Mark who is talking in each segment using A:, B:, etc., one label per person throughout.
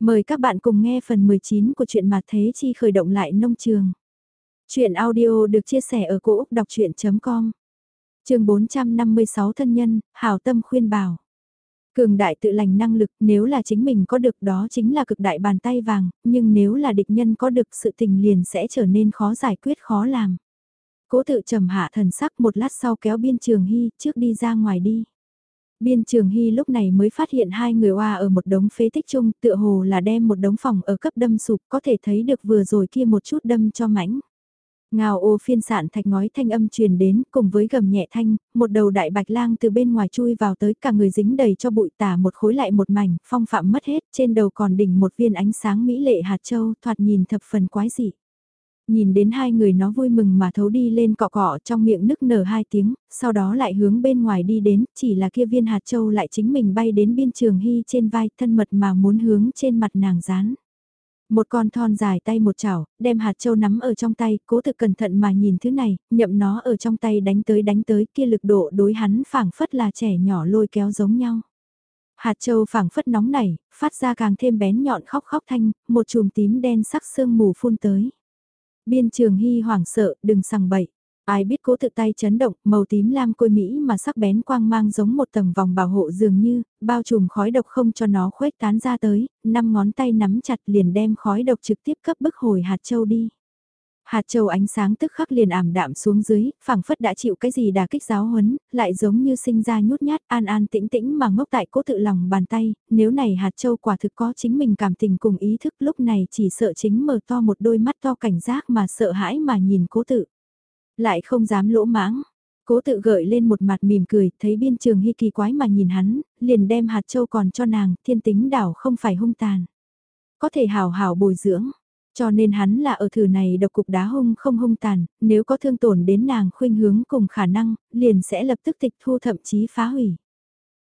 A: Mời các bạn cùng nghe phần 19 của truyện Mạt Thế Chi khởi động lại nông trường. Chuyện audio được chia sẻ ở cỗ đọc chuyện.com Trường 456 thân nhân, hảo tâm khuyên bảo. Cường đại tự lành năng lực nếu là chính mình có được đó chính là cực đại bàn tay vàng, nhưng nếu là địch nhân có được sự tình liền sẽ trở nên khó giải quyết khó làm. Cố tự trầm hạ thần sắc một lát sau kéo biên trường hy trước đi ra ngoài đi. Biên Trường Hy lúc này mới phát hiện hai người oa ở một đống phế tích chung, tựa hồ là đem một đống phòng ở cấp đâm sụp, có thể thấy được vừa rồi kia một chút đâm cho mảnh Ngào ô phiên sạn thạch ngói thanh âm truyền đến, cùng với gầm nhẹ thanh, một đầu đại bạch lang từ bên ngoài chui vào tới cả người dính đầy cho bụi tả một khối lại một mảnh, phong phạm mất hết, trên đầu còn đỉnh một viên ánh sáng mỹ lệ hạt châu, thoạt nhìn thập phần quái dị nhìn đến hai người nó vui mừng mà thấu đi lên cọ cọ trong miệng nức nở hai tiếng, sau đó lại hướng bên ngoài đi đến, chỉ là kia viên hạt châu lại chính mình bay đến biên trường hy trên vai thân mật mà muốn hướng trên mặt nàng dán. Một con thon dài tay một chảo, đem hạt châu nắm ở trong tay, cố thực cẩn thận mà nhìn thứ này, nhậm nó ở trong tay đánh tới đánh tới kia lực độ đối hắn phảng phất là trẻ nhỏ lôi kéo giống nhau. Hạt châu phảng phất nóng nảy, phát ra càng thêm bén nhọn khóc khóc thanh, một chùm tím đen sắc sương mù phun tới. Biên trường hy hoảng sợ, đừng sằng bậy. Ai biết cố tự tay chấn động, màu tím lam côi Mỹ mà sắc bén quang mang giống một tầng vòng bảo hộ dường như, bao trùm khói độc không cho nó khuếch tán ra tới, năm ngón tay nắm chặt liền đem khói độc trực tiếp cấp bức hồi hạt châu đi. Hạt châu ánh sáng tức khắc liền ảm đạm xuống dưới, phảng phất đã chịu cái gì đà kích giáo huấn, lại giống như sinh ra nhút nhát an an tĩnh tĩnh mà ngốc tại cố tự lòng bàn tay, nếu này hạt châu quả thực có chính mình cảm tình cùng ý thức lúc này chỉ sợ chính mở to một đôi mắt to cảnh giác mà sợ hãi mà nhìn cố tự. Lại không dám lỗ mãng, cố tự gợi lên một mặt mỉm cười, thấy biên trường hy kỳ quái mà nhìn hắn, liền đem hạt châu còn cho nàng, thiên tính đảo không phải hung tàn. Có thể hào hào bồi dưỡng cho nên hắn là ở thử này độc cục đá hung không hung tàn, nếu có thương tổn đến nàng khuynh hướng cùng khả năng, liền sẽ lập tức tịch thu thậm chí phá hủy.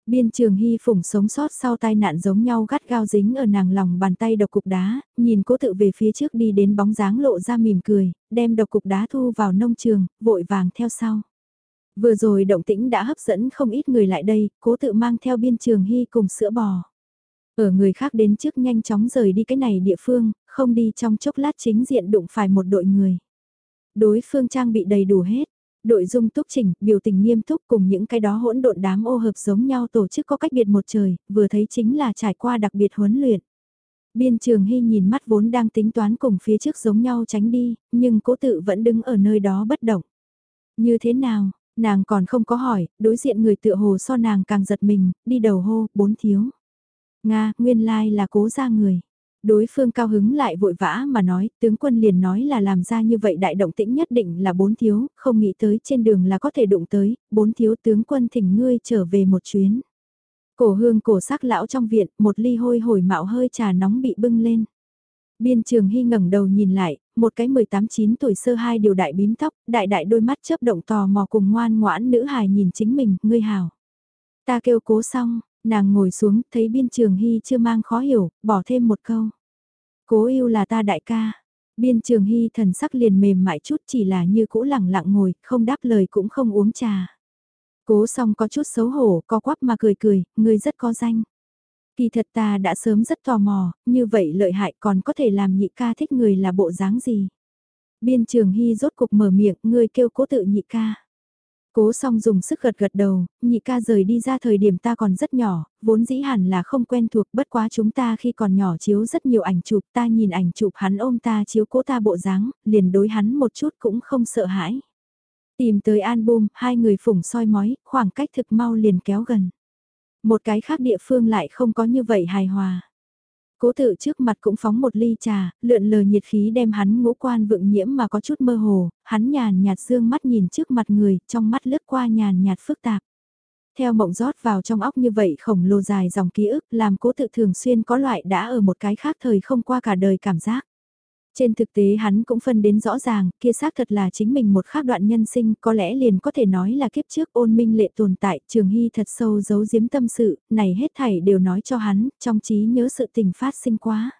A: Biên trường hy phủng sống sót sau tai nạn giống nhau gắt gao dính ở nàng lòng bàn tay độc cục đá, nhìn cố tự về phía trước đi đến bóng dáng lộ ra mỉm cười, đem độc cục đá thu vào nông trường, vội vàng theo sau. Vừa rồi động tĩnh đã hấp dẫn không ít người lại đây, cố tự mang theo biên trường hy cùng sữa bò. Ở người khác đến trước nhanh chóng rời đi cái này địa phương, không đi trong chốc lát chính diện đụng phải một đội người. Đối phương trang bị đầy đủ hết, đội dung túc chỉnh, biểu tình nghiêm túc cùng những cái đó hỗn độn đám ô hợp giống nhau tổ chức có cách biệt một trời, vừa thấy chính là trải qua đặc biệt huấn luyện. Biên trường hy nhìn mắt vốn đang tính toán cùng phía trước giống nhau tránh đi, nhưng cố tự vẫn đứng ở nơi đó bất động. Như thế nào, nàng còn không có hỏi, đối diện người tựa hồ so nàng càng giật mình, đi đầu hô, bốn thiếu. Nga, nguyên lai là cố ra người. Đối phương cao hứng lại vội vã mà nói, tướng quân liền nói là làm ra như vậy đại động tĩnh nhất định là bốn thiếu, không nghĩ tới trên đường là có thể đụng tới, bốn thiếu tướng quân thỉnh ngươi trở về một chuyến. Cổ hương cổ sắc lão trong viện, một ly hôi hồi mạo hơi trà nóng bị bưng lên. Biên trường hy ngẩng đầu nhìn lại, một cái 18-9 tuổi sơ hai điều đại bím tóc, đại đại đôi mắt chớp động tò mò cùng ngoan ngoãn nữ hài nhìn chính mình, ngươi hào. Ta kêu cố xong, Nàng ngồi xuống, thấy biên trường hy chưa mang khó hiểu, bỏ thêm một câu. Cố yêu là ta đại ca. Biên trường hy thần sắc liền mềm mại chút chỉ là như cũ lẳng lặng ngồi, không đáp lời cũng không uống trà. Cố xong có chút xấu hổ, co quắp mà cười cười, người rất có danh. Kỳ thật ta đã sớm rất tò mò, như vậy lợi hại còn có thể làm nhị ca thích người là bộ dáng gì. Biên trường hy rốt cục mở miệng, người kêu cố tự nhị ca. Cố song dùng sức gật gật đầu, nhị ca rời đi ra thời điểm ta còn rất nhỏ, vốn dĩ hẳn là không quen thuộc bất quá chúng ta khi còn nhỏ chiếu rất nhiều ảnh chụp ta nhìn ảnh chụp hắn ôm ta chiếu cố ta bộ dáng, liền đối hắn một chút cũng không sợ hãi. Tìm tới album, hai người phủng soi mói, khoảng cách thực mau liền kéo gần. Một cái khác địa phương lại không có như vậy hài hòa. Cố tự trước mặt cũng phóng một ly trà, lượn lờ nhiệt khí đem hắn ngũ quan vượng nhiễm mà có chút mơ hồ, hắn nhàn nhạt dương mắt nhìn trước mặt người, trong mắt lướt qua nhàn nhạt phức tạp. Theo mộng rót vào trong óc như vậy khổng lồ dài dòng ký ức làm cố tự thường xuyên có loại đã ở một cái khác thời không qua cả đời cảm giác. Trên thực tế hắn cũng phân đến rõ ràng, kia xác thật là chính mình một khác đoạn nhân sinh, có lẽ liền có thể nói là kiếp trước ôn minh lệ tồn tại, trường hy thật sâu giấu giếm tâm sự, này hết thảy đều nói cho hắn, trong trí nhớ sự tình phát sinh quá.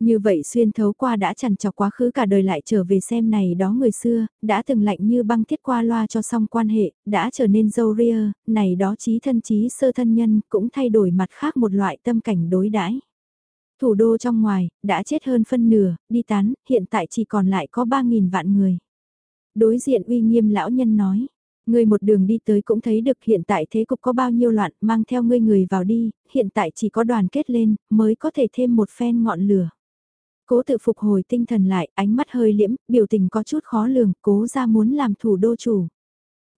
A: Như vậy xuyên thấu qua đã chằn chọc quá khứ cả đời lại trở về xem này đó người xưa, đã từng lạnh như băng thiết qua loa cho xong quan hệ, đã trở nên dâu ria, này đó trí thân trí sơ thân nhân cũng thay đổi mặt khác một loại tâm cảnh đối đãi Thủ đô trong ngoài, đã chết hơn phân nửa, đi tán, hiện tại chỉ còn lại có 3.000 vạn người. Đối diện uy nghiêm lão nhân nói, Ngươi một đường đi tới cũng thấy được hiện tại thế cục có bao nhiêu loạn, mang theo ngươi người vào đi, hiện tại chỉ có đoàn kết lên, mới có thể thêm một phen ngọn lửa. Cố tự phục hồi tinh thần lại, ánh mắt hơi liễm, biểu tình có chút khó lường, cố ra muốn làm thủ đô chủ.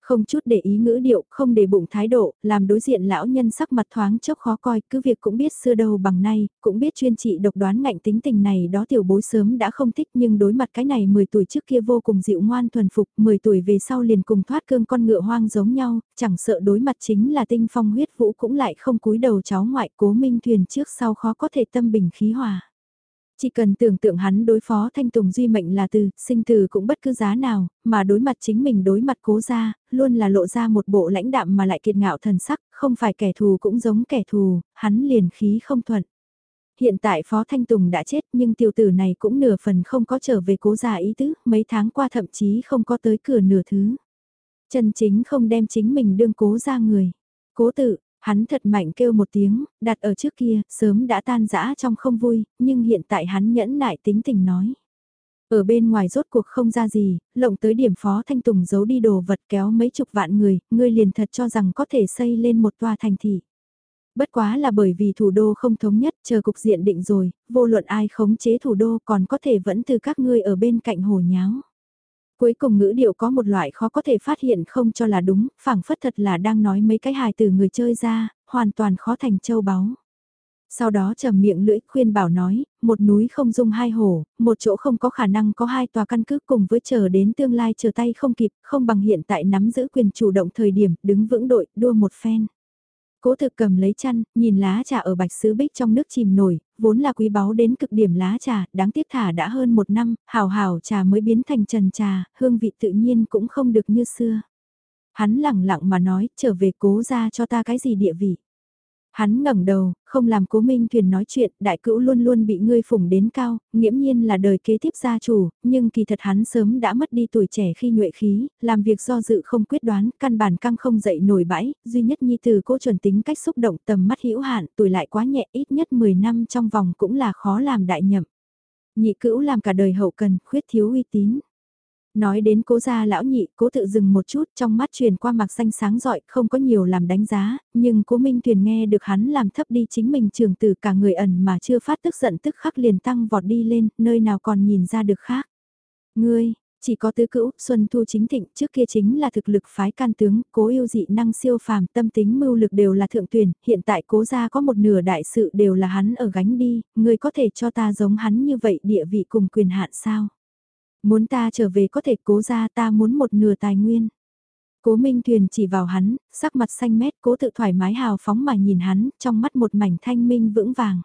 A: Không chút để ý ngữ điệu, không để bụng thái độ, làm đối diện lão nhân sắc mặt thoáng chốc khó coi, cứ việc cũng biết xưa đâu bằng nay, cũng biết chuyên trị độc đoán ngạnh tính tình này đó tiểu bối sớm đã không thích nhưng đối mặt cái này 10 tuổi trước kia vô cùng dịu ngoan thuần phục, 10 tuổi về sau liền cùng thoát cương con ngựa hoang giống nhau, chẳng sợ đối mặt chính là tinh phong huyết vũ cũng lại không cúi đầu cháu ngoại cố minh thuyền trước sau khó có thể tâm bình khí hòa. Chỉ cần tưởng tượng hắn đối phó Thanh Tùng Duy mệnh là từ, sinh từ cũng bất cứ giá nào, mà đối mặt chính mình đối mặt cố ra, luôn là lộ ra một bộ lãnh đạm mà lại kiệt ngạo thần sắc, không phải kẻ thù cũng giống kẻ thù, hắn liền khí không thuận. Hiện tại Phó Thanh Tùng đã chết nhưng tiểu tử này cũng nửa phần không có trở về cố gia ý tứ, mấy tháng qua thậm chí không có tới cửa nửa thứ. Chân chính không đem chính mình đương cố ra người. Cố tự, Hắn thật mạnh kêu một tiếng, đặt ở trước kia, sớm đã tan rã trong không vui, nhưng hiện tại hắn nhẫn nại tính tình nói. Ở bên ngoài rốt cuộc không ra gì, lộng tới điểm phó thanh tùng giấu đi đồ vật kéo mấy chục vạn người, ngươi liền thật cho rằng có thể xây lên một tòa thành thị. Bất quá là bởi vì thủ đô không thống nhất, chờ cục diện định rồi, vô luận ai khống chế thủ đô còn có thể vẫn từ các ngươi ở bên cạnh hồ nháo. Cuối cùng ngữ điệu có một loại khó có thể phát hiện không cho là đúng, phảng phất thật là đang nói mấy cái hài từ người chơi ra, hoàn toàn khó thành châu báu. Sau đó trầm miệng lưỡi khuyên bảo nói, một núi không dung hai hồ một chỗ không có khả năng có hai tòa căn cứ cùng với chờ đến tương lai chờ tay không kịp, không bằng hiện tại nắm giữ quyền chủ động thời điểm, đứng vững đội, đua một phen. Cố thực cầm lấy chăn, nhìn lá trà ở bạch sứ bích trong nước chìm nổi, vốn là quý báu đến cực điểm lá trà, đáng tiếc thả đã hơn một năm, hào hào trà mới biến thành trần trà, hương vị tự nhiên cũng không được như xưa. Hắn lẳng lặng mà nói, trở về cố ra cho ta cái gì địa vị. Hắn ngẩng đầu, không làm cố minh thuyền nói chuyện, đại cữu luôn luôn bị ngươi phủng đến cao, nghiễm nhiên là đời kế tiếp gia chủ, nhưng kỳ thật hắn sớm đã mất đi tuổi trẻ khi nhuệ khí, làm việc do dự không quyết đoán, căn bản căng không dậy nổi bãi, duy nhất nhi từ cố chuẩn tính cách xúc động tầm mắt hữu hạn, tuổi lại quá nhẹ ít nhất 10 năm trong vòng cũng là khó làm đại nhậm. Nhị cữu làm cả đời hậu cần, khuyết thiếu uy tín. Nói đến cố gia lão nhị, cố tự dừng một chút trong mắt truyền qua mạc xanh sáng rọi, không có nhiều làm đánh giá, nhưng cố Minh Thuyền nghe được hắn làm thấp đi chính mình trường từ cả người ẩn mà chưa phát tức giận tức khắc liền tăng vọt đi lên, nơi nào còn nhìn ra được khác. Ngươi, chỉ có tứ cữu, Xuân Thu chính thịnh, trước kia chính là thực lực phái can tướng, cố yêu dị năng siêu phàm, tâm tính mưu lực đều là thượng tuyển, hiện tại cố gia có một nửa đại sự đều là hắn ở gánh đi, ngươi có thể cho ta giống hắn như vậy địa vị cùng quyền hạn sao? Muốn ta trở về có thể cố ra ta muốn một nửa tài nguyên. Cố Minh Thuyền chỉ vào hắn, sắc mặt xanh mét cố tự thoải mái hào phóng mà nhìn hắn, trong mắt một mảnh thanh minh vững vàng.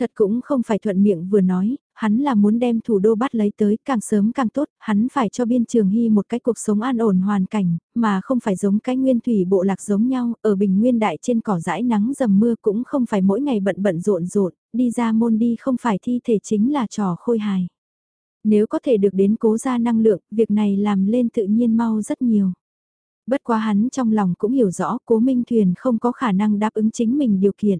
A: Thật cũng không phải thuận miệng vừa nói, hắn là muốn đem thủ đô bắt lấy tới càng sớm càng tốt, hắn phải cho biên trường hy một cái cuộc sống an ổn hoàn cảnh, mà không phải giống cái nguyên thủy bộ lạc giống nhau, ở bình nguyên đại trên cỏ dãi nắng dầm mưa cũng không phải mỗi ngày bận bận rộn rộn, đi ra môn đi không phải thi thể chính là trò khôi hài. Nếu có thể được đến cố gia năng lượng, việc này làm lên tự nhiên mau rất nhiều. Bất quá hắn trong lòng cũng hiểu rõ cố Minh Thuyền không có khả năng đáp ứng chính mình điều kiện.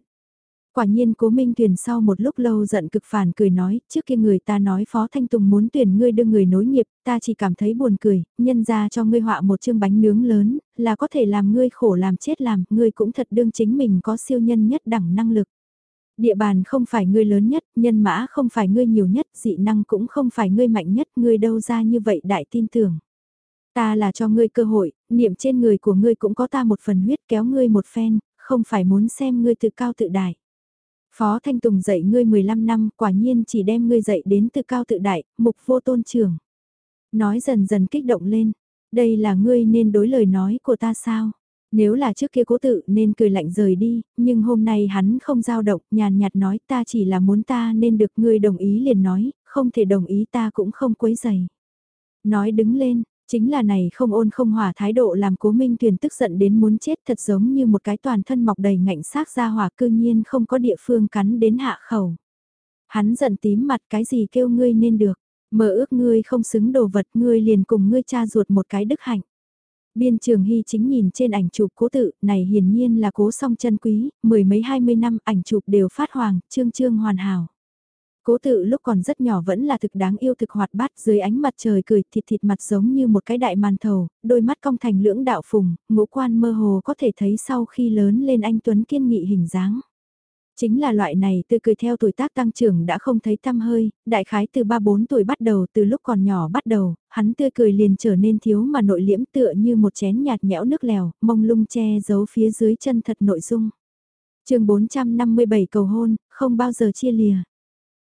A: Quả nhiên cố Minh Tuyền sau một lúc lâu giận cực phản cười nói, trước kia người ta nói Phó Thanh Tùng muốn tuyển ngươi đưa người nối nghiệp, ta chỉ cảm thấy buồn cười, nhân ra cho ngươi họa một chương bánh nướng lớn, là có thể làm ngươi khổ làm chết làm, ngươi cũng thật đương chính mình có siêu nhân nhất đẳng năng lực. Địa bàn không phải ngươi lớn nhất, nhân mã không phải ngươi nhiều nhất, dị năng cũng không phải ngươi mạnh nhất, ngươi đâu ra như vậy đại tin tưởng. Ta là cho ngươi cơ hội, niệm trên người của ngươi cũng có ta một phần huyết kéo ngươi một phen, không phải muốn xem ngươi tự cao tự đại. Phó Thanh Tùng dạy ngươi 15 năm, quả nhiên chỉ đem ngươi dạy đến tự cao tự đại, mục vô tôn trưởng. Nói dần dần kích động lên, đây là ngươi nên đối lời nói của ta sao? Nếu là trước kia cố tự nên cười lạnh rời đi, nhưng hôm nay hắn không giao động, nhàn nhạt nói ta chỉ là muốn ta nên được ngươi đồng ý liền nói, không thể đồng ý ta cũng không quấy dày. Nói đứng lên, chính là này không ôn không hòa thái độ làm cố minh tuyền tức giận đến muốn chết thật giống như một cái toàn thân mọc đầy ngạnh xác ra hỏa cư nhiên không có địa phương cắn đến hạ khẩu. Hắn giận tím mặt cái gì kêu ngươi nên được, mơ ước ngươi không xứng đồ vật ngươi liền cùng ngươi cha ruột một cái đức hạnh. Biên trường hy chính nhìn trên ảnh chụp cố tự, này hiển nhiên là cố song chân quý, mười mấy hai mươi năm ảnh chụp đều phát hoàng, trương trương hoàn hảo. Cố tự lúc còn rất nhỏ vẫn là thực đáng yêu thực hoạt bát dưới ánh mặt trời cười thịt thịt mặt giống như một cái đại màn thầu, đôi mắt cong thành lưỡng đạo phùng, ngũ quan mơ hồ có thể thấy sau khi lớn lên anh Tuấn kiên nghị hình dáng. Chính là loại này tươi cười theo tuổi tác tăng trưởng đã không thấy tăm hơi, đại khái từ 3-4 tuổi bắt đầu từ lúc còn nhỏ bắt đầu, hắn tươi cười liền trở nên thiếu mà nội liễm tựa như một chén nhạt nhẽo nước lèo, mông lung che giấu phía dưới chân thật nội dung. chương 457 cầu hôn, không bao giờ chia lìa.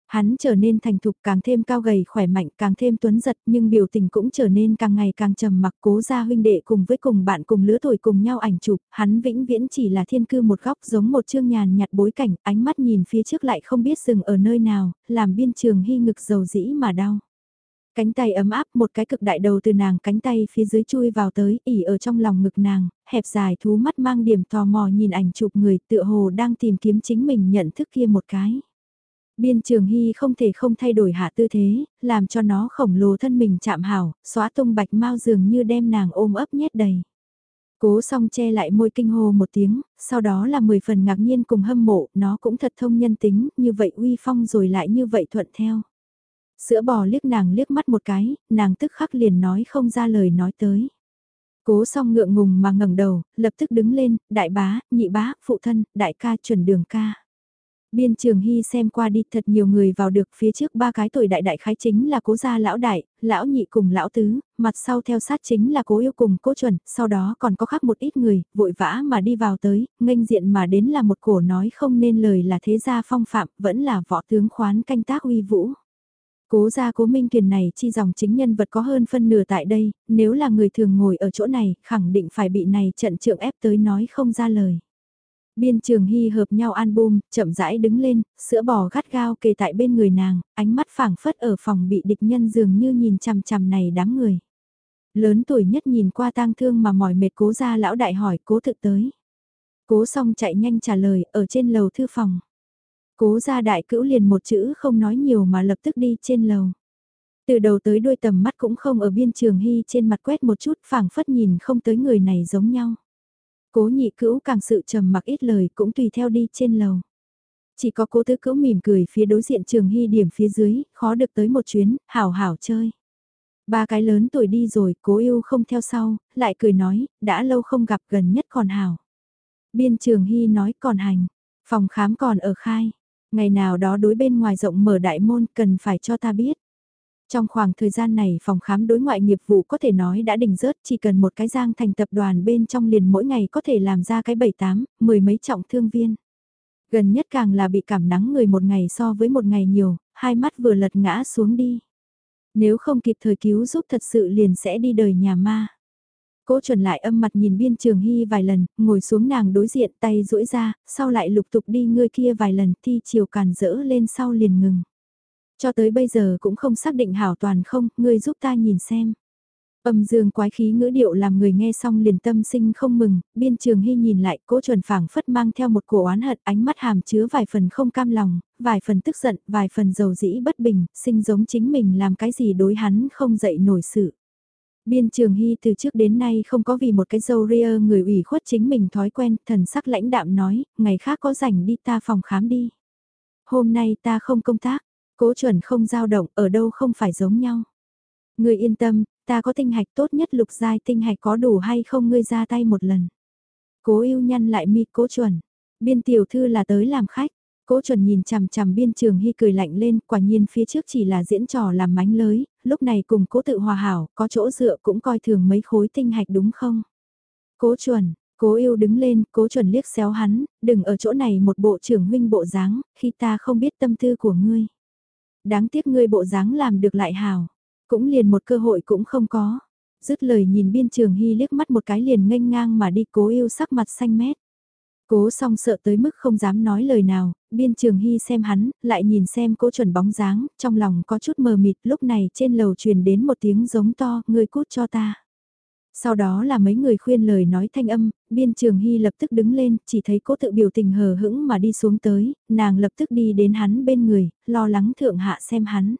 A: Hắn trở nên thành thục càng thêm cao gầy khỏe mạnh càng thêm tuấn giật nhưng biểu tình cũng trở nên càng ngày càng trầm mặc cố gia huynh đệ cùng với cùng bạn cùng lứa tuổi cùng nhau ảnh chụp, hắn vĩnh viễn chỉ là thiên cư một góc giống một chương nhàn nhạt bối cảnh, ánh mắt nhìn phía trước lại không biết dừng ở nơi nào, làm biên trường hy ngực dầu dĩ mà đau. Cánh tay ấm áp một cái cực đại đầu từ nàng cánh tay phía dưới chui vào tới, ỉ ở trong lòng ngực nàng, hẹp dài thú mắt mang điểm tò mò nhìn ảnh chụp người tựa hồ đang tìm kiếm chính mình nhận thức kia một cái. Biên trường hy không thể không thay đổi hạ tư thế, làm cho nó khổng lồ thân mình chạm hảo, xóa tung bạch mau dường như đem nàng ôm ấp nhét đầy. Cố song che lại môi kinh hồ một tiếng, sau đó là mười phần ngạc nhiên cùng hâm mộ, nó cũng thật thông nhân tính, như vậy uy phong rồi lại như vậy thuận theo. Sữa bò liếc nàng liếc mắt một cái, nàng tức khắc liền nói không ra lời nói tới. Cố song ngượng ngùng mà ngẩng đầu, lập tức đứng lên, đại bá, nhị bá, phụ thân, đại ca chuẩn đường ca. Biên trường hy xem qua đi thật nhiều người vào được phía trước ba cái tuổi đại đại khái chính là cố gia lão đại, lão nhị cùng lão tứ, mặt sau theo sát chính là cố yêu cùng cố chuẩn, sau đó còn có khác một ít người, vội vã mà đi vào tới, nghênh diện mà đến là một cổ nói không nên lời là thế gia phong phạm, vẫn là võ tướng khoán canh tác uy vũ. Cố gia cố minh thuyền này chi dòng chính nhân vật có hơn phân nửa tại đây, nếu là người thường ngồi ở chỗ này, khẳng định phải bị này trận trượng ép tới nói không ra lời. Biên trường hy hợp nhau album, chậm rãi đứng lên, sữa bò gắt gao kề tại bên người nàng, ánh mắt phảng phất ở phòng bị địch nhân dường như nhìn chằm chằm này đám người. Lớn tuổi nhất nhìn qua tang thương mà mỏi mệt cố ra lão đại hỏi cố thực tới. Cố xong chạy nhanh trả lời ở trên lầu thư phòng. Cố ra đại cữu liền một chữ không nói nhiều mà lập tức đi trên lầu. Từ đầu tới đuôi tầm mắt cũng không ở biên trường hy trên mặt quét một chút phảng phất nhìn không tới người này giống nhau. Cố nhị cữu càng sự trầm mặc ít lời cũng tùy theo đi trên lầu. Chỉ có cố tứ cữu mỉm cười phía đối diện trường hy điểm phía dưới, khó được tới một chuyến, hảo hảo chơi. Ba cái lớn tuổi đi rồi, cố yêu không theo sau, lại cười nói, đã lâu không gặp gần nhất còn hảo. Biên trường hy nói còn hành, phòng khám còn ở khai, ngày nào đó đối bên ngoài rộng mở đại môn cần phải cho ta biết. Trong khoảng thời gian này phòng khám đối ngoại nghiệp vụ có thể nói đã đỉnh rớt chỉ cần một cái giang thành tập đoàn bên trong liền mỗi ngày có thể làm ra cái 7-8, mười mấy trọng thương viên. Gần nhất càng là bị cảm nắng người một ngày so với một ngày nhiều, hai mắt vừa lật ngã xuống đi. Nếu không kịp thời cứu giúp thật sự liền sẽ đi đời nhà ma. Cố chuẩn lại âm mặt nhìn biên trường hy vài lần, ngồi xuống nàng đối diện tay duỗi ra, sau lại lục tục đi ngươi kia vài lần thi chiều càn rỡ lên sau liền ngừng. Cho tới bây giờ cũng không xác định hảo toàn không, ngươi giúp ta nhìn xem. Âm dương quái khí ngữ điệu làm người nghe xong liền tâm sinh không mừng, biên trường hy nhìn lại cố chuẩn phảng phất mang theo một cổ oán hận ánh mắt hàm chứa vài phần không cam lòng, vài phần tức giận, vài phần dầu dĩ bất bình, sinh giống chính mình làm cái gì đối hắn không dậy nổi sự. Biên trường hy từ trước đến nay không có vì một cái dâu ria người ủy khuất chính mình thói quen, thần sắc lãnh đạm nói, ngày khác có rảnh đi ta phòng khám đi. Hôm nay ta không công tác, Cố chuẩn không dao động, ở đâu không phải giống nhau. Ngươi yên tâm, ta có tinh hạch tốt nhất lục giai tinh hạch có đủ hay không ngươi ra tay một lần. Cố yêu nhăn lại mi cố chuẩn. Biên tiểu thư là tới làm khách. Cố chuẩn nhìn chằm chằm biên trường hy cười lạnh lên, quả nhiên phía trước chỉ là diễn trò làm mánh lới, lúc này cùng cố tự hòa hảo, có chỗ dựa cũng coi thường mấy khối tinh hạch đúng không? Cố chuẩn, cố yêu đứng lên, cố chuẩn liếc xéo hắn, đừng ở chỗ này một bộ trưởng huynh bộ dáng, khi ta không biết tâm tư của ngươi đáng tiếc ngươi bộ dáng làm được lại hào, cũng liền một cơ hội cũng không có. Dứt lời nhìn biên trường hy liếc mắt một cái liền nghênh ngang mà đi cố yêu sắc mặt xanh mét. Cố song sợ tới mức không dám nói lời nào, biên trường hy xem hắn, lại nhìn xem cố chuẩn bóng dáng, trong lòng có chút mờ mịt lúc này trên lầu truyền đến một tiếng giống to, ngươi cút cho ta. Sau đó là mấy người khuyên lời nói thanh âm, biên trường hy lập tức đứng lên, chỉ thấy cố tự biểu tình hờ hững mà đi xuống tới, nàng lập tức đi đến hắn bên người, lo lắng thượng hạ xem hắn.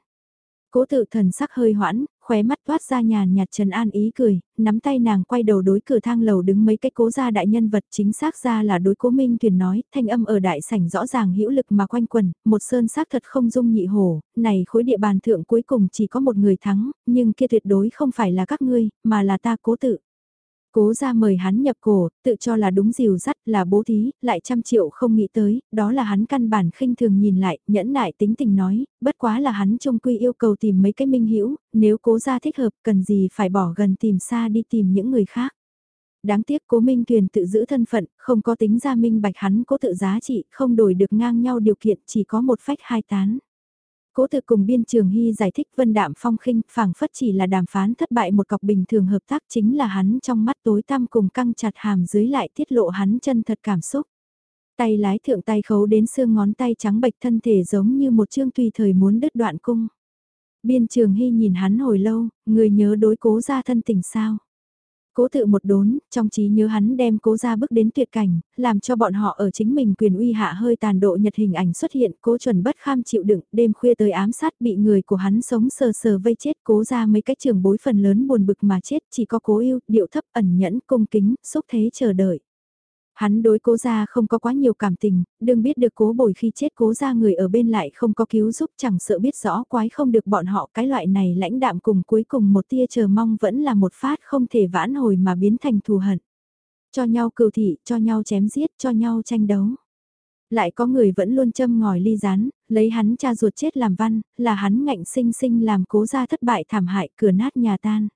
A: Cố tự thần sắc hơi hoãn, khóe mắt toát ra nhàn nhạt Trần An ý cười, nắm tay nàng quay đầu đối cửa thang lầu đứng mấy cái cố gia đại nhân vật chính xác ra là đối cố minh thuyền nói, thanh âm ở đại sảnh rõ ràng hữu lực mà quanh quần, một sơn xác thật không dung nhị hổ, này khối địa bàn thượng cuối cùng chỉ có một người thắng, nhưng kia tuyệt đối không phải là các ngươi, mà là ta cố tự. Cố ra mời hắn nhập cổ, tự cho là đúng dìu dắt là bố thí, lại trăm triệu không nghĩ tới, đó là hắn căn bản khinh thường nhìn lại, nhẫn nại tính tình nói, bất quá là hắn trông quy yêu cầu tìm mấy cái minh hữu nếu cố ra thích hợp cần gì phải bỏ gần tìm xa đi tìm những người khác. Đáng tiếc cố Minh Tuyền tự giữ thân phận, không có tính ra minh bạch hắn cố tự giá trị, không đổi được ngang nhau điều kiện, chỉ có một phách hai tán. Cố tự cùng biên trường hy giải thích vân đạm phong khinh, phảng phất chỉ là đàm phán thất bại một cọc bình thường hợp tác chính là hắn trong mắt tối tăm cùng căng chặt hàm dưới lại tiết lộ hắn chân thật cảm xúc. Tay lái thượng tay khấu đến xương ngón tay trắng bệch thân thể giống như một chương tùy thời muốn đứt đoạn cung. Biên trường hy nhìn hắn hồi lâu, người nhớ đối cố ra thân tình sao cố tự một đốn, trong trí nhớ hắn đem cố ra bước đến tuyệt cảnh, làm cho bọn họ ở chính mình quyền uy hạ hơi tàn độ nhật hình ảnh xuất hiện, cố chuẩn bất kham chịu đựng, đêm khuya tới ám sát bị người của hắn sống sờ sờ vây chết, cố ra mấy cái trường bối phần lớn buồn bực mà chết, chỉ có cố yêu, điệu thấp ẩn nhẫn, cung kính, xúc thế chờ đợi. Hắn đối cố gia không có quá nhiều cảm tình, đừng biết được cố bồi khi chết cố gia người ở bên lại không có cứu giúp chẳng sợ biết rõ quái không được bọn họ cái loại này lãnh đạm cùng cuối cùng một tia chờ mong vẫn là một phát không thể vãn hồi mà biến thành thù hận. Cho nhau cừu thị, cho nhau chém giết, cho nhau tranh đấu. Lại có người vẫn luôn châm ngòi ly rán, lấy hắn cha ruột chết làm văn, là hắn ngạnh sinh sinh làm cố gia thất bại thảm hại cửa nát nhà tan.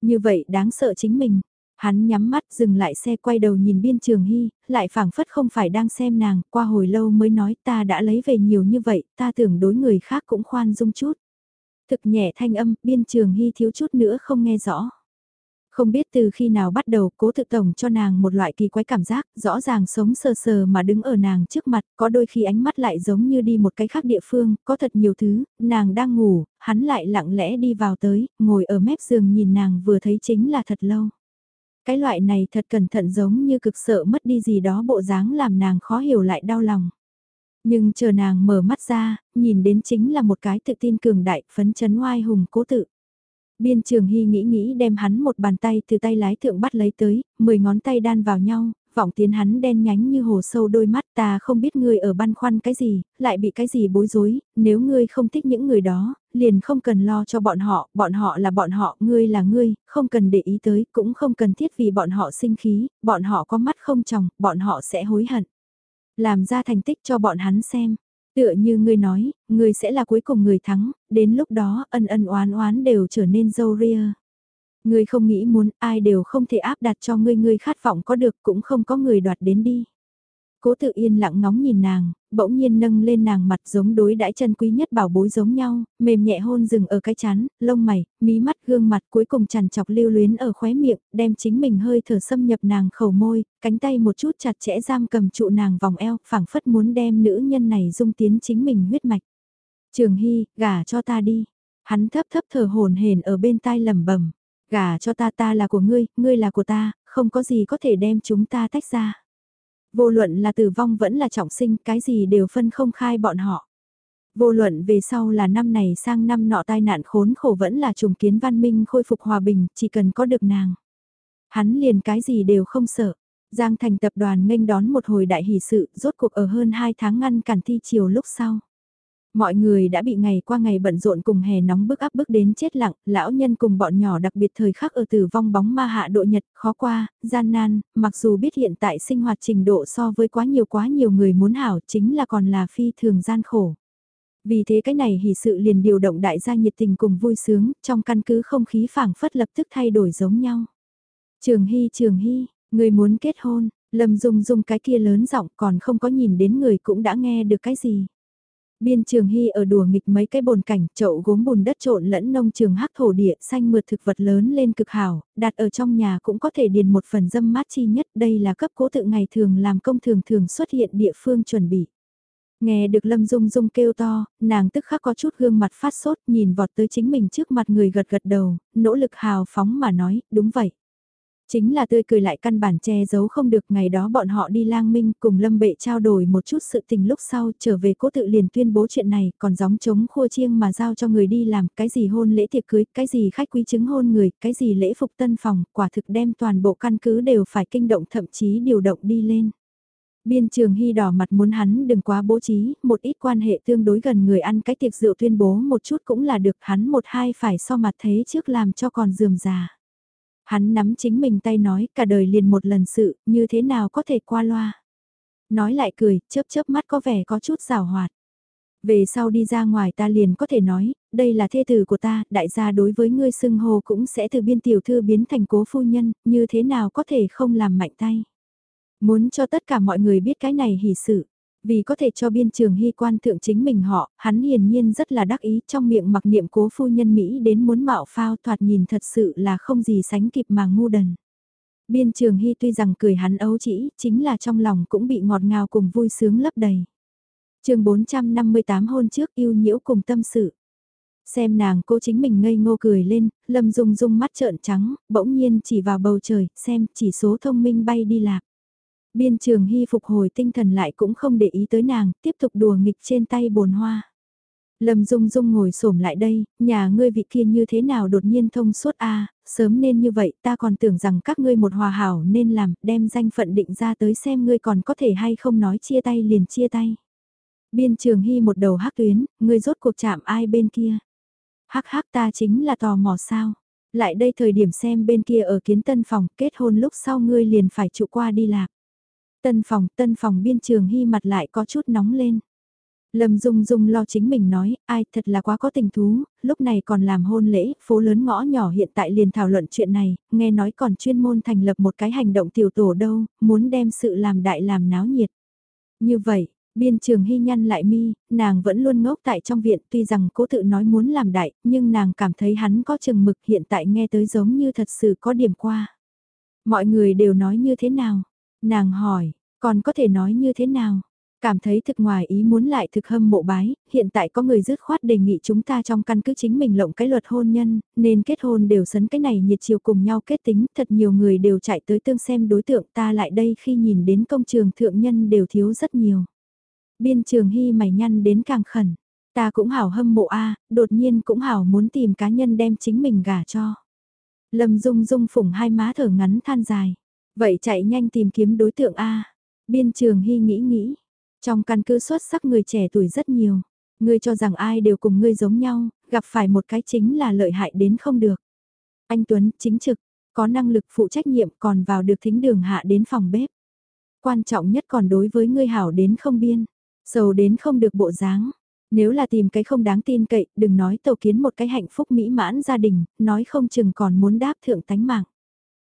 A: Như vậy đáng sợ chính mình, Hắn nhắm mắt dừng lại xe quay đầu nhìn biên trường hy, lại phảng phất không phải đang xem nàng, qua hồi lâu mới nói ta đã lấy về nhiều như vậy, ta tưởng đối người khác cũng khoan dung chút. Thực nhẹ thanh âm, biên trường hy thiếu chút nữa không nghe rõ. Không biết từ khi nào bắt đầu cố thực tổng cho nàng một loại kỳ quái cảm giác, rõ ràng sống sờ sờ mà đứng ở nàng trước mặt, có đôi khi ánh mắt lại giống như đi một cái khác địa phương, có thật nhiều thứ, nàng đang ngủ, hắn lại lặng lẽ đi vào tới, ngồi ở mép giường nhìn nàng vừa thấy chính là thật lâu. Cái loại này thật cẩn thận giống như cực sợ mất đi gì đó bộ dáng làm nàng khó hiểu lại đau lòng. Nhưng chờ nàng mở mắt ra, nhìn đến chính là một cái tự tin cường đại, phấn chấn oai hùng cố tự. Biên trường hy nghĩ nghĩ đem hắn một bàn tay từ tay lái thượng bắt lấy tới, mười ngón tay đan vào nhau, vọng tiến hắn đen nhánh như hồ sâu đôi mắt ta không biết ngươi ở băn khoăn cái gì, lại bị cái gì bối rối, nếu ngươi không thích những người đó, liền không cần lo cho bọn họ, bọn họ là bọn họ, ngươi là ngươi, không cần để ý tới, cũng không cần thiết vì bọn họ sinh khí, bọn họ có mắt không chồng, bọn họ sẽ hối hận. Làm ra thành tích cho bọn hắn xem. Tựa như ngươi nói, ngươi sẽ là cuối cùng người thắng, đến lúc đó ân ân oán oán đều trở nên dâu ria. Ngươi không nghĩ muốn ai đều không thể áp đặt cho ngươi ngươi khát vọng có được cũng không có người đoạt đến đi. Cố tự yên lặng ngóng nhìn nàng, bỗng nhiên nâng lên nàng mặt giống đối đãi chân quý nhất bảo bối giống nhau, mềm nhẹ hôn rừng ở cái chán, lông mày, mí mắt gương mặt cuối cùng chằn chọc lưu luyến ở khóe miệng, đem chính mình hơi thở xâm nhập nàng khẩu môi, cánh tay một chút chặt chẽ giam cầm trụ nàng vòng eo, phảng phất muốn đem nữ nhân này dung tiến chính mình huyết mạch. Trường Hy, gả cho ta đi. Hắn thấp thấp thở hồn hển ở bên tai lẩm bẩm Gả cho ta ta là của ngươi, ngươi là của ta, không có gì có thể đem chúng ta tách ra. Vô luận là tử vong vẫn là trọng sinh, cái gì đều phân không khai bọn họ. Vô luận về sau là năm này sang năm nọ tai nạn khốn khổ vẫn là trùng kiến văn minh khôi phục hòa bình, chỉ cần có được nàng. Hắn liền cái gì đều không sợ. Giang thành tập đoàn nghênh đón một hồi đại hỷ sự, rốt cuộc ở hơn 2 tháng ngăn cản thi chiều lúc sau. Mọi người đã bị ngày qua ngày bận rộn cùng hè nóng bức áp bức đến chết lặng, lão nhân cùng bọn nhỏ đặc biệt thời khắc ở tử vong bóng ma hạ độ nhật, khó qua, gian nan, mặc dù biết hiện tại sinh hoạt trình độ so với quá nhiều quá nhiều người muốn hảo chính là còn là phi thường gian khổ. Vì thế cái này hỉ sự liền điều động đại gia nhiệt tình cùng vui sướng, trong căn cứ không khí phảng phất lập tức thay đổi giống nhau. Trường Hy Trường Hy, người muốn kết hôn, Lâm Dung Dung cái kia lớn giọng còn không có nhìn đến người cũng đã nghe được cái gì. Biên trường hy ở đùa nghịch mấy cái bồn cảnh, chậu gốm bùn đất trộn lẫn nông trường hắc thổ địa xanh mượt thực vật lớn lên cực hảo, đặt ở trong nhà cũng có thể điền một phần dâm mát chi nhất. Đây là cấp cố tự ngày thường làm công thường thường xuất hiện địa phương chuẩn bị. Nghe được Lâm Dung Dung kêu to, nàng tức khắc có chút gương mặt phát sốt nhìn vọt tới chính mình trước mặt người gật gật đầu, nỗ lực hào phóng mà nói, đúng vậy. Chính là tươi cười lại căn bản che giấu không được ngày đó bọn họ đi lang minh cùng lâm bệ trao đổi một chút sự tình lúc sau trở về cố tự liền tuyên bố chuyện này còn gióng chống khua chiêng mà giao cho người đi làm cái gì hôn lễ tiệc cưới, cái gì khách quý chứng hôn người, cái gì lễ phục tân phòng, quả thực đem toàn bộ căn cứ đều phải kinh động thậm chí điều động đi lên. Biên trường hy đỏ mặt muốn hắn đừng quá bố trí, một ít quan hệ tương đối gần người ăn cái tiệc rượu tuyên bố một chút cũng là được hắn một hai phải so mặt thế trước làm cho còn dườm già. Hắn nắm chính mình tay nói cả đời liền một lần sự, như thế nào có thể qua loa. Nói lại cười, chớp chớp mắt có vẻ có chút rào hoạt. Về sau đi ra ngoài ta liền có thể nói, đây là thê tử của ta, đại gia đối với ngươi xưng hồ cũng sẽ từ biên tiểu thư biến thành cố phu nhân, như thế nào có thể không làm mạnh tay. Muốn cho tất cả mọi người biết cái này hỉ sự. Vì có thể cho biên trường hy quan thượng chính mình họ, hắn hiển nhiên rất là đắc ý trong miệng mặc niệm cố phu nhân Mỹ đến muốn mạo phao thoạt nhìn thật sự là không gì sánh kịp mà ngu đần. Biên trường hy tuy rằng cười hắn ấu chỉ, chính là trong lòng cũng bị ngọt ngào cùng vui sướng lấp đầy. chương 458 hôn trước yêu nhiễu cùng tâm sự. Xem nàng cô chính mình ngây ngô cười lên, lâm dung dung mắt trợn trắng, bỗng nhiên chỉ vào bầu trời, xem chỉ số thông minh bay đi lạc. Biên trường hy phục hồi tinh thần lại cũng không để ý tới nàng, tiếp tục đùa nghịch trên tay bồn hoa. Lâm Dung Dung ngồi xổm lại đây, nhà ngươi vị kia như thế nào đột nhiên thông suốt a, sớm nên như vậy, ta còn tưởng rằng các ngươi một hòa hảo nên làm, đem danh phận định ra tới xem ngươi còn có thể hay không nói chia tay liền chia tay. Biên Trường Hy một đầu hắc tuyến, ngươi rốt cuộc chạm ai bên kia? Hắc hắc ta chính là tò mò sao? Lại đây thời điểm xem bên kia ở kiến tân phòng, kết hôn lúc sau ngươi liền phải trụ qua đi lạc. Tân phòng, tân phòng biên trường hy mặt lại có chút nóng lên. Lâm Dung Dung lo chính mình nói, ai thật là quá có tình thú, lúc này còn làm hôn lễ, phố lớn ngõ nhỏ hiện tại liền thảo luận chuyện này, nghe nói còn chuyên môn thành lập một cái hành động tiểu tổ đâu, muốn đem sự làm đại làm náo nhiệt. Như vậy, biên trường hy nhăn lại mi, nàng vẫn luôn ngốc tại trong viện tuy rằng cố tự nói muốn làm đại, nhưng nàng cảm thấy hắn có chừng mực hiện tại nghe tới giống như thật sự có điểm qua. Mọi người đều nói như thế nào? Nàng hỏi, còn có thể nói như thế nào? Cảm thấy thực ngoài ý muốn lại thực hâm mộ bái, hiện tại có người dứt khoát đề nghị chúng ta trong căn cứ chính mình lộng cái luật hôn nhân, nên kết hôn đều sấn cái này nhiệt chiều cùng nhau kết tính, thật nhiều người đều chạy tới tương xem đối tượng ta lại đây khi nhìn đến công trường thượng nhân đều thiếu rất nhiều. Biên trường hy mày nhăn đến càng khẩn, ta cũng hảo hâm mộ a đột nhiên cũng hảo muốn tìm cá nhân đem chính mình gả cho. Lâm dung dung phủng hai má thở ngắn than dài. Vậy chạy nhanh tìm kiếm đối tượng A. Biên trường hy nghĩ nghĩ. Trong căn cứ xuất sắc người trẻ tuổi rất nhiều. Ngươi cho rằng ai đều cùng ngươi giống nhau, gặp phải một cái chính là lợi hại đến không được. Anh Tuấn, chính trực, có năng lực phụ trách nhiệm còn vào được thính đường hạ đến phòng bếp. Quan trọng nhất còn đối với ngươi hảo đến không biên, sầu đến không được bộ dáng. Nếu là tìm cái không đáng tin cậy, đừng nói tàu kiến một cái hạnh phúc mỹ mãn gia đình, nói không chừng còn muốn đáp thượng tánh mạng.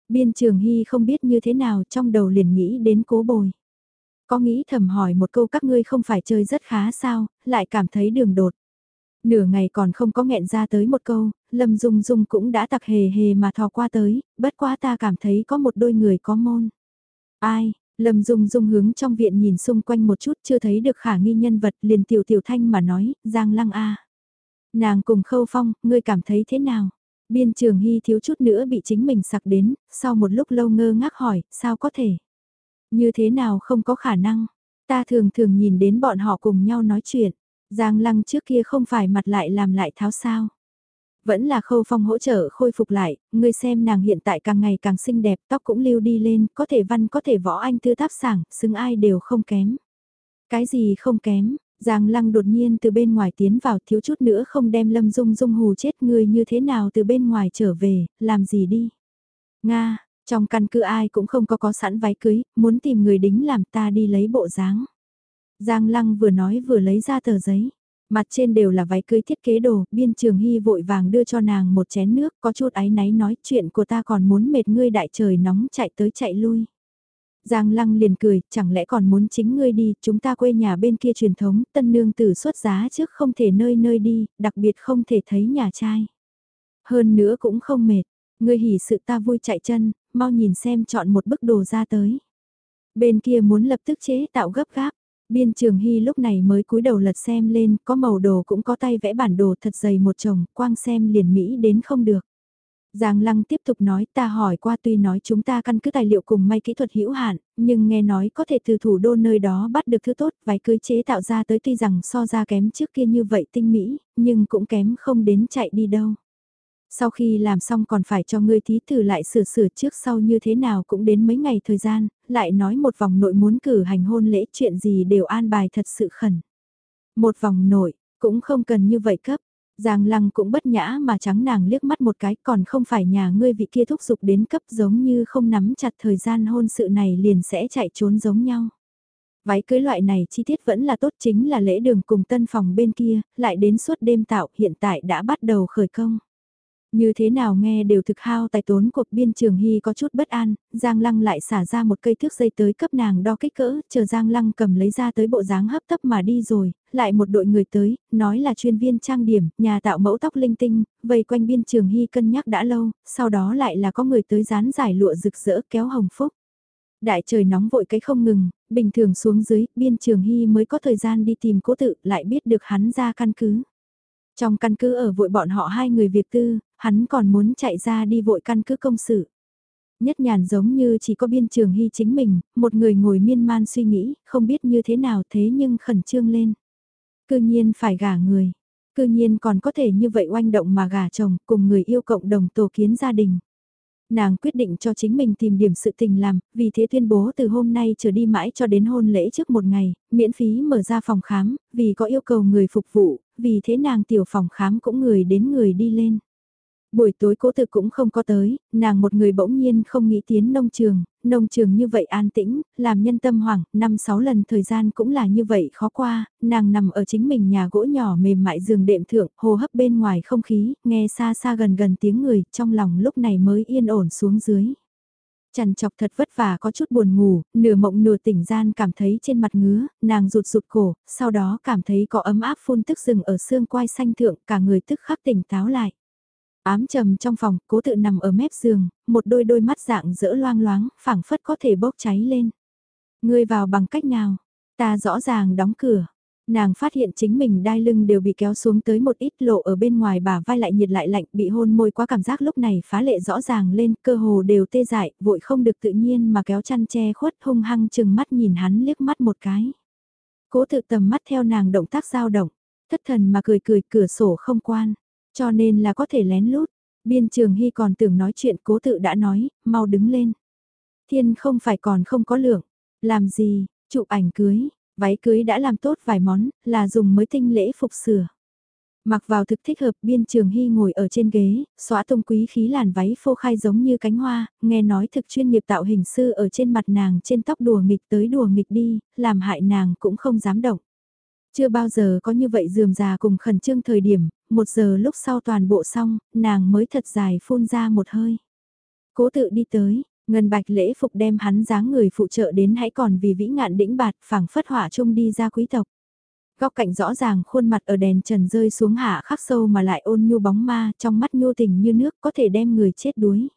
A: Biên trường hy không biết như thế nào trong đầu liền nghĩ đến cố bồi. Có nghĩ thầm hỏi một câu các ngươi không phải chơi rất khá sao, lại cảm thấy đường đột. Nửa ngày còn không có nghẹn ra tới một câu, Lâm Dung Dung cũng đã tặc hề hề mà thò qua tới, bất quá ta cảm thấy có một đôi người có môn. Ai, Lâm Dung Dung hướng trong viện nhìn xung quanh một chút chưa thấy được khả nghi nhân vật liền tiểu tiểu thanh mà nói, Giang Lăng A. Nàng cùng khâu phong, ngươi cảm thấy thế nào? Biên trường hy thiếu chút nữa bị chính mình sặc đến, sau một lúc lâu ngơ ngác hỏi, sao có thể? Như thế nào không có khả năng? Ta thường thường nhìn đến bọn họ cùng nhau nói chuyện. Giang lăng trước kia không phải mặt lại làm lại tháo sao. Vẫn là khâu phong hỗ trợ khôi phục lại, ngươi xem nàng hiện tại càng ngày càng xinh đẹp, tóc cũng lưu đi lên, có thể văn có thể võ anh tư tháp sảng, xứng ai đều không kém. Cái gì không kém, Giang Lăng đột nhiên từ bên ngoài tiến vào thiếu chút nữa không đem Lâm Dung Dung hù chết người như thế nào từ bên ngoài trở về, làm gì đi. Nga, trong căn cứ ai cũng không có có sẵn váy cưới, muốn tìm người đính làm ta đi lấy bộ dáng. Giang Lăng vừa nói vừa lấy ra tờ giấy. Mặt trên đều là váy cưới thiết kế đồ, biên trường hy vội vàng đưa cho nàng một chén nước, có chút áy náy nói chuyện của ta còn muốn mệt ngươi đại trời nóng chạy tới chạy lui. Giang Lăng liền cười, chẳng lẽ còn muốn chính ngươi đi, chúng ta quê nhà bên kia truyền thống, tân nương tử xuất giá trước không thể nơi nơi đi, đặc biệt không thể thấy nhà trai. Hơn nữa cũng không mệt, ngươi hỉ sự ta vui chạy chân, mau nhìn xem chọn một bức đồ ra tới. Bên kia muốn lập tức chế tạo gấp gáp, biên trường hy lúc này mới cúi đầu lật xem lên, có màu đồ cũng có tay vẽ bản đồ thật dày một chồng, quang xem liền Mỹ đến không được. Giang Lăng tiếp tục nói ta hỏi qua tuy nói chúng ta căn cứ tài liệu cùng may kỹ thuật hữu hạn, nhưng nghe nói có thể từ thủ đô nơi đó bắt được thứ tốt, váy cưới chế tạo ra tới tuy rằng so ra kém trước kia như vậy tinh mỹ, nhưng cũng kém không đến chạy đi đâu. Sau khi làm xong còn phải cho ngươi thí thử lại sửa sửa trước sau như thế nào cũng đến mấy ngày thời gian, lại nói một vòng nội muốn cử hành hôn lễ chuyện gì đều an bài thật sự khẩn. Một vòng nội, cũng không cần như vậy cấp. Giang lăng cũng bất nhã mà trắng nàng liếc mắt một cái còn không phải nhà ngươi vị kia thúc giục đến cấp giống như không nắm chặt thời gian hôn sự này liền sẽ chạy trốn giống nhau. Váy cưới loại này chi tiết vẫn là tốt chính là lễ đường cùng tân phòng bên kia, lại đến suốt đêm tạo hiện tại đã bắt đầu khởi công. Như thế nào nghe đều thực hao tài tốn cuộc biên trường hy có chút bất an, Giang Lăng lại xả ra một cây thước dây tới cấp nàng đo kích cỡ, chờ Giang Lăng cầm lấy ra tới bộ dáng hấp tấp mà đi rồi, lại một đội người tới, nói là chuyên viên trang điểm, nhà tạo mẫu tóc linh tinh, vây quanh biên trường hy cân nhắc đã lâu, sau đó lại là có người tới dán giải lụa rực rỡ kéo hồng phúc. Đại trời nóng vội cái không ngừng, bình thường xuống dưới, biên trường hy mới có thời gian đi tìm cố tự, lại biết được hắn ra căn cứ. Trong căn cứ ở vội bọn họ hai người việc tư, hắn còn muốn chạy ra đi vội căn cứ công sự. Nhất nhàn giống như chỉ có biên trường hy chính mình, một người ngồi miên man suy nghĩ, không biết như thế nào thế nhưng khẩn trương lên. Cư nhiên phải gả người, cư nhiên còn có thể như vậy oanh động mà gả chồng cùng người yêu cộng đồng tổ kiến gia đình. Nàng quyết định cho chính mình tìm điểm sự tình làm, vì thế tuyên bố từ hôm nay trở đi mãi cho đến hôn lễ trước một ngày, miễn phí mở ra phòng khám, vì có yêu cầu người phục vụ, vì thế nàng tiểu phòng khám cũng người đến người đi lên. Buổi tối cố tự cũng không có tới, nàng một người bỗng nhiên không nghĩ tiến nông trường, nông trường như vậy an tĩnh, làm nhân tâm hoảng, năm sáu lần thời gian cũng là như vậy khó qua, nàng nằm ở chính mình nhà gỗ nhỏ mềm mại giường đệm thượng, hô hấp bên ngoài không khí, nghe xa xa gần gần tiếng người, trong lòng lúc này mới yên ổn xuống dưới. Chằn chọc thật vất vả có chút buồn ngủ, nửa mộng nửa tỉnh gian cảm thấy trên mặt ngứa, nàng rụt rụt cổ, sau đó cảm thấy có ấm áp phun tức rừng ở xương quai xanh thượng, cả người tức khắc tỉnh táo lại. Ám trầm trong phòng, cố tự nằm ở mép giường, một đôi đôi mắt dạng dỡ loang loáng, phảng phất có thể bốc cháy lên. Ngươi vào bằng cách nào? Ta rõ ràng đóng cửa. Nàng phát hiện chính mình đai lưng đều bị kéo xuống tới một ít lộ ở bên ngoài bà vai lại nhiệt lại lạnh bị hôn môi quá cảm giác lúc này phá lệ rõ ràng lên cơ hồ đều tê dại vội không được tự nhiên mà kéo chăn che khuất hung hăng chừng mắt nhìn hắn liếc mắt một cái. Cố tự tầm mắt theo nàng động tác dao động, thất thần mà cười cười cửa sổ không quan. Cho nên là có thể lén lút. Biên trường hy còn tưởng nói chuyện cố tự đã nói, mau đứng lên. Thiên không phải còn không có lượng. Làm gì, chụp ảnh cưới, váy cưới đã làm tốt vài món, là dùng mới tinh lễ phục sửa. Mặc vào thực thích hợp biên trường hy ngồi ở trên ghế, xóa tung quý khí làn váy phô khai giống như cánh hoa, nghe nói thực chuyên nghiệp tạo hình sư ở trên mặt nàng trên tóc đùa nghịch tới đùa nghịch đi, làm hại nàng cũng không dám động. Chưa bao giờ có như vậy dườm già cùng khẩn trương thời điểm, một giờ lúc sau toàn bộ xong, nàng mới thật dài phun ra một hơi. Cố tự đi tới, ngân bạch lễ phục đem hắn dáng người phụ trợ đến hãy còn vì vĩ ngạn đĩnh bạt phẳng phất hỏa chung đi ra quý tộc. Góc cạnh rõ ràng khuôn mặt ở đèn trần rơi xuống hạ khắc sâu mà lại ôn nhu bóng ma trong mắt nhu tình như nước có thể đem người chết đuối.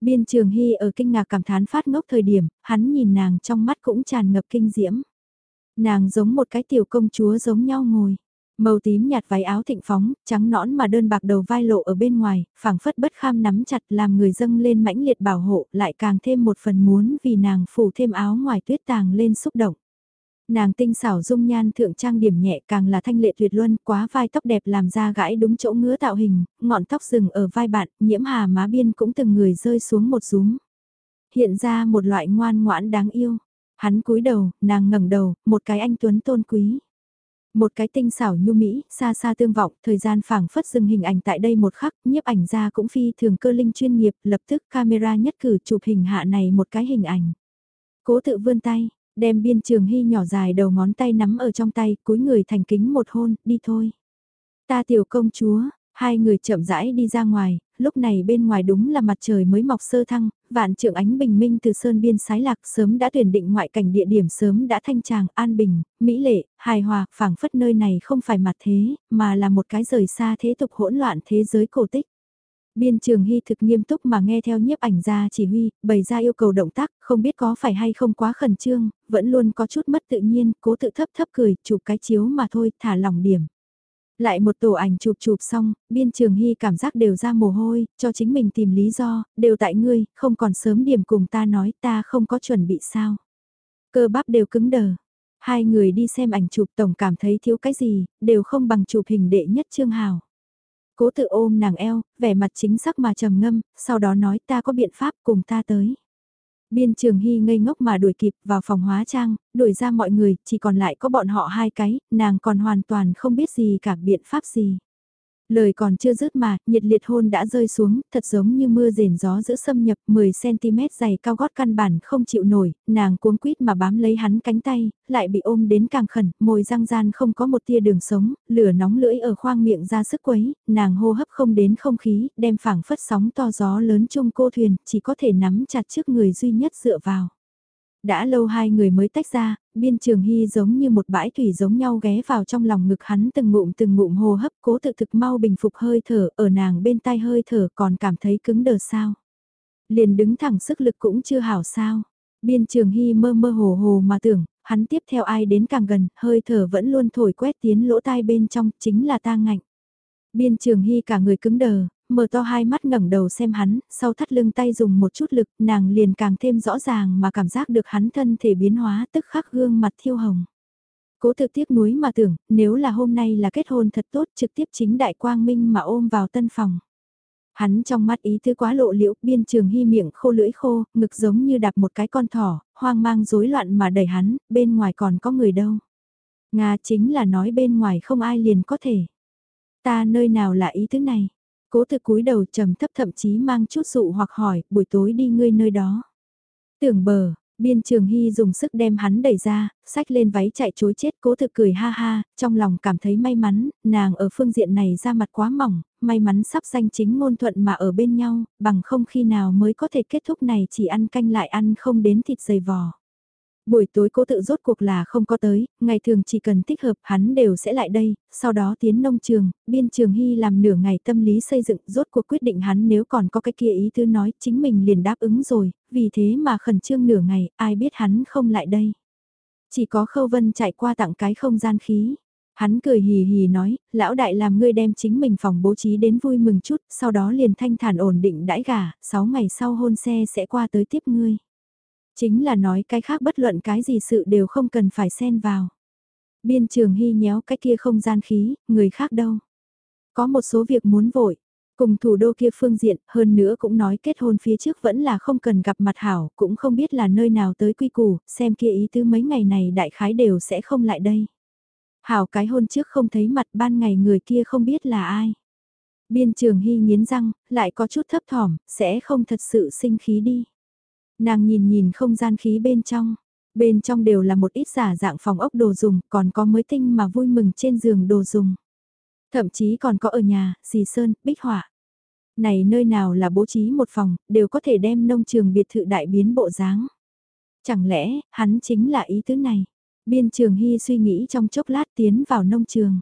A: Biên trường hy ở kinh ngạc cảm thán phát ngốc thời điểm, hắn nhìn nàng trong mắt cũng tràn ngập kinh diễm. Nàng giống một cái tiểu công chúa giống nhau ngồi. Màu tím nhạt váy áo thịnh phóng, trắng nõn mà đơn bạc đầu vai lộ ở bên ngoài, phảng phất bất kham nắm chặt làm người dâng lên mãnh liệt bảo hộ, lại càng thêm một phần muốn vì nàng phủ thêm áo ngoài tuyết tàng lên xúc động. Nàng tinh xảo dung nhan thượng trang điểm nhẹ càng là thanh lệ tuyệt luân, quá vai tóc đẹp làm ra gãi đúng chỗ ngứa tạo hình, ngọn tóc rừng ở vai bạn, nhiễm hà má biên cũng từng người rơi xuống một rúm. Hiện ra một loại ngoan ngoãn đáng yêu. Hắn cúi đầu, nàng ngẩng đầu, một cái anh tuấn tôn quý. Một cái tinh xảo nhu mỹ, xa xa tương vọng, thời gian phảng phất dừng hình ảnh tại đây một khắc, nhiếp ảnh ra cũng phi thường cơ linh chuyên nghiệp, lập tức camera nhất cử chụp hình hạ này một cái hình ảnh. Cố tự vươn tay, đem biên trường hy nhỏ dài đầu ngón tay nắm ở trong tay, cúi người thành kính một hôn, đi thôi. Ta tiểu công chúa, hai người chậm rãi đi ra ngoài, lúc này bên ngoài đúng là mặt trời mới mọc sơ thăng, vạn trượng ánh bình minh từ sơn biên sái lạc sớm đã tuyển định ngoại cảnh địa điểm sớm đã thanh tràng, an bình, mỹ lệ, hài hòa, phảng phất nơi này không phải mặt thế, mà là một cái rời xa thế tục hỗn loạn thế giới cổ tích. Biên trường hy thực nghiêm túc mà nghe theo nhiếp ảnh gia chỉ huy, bày ra yêu cầu động tác, không biết có phải hay không quá khẩn trương, vẫn luôn có chút mất tự nhiên, cố tự thấp thấp cười, chụp cái chiếu mà thôi, thả lỏng điểm. Lại một tổ ảnh chụp chụp xong, biên trường hy cảm giác đều ra mồ hôi, cho chính mình tìm lý do, đều tại ngươi, không còn sớm điểm cùng ta nói ta không có chuẩn bị sao. Cơ bắp đều cứng đờ. Hai người đi xem ảnh chụp tổng cảm thấy thiếu cái gì, đều không bằng chụp hình đệ nhất Trương Hào. Cố tự ôm nàng eo, vẻ mặt chính xác mà trầm ngâm, sau đó nói ta có biện pháp cùng ta tới. Biên trường hy ngây ngốc mà đuổi kịp vào phòng hóa trang, đuổi ra mọi người, chỉ còn lại có bọn họ hai cái, nàng còn hoàn toàn không biết gì cả biện pháp gì. Lời còn chưa dứt mà, nhiệt liệt hôn đã rơi xuống, thật giống như mưa rền gió giữa xâm nhập 10cm dày cao gót căn bản không chịu nổi, nàng cuống quýt mà bám lấy hắn cánh tay, lại bị ôm đến càng khẩn, môi răng gian không có một tia đường sống, lửa nóng lưỡi ở khoang miệng ra sức quấy, nàng hô hấp không đến không khí, đem phảng phất sóng to gió lớn chung cô thuyền, chỉ có thể nắm chặt trước người duy nhất dựa vào. Đã lâu hai người mới tách ra, biên trường hy giống như một bãi thủy giống nhau ghé vào trong lòng ngực hắn từng ngụm từng ngụm hô hấp cố tự thực mau bình phục hơi thở ở nàng bên tai hơi thở còn cảm thấy cứng đờ sao. Liền đứng thẳng sức lực cũng chưa hảo sao. Biên trường hy mơ mơ hồ hồ mà tưởng, hắn tiếp theo ai đến càng gần, hơi thở vẫn luôn thổi quét tiến lỗ tai bên trong, chính là ta ngạnh. Biên trường hy cả người cứng đờ, mở to hai mắt ngẩng đầu xem hắn, sau thắt lưng tay dùng một chút lực, nàng liền càng thêm rõ ràng mà cảm giác được hắn thân thể biến hóa tức khắc gương mặt thiêu hồng. Cố thực tiếc nuối mà tưởng, nếu là hôm nay là kết hôn thật tốt trực tiếp chính đại quang minh mà ôm vào tân phòng. Hắn trong mắt ý thứ quá lộ liễu, biên trường hy miệng khô lưỡi khô, ngực giống như đạp một cái con thỏ, hoang mang rối loạn mà đẩy hắn, bên ngoài còn có người đâu. Nga chính là nói bên ngoài không ai liền có thể. Ta nơi nào là ý thứ này? Cố tự cúi đầu trầm thấp thậm chí mang chút dụ hoặc hỏi, buổi tối đi ngươi nơi đó. Tưởng bờ, biên trường hy dùng sức đem hắn đẩy ra, sách lên váy chạy chối chết cố thực cười ha ha, trong lòng cảm thấy may mắn, nàng ở phương diện này ra mặt quá mỏng, may mắn sắp danh chính ngôn thuận mà ở bên nhau, bằng không khi nào mới có thể kết thúc này chỉ ăn canh lại ăn không đến thịt dày vò. Buổi tối cố tự rốt cuộc là không có tới, ngày thường chỉ cần thích hợp hắn đều sẽ lại đây, sau đó tiến nông trường, biên trường hy làm nửa ngày tâm lý xây dựng rốt cuộc quyết định hắn nếu còn có cái kia ý tư nói chính mình liền đáp ứng rồi, vì thế mà khẩn trương nửa ngày, ai biết hắn không lại đây. Chỉ có khâu vân chạy qua tặng cái không gian khí. Hắn cười hì hì nói, lão đại làm ngươi đem chính mình phòng bố trí đến vui mừng chút, sau đó liền thanh thản ổn định đãi gà, 6 ngày sau hôn xe sẽ qua tới tiếp ngươi. Chính là nói cái khác bất luận cái gì sự đều không cần phải xen vào. Biên trường hy nhéo cái kia không gian khí, người khác đâu. Có một số việc muốn vội. Cùng thủ đô kia phương diện, hơn nữa cũng nói kết hôn phía trước vẫn là không cần gặp mặt hảo, cũng không biết là nơi nào tới quy củ, xem kia ý tứ mấy ngày này đại khái đều sẽ không lại đây. Hảo cái hôn trước không thấy mặt ban ngày người kia không biết là ai. Biên trường hy nghiến răng, lại có chút thấp thỏm, sẽ không thật sự sinh khí đi. Nàng nhìn nhìn không gian khí bên trong. Bên trong đều là một ít giả dạng phòng ốc đồ dùng, còn có mới tinh mà vui mừng trên giường đồ dùng. Thậm chí còn có ở nhà, xì sơn, bích họa. Này nơi nào là bố trí một phòng, đều có thể đem nông trường biệt thự đại biến bộ dáng. Chẳng lẽ, hắn chính là ý tứ này? Biên trường hy suy nghĩ trong chốc lát tiến vào nông trường.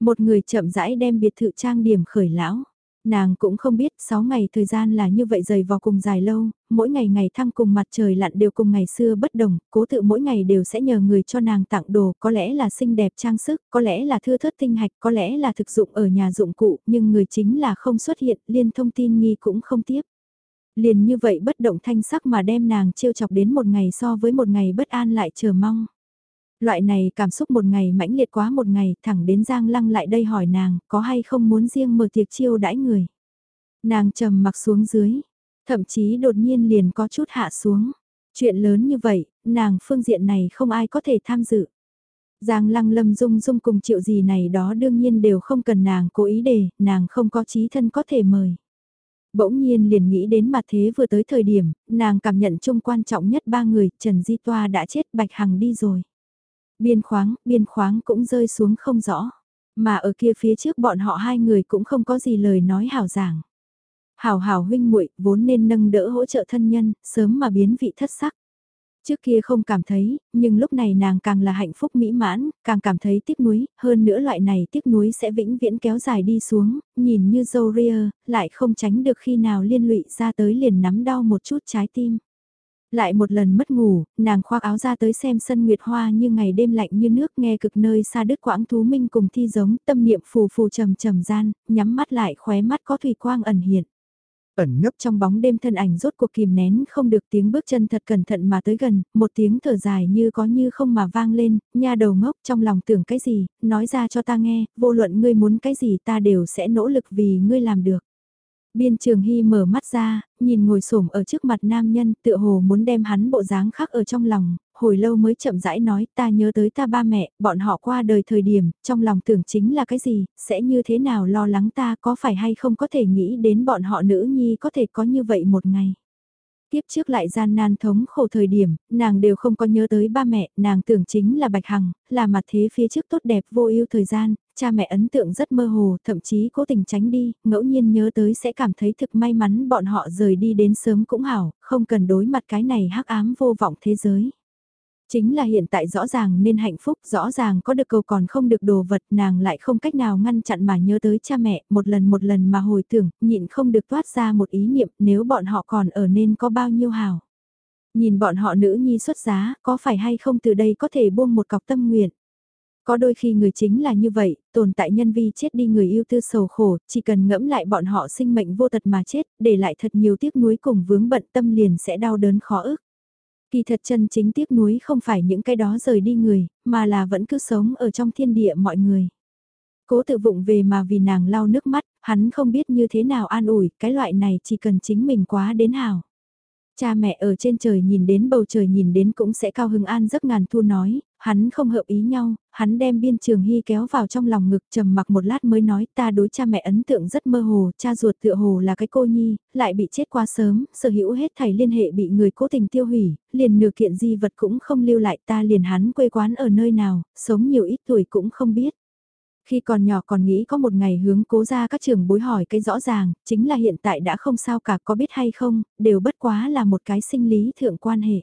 A: Một người chậm rãi đem biệt thự trang điểm khởi lão. Nàng cũng không biết 6 ngày thời gian là như vậy rời vào cùng dài lâu, mỗi ngày ngày thăng cùng mặt trời lặn đều cùng ngày xưa bất đồng, cố tự mỗi ngày đều sẽ nhờ người cho nàng tặng đồ, có lẽ là xinh đẹp trang sức, có lẽ là thưa thớt tinh hạch, có lẽ là thực dụng ở nhà dụng cụ, nhưng người chính là không xuất hiện, liên thông tin nghi cũng không tiếp. Liền như vậy bất động thanh sắc mà đem nàng trêu chọc đến một ngày so với một ngày bất an lại chờ mong. Loại này cảm xúc một ngày mãnh liệt quá một ngày, thẳng đến Giang Lăng lại đây hỏi nàng, có hay không muốn riêng mở tiệc chiêu đãi người. Nàng trầm mặc xuống dưới, thậm chí đột nhiên liền có chút hạ xuống. Chuyện lớn như vậy, nàng phương diện này không ai có thể tham dự. Giang lăng lâm dung dung cùng triệu gì này đó đương nhiên đều không cần nàng cố ý đề, nàng không có trí thân có thể mời. Bỗng nhiên liền nghĩ đến mặt thế vừa tới thời điểm, nàng cảm nhận chung quan trọng nhất ba người, Trần Di Toa đã chết Bạch Hằng đi rồi. Biên khoáng, biên khoáng cũng rơi xuống không rõ. Mà ở kia phía trước bọn họ hai người cũng không có gì lời nói hảo giảng. Hảo hảo huynh muội vốn nên nâng đỡ hỗ trợ thân nhân, sớm mà biến vị thất sắc. Trước kia không cảm thấy, nhưng lúc này nàng càng là hạnh phúc mỹ mãn, càng cảm thấy tiếc nuối, hơn nữa loại này tiếc nuối sẽ vĩnh viễn kéo dài đi xuống, nhìn như dâu ria, lại không tránh được khi nào liên lụy ra tới liền nắm đau một chút trái tim. Lại một lần mất ngủ, nàng khoác áo ra tới xem sân nguyệt hoa như ngày đêm lạnh như nước nghe cực nơi xa đứt quãng thú minh cùng thi giống tâm niệm phù phù trầm trầm gian, nhắm mắt lại khóe mắt có thủy quang ẩn hiện. Ẩn nấp trong bóng đêm thân ảnh rốt cuộc kìm nén không được tiếng bước chân thật cẩn thận mà tới gần, một tiếng thở dài như có như không mà vang lên, nha đầu ngốc trong lòng tưởng cái gì, nói ra cho ta nghe, vô luận ngươi muốn cái gì ta đều sẽ nỗ lực vì ngươi làm được. Biên Trường Hy mở mắt ra, nhìn ngồi xổm ở trước mặt nam nhân, tựa hồ muốn đem hắn bộ dáng khác ở trong lòng, hồi lâu mới chậm rãi nói ta nhớ tới ta ba mẹ, bọn họ qua đời thời điểm, trong lòng tưởng chính là cái gì, sẽ như thế nào lo lắng ta có phải hay không có thể nghĩ đến bọn họ nữ nhi có thể có như vậy một ngày. Tiếp trước lại gian nan thống khổ thời điểm, nàng đều không có nhớ tới ba mẹ, nàng tưởng chính là Bạch Hằng, là mặt thế phía trước tốt đẹp vô ưu thời gian, cha mẹ ấn tượng rất mơ hồ, thậm chí cố tình tránh đi, ngẫu nhiên nhớ tới sẽ cảm thấy thực may mắn bọn họ rời đi đến sớm cũng hảo, không cần đối mặt cái này hắc ám vô vọng thế giới. Chính là hiện tại rõ ràng nên hạnh phúc, rõ ràng có được cầu còn không được đồ vật, nàng lại không cách nào ngăn chặn mà nhớ tới cha mẹ, một lần một lần mà hồi tưởng, nhịn không được toát ra một ý niệm nếu bọn họ còn ở nên có bao nhiêu hào. Nhìn bọn họ nữ nhi xuất giá, có phải hay không từ đây có thể buông một cọc tâm nguyện. Có đôi khi người chính là như vậy, tồn tại nhân vi chết đi người yêu tư sầu khổ, chỉ cần ngẫm lại bọn họ sinh mệnh vô tật mà chết, để lại thật nhiều tiếc nuối cùng vướng bận tâm liền sẽ đau đớn khó ức. Kỳ thật chân chính tiếc nuối không phải những cái đó rời đi người, mà là vẫn cứ sống ở trong thiên địa mọi người. Cố tự vụng về mà vì nàng lau nước mắt, hắn không biết như thế nào an ủi, cái loại này chỉ cần chính mình quá đến hào. Cha mẹ ở trên trời nhìn đến bầu trời nhìn đến cũng sẽ cao hứng an giấc ngàn thu nói, hắn không hợp ý nhau, hắn đem biên trường hy kéo vào trong lòng ngực trầm mặc một lát mới nói ta đối cha mẹ ấn tượng rất mơ hồ, cha ruột tựa hồ là cái cô nhi, lại bị chết quá sớm, sở hữu hết thảy liên hệ bị người cố tình tiêu hủy, liền nửa kiện di vật cũng không lưu lại ta liền hắn quê quán ở nơi nào, sống nhiều ít tuổi cũng không biết. Khi còn nhỏ còn nghĩ có một ngày hướng cố ra các trường bối hỏi cái rõ ràng, chính là hiện tại đã không sao cả có biết hay không, đều bất quá là một cái sinh lý thượng quan hệ.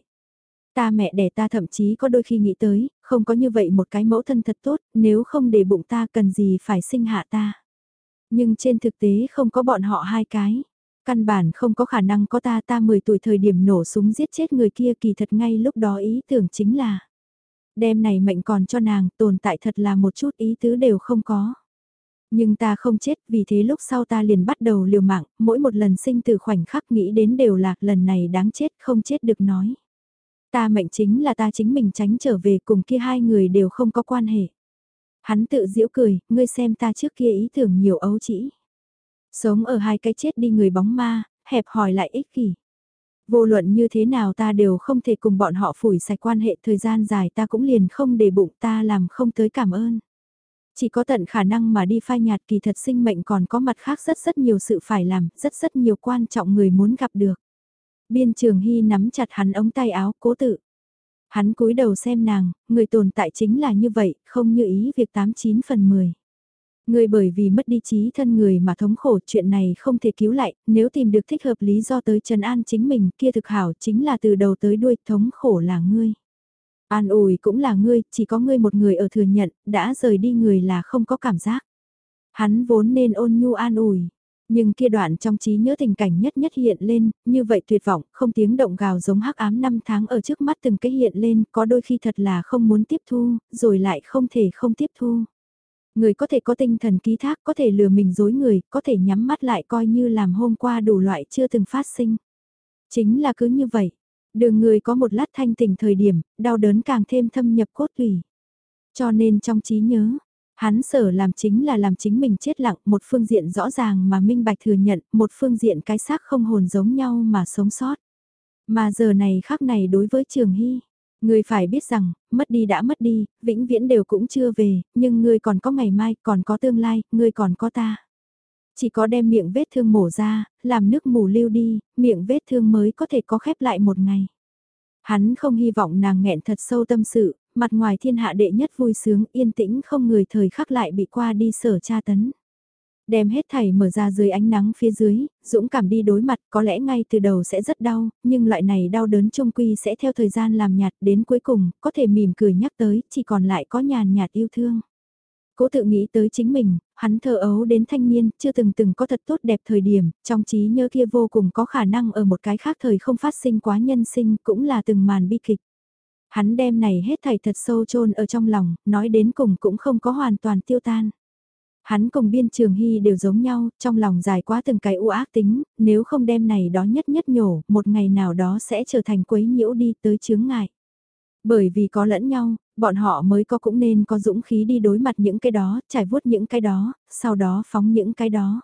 A: Ta mẹ đẻ ta thậm chí có đôi khi nghĩ tới, không có như vậy một cái mẫu thân thật tốt, nếu không để bụng ta cần gì phải sinh hạ ta. Nhưng trên thực tế không có bọn họ hai cái. Căn bản không có khả năng có ta ta 10 tuổi thời điểm nổ súng giết chết người kia kỳ thật ngay lúc đó ý tưởng chính là Đêm này mệnh còn cho nàng tồn tại thật là một chút ý tứ đều không có. Nhưng ta không chết vì thế lúc sau ta liền bắt đầu liều mạng, mỗi một lần sinh từ khoảnh khắc nghĩ đến đều là lần này đáng chết không chết được nói. Ta mệnh chính là ta chính mình tránh trở về cùng kia hai người đều không có quan hệ. Hắn tự giễu cười, ngươi xem ta trước kia ý tưởng nhiều ấu chỉ. Sống ở hai cái chết đi người bóng ma, hẹp hỏi lại ích kỷ. Vô luận như thế nào ta đều không thể cùng bọn họ phủi sạch quan hệ thời gian dài ta cũng liền không để bụng ta làm không tới cảm ơn. Chỉ có tận khả năng mà đi phai nhạt kỳ thật sinh mệnh còn có mặt khác rất rất nhiều sự phải làm, rất rất nhiều quan trọng người muốn gặp được. Biên trường hy nắm chặt hắn ống tay áo cố tự. Hắn cúi đầu xem nàng, người tồn tại chính là như vậy, không như ý việc 89 phần 10. Người bởi vì mất đi trí thân người mà thống khổ chuyện này không thể cứu lại, nếu tìm được thích hợp lý do tới trần an chính mình kia thực hảo chính là từ đầu tới đuôi thống khổ là ngươi. An ủi cũng là ngươi, chỉ có ngươi một người ở thừa nhận, đã rời đi người là không có cảm giác. Hắn vốn nên ôn nhu an ủi, nhưng kia đoạn trong trí nhớ tình cảnh nhất nhất hiện lên, như vậy tuyệt vọng, không tiếng động gào giống hắc ám năm tháng ở trước mắt từng cái hiện lên, có đôi khi thật là không muốn tiếp thu, rồi lại không thể không tiếp thu. Người có thể có tinh thần ký thác, có thể lừa mình dối người, có thể nhắm mắt lại coi như làm hôm qua đủ loại chưa từng phát sinh. Chính là cứ như vậy, đường người có một lát thanh tỉnh thời điểm, đau đớn càng thêm thâm nhập cốt tủy. Cho nên trong trí nhớ, hắn sở làm chính là làm chính mình chết lặng, một phương diện rõ ràng mà minh bạch thừa nhận, một phương diện cái xác không hồn giống nhau mà sống sót. Mà giờ này khác này đối với Trường Hy, Ngươi phải biết rằng, mất đi đã mất đi, vĩnh viễn đều cũng chưa về, nhưng ngươi còn có ngày mai, còn có tương lai, ngươi còn có ta. Chỉ có đem miệng vết thương mổ ra, làm nước mù lưu đi, miệng vết thương mới có thể có khép lại một ngày. Hắn không hy vọng nàng nghẹn thật sâu tâm sự, mặt ngoài thiên hạ đệ nhất vui sướng, yên tĩnh không người thời khắc lại bị qua đi sở tra tấn. Đem hết thảy mở ra dưới ánh nắng phía dưới, dũng cảm đi đối mặt có lẽ ngay từ đầu sẽ rất đau, nhưng loại này đau đớn trung quy sẽ theo thời gian làm nhạt đến cuối cùng, có thể mỉm cười nhắc tới, chỉ còn lại có nhàn nhạt yêu thương. Cố tự nghĩ tới chính mình, hắn thơ ấu đến thanh niên, chưa từng từng có thật tốt đẹp thời điểm, trong trí nhớ kia vô cùng có khả năng ở một cái khác thời không phát sinh quá nhân sinh, cũng là từng màn bi kịch. Hắn đem này hết thảy thật sâu chôn ở trong lòng, nói đến cùng cũng không có hoàn toàn tiêu tan. Hắn cùng biên trường hy đều giống nhau, trong lòng dài quá từng cái u ác tính, nếu không đem này đó nhất nhất nhổ, một ngày nào đó sẽ trở thành quấy nhiễu đi tới chướng ngại. Bởi vì có lẫn nhau, bọn họ mới có cũng nên có dũng khí đi đối mặt những cái đó, trải vuốt những cái đó, sau đó phóng những cái đó.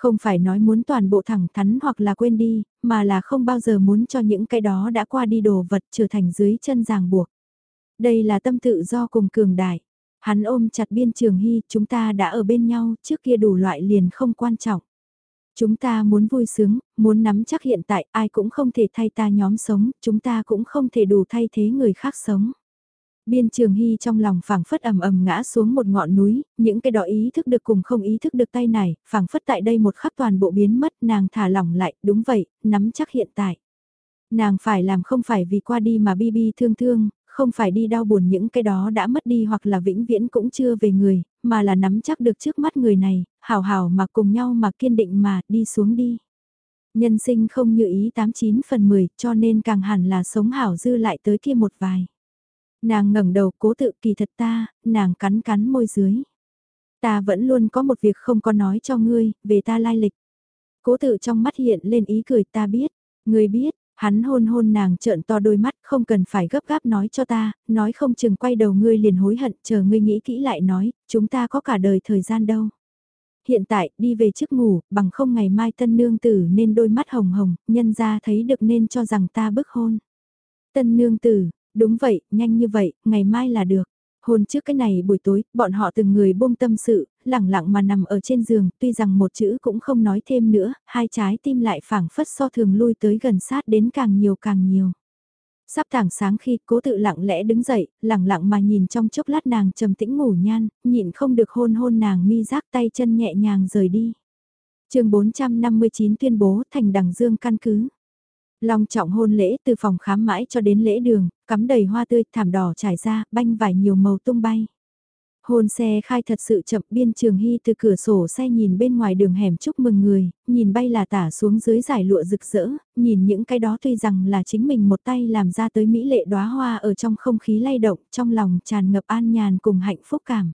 A: Không phải nói muốn toàn bộ thẳng thắn hoặc là quên đi, mà là không bao giờ muốn cho những cái đó đã qua đi đồ vật trở thành dưới chân ràng buộc. Đây là tâm tự do cùng cường đại. Hắn ôm chặt biên trường hy, chúng ta đã ở bên nhau, trước kia đủ loại liền không quan trọng. Chúng ta muốn vui sướng, muốn nắm chắc hiện tại, ai cũng không thể thay ta nhóm sống, chúng ta cũng không thể đủ thay thế người khác sống. Biên Trường Hy trong lòng phảng phất ầm ầm ngã xuống một ngọn núi, những cái đó ý thức được cùng không ý thức được tay này, phảng phất tại đây một khắc toàn bộ biến mất, nàng thả lỏng lại, đúng vậy, nắm chắc hiện tại. Nàng phải làm không phải vì qua đi mà bi bi thương thương, không phải đi đau buồn những cái đó đã mất đi hoặc là vĩnh viễn cũng chưa về người, mà là nắm chắc được trước mắt người này, hào hào mà cùng nhau mà kiên định mà đi xuống đi. Nhân sinh không như ý 89 phần 10 cho nên càng hẳn là sống hảo dư lại tới kia một vài. Nàng ngẩng đầu cố tự kỳ thật ta, nàng cắn cắn môi dưới. Ta vẫn luôn có một việc không có nói cho ngươi, về ta lai lịch. Cố tự trong mắt hiện lên ý cười ta biết, ngươi biết, hắn hôn hôn nàng trợn to đôi mắt không cần phải gấp gáp nói cho ta, nói không chừng quay đầu ngươi liền hối hận chờ ngươi nghĩ kỹ lại nói, chúng ta có cả đời thời gian đâu. Hiện tại, đi về trước ngủ, bằng không ngày mai tân nương tử nên đôi mắt hồng hồng, nhân ra thấy được nên cho rằng ta bức hôn. Tân nương tử, Đúng vậy, nhanh như vậy, ngày mai là được. Hôn trước cái này buổi tối, bọn họ từng người buông tâm sự, lẳng lặng mà nằm ở trên giường, tuy rằng một chữ cũng không nói thêm nữa, hai trái tim lại phảng phất so thường lui tới gần sát đến càng nhiều càng nhiều. Sắp tảng sáng khi cố tự lặng lẽ đứng dậy, lặng lặng mà nhìn trong chốc lát nàng trầm tĩnh ngủ nhan, nhịn không được hôn hôn nàng mi giác tay chân nhẹ nhàng rời đi. chương 459 tuyên bố thành đằng dương căn cứ. Long trọng hôn lễ từ phòng khám mãi cho đến lễ đường, cắm đầy hoa tươi, thảm đỏ trải ra, banh vải nhiều màu tung bay. Hôn xe khai thật sự chậm biên trường hy từ cửa sổ xe nhìn bên ngoài đường hẻm chúc mừng người, nhìn bay là tả xuống dưới giải lụa rực rỡ, nhìn những cái đó tuy rằng là chính mình một tay làm ra tới mỹ lệ đóa hoa ở trong không khí lay động, trong lòng tràn ngập an nhàn cùng hạnh phúc cảm.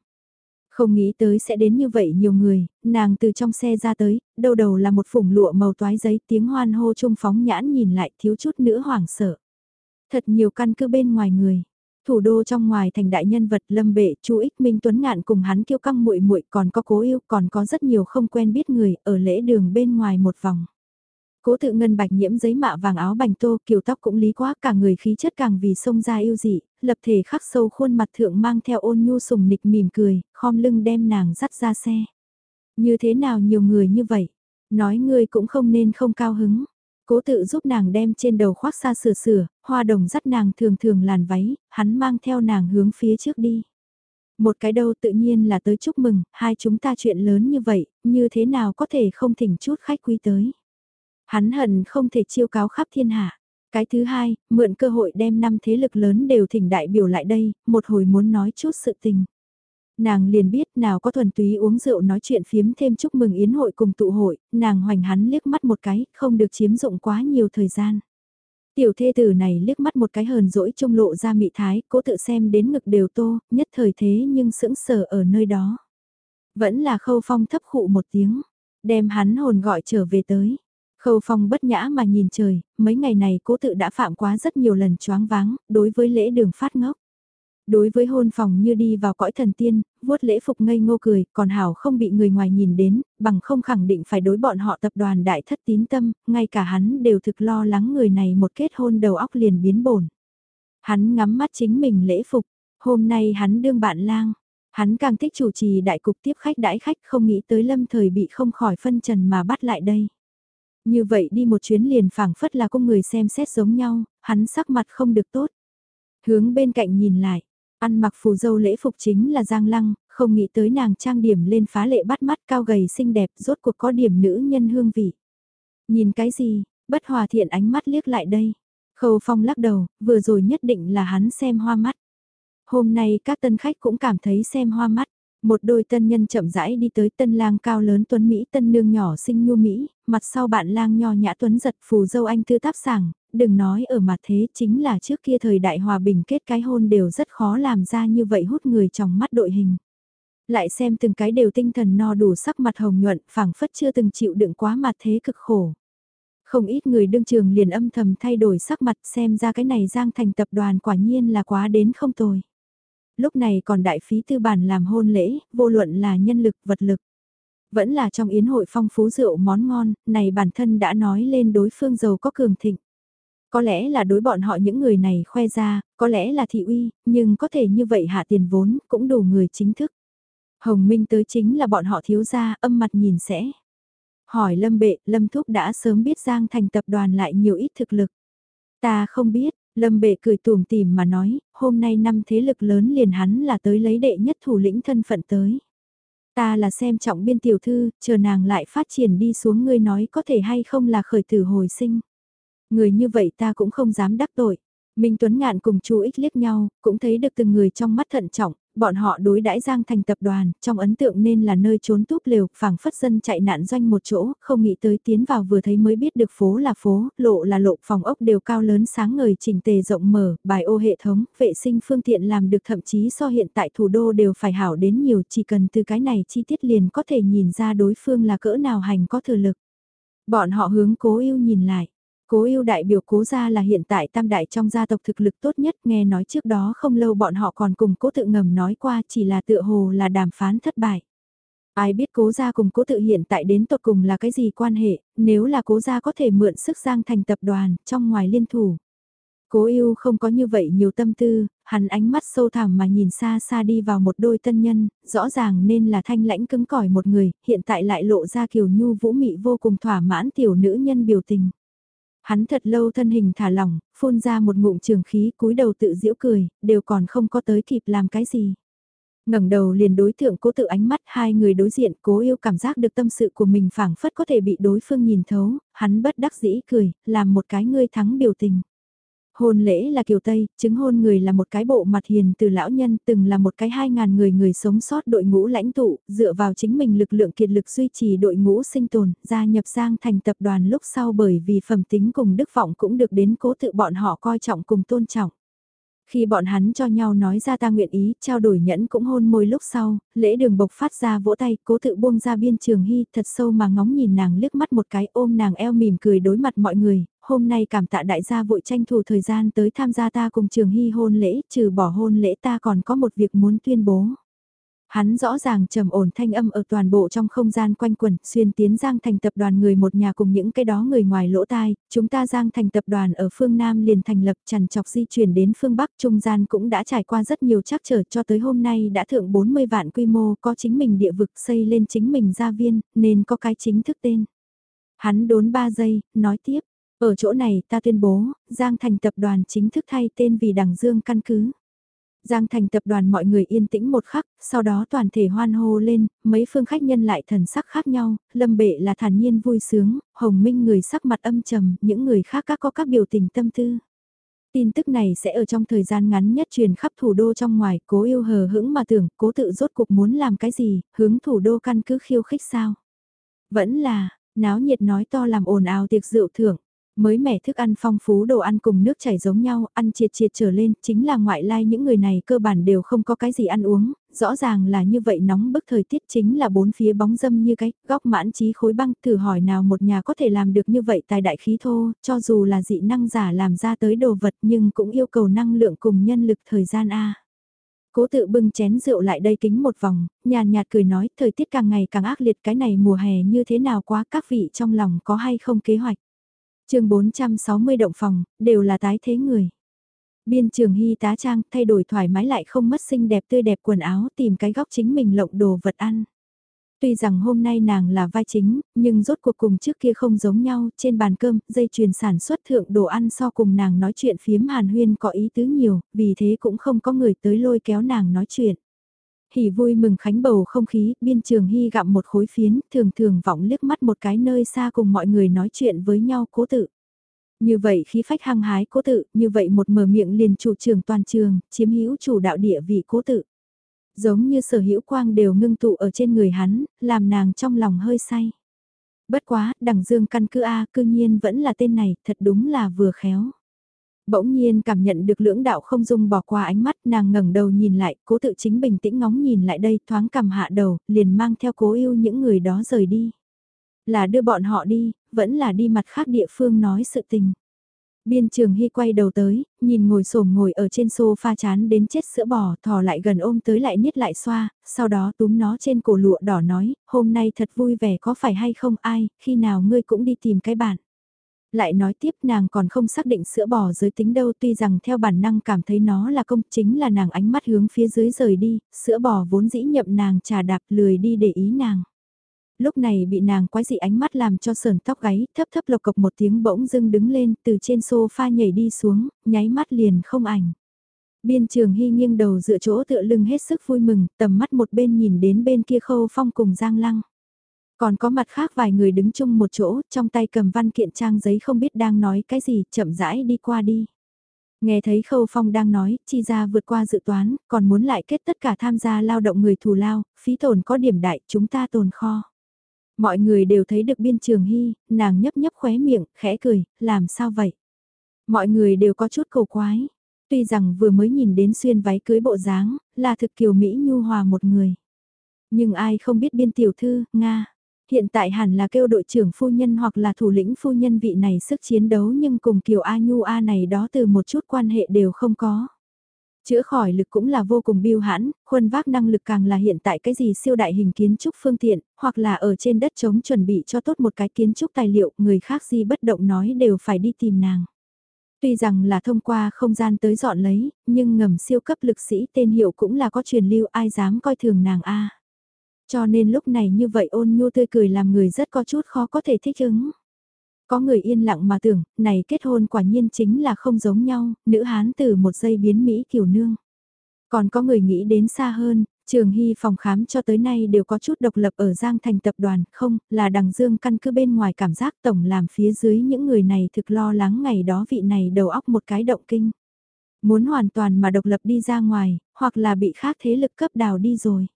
A: Không nghĩ tới sẽ đến như vậy nhiều người, nàng từ trong xe ra tới, đầu đầu là một phủng lụa màu toái giấy tiếng hoan hô trung phóng nhãn nhìn lại thiếu chút nữa hoảng sợ. Thật nhiều căn cứ bên ngoài người. Thủ đô trong ngoài thành đại nhân vật Lâm Bệ, Chu Ích Minh Tuấn Ngạn cùng hắn kiêu căng muội muội còn có cố yêu, còn có rất nhiều không quen biết người ở lễ đường bên ngoài một vòng. Cố tự ngân bạch nhiễm giấy mạ vàng áo bành tô, kiểu tóc cũng lý quá, cả người khí chất càng vì sông ra yêu dị, lập thể khắc sâu khuôn mặt thượng mang theo ôn nhu sùng nịch mỉm cười, khom lưng đem nàng dắt ra xe. Như thế nào nhiều người như vậy? Nói ngươi cũng không nên không cao hứng. Cố tự giúp nàng đem trên đầu khoác xa sửa sửa, hoa đồng dắt nàng thường thường làn váy, hắn mang theo nàng hướng phía trước đi. Một cái đâu tự nhiên là tới chúc mừng, hai chúng ta chuyện lớn như vậy, như thế nào có thể không thỉnh chút khách quý tới. Hắn hận không thể chiêu cáo khắp thiên hạ. Cái thứ hai, mượn cơ hội đem năm thế lực lớn đều thỉnh đại biểu lại đây, một hồi muốn nói chút sự tình. Nàng liền biết nào có thuần túy uống rượu nói chuyện phiếm thêm chúc mừng yến hội cùng tụ hội, nàng hoành hắn liếc mắt một cái, không được chiếm dụng quá nhiều thời gian. Tiểu thê tử này liếc mắt một cái hờn dỗi trông lộ ra mị thái, cố tự xem đến ngực đều tô, nhất thời thế nhưng sững sờ ở nơi đó. Vẫn là khâu phong thấp khụ một tiếng, đem hắn hồn gọi trở về tới. Khâu phong bất nhã mà nhìn trời, mấy ngày này cố tự đã phạm quá rất nhiều lần choáng váng, đối với lễ đường phát ngốc. Đối với hôn phòng như đi vào cõi thần tiên, vuốt lễ phục ngây ngô cười, còn hảo không bị người ngoài nhìn đến, bằng không khẳng định phải đối bọn họ tập đoàn đại thất tín tâm, ngay cả hắn đều thực lo lắng người này một kết hôn đầu óc liền biến bổn. Hắn ngắm mắt chính mình lễ phục, hôm nay hắn đương bạn lang, hắn càng thích chủ trì đại cục tiếp khách đãi khách không nghĩ tới lâm thời bị không khỏi phân trần mà bắt lại đây. Như vậy đi một chuyến liền phảng phất là có người xem xét giống nhau, hắn sắc mặt không được tốt. Hướng bên cạnh nhìn lại, ăn mặc phù dâu lễ phục chính là Giang Lăng, không nghĩ tới nàng trang điểm lên phá lệ bắt mắt cao gầy xinh đẹp rốt cuộc có điểm nữ nhân hương vị. Nhìn cái gì, bất hòa thiện ánh mắt liếc lại đây. Khâu phong lắc đầu, vừa rồi nhất định là hắn xem hoa mắt. Hôm nay các tân khách cũng cảm thấy xem hoa mắt. Một đôi tân nhân chậm rãi đi tới tân lang cao lớn tuấn Mỹ tân nương nhỏ xinh nhu Mỹ, mặt sau bạn lang nho nhã tuấn giật phù dâu anh tư táp sảng, đừng nói ở mặt thế chính là trước kia thời đại hòa bình kết cái hôn đều rất khó làm ra như vậy hút người trong mắt đội hình. Lại xem từng cái đều tinh thần no đủ sắc mặt hồng nhuận phảng phất chưa từng chịu đựng quá mặt thế cực khổ. Không ít người đương trường liền âm thầm thay đổi sắc mặt xem ra cái này Giang Thành tập đoàn quả nhiên là quá đến không tồi. Lúc này còn đại phí tư bản làm hôn lễ, vô luận là nhân lực, vật lực. Vẫn là trong yến hội phong phú rượu món ngon, này bản thân đã nói lên đối phương giàu có cường thịnh. Có lẽ là đối bọn họ những người này khoe ra, có lẽ là thị uy, nhưng có thể như vậy hạ tiền vốn cũng đủ người chính thức. Hồng Minh tới chính là bọn họ thiếu gia, âm mặt nhìn sẽ. Hỏi Lâm Bệ, Lâm Thúc đã sớm biết Giang Thành tập đoàn lại nhiều ít thực lực. Ta không biết, Lâm Bệ cười tùm tìm mà nói, hôm nay năm thế lực lớn liền hắn là tới lấy đệ nhất thủ lĩnh thân phận tới. Ta là xem trọng biên tiểu thư, chờ nàng lại phát triển đi xuống ngươi nói có thể hay không là khởi tử hồi sinh. Người như vậy ta cũng không dám đắc tội. Minh Tuấn Ngạn cùng Chu Ích liếc nhau, cũng thấy được từng người trong mắt thận trọng, bọn họ đối đãi Giang thành tập đoàn, trong ấn tượng nên là nơi trốn túp lều, phảng phất dân chạy nạn doanh một chỗ, không nghĩ tới tiến vào vừa thấy mới biết được phố là phố, lộ là lộ, phòng ốc đều cao lớn sáng ngời chỉnh tề rộng mở, bài ô hệ thống, vệ sinh phương tiện làm được thậm chí so hiện tại thủ đô đều phải hảo đến nhiều, chỉ cần từ cái này chi tiết liền có thể nhìn ra đối phương là cỡ nào hành có thừa lực. Bọn họ hướng cố yêu nhìn lại. Cố yêu đại biểu cố gia là hiện tại tam đại trong gia tộc thực lực tốt nhất nghe nói trước đó không lâu bọn họ còn cùng cố tự ngầm nói qua chỉ là tựa hồ là đàm phán thất bại. Ai biết cố gia cùng cố tự hiện tại đến tột cùng là cái gì quan hệ, nếu là cố gia có thể mượn sức giang thành tập đoàn, trong ngoài liên thủ. Cố yêu không có như vậy nhiều tâm tư, hắn ánh mắt sâu thẳm mà nhìn xa xa đi vào một đôi tân nhân, rõ ràng nên là thanh lãnh cứng cỏi một người, hiện tại lại lộ ra kiều nhu vũ mị vô cùng thỏa mãn tiểu nữ nhân biểu tình. Hắn thật lâu thân hình thả lỏng, phun ra một ngụm trường khí cúi đầu tự giễu cười, đều còn không có tới kịp làm cái gì. ngẩng đầu liền đối tượng cố tự ánh mắt hai người đối diện cố yêu cảm giác được tâm sự của mình phảng phất có thể bị đối phương nhìn thấu, hắn bất đắc dĩ cười, làm một cái ngươi thắng biểu tình. Hôn lễ là kiều Tây, chứng hôn người là một cái bộ mặt hiền từ lão nhân từng là một cái hai ngàn người người sống sót đội ngũ lãnh tụ, dựa vào chính mình lực lượng kiệt lực duy trì đội ngũ sinh tồn, gia nhập Giang thành tập đoàn lúc sau bởi vì phẩm tính cùng đức vọng cũng được đến cố tự bọn họ coi trọng cùng tôn trọng. Khi bọn hắn cho nhau nói ra ta nguyện ý, trao đổi nhẫn cũng hôn môi lúc sau, lễ đường bộc phát ra vỗ tay, cố tự buông ra biên trường hy thật sâu mà ngóng nhìn nàng liếc mắt một cái ôm nàng eo mỉm cười đối mặt mọi người, hôm nay cảm tạ đại gia vội tranh thủ thời gian tới tham gia ta cùng trường hy hôn lễ, trừ bỏ hôn lễ ta còn có một việc muốn tuyên bố. Hắn rõ ràng trầm ổn thanh âm ở toàn bộ trong không gian quanh quẩn, xuyên tiến Giang thành tập đoàn người một nhà cùng những cái đó người ngoài lỗ tai, chúng ta Giang thành tập đoàn ở phương Nam liền thành lập trằn chọc di chuyển đến phương Bắc trung gian cũng đã trải qua rất nhiều trắc trở cho tới hôm nay đã thượng 40 vạn quy mô có chính mình địa vực xây lên chính mình gia viên, nên có cái chính thức tên. Hắn đốn 3 giây, nói tiếp, ở chỗ này ta tuyên bố, Giang thành tập đoàn chính thức thay tên vì Đảng Dương căn cứ. Giang thành tập đoàn mọi người yên tĩnh một khắc, sau đó toàn thể hoan hô lên, mấy phương khách nhân lại thần sắc khác nhau, lâm bệ là thản nhiên vui sướng, hồng minh người sắc mặt âm trầm, những người khác các có các biểu tình tâm tư. Tin tức này sẽ ở trong thời gian ngắn nhất truyền khắp thủ đô trong ngoài, cố yêu hờ hững mà tưởng, cố tự rốt cuộc muốn làm cái gì, hướng thủ đô căn cứ khiêu khích sao. Vẫn là, náo nhiệt nói to làm ồn ào tiệc rượu thưởng. Mới mẻ thức ăn phong phú đồ ăn cùng nước chảy giống nhau, ăn triệt triệt trở lên, chính là ngoại lai những người này cơ bản đều không có cái gì ăn uống, rõ ràng là như vậy nóng bức thời tiết chính là bốn phía bóng dâm như cái, góc mãn trí khối băng, thử hỏi nào một nhà có thể làm được như vậy tài đại khí thô, cho dù là dị năng giả làm ra tới đồ vật nhưng cũng yêu cầu năng lượng cùng nhân lực thời gian A. Cố tự bưng chén rượu lại đây kính một vòng, nhàn nhạt cười nói thời tiết càng ngày càng ác liệt cái này mùa hè như thế nào quá các vị trong lòng có hay không kế hoạch? Chương 460 động phòng, đều là tái thế người. Biên trường hy tá trang thay đổi thoải mái lại không mất xinh đẹp tươi đẹp quần áo tìm cái góc chính mình lộng đồ vật ăn. Tuy rằng hôm nay nàng là vai chính, nhưng rốt cuộc cùng trước kia không giống nhau, trên bàn cơm, dây chuyền sản xuất thượng đồ ăn so cùng nàng nói chuyện phiếm hàn huyên có ý tứ nhiều, vì thế cũng không có người tới lôi kéo nàng nói chuyện. Hỉ vui mừng khánh bầu không khí, biên trường hy gặm một khối phiến, thường thường vọng liếc mắt một cái nơi xa cùng mọi người nói chuyện với nhau cố tự. Như vậy khí phách hăng hái cố tự, như vậy một mở miệng liền chủ trường toàn trường, chiếm hữu chủ đạo địa vị cố tự. Giống như sở hữu quang đều ngưng tụ ở trên người hắn, làm nàng trong lòng hơi say. Bất quá, đằng dương căn cứ A cư nhiên vẫn là tên này, thật đúng là vừa khéo. Bỗng nhiên cảm nhận được lưỡng đạo không dung bỏ qua ánh mắt nàng ngẩng đầu nhìn lại, cố tự chính bình tĩnh ngóng nhìn lại đây thoáng cầm hạ đầu, liền mang theo cố yêu những người đó rời đi. Là đưa bọn họ đi, vẫn là đi mặt khác địa phương nói sự tình. Biên trường Hy quay đầu tới, nhìn ngồi xổm ngồi ở trên sofa chán đến chết sữa bò, thò lại gần ôm tới lại niết lại xoa, sau đó túm nó trên cổ lụa đỏ nói, hôm nay thật vui vẻ có phải hay không ai, khi nào ngươi cũng đi tìm cái bạn. Lại nói tiếp nàng còn không xác định sữa bò giới tính đâu tuy rằng theo bản năng cảm thấy nó là công chính là nàng ánh mắt hướng phía dưới rời đi, sữa bò vốn dĩ nhậm nàng trà đạp lười đi để ý nàng lúc này bị nàng quái dị ánh mắt làm cho sờn tóc gáy, thấp thấp lộc cộc một tiếng bỗng dưng đứng lên từ trên sofa nhảy đi xuống, nháy mắt liền không ảnh. Biên trường hy nghiêng đầu dựa chỗ tựa lưng hết sức vui mừng, tầm mắt một bên nhìn đến bên kia khâu phong cùng giang lăng. Còn có mặt khác vài người đứng chung một chỗ, trong tay cầm văn kiện trang giấy không biết đang nói cái gì, chậm rãi đi qua đi. Nghe thấy Khâu Phong đang nói, chi ra vượt qua dự toán, còn muốn lại kết tất cả tham gia lao động người thù lao, phí tổn có điểm đại, chúng ta tồn kho. Mọi người đều thấy được biên trường hy, nàng nhấp nhấp khóe miệng, khẽ cười, làm sao vậy? Mọi người đều có chút cầu quái. Tuy rằng vừa mới nhìn đến xuyên váy cưới bộ dáng, là thực kiều Mỹ nhu hòa một người. Nhưng ai không biết biên tiểu thư, Nga. Hiện tại hẳn là kêu đội trưởng phu nhân hoặc là thủ lĩnh phu nhân vị này sức chiến đấu nhưng cùng kiều A nhu A này đó từ một chút quan hệ đều không có. Chữa khỏi lực cũng là vô cùng biêu hãn, khuôn vác năng lực càng là hiện tại cái gì siêu đại hình kiến trúc phương tiện, hoặc là ở trên đất chống chuẩn bị cho tốt một cái kiến trúc tài liệu, người khác gì bất động nói đều phải đi tìm nàng. Tuy rằng là thông qua không gian tới dọn lấy, nhưng ngầm siêu cấp lực sĩ tên hiệu cũng là có truyền lưu ai dám coi thường nàng a. Cho nên lúc này như vậy ôn nhu tươi cười làm người rất có chút khó có thể thích ứng. Có người yên lặng mà tưởng, này kết hôn quả nhiên chính là không giống nhau, nữ hán từ một giây biến Mỹ kiểu nương. Còn có người nghĩ đến xa hơn, trường hy phòng khám cho tới nay đều có chút độc lập ở Giang Thành tập đoàn, không, là đằng dương căn cứ bên ngoài cảm giác tổng làm phía dưới những người này thực lo lắng ngày đó vị này đầu óc một cái động kinh. Muốn hoàn toàn mà độc lập đi ra ngoài, hoặc là bị khác thế lực cấp đào đi rồi.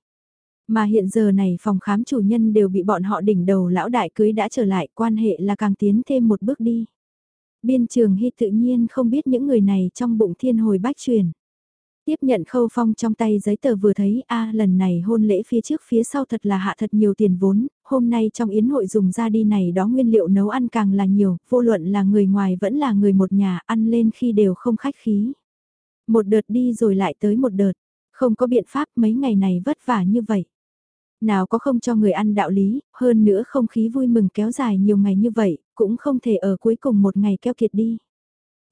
A: Mà hiện giờ này phòng khám chủ nhân đều bị bọn họ đỉnh đầu lão đại cưới đã trở lại quan hệ là càng tiến thêm một bước đi. Biên trường hy tự nhiên không biết những người này trong bụng thiên hồi bách truyền. Tiếp nhận khâu phong trong tay giấy tờ vừa thấy a lần này hôn lễ phía trước phía sau thật là hạ thật nhiều tiền vốn, hôm nay trong yến hội dùng ra đi này đó nguyên liệu nấu ăn càng là nhiều, vô luận là người ngoài vẫn là người một nhà ăn lên khi đều không khách khí. Một đợt đi rồi lại tới một đợt, không có biện pháp mấy ngày này vất vả như vậy. Nào có không cho người ăn đạo lý, hơn nữa không khí vui mừng kéo dài nhiều ngày như vậy, cũng không thể ở cuối cùng một ngày keo kiệt đi.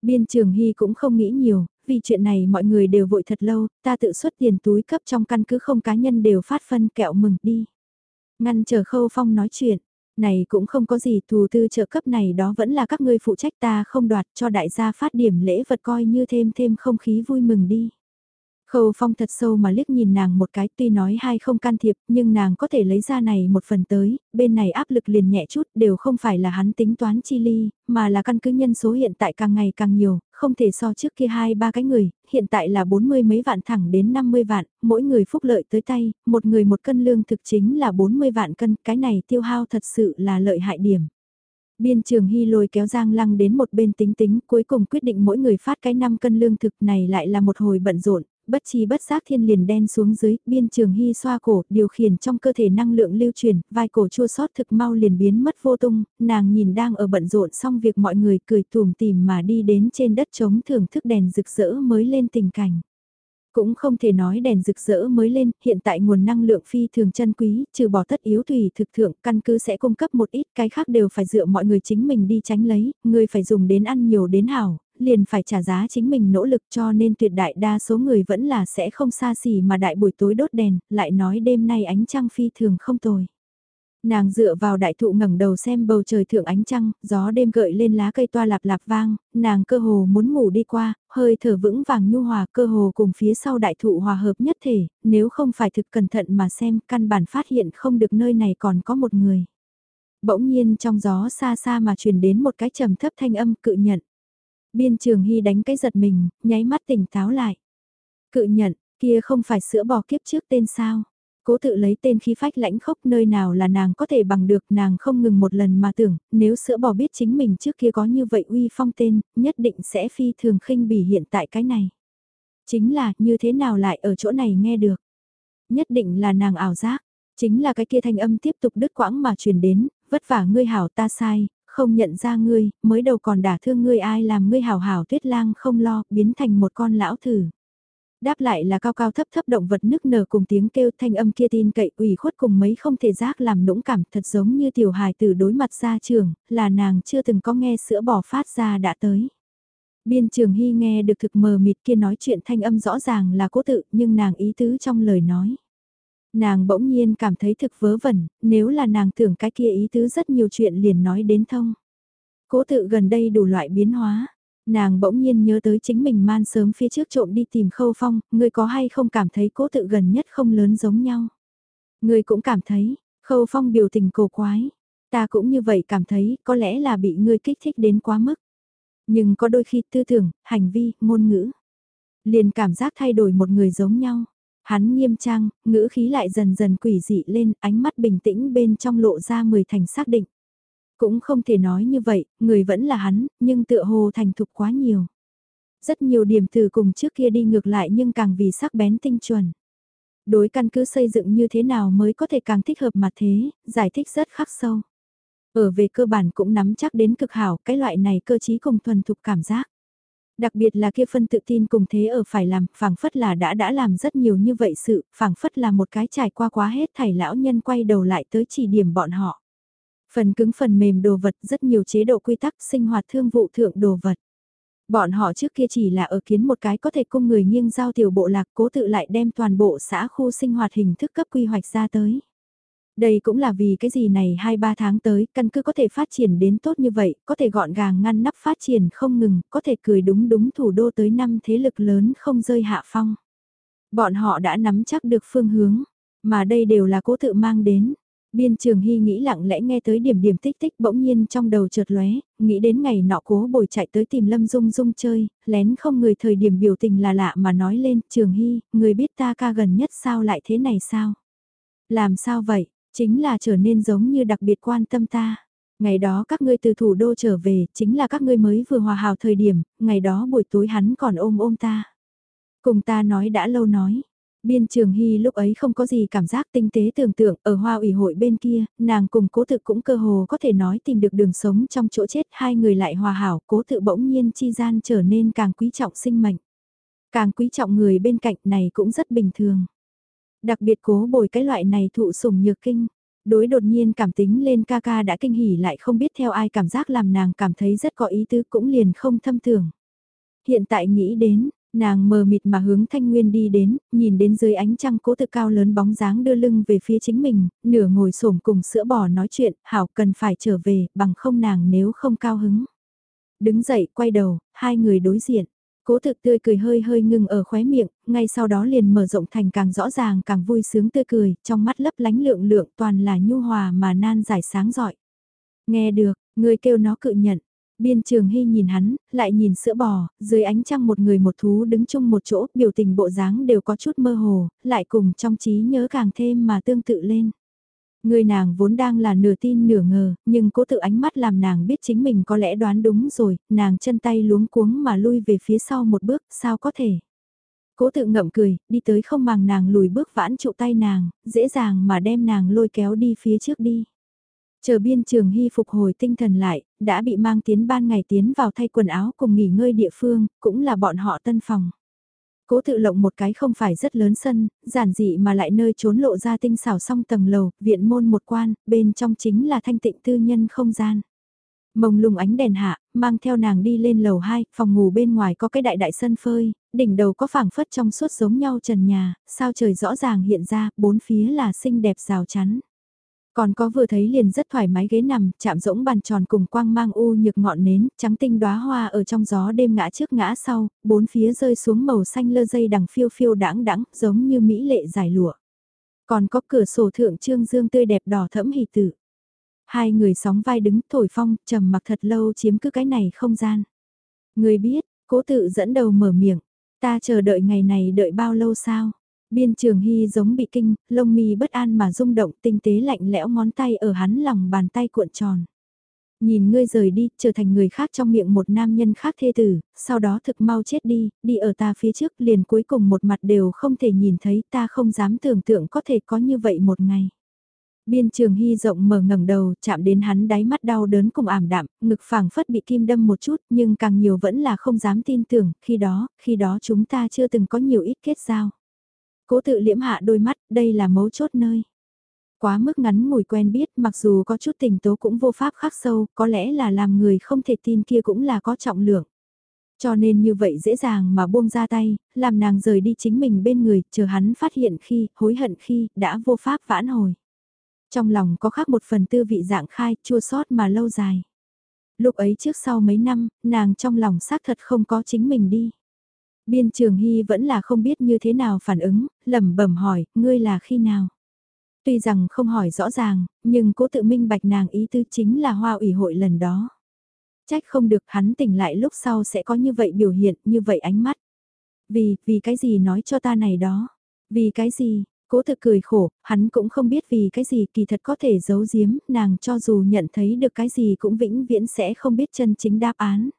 A: Biên trường Hy cũng không nghĩ nhiều, vì chuyện này mọi người đều vội thật lâu, ta tự xuất tiền túi cấp trong căn cứ không cá nhân đều phát phân kẹo mừng đi. Ngăn chờ khâu phong nói chuyện, này cũng không có gì thù tư trợ cấp này đó vẫn là các ngươi phụ trách ta không đoạt cho đại gia phát điểm lễ vật coi như thêm thêm không khí vui mừng đi. Khâu Phong thật sâu mà liếc nhìn nàng một cái tuy nói hai không can thiệp nhưng nàng có thể lấy ra này một phần tới, bên này áp lực liền nhẹ chút đều không phải là hắn tính toán chi ly, mà là căn cứ nhân số hiện tại càng ngày càng nhiều, không thể so trước kia hai ba cái người, hiện tại là bốn mươi mấy vạn thẳng đến 50 vạn, mỗi người phúc lợi tới tay, một người một cân lương thực chính là 40 vạn cân, cái này tiêu hao thật sự là lợi hại điểm. Biên trường hy lôi kéo Giang Lăng đến một bên tính tính, cuối cùng quyết định mỗi người phát cái 5 cân lương thực này lại là một hồi bận rộn, bất chi bất giác thiên liền đen xuống dưới, biên trường hy xoa cổ, điều khiển trong cơ thể năng lượng lưu truyền, vai cổ chua sót thực mau liền biến mất vô tung, nàng nhìn đang ở bận rộn xong việc mọi người cười tùm tìm mà đi đến trên đất trống thưởng thức đèn rực rỡ mới lên tình cảnh. Cũng không thể nói đèn rực rỡ mới lên, hiện tại nguồn năng lượng phi thường chân quý, trừ bỏ tất yếu tùy thực thượng, căn cứ sẽ cung cấp một ít, cái khác đều phải dựa mọi người chính mình đi tránh lấy, người phải dùng đến ăn nhiều đến hảo, liền phải trả giá chính mình nỗ lực cho nên tuyệt đại đa số người vẫn là sẽ không xa xỉ mà đại buổi tối đốt đèn, lại nói đêm nay ánh trăng phi thường không tồi. Nàng dựa vào đại thụ ngẩng đầu xem bầu trời thượng ánh trăng, gió đêm gợi lên lá cây toa lạp lạp vang, nàng cơ hồ muốn ngủ đi qua, hơi thở vững vàng nhu hòa cơ hồ cùng phía sau đại thụ hòa hợp nhất thể, nếu không phải thực cẩn thận mà xem căn bản phát hiện không được nơi này còn có một người. Bỗng nhiên trong gió xa xa mà truyền đến một cái trầm thấp thanh âm cự nhận. Biên trường hy đánh cái giật mình, nháy mắt tỉnh táo lại. Cự nhận, Kia không phải sữa bò kiếp trước tên sao? Cố tự lấy tên khí phách lãnh khốc nơi nào là nàng có thể bằng được nàng không ngừng một lần mà tưởng, nếu sữa bò biết chính mình trước kia có như vậy uy phong tên, nhất định sẽ phi thường khinh bỉ hiện tại cái này. Chính là như thế nào lại ở chỗ này nghe được. Nhất định là nàng ảo giác, chính là cái kia thanh âm tiếp tục đứt quãng mà truyền đến, vất vả ngươi hảo ta sai, không nhận ra ngươi, mới đầu còn đả thương ngươi ai làm ngươi hảo hảo tuyết lang không lo, biến thành một con lão thử. Đáp lại là cao cao thấp thấp động vật nức nở cùng tiếng kêu thanh âm kia tin cậy ủy khuất cùng mấy không thể giác làm nũng cảm thật giống như tiểu hài tử đối mặt ra trường, là nàng chưa từng có nghe sữa bò phát ra đã tới. Biên trường hy nghe được thực mờ mịt kia nói chuyện thanh âm rõ ràng là cố tự nhưng nàng ý tứ trong lời nói. Nàng bỗng nhiên cảm thấy thực vớ vẩn, nếu là nàng tưởng cái kia ý tứ rất nhiều chuyện liền nói đến thông. Cố tự gần đây đủ loại biến hóa, nàng bỗng nhiên nhớ tới chính mình man sớm phía trước trộm đi tìm khâu phong, người có hay không cảm thấy cố tự gần nhất không lớn giống nhau. Người cũng cảm thấy, khâu phong biểu tình cổ quái, ta cũng như vậy cảm thấy có lẽ là bị ngươi kích thích đến quá mức. Nhưng có đôi khi tư tưởng, hành vi, ngôn ngữ, liền cảm giác thay đổi một người giống nhau. Hắn nghiêm trang, ngữ khí lại dần dần quỷ dị lên, ánh mắt bình tĩnh bên trong lộ ra mười thành xác định. Cũng không thể nói như vậy, người vẫn là hắn, nhưng tựa hồ thành thục quá nhiều. Rất nhiều điểm từ cùng trước kia đi ngược lại nhưng càng vì sắc bén tinh chuẩn. Đối căn cứ xây dựng như thế nào mới có thể càng thích hợp mà thế, giải thích rất khắc sâu. Ở về cơ bản cũng nắm chắc đến cực hảo cái loại này cơ chí cùng thuần thục cảm giác. Đặc biệt là kia phân tự tin cùng thế ở phải làm, phảng phất là đã đã làm rất nhiều như vậy sự, phảng phất là một cái trải qua quá hết thảy lão nhân quay đầu lại tới chỉ điểm bọn họ. Phần cứng phần mềm đồ vật rất nhiều chế độ quy tắc sinh hoạt thương vụ thượng đồ vật. Bọn họ trước kia chỉ là ở kiến một cái có thể cung người nghiêng giao tiểu bộ lạc cố tự lại đem toàn bộ xã khu sinh hoạt hình thức cấp quy hoạch ra tới. Đây cũng là vì cái gì này 2-3 tháng tới, căn cứ có thể phát triển đến tốt như vậy, có thể gọn gàng ngăn nắp phát triển không ngừng, có thể cười đúng đúng thủ đô tới năm thế lực lớn không rơi hạ phong. Bọn họ đã nắm chắc được phương hướng, mà đây đều là cố tự mang đến. Biên trường hy nghĩ lặng lẽ nghe tới điểm điểm tích tích bỗng nhiên trong đầu chợt lóe, nghĩ đến ngày nọ cố bồi chạy tới tìm Lâm Dung Dung chơi, lén không người thời điểm biểu tình là lạ mà nói lên, trường hy, người biết ta ca gần nhất sao lại thế này sao? Làm sao vậy? Chính là trở nên giống như đặc biệt quan tâm ta. Ngày đó các ngươi từ thủ đô trở về, chính là các ngươi mới vừa hòa hào thời điểm, ngày đó buổi tối hắn còn ôm ôm ta. Cùng ta nói đã lâu nói. Biên Trường Hy lúc ấy không có gì cảm giác tinh tế tưởng tượng ở hoa ủy hội bên kia, nàng cùng cố thực cũng cơ hồ có thể nói tìm được đường sống trong chỗ chết hai người lại hòa hảo, cố tự bỗng nhiên chi gian trở nên càng quý trọng sinh mệnh. Càng quý trọng người bên cạnh này cũng rất bình thường. Đặc biệt cố bồi cái loại này thụ sủng nhược kinh. Đối đột nhiên cảm tính lên ca ca đã kinh hỉ lại không biết theo ai cảm giác làm nàng cảm thấy rất có ý tứ cũng liền không thâm tưởng. Hiện tại nghĩ đến, nàng mờ mịt mà hướng thanh nguyên đi đến, nhìn đến dưới ánh trăng cố tự cao lớn bóng dáng đưa lưng về phía chính mình, nửa ngồi xổm cùng sữa bò nói chuyện, hảo cần phải trở về, bằng không nàng nếu không cao hứng. Đứng dậy, quay đầu, hai người đối diện. Cố thực tươi cười hơi hơi ngừng ở khóe miệng, ngay sau đó liền mở rộng thành càng rõ ràng càng vui sướng tươi cười, trong mắt lấp lánh lượng lượng toàn là nhu hòa mà nan giải sáng giỏi. Nghe được, người kêu nó cự nhận. Biên trường hy nhìn hắn, lại nhìn sữa bò, dưới ánh trăng một người một thú đứng chung một chỗ, biểu tình bộ dáng đều có chút mơ hồ, lại cùng trong trí nhớ càng thêm mà tương tự lên. Người nàng vốn đang là nửa tin nửa ngờ, nhưng cố tự ánh mắt làm nàng biết chính mình có lẽ đoán đúng rồi, nàng chân tay luống cuống mà lui về phía sau một bước, sao có thể. Cố tự ngậm cười, đi tới không màng nàng lùi bước vãn trụ tay nàng, dễ dàng mà đem nàng lôi kéo đi phía trước đi. Chờ biên trường hy phục hồi tinh thần lại, đã bị mang tiến ban ngày tiến vào thay quần áo cùng nghỉ ngơi địa phương, cũng là bọn họ tân phòng. Cố tự lộng một cái không phải rất lớn sân, giản dị mà lại nơi trốn lộ ra tinh xảo song tầng lầu, viện môn một quan, bên trong chính là thanh tịnh tư nhân không gian. Mông lung ánh đèn hạ, mang theo nàng đi lên lầu 2, phòng ngủ bên ngoài có cái đại đại sân phơi, đỉnh đầu có phảng phất trong suốt giống nhau trần nhà, sao trời rõ ràng hiện ra, bốn phía là xinh đẹp rào chắn. Còn có vừa thấy liền rất thoải mái ghế nằm, chạm rỗng bàn tròn cùng quang mang u nhược ngọn nến, trắng tinh đóa hoa ở trong gió đêm ngã trước ngã sau, bốn phía rơi xuống màu xanh lơ dây đằng phiêu phiêu đãng đãng giống như mỹ lệ giải lụa. Còn có cửa sổ thượng trương dương tươi đẹp đỏ thẫm hỷ tử. Hai người sóng vai đứng thổi phong, trầm mặc thật lâu chiếm cứ cái này không gian. Người biết, cố tự dẫn đầu mở miệng, Ta chờ đợi ngày này đợi bao lâu sao? Biên trường hy giống bị kinh, lông mi bất an mà rung động tinh tế lạnh lẽo ngón tay ở hắn lòng bàn tay cuộn tròn. Nhìn ngươi rời đi, trở thành người khác trong miệng một nam nhân khác thê tử, sau đó thực mau chết đi, đi ở ta phía trước liền cuối cùng một mặt đều không thể nhìn thấy ta không dám tưởng tượng có thể có như vậy một ngày. Biên trường hy rộng mở ngẩng đầu, chạm đến hắn đáy mắt đau đớn cùng ảm đạm, ngực phảng phất bị kim đâm một chút, nhưng càng nhiều vẫn là không dám tin tưởng, khi đó, khi đó chúng ta chưa từng có nhiều ít kết giao. Cố tự liễm hạ đôi mắt, đây là mấu chốt nơi. Quá mức ngắn ngủi quen biết, mặc dù có chút tình tố cũng vô pháp khắc sâu, có lẽ là làm người không thể tin kia cũng là có trọng lượng. Cho nên như vậy dễ dàng mà buông ra tay, làm nàng rời đi chính mình bên người, chờ hắn phát hiện khi, hối hận khi, đã vô pháp vãn hồi. Trong lòng có khác một phần tư vị dạng khai, chua sót mà lâu dài. Lúc ấy trước sau mấy năm, nàng trong lòng xác thật không có chính mình đi. Biên trường hy vẫn là không biết như thế nào phản ứng, lẩm bẩm hỏi, ngươi là khi nào? Tuy rằng không hỏi rõ ràng, nhưng cố tự minh bạch nàng ý tư chính là hoa ủy hội lần đó. Trách không được hắn tỉnh lại lúc sau sẽ có như vậy biểu hiện, như vậy ánh mắt. Vì, vì cái gì nói cho ta này đó? Vì cái gì, Cố thực cười khổ, hắn cũng không biết vì cái gì kỳ thật có thể giấu giếm, nàng cho dù nhận thấy được cái gì cũng vĩnh viễn sẽ không biết chân chính đáp án.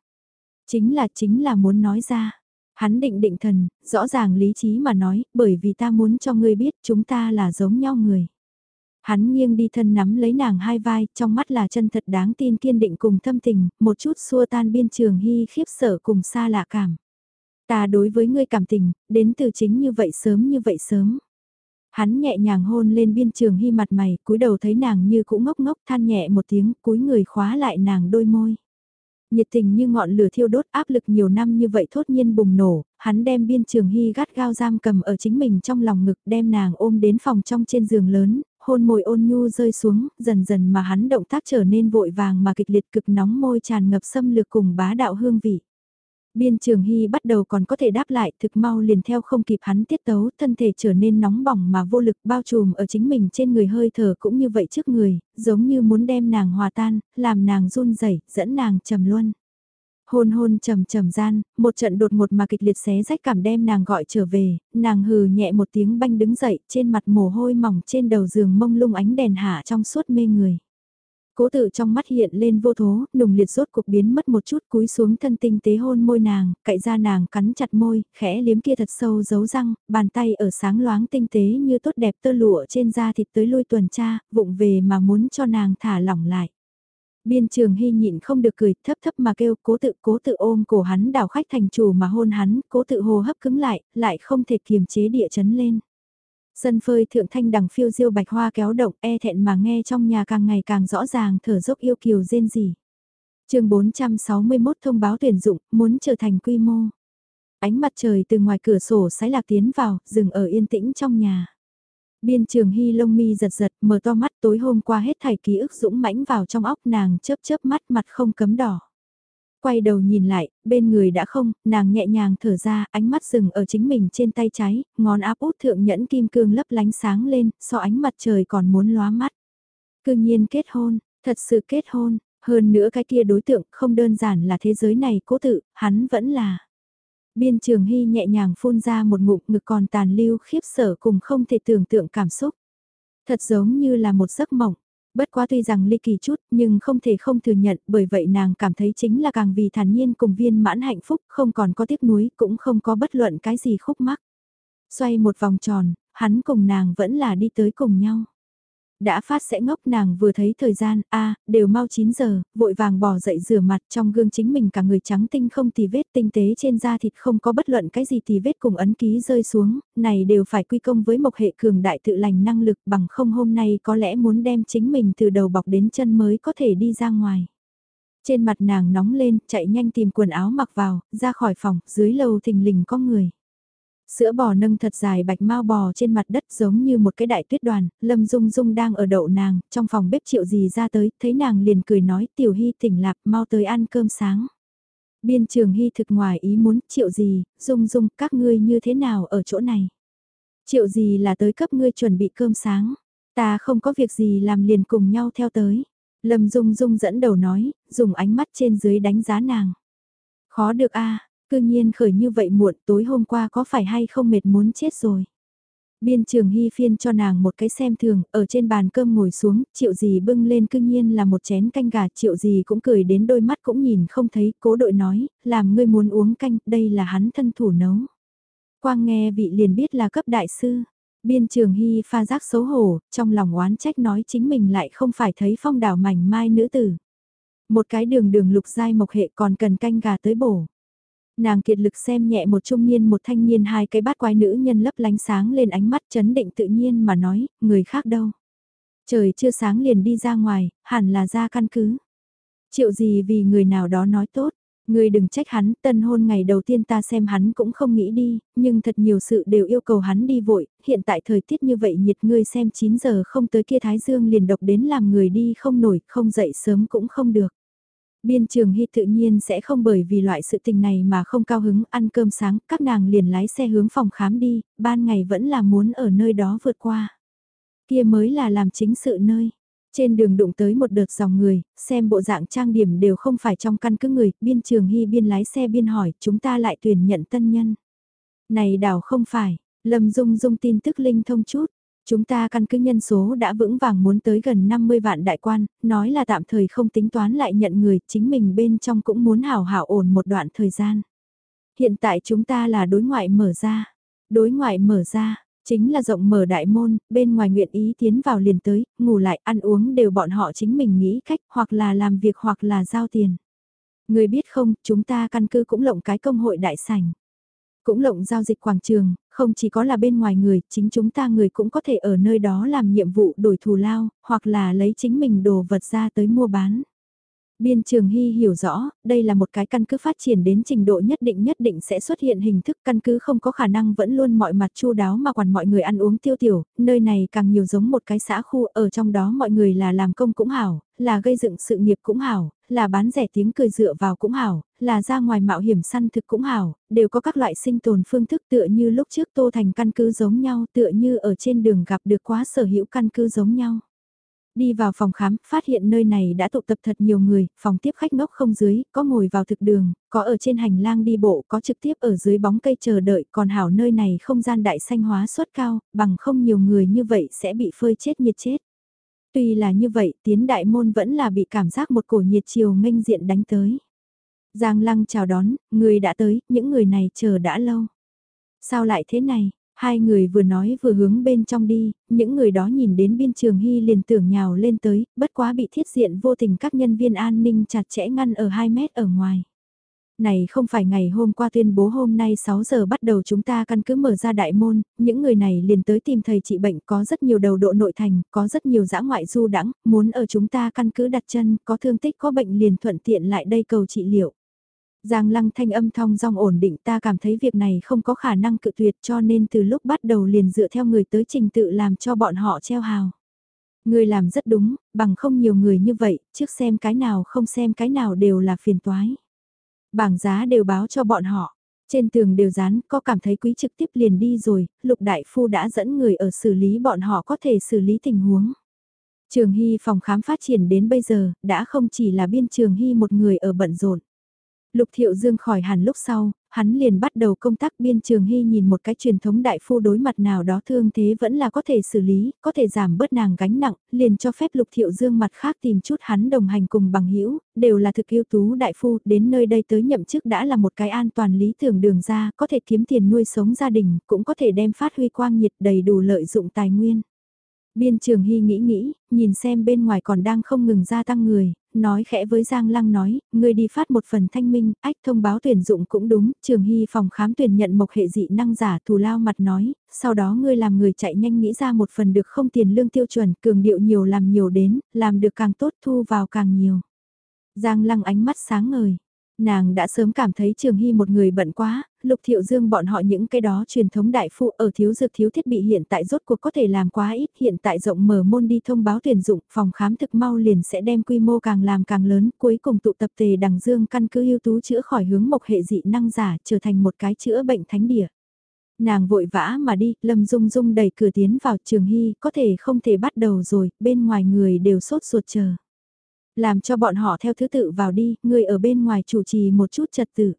A: Chính là chính là muốn nói ra. Hắn định định thần, rõ ràng lý trí mà nói, bởi vì ta muốn cho ngươi biết chúng ta là giống nhau người. Hắn nghiêng đi thân nắm lấy nàng hai vai, trong mắt là chân thật đáng tin kiên định cùng thâm tình, một chút xua tan biên trường hy khiếp sợ cùng xa lạ cảm. Ta đối với ngươi cảm tình, đến từ chính như vậy sớm như vậy sớm. Hắn nhẹ nhàng hôn lên biên trường hy mặt mày, cúi đầu thấy nàng như cũ ngốc ngốc than nhẹ một tiếng, cúi người khóa lại nàng đôi môi. Nhiệt tình như ngọn lửa thiêu đốt áp lực nhiều năm như vậy thốt nhiên bùng nổ, hắn đem biên trường hy gắt gao giam cầm ở chính mình trong lòng ngực đem nàng ôm đến phòng trong trên giường lớn, hôn môi ôn nhu rơi xuống, dần dần mà hắn động tác trở nên vội vàng mà kịch liệt cực nóng môi tràn ngập xâm lược cùng bá đạo hương vị. Biên Trường Hy bắt đầu còn có thể đáp lại thực mau liền theo không kịp hắn tiết tấu, thân thể trở nên nóng bỏng mà vô lực bao trùm ở chính mình trên người hơi thở cũng như vậy trước người, giống như muốn đem nàng hòa tan, làm nàng run rẩy dẫn nàng trầm luân. Hôn hôn trầm trầm gian, một trận đột ngột mà kịch liệt xé rách cảm đem nàng gọi trở về, nàng hừ nhẹ một tiếng banh đứng dậy, trên mặt mồ hôi mỏng trên đầu giường mông lung ánh đèn hạ trong suốt mê người. Cố tự trong mắt hiện lên vô thố, nùng liệt rốt cuộc biến mất một chút cúi xuống thân tinh tế hôn môi nàng, cậy ra nàng cắn chặt môi, khẽ liếm kia thật sâu giấu răng, bàn tay ở sáng loáng tinh tế như tốt đẹp tơ lụa trên da thịt tới lui tuần tra, vụng về mà muốn cho nàng thả lỏng lại. Biên trường hy nhịn không được cười thấp thấp mà kêu cố tự cố tự ôm cổ hắn đảo khách thành chủ mà hôn hắn, cố tự hồ hấp cứng lại, lại không thể kiềm chế địa chấn lên. Sân phơi thượng thanh đằng phiêu diêu bạch hoa kéo động e thẹn mà nghe trong nhà càng ngày càng rõ ràng thở dốc yêu kiều rên gì. chương 461 thông báo tuyển dụng, muốn trở thành quy mô. Ánh mặt trời từ ngoài cửa sổ sái lạc tiến vào, dừng ở yên tĩnh trong nhà. Biên trường hy lông mi giật giật, mở to mắt tối hôm qua hết thảy ký ức dũng mãnh vào trong óc nàng chớp chớp mắt mặt không cấm đỏ. Quay đầu nhìn lại, bên người đã không, nàng nhẹ nhàng thở ra, ánh mắt dừng ở chính mình trên tay trái, ngón áp út thượng nhẫn kim cương lấp lánh sáng lên, so ánh mặt trời còn muốn lóa mắt. Cương nhiên kết hôn, thật sự kết hôn, hơn nữa cái kia đối tượng không đơn giản là thế giới này cố tự, hắn vẫn là. Biên trường hy nhẹ nhàng phun ra một ngụm ngực còn tàn lưu khiếp sở cùng không thể tưởng tượng cảm xúc. Thật giống như là một giấc mộng, Bất quá tuy rằng ly kỳ chút nhưng không thể không thừa nhận bởi vậy nàng cảm thấy chính là càng vì thản nhiên cùng viên mãn hạnh phúc không còn có tiếc nuối cũng không có bất luận cái gì khúc mắc. Xoay một vòng tròn, hắn cùng nàng vẫn là đi tới cùng nhau. Đã phát sẽ ngốc nàng vừa thấy thời gian, a đều mau 9 giờ, vội vàng bỏ dậy rửa mặt trong gương chính mình cả người trắng tinh không tì vết tinh tế trên da thịt không có bất luận cái gì tì vết cùng ấn ký rơi xuống, này đều phải quy công với một hệ cường đại tự lành năng lực bằng không hôm nay có lẽ muốn đem chính mình từ đầu bọc đến chân mới có thể đi ra ngoài. Trên mặt nàng nóng lên, chạy nhanh tìm quần áo mặc vào, ra khỏi phòng, dưới lầu thình lình có người. Sữa bò nâng thật dài bạch mau bò trên mặt đất giống như một cái đại tuyết đoàn, Lâm Dung Dung đang ở đậu nàng, trong phòng bếp triệu gì ra tới, thấy nàng liền cười nói tiểu hy tỉnh lạc mau tới ăn cơm sáng. Biên trường hy thực ngoài ý muốn triệu gì, Dung Dung các ngươi như thế nào ở chỗ này. Triệu gì là tới cấp ngươi chuẩn bị cơm sáng, ta không có việc gì làm liền cùng nhau theo tới. Lâm Dung Dung dẫn đầu nói, dùng ánh mắt trên dưới đánh giá nàng. Khó được a Cư nhiên khởi như vậy muộn tối hôm qua có phải hay không mệt muốn chết rồi. Biên trường hy phiên cho nàng một cái xem thường, ở trên bàn cơm ngồi xuống, triệu gì bưng lên cư nhiên là một chén canh gà, triệu gì cũng cười đến đôi mắt cũng nhìn không thấy, cố đội nói, làm ngươi muốn uống canh, đây là hắn thân thủ nấu. Quang nghe vị liền biết là cấp đại sư, biên trường hy pha giác xấu hổ, trong lòng oán trách nói chính mình lại không phải thấy phong đảo mảnh mai nữ tử. Một cái đường đường lục dai mộc hệ còn cần canh gà tới bổ. Nàng kiệt lực xem nhẹ một trung niên một thanh niên hai cái bát quái nữ nhân lấp lánh sáng lên ánh mắt chấn định tự nhiên mà nói, người khác đâu. Trời chưa sáng liền đi ra ngoài, hẳn là ra căn cứ. chịu gì vì người nào đó nói tốt, người đừng trách hắn, tân hôn ngày đầu tiên ta xem hắn cũng không nghĩ đi, nhưng thật nhiều sự đều yêu cầu hắn đi vội, hiện tại thời tiết như vậy nhiệt ngươi xem 9 giờ không tới kia Thái Dương liền độc đến làm người đi không nổi, không dậy sớm cũng không được. Biên trường hy tự nhiên sẽ không bởi vì loại sự tình này mà không cao hứng ăn cơm sáng, các nàng liền lái xe hướng phòng khám đi, ban ngày vẫn là muốn ở nơi đó vượt qua. Kia mới là làm chính sự nơi. Trên đường đụng tới một đợt dòng người, xem bộ dạng trang điểm đều không phải trong căn cứ người, biên trường hy biên lái xe biên hỏi, chúng ta lại tuyển nhận tân nhân. Này đảo không phải, Lâm Dung Dung tin tức linh thông chút, Chúng ta căn cứ nhân số đã vững vàng muốn tới gần 50 vạn đại quan, nói là tạm thời không tính toán lại nhận người, chính mình bên trong cũng muốn hảo hảo ổn một đoạn thời gian. Hiện tại chúng ta là đối ngoại mở ra. Đối ngoại mở ra, chính là rộng mở đại môn, bên ngoài nguyện ý tiến vào liền tới, ngủ lại, ăn uống đều bọn họ chính mình nghĩ cách, hoặc là làm việc hoặc là giao tiền. Người biết không, chúng ta căn cứ cũng lộng cái công hội đại sảnh. Cũng lộng giao dịch quảng trường, không chỉ có là bên ngoài người, chính chúng ta người cũng có thể ở nơi đó làm nhiệm vụ đổi thù lao, hoặc là lấy chính mình đồ vật ra tới mua bán. Biên Trường Hy hiểu rõ, đây là một cái căn cứ phát triển đến trình độ nhất định nhất định sẽ xuất hiện hình thức căn cứ không có khả năng vẫn luôn mọi mặt chu đáo mà quản mọi người ăn uống tiêu tiểu, nơi này càng nhiều giống một cái xã khu ở trong đó mọi người là làm công cũng hảo, là gây dựng sự nghiệp cũng hảo, là bán rẻ tiếng cười dựa vào cũng hảo, là ra ngoài mạo hiểm săn thực cũng hảo, đều có các loại sinh tồn phương thức tựa như lúc trước tô thành căn cứ giống nhau tựa như ở trên đường gặp được quá sở hữu căn cứ giống nhau. Đi vào phòng khám, phát hiện nơi này đã tụ tập thật nhiều người, phòng tiếp khách ngốc không dưới, có ngồi vào thực đường, có ở trên hành lang đi bộ, có trực tiếp ở dưới bóng cây chờ đợi, còn hảo nơi này không gian đại xanh hóa suất cao, bằng không nhiều người như vậy sẽ bị phơi chết nhiệt chết. Tuy là như vậy, tiến đại môn vẫn là bị cảm giác một cổ nhiệt chiều nghênh diện đánh tới. Giang lăng chào đón, người đã tới, những người này chờ đã lâu. Sao lại thế này? Hai người vừa nói vừa hướng bên trong đi, những người đó nhìn đến biên trường hy liền tưởng nhào lên tới, bất quá bị thiết diện vô tình các nhân viên an ninh chặt chẽ ngăn ở 2 mét ở ngoài. Này không phải ngày hôm qua tuyên bố hôm nay 6 giờ bắt đầu chúng ta căn cứ mở ra đại môn, những người này liền tới tìm thầy trị bệnh có rất nhiều đầu độ nội thành, có rất nhiều dã ngoại du đãng muốn ở chúng ta căn cứ đặt chân, có thương tích có bệnh liền thuận tiện lại đây cầu trị liệu. Giang lăng thanh âm thong dong ổn định ta cảm thấy việc này không có khả năng cự tuyệt cho nên từ lúc bắt đầu liền dựa theo người tới trình tự làm cho bọn họ treo hào. Người làm rất đúng, bằng không nhiều người như vậy, trước xem cái nào không xem cái nào đều là phiền toái. Bảng giá đều báo cho bọn họ, trên tường đều dán, có cảm thấy quý trực tiếp liền đi rồi, lục đại phu đã dẫn người ở xử lý bọn họ có thể xử lý tình huống. Trường Hy phòng khám phát triển đến bây giờ, đã không chỉ là biên Trường Hy một người ở bận rộn. Lục Thiệu Dương khỏi hẳn lúc sau, hắn liền bắt đầu công tác biên trường hy nhìn một cái truyền thống đại phu đối mặt nào đó thương thế vẫn là có thể xử lý, có thể giảm bớt nàng gánh nặng, liền cho phép Lục Thiệu Dương mặt khác tìm chút hắn đồng hành cùng bằng hữu đều là thực yêu tú đại phu, đến nơi đây tới nhậm chức đã là một cái an toàn lý tưởng đường ra, có thể kiếm tiền nuôi sống gia đình, cũng có thể đem phát huy quang nhiệt đầy đủ lợi dụng tài nguyên. Biên trường hy nghĩ nghĩ, nhìn xem bên ngoài còn đang không ngừng gia tăng người, nói khẽ với Giang Lăng nói, ngươi đi phát một phần thanh minh, ách thông báo tuyển dụng cũng đúng, trường hy phòng khám tuyển nhận mộc hệ dị năng giả thù lao mặt nói, sau đó ngươi làm người chạy nhanh nghĩ ra một phần được không tiền lương tiêu chuẩn, cường điệu nhiều làm nhiều đến, làm được càng tốt thu vào càng nhiều. Giang Lăng ánh mắt sáng ngời. Nàng đã sớm cảm thấy Trường Hy một người bận quá, Lục Thiệu Dương bọn họ những cái đó truyền thống đại phụ ở thiếu dược thiếu thiết bị hiện tại rốt cuộc có thể làm quá ít, hiện tại rộng mở môn đi thông báo tuyển dụng, phòng khám thực mau liền sẽ đem quy mô càng làm càng lớn, cuối cùng tụ tập tề đằng dương căn cứ ưu tú chữa khỏi hướng mộc hệ dị năng giả trở thành một cái chữa bệnh thánh địa. Nàng vội vã mà đi, Lâm Dung Dung đẩy cửa tiến vào Trường Hy, có thể không thể bắt đầu rồi, bên ngoài người đều sốt ruột chờ. Làm cho bọn họ theo thứ tự vào đi, người ở bên ngoài chủ trì một chút trật tự.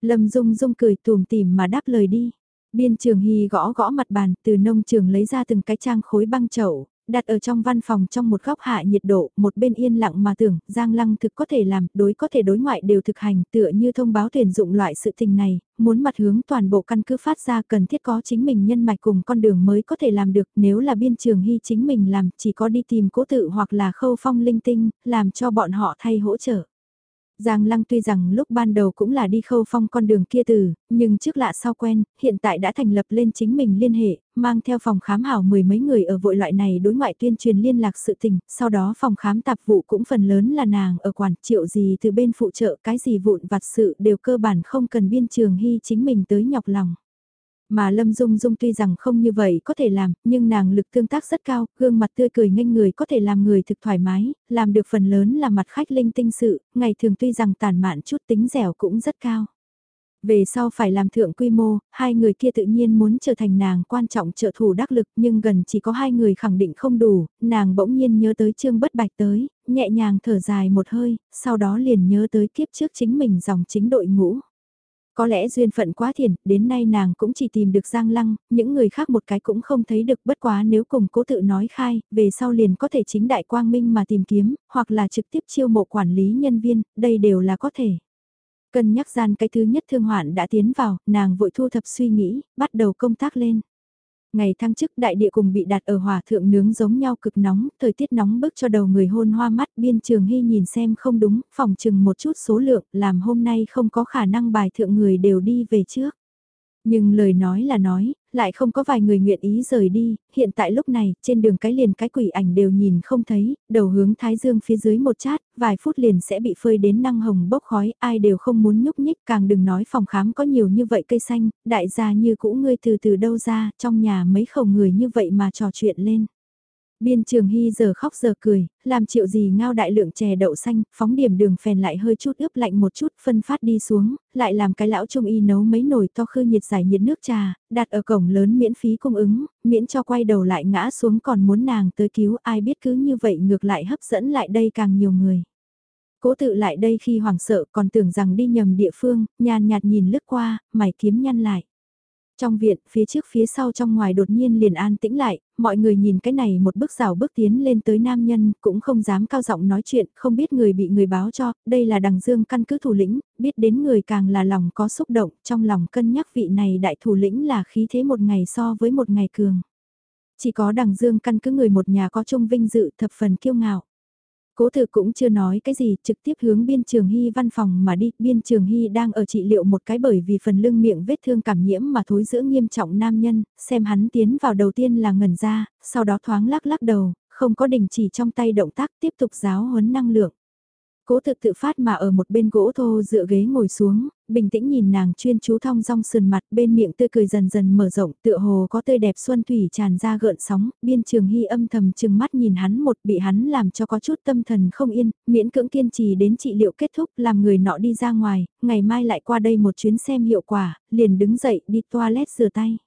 A: Lâm Dung Dung cười tùm tìm mà đáp lời đi. Biên trường hy gõ gõ mặt bàn, từ nông trường lấy ra từng cái trang khối băng chậu, đặt ở trong văn phòng trong một góc hạ nhiệt độ, một bên yên lặng mà tưởng, Giang Lăng thực có thể làm, đối có thể đối ngoại đều thực hành, tựa như thông báo tuyển dụng loại sự tình này, muốn mặt hướng toàn bộ căn cứ phát ra cần thiết có chính mình nhân mạch cùng con đường mới có thể làm được, nếu là biên trường hy chính mình làm, chỉ có đi tìm cố tự hoặc là khâu phong linh tinh, làm cho bọn họ thay hỗ trợ. Giang Lăng tuy rằng lúc ban đầu cũng là đi khâu phong con đường kia từ, nhưng trước lạ sau quen, hiện tại đã thành lập lên chính mình liên hệ, mang theo phòng khám hảo mười mấy người ở vội loại này đối ngoại tuyên truyền liên lạc sự tình, sau đó phòng khám tạp vụ cũng phần lớn là nàng ở quản triệu gì từ bên phụ trợ cái gì vụn vặt sự đều cơ bản không cần biên trường hy chính mình tới nhọc lòng. Mà Lâm Dung Dung tuy rằng không như vậy có thể làm, nhưng nàng lực tương tác rất cao, gương mặt tươi cười nghênh người có thể làm người thực thoải mái, làm được phần lớn là mặt khách linh tinh sự, ngày thường tuy rằng tàn mạn chút tính dẻo cũng rất cao. Về sau phải làm thượng quy mô, hai người kia tự nhiên muốn trở thành nàng quan trọng trợ thủ đắc lực nhưng gần chỉ có hai người khẳng định không đủ, nàng bỗng nhiên nhớ tới trương bất bạch tới, nhẹ nhàng thở dài một hơi, sau đó liền nhớ tới kiếp trước chính mình dòng chính đội ngũ. Có lẽ duyên phận quá thiền, đến nay nàng cũng chỉ tìm được Giang Lăng, những người khác một cái cũng không thấy được bất quá nếu cùng cố tự nói khai, về sau liền có thể chính đại quang minh mà tìm kiếm, hoặc là trực tiếp chiêu mộ quản lý nhân viên, đây đều là có thể. Cân nhắc gian cái thứ nhất thương hoạn đã tiến vào, nàng vội thu thập suy nghĩ, bắt đầu công tác lên. Ngày tháng chức đại địa cùng bị đặt ở hỏa thượng nướng giống nhau cực nóng, thời tiết nóng bức cho đầu người hôn hoa mắt biên trường hy nhìn xem không đúng, phòng chừng một chút số lượng làm hôm nay không có khả năng bài thượng người đều đi về trước. Nhưng lời nói là nói, lại không có vài người nguyện ý rời đi, hiện tại lúc này, trên đường cái liền cái quỷ ảnh đều nhìn không thấy, đầu hướng thái dương phía dưới một chát, vài phút liền sẽ bị phơi đến năng hồng bốc khói, ai đều không muốn nhúc nhích, càng đừng nói phòng khám có nhiều như vậy cây xanh, đại gia như cũ ngươi từ từ đâu ra, trong nhà mấy khẩu người như vậy mà trò chuyện lên. Biên trường hy giờ khóc giờ cười, làm triệu gì ngao đại lượng chè đậu xanh, phóng điểm đường phèn lại hơi chút ướp lạnh một chút, phân phát đi xuống, lại làm cái lão trung y nấu mấy nồi to khư nhiệt giải nhiệt nước trà, đặt ở cổng lớn miễn phí cung ứng, miễn cho quay đầu lại ngã xuống còn muốn nàng tới cứu ai biết cứ như vậy ngược lại hấp dẫn lại đây càng nhiều người. Cố tự lại đây khi hoảng sợ còn tưởng rằng đi nhầm địa phương, nhàn nhạt nhìn lướt qua, mày kiếm nhăn lại. Trong viện, phía trước phía sau trong ngoài đột nhiên liền an tĩnh lại, mọi người nhìn cái này một bước rào bước tiến lên tới nam nhân, cũng không dám cao giọng nói chuyện, không biết người bị người báo cho, đây là đằng dương căn cứ thủ lĩnh, biết đến người càng là lòng có xúc động, trong lòng cân nhắc vị này đại thủ lĩnh là khí thế một ngày so với một ngày cường. Chỉ có đằng dương căn cứ người một nhà có chung vinh dự thập phần kiêu ngạo. Cố thực cũng chưa nói cái gì, trực tiếp hướng biên trường hy văn phòng mà đi, biên trường hy đang ở trị liệu một cái bởi vì phần lưng miệng vết thương cảm nhiễm mà thối giữa nghiêm trọng nam nhân, xem hắn tiến vào đầu tiên là ngẩn ra, sau đó thoáng lắc lắc đầu, không có đình chỉ trong tay động tác tiếp tục giáo huấn năng lượng. Cố thực tự phát mà ở một bên gỗ thô dựa ghế ngồi xuống, bình tĩnh nhìn nàng chuyên chú thong dong sườn mặt bên miệng tươi cười dần dần mở rộng tựa hồ có tươi đẹp xuân thủy tràn ra gợn sóng, biên trường hy âm thầm chừng mắt nhìn hắn một bị hắn làm cho có chút tâm thần không yên, miễn cưỡng kiên trì đến trị liệu kết thúc làm người nọ đi ra ngoài, ngày mai lại qua đây một chuyến xem hiệu quả, liền đứng dậy đi toilet rửa tay.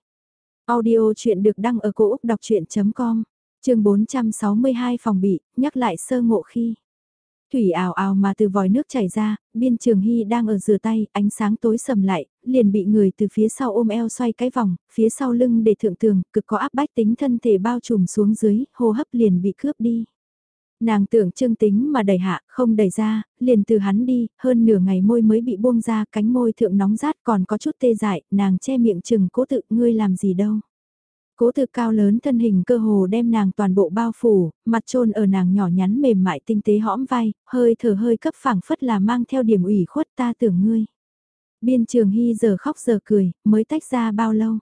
A: Audio chuyện được đăng ở cổ Úc đọc chuyện.com, trường 462 phòng bị, nhắc lại sơ ngộ khi. Thủy ảo ảo mà từ vòi nước chảy ra, biên trường hy đang ở rửa tay, ánh sáng tối sầm lại, liền bị người từ phía sau ôm eo xoay cái vòng, phía sau lưng để thượng tường, cực có áp bách tính thân thể bao trùm xuống dưới, hô hấp liền bị cướp đi. Nàng tưởng trương tính mà đẩy hạ, không đẩy ra, liền từ hắn đi, hơn nửa ngày môi mới bị buông ra, cánh môi thượng nóng rát còn có chút tê dại, nàng che miệng chừng cố tự ngươi làm gì đâu. Cố thực cao lớn thân hình cơ hồ đem nàng toàn bộ bao phủ, mặt trôn ở nàng nhỏ nhắn mềm mại tinh tế hõm vai, hơi thở hơi cấp phẳng phất là mang theo điểm ủy khuất ta tưởng ngươi. Biên trường hy giờ khóc giờ cười, mới tách ra bao lâu.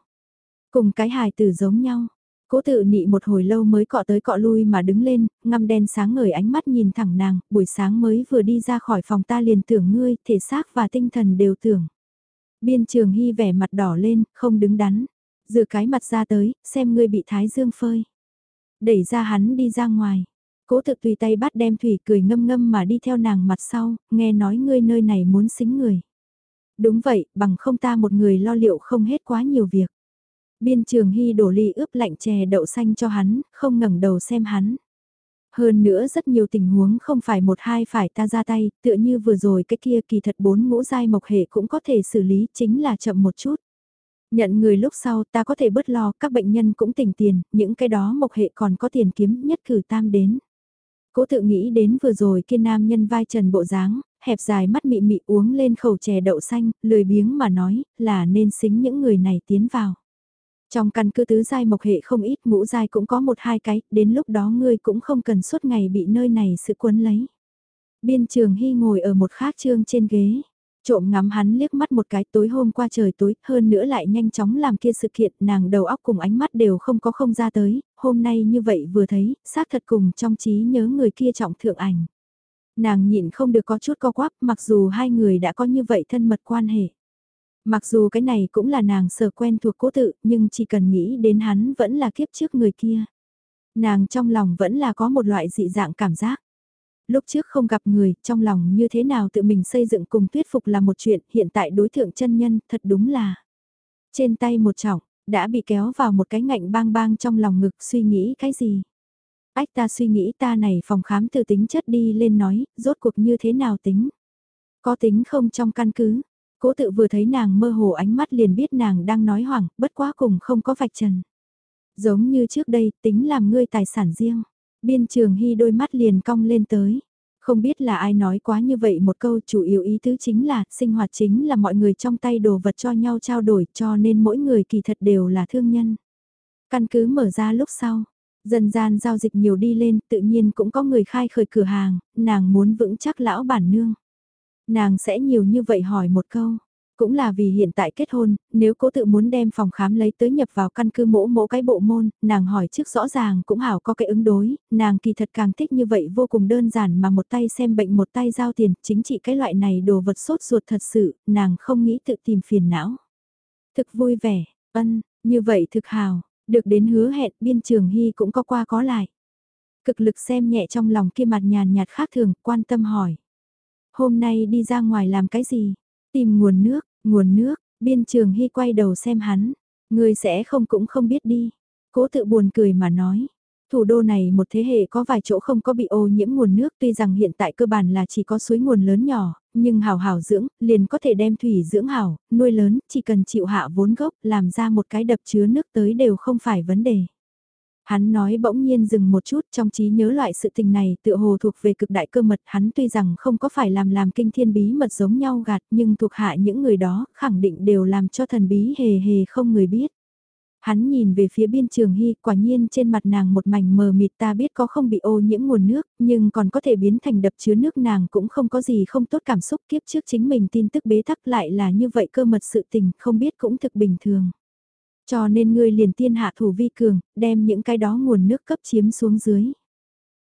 A: Cùng cái hài tử giống nhau. Cố tự nị một hồi lâu mới cọ tới cọ lui mà đứng lên, ngăm đen sáng ngời ánh mắt nhìn thẳng nàng, buổi sáng mới vừa đi ra khỏi phòng ta liền tưởng ngươi, thể xác và tinh thần đều tưởng. Biên trường hy vẻ mặt đỏ lên, không đứng đắn dựa cái mặt ra tới, xem ngươi bị thái dương phơi. Đẩy ra hắn đi ra ngoài. Cố thực tùy tay bắt đem thủy cười ngâm ngâm mà đi theo nàng mặt sau, nghe nói ngươi nơi này muốn xính người. Đúng vậy, bằng không ta một người lo liệu không hết quá nhiều việc. Biên trường hy đổ ly ướp lạnh chè đậu xanh cho hắn, không ngẩng đầu xem hắn. Hơn nữa rất nhiều tình huống không phải một hai phải ta ra tay, tựa như vừa rồi cái kia kỳ thật bốn ngũ giai mộc hệ cũng có thể xử lý chính là chậm một chút. Nhận người lúc sau ta có thể bớt lo, các bệnh nhân cũng tỉnh tiền, những cái đó mộc hệ còn có tiền kiếm nhất cử tam đến. Cố tự nghĩ đến vừa rồi kia nam nhân vai trần bộ dáng, hẹp dài mắt mị mị uống lên khẩu chè đậu xanh, lười biếng mà nói, là nên xính những người này tiến vào. Trong căn cứ tứ giai mộc hệ không ít, ngũ giai cũng có một hai cái, đến lúc đó ngươi cũng không cần suốt ngày bị nơi này sự cuốn lấy. Biên trường hy ngồi ở một khác trương trên ghế. Trộm ngắm hắn liếc mắt một cái tối hôm qua trời tối, hơn nữa lại nhanh chóng làm kia sự kiện, nàng đầu óc cùng ánh mắt đều không có không ra tới, hôm nay như vậy vừa thấy, xác thật cùng trong trí nhớ người kia trọng thượng ảnh. Nàng nhịn không được có chút co quắp, mặc dù hai người đã có như vậy thân mật quan hệ. Mặc dù cái này cũng là nàng sở quen thuộc cố tự, nhưng chỉ cần nghĩ đến hắn vẫn là kiếp trước người kia. Nàng trong lòng vẫn là có một loại dị dạng cảm giác. Lúc trước không gặp người, trong lòng như thế nào tự mình xây dựng cùng thuyết phục là một chuyện, hiện tại đối tượng chân nhân, thật đúng là. Trên tay một trọng, đã bị kéo vào một cái ngạnh bang bang trong lòng ngực suy nghĩ cái gì. Ách ta suy nghĩ ta này phòng khám từ tính chất đi lên nói, rốt cuộc như thế nào tính. Có tính không trong căn cứ, cố tự vừa thấy nàng mơ hồ ánh mắt liền biết nàng đang nói hoảng, bất quá cùng không có vạch trần. Giống như trước đây, tính làm ngươi tài sản riêng. Biên trường hy đôi mắt liền cong lên tới. Không biết là ai nói quá như vậy một câu chủ yếu ý tứ chính là sinh hoạt chính là mọi người trong tay đồ vật cho nhau trao đổi cho nên mỗi người kỳ thật đều là thương nhân. Căn cứ mở ra lúc sau, dần gian giao dịch nhiều đi lên tự nhiên cũng có người khai khởi cửa hàng, nàng muốn vững chắc lão bản nương. Nàng sẽ nhiều như vậy hỏi một câu, cũng là vì hiện tại kết hôn, nếu cố tự muốn đem phòng khám lấy tới nhập vào căn cứ mỗ mỗ cái bộ môn, nàng hỏi trước rõ ràng cũng hảo có cái ứng đối, nàng kỳ thật càng thích như vậy vô cùng đơn giản mà một tay xem bệnh một tay giao tiền, chính trị cái loại này đồ vật sốt ruột thật sự, nàng không nghĩ tự tìm phiền não. Thực vui vẻ, ân, như vậy thực hào, được đến hứa hẹn biên trường hy cũng có qua có lại. Cực lực xem nhẹ trong lòng kia mặt nhàn nhạt khác thường, quan tâm hỏi. Hôm nay đi ra ngoài làm cái gì? Tìm nguồn nước, nguồn nước, biên trường hy quay đầu xem hắn. Người sẽ không cũng không biết đi. Cố tự buồn cười mà nói. Thủ đô này một thế hệ có vài chỗ không có bị ô nhiễm nguồn nước tuy rằng hiện tại cơ bản là chỉ có suối nguồn lớn nhỏ, nhưng hào hảo dưỡng, liền có thể đem thủy dưỡng hào, nuôi lớn, chỉ cần chịu hạ vốn gốc, làm ra một cái đập chứa nước tới đều không phải vấn đề. Hắn nói bỗng nhiên dừng một chút, trong trí nhớ loại sự tình này tựa hồ thuộc về cực đại cơ mật, hắn tuy rằng không có phải làm làm kinh thiên bí mật giống nhau gạt, nhưng thuộc hạ những người đó khẳng định đều làm cho thần bí hề hề không người biết. Hắn nhìn về phía biên trường hy, quả nhiên trên mặt nàng một mảnh mờ mịt, ta biết có không bị ô nhiễm nguồn nước, nhưng còn có thể biến thành đập chứa nước nàng cũng không có gì không tốt cảm xúc, kiếp trước chính mình tin tức bế tắc lại là như vậy cơ mật sự tình, không biết cũng thực bình thường. Cho nên ngươi liền tiên hạ thủ vi cường, đem những cái đó nguồn nước cấp chiếm xuống dưới.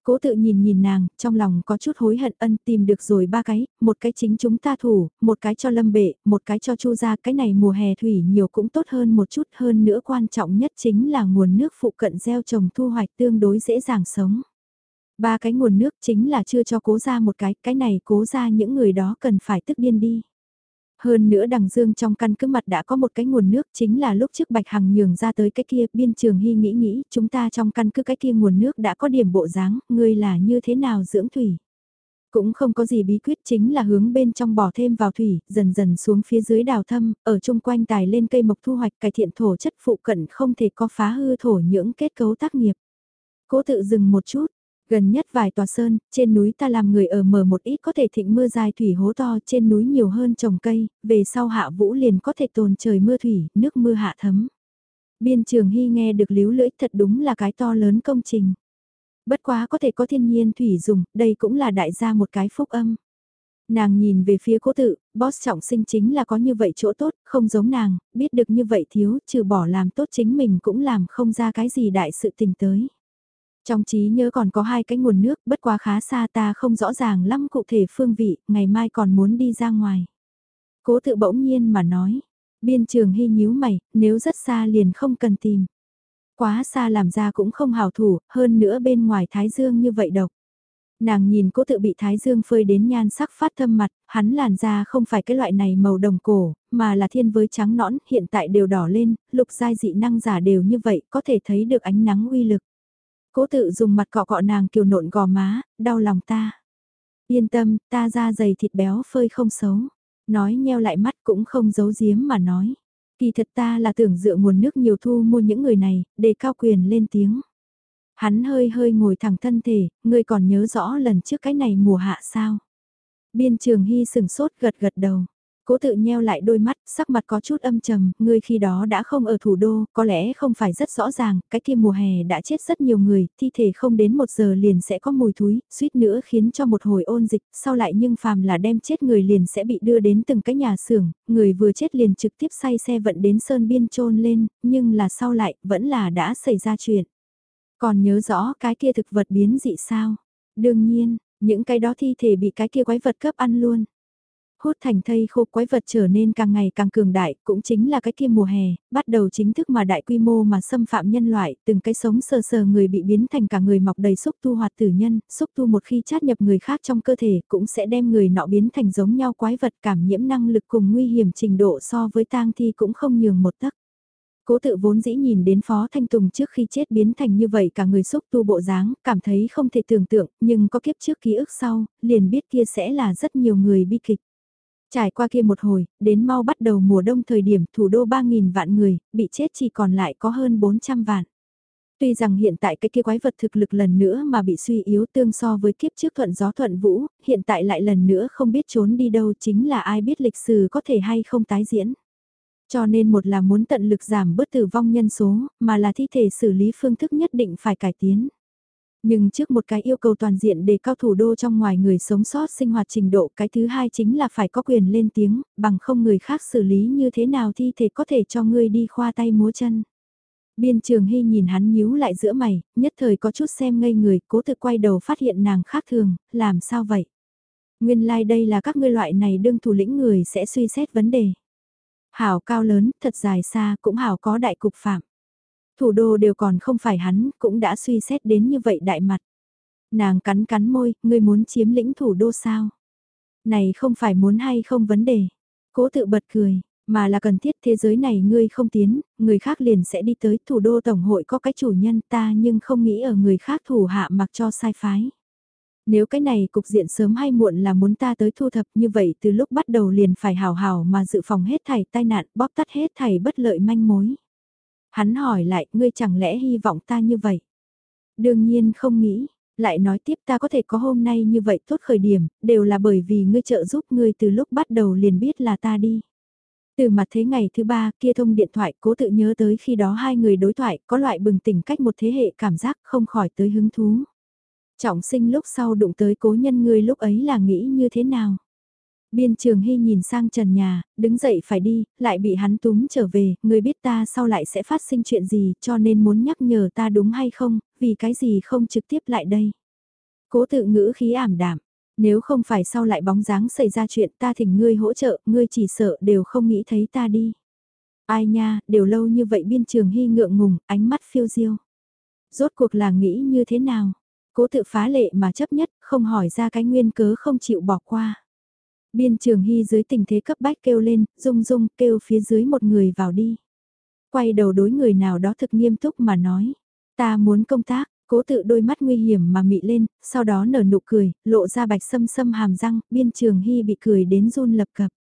A: Cố tự nhìn nhìn nàng, trong lòng có chút hối hận ân tìm được rồi ba cái, một cái chính chúng ta thủ, một cái cho lâm bệ, một cái cho chu ra, cái này mùa hè thủy nhiều cũng tốt hơn một chút hơn nữa quan trọng nhất chính là nguồn nước phụ cận gieo trồng thu hoạch tương đối dễ dàng sống. Ba cái nguồn nước chính là chưa cho cố ra một cái, cái này cố ra những người đó cần phải tức điên đi. Hơn nữa đằng dương trong căn cứ mặt đã có một cái nguồn nước chính là lúc trước Bạch Hằng nhường ra tới cái kia biên trường hy nghĩ nghĩ chúng ta trong căn cứ cái kia nguồn nước đã có điểm bộ dáng, ngươi là như thế nào dưỡng thủy. Cũng không có gì bí quyết chính là hướng bên trong bỏ thêm vào thủy, dần dần xuống phía dưới đào thâm, ở chung quanh tài lên cây mộc thu hoạch cải thiện thổ chất phụ cận không thể có phá hư thổ những kết cấu tác nghiệp. Cố tự dừng một chút, Gần nhất vài tòa sơn, trên núi ta làm người ở mở một ít có thể thịnh mưa dài thủy hố to trên núi nhiều hơn trồng cây, về sau hạ vũ liền có thể tồn trời mưa thủy, nước mưa hạ thấm. Biên trường hy nghe được líu lưỡi thật đúng là cái to lớn công trình. Bất quá có thể có thiên nhiên thủy dùng, đây cũng là đại gia một cái phúc âm. Nàng nhìn về phía cố tự, boss trọng sinh chính là có như vậy chỗ tốt, không giống nàng, biết được như vậy thiếu, trừ bỏ làm tốt chính mình cũng làm không ra cái gì đại sự tình tới. Trong trí nhớ còn có hai cái nguồn nước, bất quá khá xa ta không rõ ràng lắm cụ thể phương vị, ngày mai còn muốn đi ra ngoài. Cố tự bỗng nhiên mà nói, biên trường hy nhíu mày, nếu rất xa liền không cần tìm. Quá xa làm ra cũng không hào thủ, hơn nữa bên ngoài thái dương như vậy độc. Nàng nhìn cố tự bị thái dương phơi đến nhan sắc phát thâm mặt, hắn làn da không phải cái loại này màu đồng cổ, mà là thiên với trắng nõn, hiện tại đều đỏ lên, lục giai dị năng giả đều như vậy, có thể thấy được ánh nắng uy lực. Cố tự dùng mặt cọ cọ nàng kiều nộn gò má, đau lòng ta. Yên tâm, ta da dày thịt béo phơi không xấu. Nói nheo lại mắt cũng không giấu giếm mà nói. Kỳ thật ta là tưởng dựa nguồn nước nhiều thu mua những người này, để cao quyền lên tiếng. Hắn hơi hơi ngồi thẳng thân thể, ngươi còn nhớ rõ lần trước cái này mùa hạ sao. Biên trường hy sừng sốt gật gật đầu. Cố tự nheo lại đôi mắt, sắc mặt có chút âm trầm, ngươi khi đó đã không ở thủ đô, có lẽ không phải rất rõ ràng, cái kia mùa hè đã chết rất nhiều người, thi thể không đến một giờ liền sẽ có mùi thúi, suýt nữa khiến cho một hồi ôn dịch, sau lại nhưng phàm là đem chết người liền sẽ bị đưa đến từng cái nhà xưởng, người vừa chết liền trực tiếp say xe vận đến sơn biên trôn lên, nhưng là sau lại, vẫn là đã xảy ra chuyện. Còn nhớ rõ cái kia thực vật biến dị sao? Đương nhiên, những cái đó thi thể bị cái kia quái vật cấp ăn luôn hút thành thây khô quái vật trở nên càng ngày càng cường đại, cũng chính là cái kia mùa hè, bắt đầu chính thức mà đại quy mô mà xâm phạm nhân loại, từng cái sống sờ sờ người bị biến thành cả người mọc đầy xúc tu hoạt tử nhân, xúc tu một khi chát nhập người khác trong cơ thể cũng sẽ đem người nọ biến thành giống nhau quái vật cảm nhiễm năng lực cùng nguy hiểm trình độ so với tang thi cũng không nhường một tấc. Cố tự vốn dĩ nhìn đến Phó Thanh Tùng trước khi chết biến thành như vậy cả người xúc tu bộ dáng, cảm thấy không thể tưởng tượng, nhưng có kiếp trước ký ức sau, liền biết kia sẽ là rất nhiều người bi kịch. Trải qua kia một hồi, đến mau bắt đầu mùa đông thời điểm thủ đô 3.000 vạn người, bị chết chỉ còn lại có hơn 400 vạn. Tuy rằng hiện tại cái kia quái vật thực lực lần nữa mà bị suy yếu tương so với kiếp trước thuận gió thuận vũ, hiện tại lại lần nữa không biết trốn đi đâu chính là ai biết lịch sử có thể hay không tái diễn. Cho nên một là muốn tận lực giảm bớt tử vong nhân số, mà là thi thể xử lý phương thức nhất định phải cải tiến. Nhưng trước một cái yêu cầu toàn diện để cao thủ đô trong ngoài người sống sót sinh hoạt trình độ, cái thứ hai chính là phải có quyền lên tiếng, bằng không người khác xử lý như thế nào thi thể có thể cho ngươi đi khoa tay múa chân. Biên trường hy nhìn hắn nhíu lại giữa mày, nhất thời có chút xem ngây người, cố tự quay đầu phát hiện nàng khác thường, làm sao vậy? Nguyên lai like đây là các ngươi loại này đương thủ lĩnh người sẽ suy xét vấn đề. Hảo cao lớn, thật dài xa, cũng hảo có đại cục phạm. Thủ đô đều còn không phải hắn, cũng đã suy xét đến như vậy đại mặt. Nàng cắn cắn môi, ngươi muốn chiếm lĩnh thủ đô sao? Này không phải muốn hay không vấn đề. Cố tự bật cười, mà là cần thiết thế giới này ngươi không tiến, người khác liền sẽ đi tới thủ đô tổng hội có cái chủ nhân ta nhưng không nghĩ ở người khác thủ hạ mặc cho sai phái. Nếu cái này cục diện sớm hay muộn là muốn ta tới thu thập như vậy từ lúc bắt đầu liền phải hào hào mà dự phòng hết thảy tai nạn bóp tắt hết thảy bất lợi manh mối. Hắn hỏi lại, ngươi chẳng lẽ hy vọng ta như vậy? Đương nhiên không nghĩ, lại nói tiếp ta có thể có hôm nay như vậy tốt khởi điểm, đều là bởi vì ngươi trợ giúp ngươi từ lúc bắt đầu liền biết là ta đi. Từ mặt thế ngày thứ ba kia thông điện thoại cố tự nhớ tới khi đó hai người đối thoại có loại bừng tỉnh cách một thế hệ cảm giác không khỏi tới hứng thú. Trọng sinh lúc sau đụng tới cố nhân ngươi lúc ấy là nghĩ như thế nào? Biên trường hy nhìn sang trần nhà, đứng dậy phải đi, lại bị hắn túm trở về, người biết ta sau lại sẽ phát sinh chuyện gì cho nên muốn nhắc nhở ta đúng hay không, vì cái gì không trực tiếp lại đây. Cố tự ngữ khí ảm đạm, nếu không phải sau lại bóng dáng xảy ra chuyện ta thỉnh ngươi hỗ trợ, ngươi chỉ sợ đều không nghĩ thấy ta đi. Ai nha, đều lâu như vậy biên trường hy ngượng ngùng, ánh mắt phiêu diêu. Rốt cuộc là nghĩ như thế nào? Cố tự phá lệ mà chấp nhất, không hỏi ra cái nguyên cớ không chịu bỏ qua. Biên trường hy dưới tình thế cấp bách kêu lên, rung rung kêu phía dưới một người vào đi. Quay đầu đối người nào đó thực nghiêm túc mà nói, ta muốn công tác, cố tự đôi mắt nguy hiểm mà mị lên, sau đó nở nụ cười, lộ ra bạch sâm sâm hàm răng, biên trường hy bị cười đến run lập cập.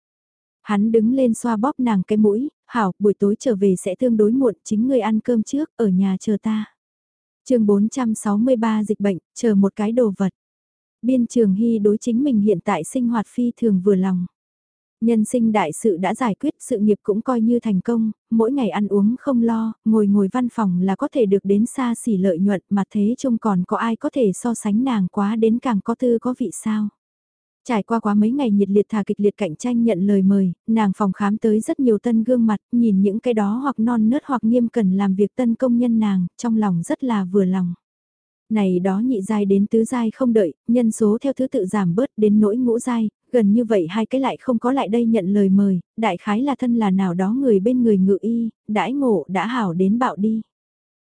A: Hắn đứng lên xoa bóp nàng cái mũi, hảo, buổi tối trở về sẽ tương đối muộn, chính người ăn cơm trước, ở nhà chờ ta. chương 463 dịch bệnh, chờ một cái đồ vật. Biên Trường Hy đối chính mình hiện tại sinh hoạt phi thường vừa lòng. Nhân sinh đại sự đã giải quyết, sự nghiệp cũng coi như thành công, mỗi ngày ăn uống không lo, ngồi ngồi văn phòng là có thể được đến xa xỉ lợi nhuận mà thế chung còn có ai có thể so sánh nàng quá đến càng có tư có vị sao. Trải qua quá mấy ngày nhiệt liệt thà kịch liệt cạnh tranh nhận lời mời, nàng phòng khám tới rất nhiều tân gương mặt, nhìn những cái đó hoặc non nớt hoặc nghiêm cần làm việc tân công nhân nàng, trong lòng rất là vừa lòng. Này đó nhị giai đến tứ giai không đợi, nhân số theo thứ tự giảm bớt đến nỗi ngũ giai, gần như vậy hai cái lại không có lại đây nhận lời mời, đại khái là thân là nào đó người bên người ngự y, đãi ngộ đã hảo đến bạo đi.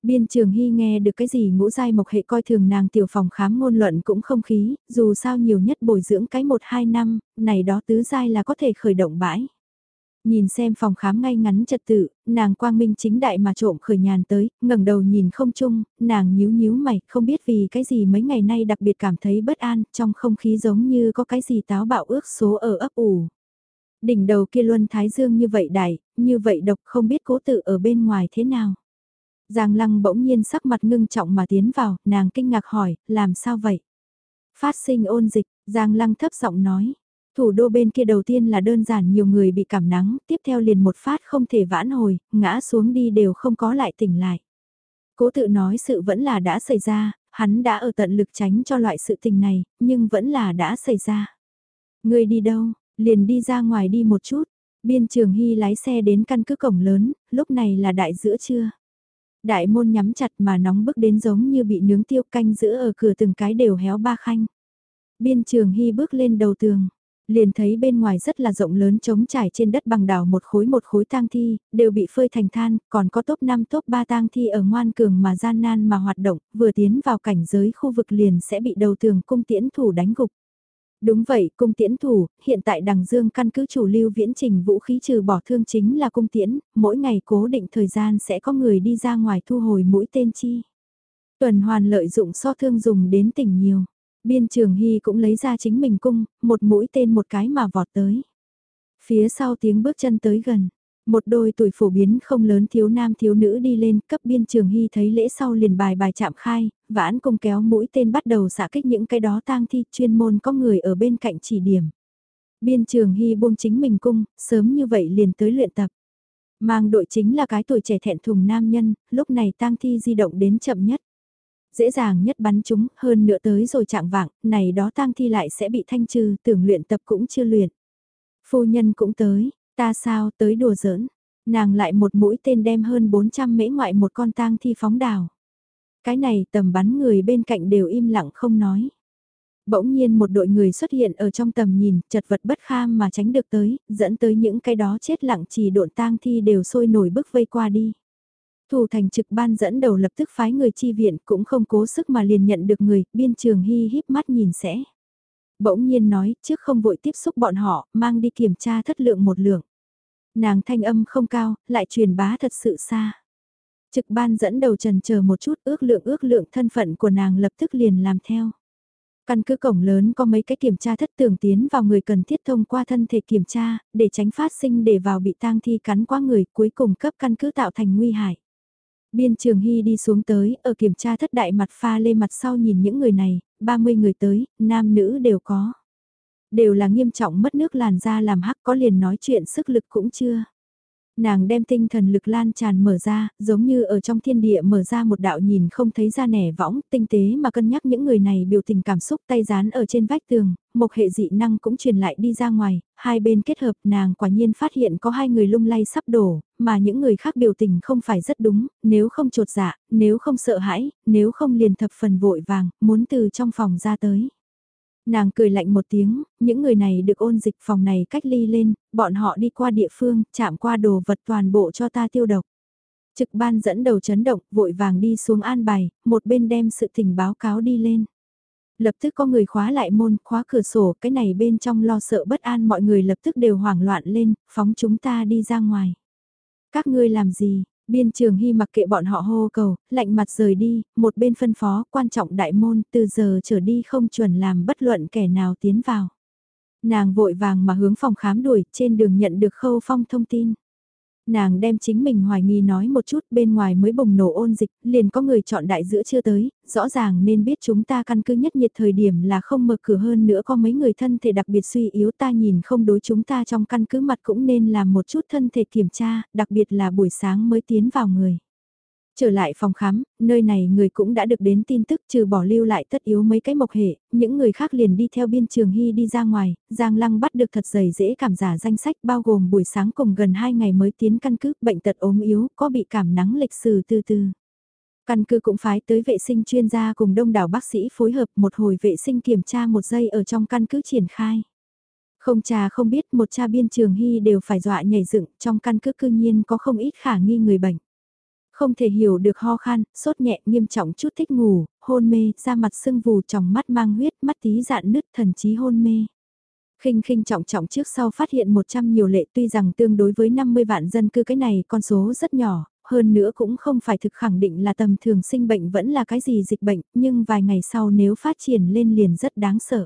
A: Biên trường hy nghe được cái gì ngũ giai mộc hệ coi thường nàng tiểu phòng khám ngôn luận cũng không khí, dù sao nhiều nhất bồi dưỡng cái một hai năm, này đó tứ giai là có thể khởi động bãi. Nhìn xem phòng khám ngay ngắn trật tự, nàng quang minh chính đại mà trộm khởi nhàn tới, ngẩng đầu nhìn không chung, nàng nhíu nhíu mày, không biết vì cái gì mấy ngày nay đặc biệt cảm thấy bất an, trong không khí giống như có cái gì táo bạo ước số ở ấp ủ. Đỉnh đầu kia luân thái dương như vậy đại, như vậy độc không biết cố tự ở bên ngoài thế nào. Giang lăng bỗng nhiên sắc mặt ngưng trọng mà tiến vào, nàng kinh ngạc hỏi, làm sao vậy? Phát sinh ôn dịch, Giang lăng thấp giọng nói, Thủ đô bên kia đầu tiên là đơn giản nhiều người bị cảm nắng, tiếp theo liền một phát không thể vãn hồi, ngã xuống đi đều không có lại tỉnh lại. Cố tự nói sự vẫn là đã xảy ra, hắn đã ở tận lực tránh cho loại sự tình này, nhưng vẫn là đã xảy ra. Người đi đâu, liền đi ra ngoài đi một chút. Biên trường Hy lái xe đến căn cứ cổng lớn, lúc này là đại giữa trưa. Đại môn nhắm chặt mà nóng bức đến giống như bị nướng tiêu canh giữa ở cửa từng cái đều héo ba khanh. Biên trường Hy bước lên đầu tường liền thấy bên ngoài rất là rộng lớn trống trải trên đất bằng đảo một khối một khối tang thi, đều bị phơi thành than, còn có top 5 top 3 tang thi ở ngoan cường mà gian nan mà hoạt động, vừa tiến vào cảnh giới khu vực liền sẽ bị đầu tường cung tiễn thủ đánh gục. Đúng vậy, cung tiễn thủ, hiện tại đằng dương căn cứ chủ lưu viễn trình vũ khí trừ bỏ thương chính là cung tiễn, mỗi ngày cố định thời gian sẽ có người đi ra ngoài thu hồi mũi tên chi. Tuần hoàn lợi dụng so thương dùng đến tỉnh nhiều. Biên trường hy cũng lấy ra chính mình cung, một mũi tên một cái mà vọt tới. Phía sau tiếng bước chân tới gần, một đôi tuổi phổ biến không lớn thiếu nam thiếu nữ đi lên cấp biên trường hy thấy lễ sau liền bài bài chạm khai, vãn cung kéo mũi tên bắt đầu xả kích những cái đó tang thi chuyên môn có người ở bên cạnh chỉ điểm. Biên trường hy buông chính mình cung, sớm như vậy liền tới luyện tập. Mang đội chính là cái tuổi trẻ thẹn thùng nam nhân, lúc này tang thi di động đến chậm nhất. Dễ dàng nhất bắn chúng, hơn nữa tới rồi chạng vạng, này đó tang thi lại sẽ bị thanh trừ, tưởng luyện tập cũng chưa luyện. Phu nhân cũng tới, ta sao tới đùa giỡn, nàng lại một mũi tên đem hơn 400 mễ ngoại một con tang thi phóng đào. Cái này tầm bắn người bên cạnh đều im lặng không nói. Bỗng nhiên một đội người xuất hiện ở trong tầm nhìn, chật vật bất kham mà tránh được tới, dẫn tới những cái đó chết lặng chỉ độn tang thi đều sôi nổi bức vây qua đi. Thủ thành trực ban dẫn đầu lập tức phái người chi viện cũng không cố sức mà liền nhận được người, biên trường hy híp mắt nhìn sẽ. Bỗng nhiên nói, trước không vội tiếp xúc bọn họ, mang đi kiểm tra thất lượng một lượng. Nàng thanh âm không cao, lại truyền bá thật sự xa. Trực ban dẫn đầu trần chờ một chút ước lượng ước lượng thân phận của nàng lập tức liền làm theo. Căn cứ cổng lớn có mấy cái kiểm tra thất tường tiến vào người cần thiết thông qua thân thể kiểm tra, để tránh phát sinh để vào bị tang thi cắn qua người cuối cùng cấp căn cứ tạo thành nguy hại. Biên Trường Hy đi xuống tới, ở kiểm tra thất đại mặt pha lê mặt sau nhìn những người này, 30 người tới, nam nữ đều có. Đều là nghiêm trọng mất nước làn da làm hắc có liền nói chuyện sức lực cũng chưa. Nàng đem tinh thần lực lan tràn mở ra, giống như ở trong thiên địa mở ra một đạo nhìn không thấy ra nẻ võng, tinh tế mà cân nhắc những người này biểu tình cảm xúc tay dán ở trên vách tường, một hệ dị năng cũng truyền lại đi ra ngoài, hai bên kết hợp nàng quả nhiên phát hiện có hai người lung lay sắp đổ, mà những người khác biểu tình không phải rất đúng, nếu không trột dạ, nếu không sợ hãi, nếu không liền thập phần vội vàng, muốn từ trong phòng ra tới. Nàng cười lạnh một tiếng, những người này được ôn dịch phòng này cách ly lên, bọn họ đi qua địa phương, chạm qua đồ vật toàn bộ cho ta tiêu độc. Trực ban dẫn đầu chấn động, vội vàng đi xuống an bài, một bên đem sự tình báo cáo đi lên. Lập tức có người khóa lại môn, khóa cửa sổ, cái này bên trong lo sợ bất an mọi người lập tức đều hoảng loạn lên, phóng chúng ta đi ra ngoài. Các ngươi làm gì, Biên trường hy mặc kệ bọn họ hô cầu, lạnh mặt rời đi, một bên phân phó quan trọng đại môn từ giờ trở đi không chuẩn làm bất luận kẻ nào tiến vào. Nàng vội vàng mà hướng phòng khám đuổi trên đường nhận được khâu phong thông tin nàng đem chính mình hoài nghi nói một chút bên ngoài mới bùng nổ ôn dịch, liền có người chọn đại giữa chưa tới, rõ ràng nên biết chúng ta căn cứ nhất nhiệt thời điểm là không mở cửa hơn nữa có mấy người thân thể đặc biệt suy yếu ta nhìn không đối chúng ta trong căn cứ mặt cũng nên làm một chút thân thể kiểm tra, đặc biệt là buổi sáng mới tiến vào người. Trở lại phòng khám, nơi này người cũng đã được đến tin tức trừ bỏ lưu lại tất yếu mấy cái mộc hệ, những người khác liền đi theo biên trường hy đi ra ngoài, Giang Lăng bắt được thật dày dễ cảm giả danh sách bao gồm buổi sáng cùng gần 2 ngày mới tiến căn cứ, bệnh tật ốm yếu, có bị cảm nắng lịch sử từ từ. Căn cứ cũng phái tới vệ sinh chuyên gia cùng đông đảo bác sĩ phối hợp một hồi vệ sinh kiểm tra một giây ở trong căn cứ triển khai. Không cha không biết một cha biên trường hy đều phải dọa nhảy dựng trong căn cứ cư nhiên có không ít khả nghi người bệnh. Không thể hiểu được ho khan, sốt nhẹ nghiêm trọng chút thích ngủ, hôn mê, da mặt sưng vù trong mắt mang huyết, mắt tí dạn nứt thần trí hôn mê. khinh khinh trọng trọng trước sau phát hiện 100 nhiều lệ tuy rằng tương đối với 50 vạn dân cư cái này con số rất nhỏ, hơn nữa cũng không phải thực khẳng định là tầm thường sinh bệnh vẫn là cái gì dịch bệnh, nhưng vài ngày sau nếu phát triển lên liền rất đáng sợ.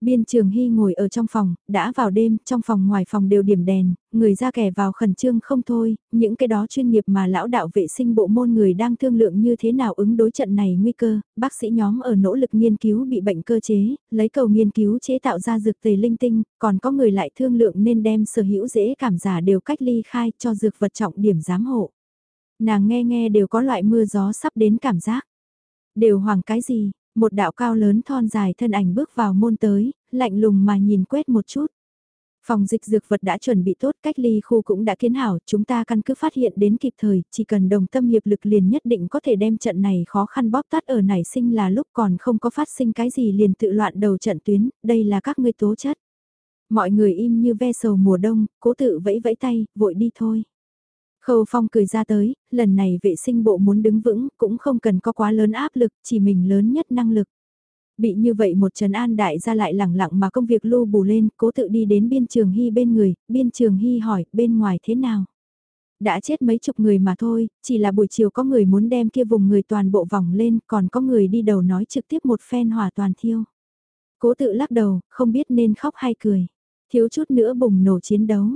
A: Biên Trường Hy ngồi ở trong phòng, đã vào đêm, trong phòng ngoài phòng đều điểm đèn, người ra kẻ vào khẩn trương không thôi, những cái đó chuyên nghiệp mà lão đạo vệ sinh bộ môn người đang thương lượng như thế nào ứng đối trận này nguy cơ, bác sĩ nhóm ở nỗ lực nghiên cứu bị bệnh cơ chế, lấy cầu nghiên cứu chế tạo ra dược tề linh tinh, còn có người lại thương lượng nên đem sở hữu dễ cảm giả đều cách ly khai cho dược vật trọng điểm giám hộ. Nàng nghe nghe đều có loại mưa gió sắp đến cảm giác. Đều hoàng cái gì, một đạo cao lớn thon dài thân ảnh bước vào môn tới, lạnh lùng mà nhìn quét một chút. Phòng dịch dược vật đã chuẩn bị tốt, cách ly khu cũng đã kiến hảo, chúng ta căn cứ phát hiện đến kịp thời, chỉ cần đồng tâm hiệp lực liền nhất định có thể đem trận này khó khăn bóp tắt ở nảy sinh là lúc còn không có phát sinh cái gì liền tự loạn đầu trận tuyến, đây là các ngươi tố chất. Mọi người im như ve sầu mùa đông, cố tự vẫy vẫy tay, vội đi thôi. Khâu Phong cười ra tới, lần này vệ sinh bộ muốn đứng vững cũng không cần có quá lớn áp lực, chỉ mình lớn nhất năng lực. Bị như vậy một trần an đại ra lại lẳng lặng mà công việc lưu bù lên, cố tự đi đến biên trường hy bên người, biên trường hy hỏi, bên ngoài thế nào? Đã chết mấy chục người mà thôi, chỉ là buổi chiều có người muốn đem kia vùng người toàn bộ vòng lên, còn có người đi đầu nói trực tiếp một phen hỏa toàn thiêu. Cố tự lắc đầu, không biết nên khóc hay cười. Thiếu chút nữa bùng nổ chiến đấu.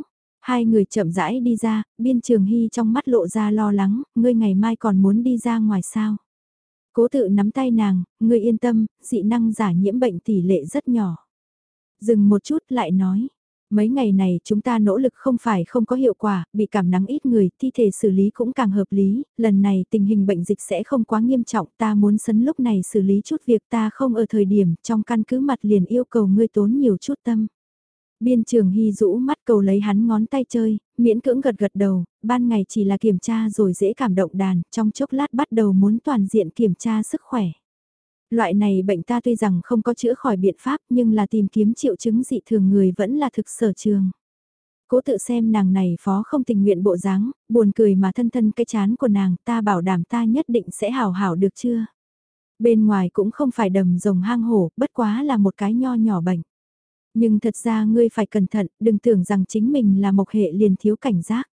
A: Hai người chậm rãi đi ra, biên trường hy trong mắt lộ ra lo lắng, ngươi ngày mai còn muốn đi ra ngoài sao. Cố tự nắm tay nàng, ngươi yên tâm, dị năng giả nhiễm bệnh tỷ lệ rất nhỏ. Dừng một chút lại nói, mấy ngày này chúng ta nỗ lực không phải không có hiệu quả, bị cảm nắng ít người, thi thể xử lý cũng càng hợp lý, lần này tình hình bệnh dịch sẽ không quá nghiêm trọng, ta muốn sấn lúc này xử lý chút việc ta không ở thời điểm, trong căn cứ mặt liền yêu cầu ngươi tốn nhiều chút tâm. Biên trường hy rũ mắt cầu lấy hắn ngón tay chơi, miễn cưỡng gật gật đầu, ban ngày chỉ là kiểm tra rồi dễ cảm động đàn, trong chốc lát bắt đầu muốn toàn diện kiểm tra sức khỏe. Loại này bệnh ta tuy rằng không có chữa khỏi biện pháp nhưng là tìm kiếm triệu chứng dị thường người vẫn là thực sở trường. Cố tự xem nàng này phó không tình nguyện bộ dáng, buồn cười mà thân thân cái chán của nàng ta bảo đảm ta nhất định sẽ hảo hảo được chưa. Bên ngoài cũng không phải đầm rồng hang hổ, bất quá là một cái nho nhỏ bệnh. Nhưng thật ra ngươi phải cẩn thận, đừng tưởng rằng chính mình là mộc hệ liền thiếu cảnh giác.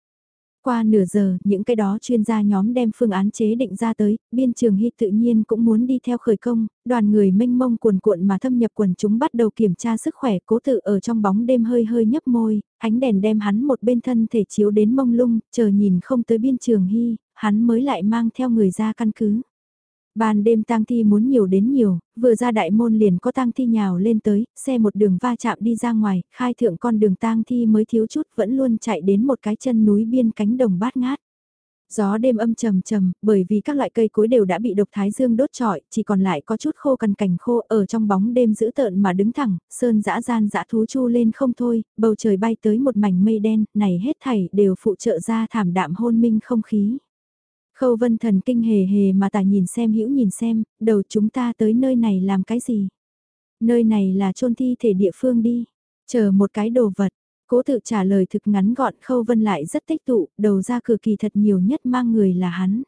A: Qua nửa giờ, những cái đó chuyên gia nhóm đem phương án chế định ra tới, biên trường hy tự nhiên cũng muốn đi theo khởi công, đoàn người mênh mông cuồn cuộn mà thâm nhập quần chúng bắt đầu kiểm tra sức khỏe cố tự ở trong bóng đêm hơi hơi nhấp môi, ánh đèn đem hắn một bên thân thể chiếu đến mông lung, chờ nhìn không tới biên trường hy, hắn mới lại mang theo người ra căn cứ. Ban đêm tang thi muốn nhiều đến nhiều, vừa ra đại môn liền có tang thi nhào lên tới, xe một đường va chạm đi ra ngoài, khai thượng con đường tang thi mới thiếu chút vẫn luôn chạy đến một cái chân núi biên cánh đồng bát ngát. Gió đêm âm trầm trầm, bởi vì các loại cây cối đều đã bị độc thái dương đốt trọi, chỉ còn lại có chút khô cằn cảnh khô ở trong bóng đêm giữ tợn mà đứng thẳng, sơn dã gian dã thú chu lên không thôi, bầu trời bay tới một mảnh mây đen, này hết thảy đều phụ trợ ra thảm đạm hôn minh không khí. Khâu vân thần kinh hề hề mà tả nhìn xem hữu nhìn xem, đầu chúng ta tới nơi này làm cái gì? Nơi này là chôn thi thể địa phương đi, chờ một cái đồ vật. Cố tự trả lời thực ngắn gọn Khâu Vân lại rất tích tụ, đầu ra cửa kỳ thật nhiều nhất mang người là hắn.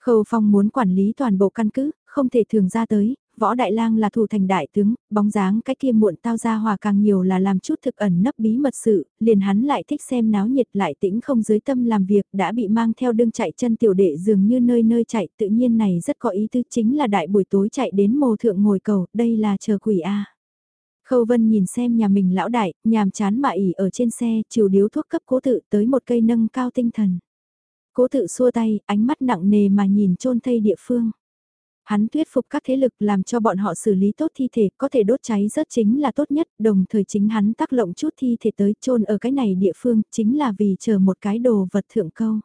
A: Khâu Phong muốn quản lý toàn bộ căn cứ, không thể thường ra tới, võ đại lang là thủ thành đại tướng, bóng dáng cái kia muộn tao ra hòa càng nhiều là làm chút thực ẩn nấp bí mật sự, liền hắn lại thích xem náo nhiệt lại tĩnh không dưới tâm làm việc đã bị mang theo đương chạy chân tiểu đệ dường như nơi nơi chạy tự nhiên này rất có ý tứ chính là đại buổi tối chạy đến mồ thượng ngồi cầu, đây là chờ quỷ A. Khâu Vân nhìn xem nhà mình lão đại, nhàm chán mà ỉ ở trên xe, chiều điếu thuốc cấp cố tự tới một cây nâng cao tinh thần. Cố tự xua tay, ánh mắt nặng nề mà nhìn trôn thây địa phương. Hắn thuyết phục các thế lực làm cho bọn họ xử lý tốt thi thể, có thể đốt cháy rất chính là tốt nhất, đồng thời chính hắn tác lộng chút thi thể tới chôn ở cái này địa phương, chính là vì chờ một cái đồ vật thượng câu.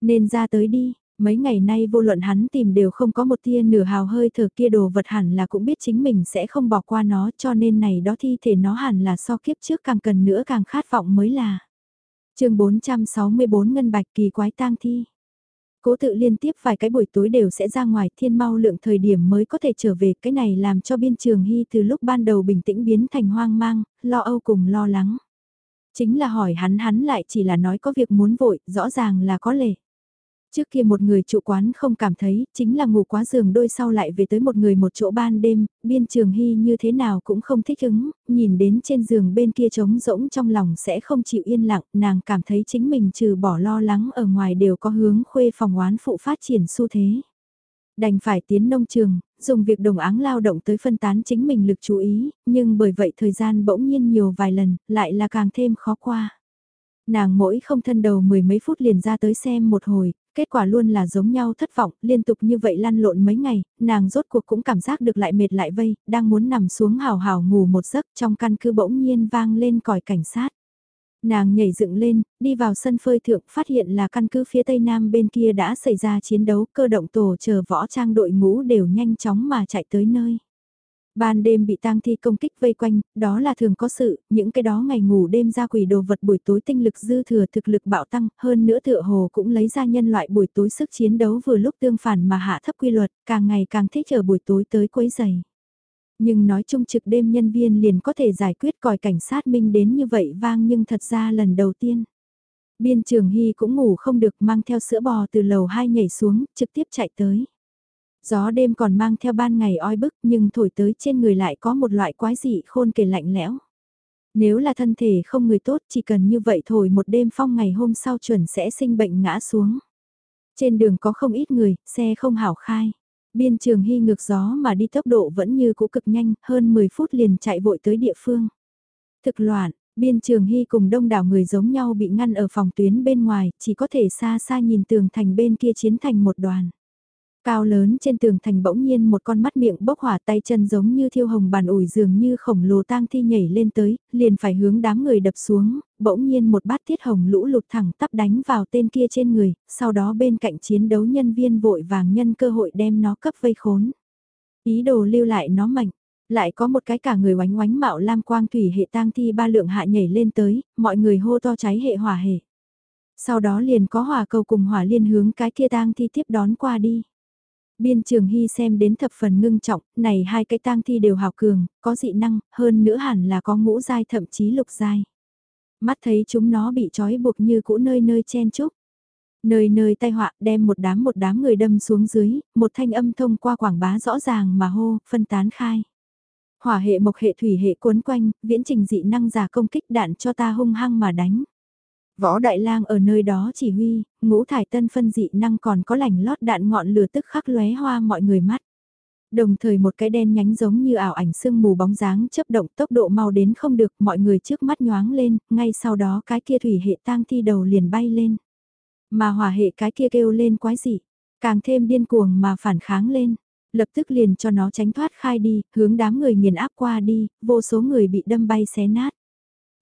A: Nên ra tới đi, mấy ngày nay vô luận hắn tìm đều không có một tia nửa hào hơi thở kia đồ vật hẳn là cũng biết chính mình sẽ không bỏ qua nó cho nên này đó thi thể nó hẳn là so kiếp trước càng cần nữa càng khát vọng mới là. chương 464 ngân bạch kỳ quái tang thi cố tự liên tiếp vài cái buổi tối đều sẽ ra ngoài thiên mau lượng thời điểm mới có thể trở về cái này làm cho biên trường hy từ lúc ban đầu bình tĩnh biến thành hoang mang, lo âu cùng lo lắng. Chính là hỏi hắn hắn lại chỉ là nói có việc muốn vội, rõ ràng là có lệ. Trước kia một người trụ quán không cảm thấy, chính là ngủ quá giường đôi sau lại về tới một người một chỗ ban đêm, biên trường hy như thế nào cũng không thích ứng, nhìn đến trên giường bên kia trống rỗng trong lòng sẽ không chịu yên lặng, nàng cảm thấy chính mình trừ bỏ lo lắng ở ngoài đều có hướng khuê phòng oán phụ phát triển xu thế. Đành phải tiến nông trường, dùng việc đồng áng lao động tới phân tán chính mình lực chú ý, nhưng bởi vậy thời gian bỗng nhiên nhiều vài lần, lại là càng thêm khó qua. Nàng mỗi không thân đầu mười mấy phút liền ra tới xem một hồi, kết quả luôn là giống nhau thất vọng, liên tục như vậy lăn lộn mấy ngày, nàng rốt cuộc cũng cảm giác được lại mệt lại vây, đang muốn nằm xuống hào hào ngủ một giấc trong căn cứ bỗng nhiên vang lên còi cảnh sát. Nàng nhảy dựng lên, đi vào sân phơi thượng, phát hiện là căn cứ phía tây nam bên kia đã xảy ra chiến đấu, cơ động tổ chờ võ trang đội ngũ đều nhanh chóng mà chạy tới nơi. Ban đêm bị tang thi công kích vây quanh, đó là thường có sự, những cái đó ngày ngủ đêm ra quỷ đồ vật buổi tối tinh lực dư thừa thực lực bạo tăng, hơn nữa tựa hồ cũng lấy ra nhân loại buổi tối sức chiến đấu vừa lúc tương phản mà hạ thấp quy luật, càng ngày càng thích ở buổi tối tới quấy giày. Nhưng nói chung trực đêm nhân viên liền có thể giải quyết còi cảnh sát minh đến như vậy vang nhưng thật ra lần đầu tiên. Biên trường Hy cũng ngủ không được mang theo sữa bò từ lầu 2 nhảy xuống, trực tiếp chạy tới. Gió đêm còn mang theo ban ngày oi bức nhưng thổi tới trên người lại có một loại quái dị khôn kể lạnh lẽo. Nếu là thân thể không người tốt chỉ cần như vậy thổi một đêm phong ngày hôm sau chuẩn sẽ sinh bệnh ngã xuống. Trên đường có không ít người, xe không hảo khai. Biên trường hy ngược gió mà đi tốc độ vẫn như cũ cực nhanh, hơn 10 phút liền chạy vội tới địa phương. Thực loạn, biên trường hy cùng đông đảo người giống nhau bị ngăn ở phòng tuyến bên ngoài, chỉ có thể xa xa nhìn tường thành bên kia chiến thành một đoàn. Cao lớn trên tường thành bỗng nhiên một con mắt miệng bốc hỏa tay chân giống như thiêu hồng bàn ủi dường như khổng lồ tang thi nhảy lên tới, liền phải hướng đám người đập xuống, bỗng nhiên một bát thiết hồng lũ lụt thẳng tắp đánh vào tên kia trên người, sau đó bên cạnh chiến đấu nhân viên vội vàng nhân cơ hội đem nó cấp vây khốn. Ý đồ lưu lại nó mạnh, lại có một cái cả người oánh oánh mạo lam quang thủy hệ tang thi ba lượng hạ nhảy lên tới, mọi người hô to cháy hệ hỏa hệ. Sau đó liền có hỏa cầu cùng hỏa liên hướng cái kia tang thi tiếp đón qua đi. Biên trường hy xem đến thập phần ngưng trọng, này hai cái tang thi đều hào cường, có dị năng, hơn nữa hẳn là có ngũ dai thậm chí lục dai. Mắt thấy chúng nó bị trói buộc như cũ nơi nơi chen chúc. Nơi nơi tai họa đem một đám một đám người đâm xuống dưới, một thanh âm thông qua quảng bá rõ ràng mà hô, phân tán khai. Hỏa hệ mộc hệ thủy hệ cuốn quanh, viễn trình dị năng giả công kích đạn cho ta hung hăng mà đánh. Võ Đại Lang ở nơi đó chỉ huy, ngũ thải tân phân dị năng còn có lành lót đạn ngọn lửa tức khắc lóe hoa mọi người mắt. Đồng thời một cái đen nhánh giống như ảo ảnh sương mù bóng dáng chấp động tốc độ mau đến không được mọi người trước mắt nhoáng lên, ngay sau đó cái kia thủy hệ tang thi đầu liền bay lên. Mà hỏa hệ cái kia kêu lên quái dị, càng thêm điên cuồng mà phản kháng lên. Lập tức liền cho nó tránh thoát khai đi, hướng đám người nghiền áp qua đi, vô số người bị đâm bay xé nát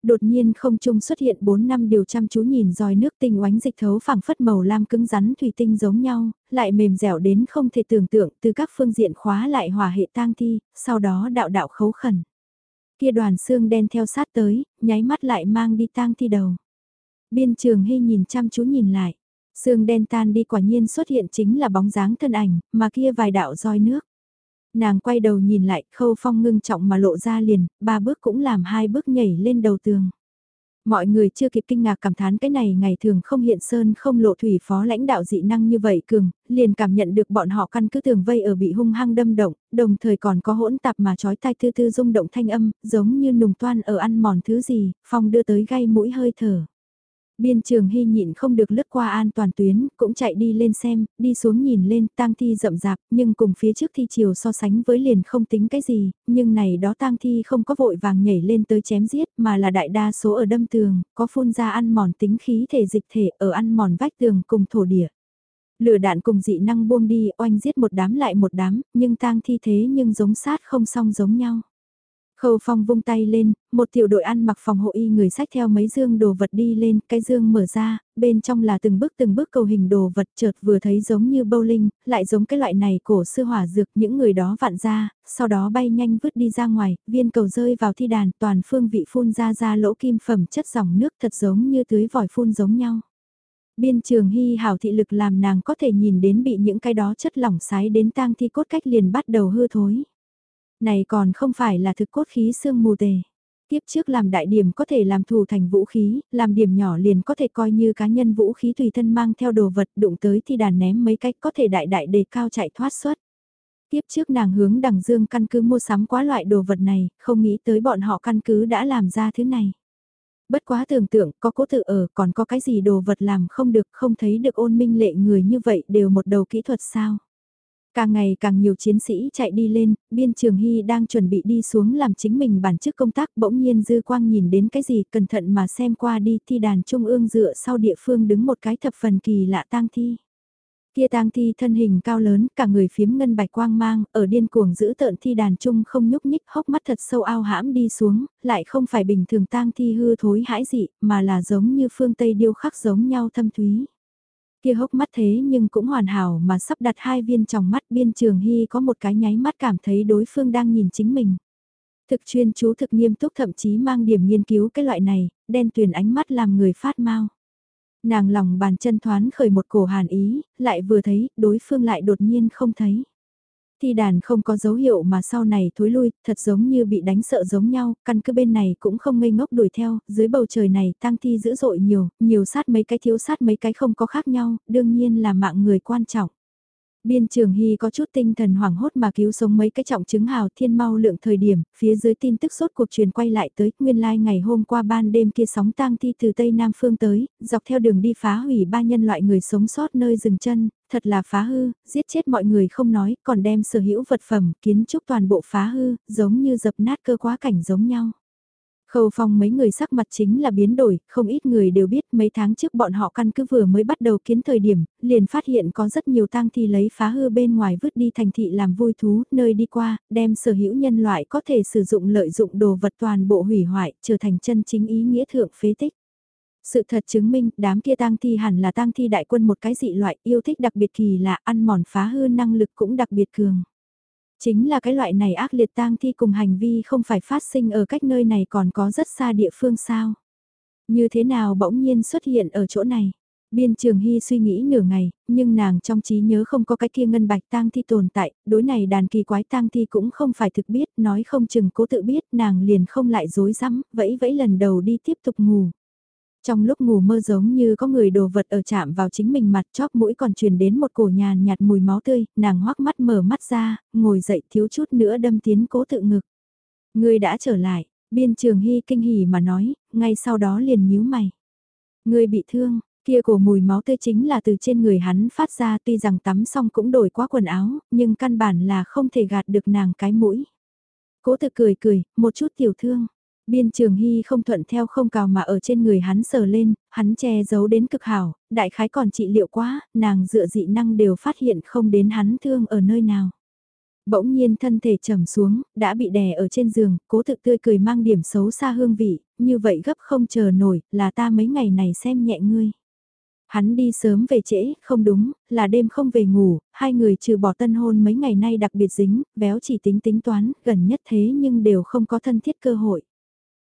A: đột nhiên không trung xuất hiện 4 năm điều chăm chú nhìn dòi nước tinh oánh dịch thấu phẳng phất màu lam cứng rắn thủy tinh giống nhau, lại mềm dẻo đến không thể tưởng tượng từ các phương diện khóa lại hòa hệ tang thi, sau đó đạo đạo khấu khẩn. Kia đoàn xương đen theo sát tới, nháy mắt lại mang đi tang thi đầu. Biên trường hy nhìn chăm chú nhìn lại, xương đen tan đi quả nhiên xuất hiện chính là bóng dáng thân ảnh, mà kia vài đạo roi nước. Nàng quay đầu nhìn lại, khâu phong ngưng trọng mà lộ ra liền, ba bước cũng làm hai bước nhảy lên đầu tường. Mọi người chưa kịp kinh ngạc cảm thán cái này ngày thường không hiện sơn không lộ thủy phó lãnh đạo dị năng như vậy cường, liền cảm nhận được bọn họ căn cứ tường vây ở bị hung hăng đâm động, đồng thời còn có hỗn tạp mà chói tai tư tư rung động thanh âm, giống như nùng toan ở ăn mòn thứ gì, phong đưa tới gai mũi hơi thở. Biên trường hy nhịn không được lướt qua an toàn tuyến, cũng chạy đi lên xem, đi xuống nhìn lên, tang thi rậm rạp, nhưng cùng phía trước thi chiều so sánh với liền không tính cái gì, nhưng này đó tang thi không có vội vàng nhảy lên tới chém giết, mà là đại đa số ở đâm tường, có phun ra ăn mòn tính khí thể dịch thể ở ăn mòn vách tường cùng thổ địa. Lửa đạn cùng dị năng buông đi, oanh giết một đám lại một đám, nhưng tang thi thế nhưng giống sát không song giống nhau. Khâu Phong vung tay lên, một tiểu đội ăn mặc phòng hộ y người sách theo mấy dương đồ vật đi lên, cái dương mở ra, bên trong là từng bước từng bước cầu hình đồ vật chợt vừa thấy giống như bowling, lại giống cái loại này cổ sư hỏa dược những người đó vặn ra, sau đó bay nhanh vứt đi ra ngoài, viên cầu rơi vào thi đàn toàn phương vị phun ra ra lỗ kim phẩm chất dòng nước thật giống như tưới vòi phun giống nhau. Biên trường hy hảo thị lực làm nàng có thể nhìn đến bị những cái đó chất lỏng sái đến tang thi cốt cách liền bắt đầu hư thối. Này còn không phải là thực cốt khí xương mù tề. Tiếp trước làm đại điểm có thể làm thủ thành vũ khí, làm điểm nhỏ liền có thể coi như cá nhân vũ khí tùy thân mang theo đồ vật đụng tới thì đàn ném mấy cách có thể đại đại đề cao chạy thoát xuất. Tiếp trước nàng hướng đằng dương căn cứ mua sắm quá loại đồ vật này, không nghĩ tới bọn họ căn cứ đã làm ra thứ này. Bất quá tưởng tượng có cố tự ở còn có cái gì đồ vật làm không được không thấy được ôn minh lệ người như vậy đều một đầu kỹ thuật sao. Càng ngày càng nhiều chiến sĩ chạy đi lên, biên trường hy đang chuẩn bị đi xuống làm chính mình bản chức công tác bỗng nhiên dư quang nhìn đến cái gì cẩn thận mà xem qua đi thi đàn trung ương dựa sau địa phương đứng một cái thập phần kỳ lạ tang thi. Kia tang thi thân hình cao lớn, cả người phiếm ngân bạch quang mang, ở điên cuồng giữ tợn thi đàn trung không nhúc nhích, hốc mắt thật sâu ao hãm đi xuống, lại không phải bình thường tang thi hư thối hãi dị, mà là giống như phương Tây điêu khắc giống nhau thâm thúy. Kia hốc mắt thế nhưng cũng hoàn hảo mà sắp đặt hai viên trong mắt biên trường hy có một cái nháy mắt cảm thấy đối phương đang nhìn chính mình. Thực chuyên chú thực nghiêm túc thậm chí mang điểm nghiên cứu cái loại này, đen tuyền ánh mắt làm người phát mau. Nàng lòng bàn chân thoán khởi một cổ hàn ý, lại vừa thấy, đối phương lại đột nhiên không thấy. Thi đàn không có dấu hiệu mà sau này thối lui, thật giống như bị đánh sợ giống nhau, căn cứ bên này cũng không ngây ngốc đuổi theo, dưới bầu trời này tang thi dữ dội nhiều, nhiều sát mấy cái thiếu sát mấy cái không có khác nhau, đương nhiên là mạng người quan trọng. Biên trường Hy có chút tinh thần hoảng hốt mà cứu sống mấy cái trọng chứng hào thiên mau lượng thời điểm, phía dưới tin tức sốt cuộc truyền quay lại tới, nguyên lai like ngày hôm qua ban đêm kia sóng tang thi từ Tây Nam Phương tới, dọc theo đường đi phá hủy ba nhân loại người sống sót nơi dừng chân, thật là phá hư, giết chết mọi người không nói, còn đem sở hữu vật phẩm, kiến trúc toàn bộ phá hư, giống như dập nát cơ quá cảnh giống nhau. Khâu phong mấy người sắc mặt chính là biến đổi, không ít người đều biết mấy tháng trước bọn họ căn cứ vừa mới bắt đầu kiến thời điểm, liền phát hiện có rất nhiều tang thi lấy phá hư bên ngoài vứt đi thành thị làm vui thú, nơi đi qua, đem sở hữu nhân loại có thể sử dụng lợi dụng đồ vật toàn bộ hủy hoại, trở thành chân chính ý nghĩa thượng phế tích. Sự thật chứng minh, đám kia tang thi hẳn là tang thi đại quân một cái dị loại yêu thích đặc biệt kỳ lạ ăn mòn phá hư năng lực cũng đặc biệt cường. Chính là cái loại này ác liệt tang thi cùng hành vi không phải phát sinh ở cách nơi này còn có rất xa địa phương sao. Như thế nào bỗng nhiên xuất hiện ở chỗ này. Biên Trường Hy suy nghĩ nửa ngày, nhưng nàng trong trí nhớ không có cái kia ngân bạch tang thi tồn tại, đối này đàn kỳ quái tang thi cũng không phải thực biết, nói không chừng cố tự biết, nàng liền không lại dối rắm vẫy vẫy lần đầu đi tiếp tục ngủ. Trong lúc ngủ mơ giống như có người đồ vật ở chạm vào chính mình mặt chóp mũi còn truyền đến một cổ nhàn nhạt mùi máu tươi, nàng hoắc mắt mở mắt ra, ngồi dậy thiếu chút nữa đâm tiến cố tự ngực. Người đã trở lại, biên trường hy kinh hỉ mà nói, ngay sau đó liền nhíu mày. Người bị thương, kia cổ mùi máu tươi chính là từ trên người hắn phát ra tuy rằng tắm xong cũng đổi qua quần áo, nhưng căn bản là không thể gạt được nàng cái mũi. Cố tự cười cười, một chút tiểu thương. Biên trường hy không thuận theo không cào mà ở trên người hắn sờ lên, hắn che giấu đến cực hảo, đại khái còn trị liệu quá, nàng dựa dị năng đều phát hiện không đến hắn thương ở nơi nào. Bỗng nhiên thân thể trầm xuống, đã bị đè ở trên giường, cố thực tươi cười mang điểm xấu xa hương vị, như vậy gấp không chờ nổi, là ta mấy ngày này xem nhẹ ngươi. Hắn đi sớm về trễ, không đúng, là đêm không về ngủ, hai người trừ bỏ tân hôn mấy ngày nay đặc biệt dính, béo chỉ tính tính toán, gần nhất thế nhưng đều không có thân thiết cơ hội.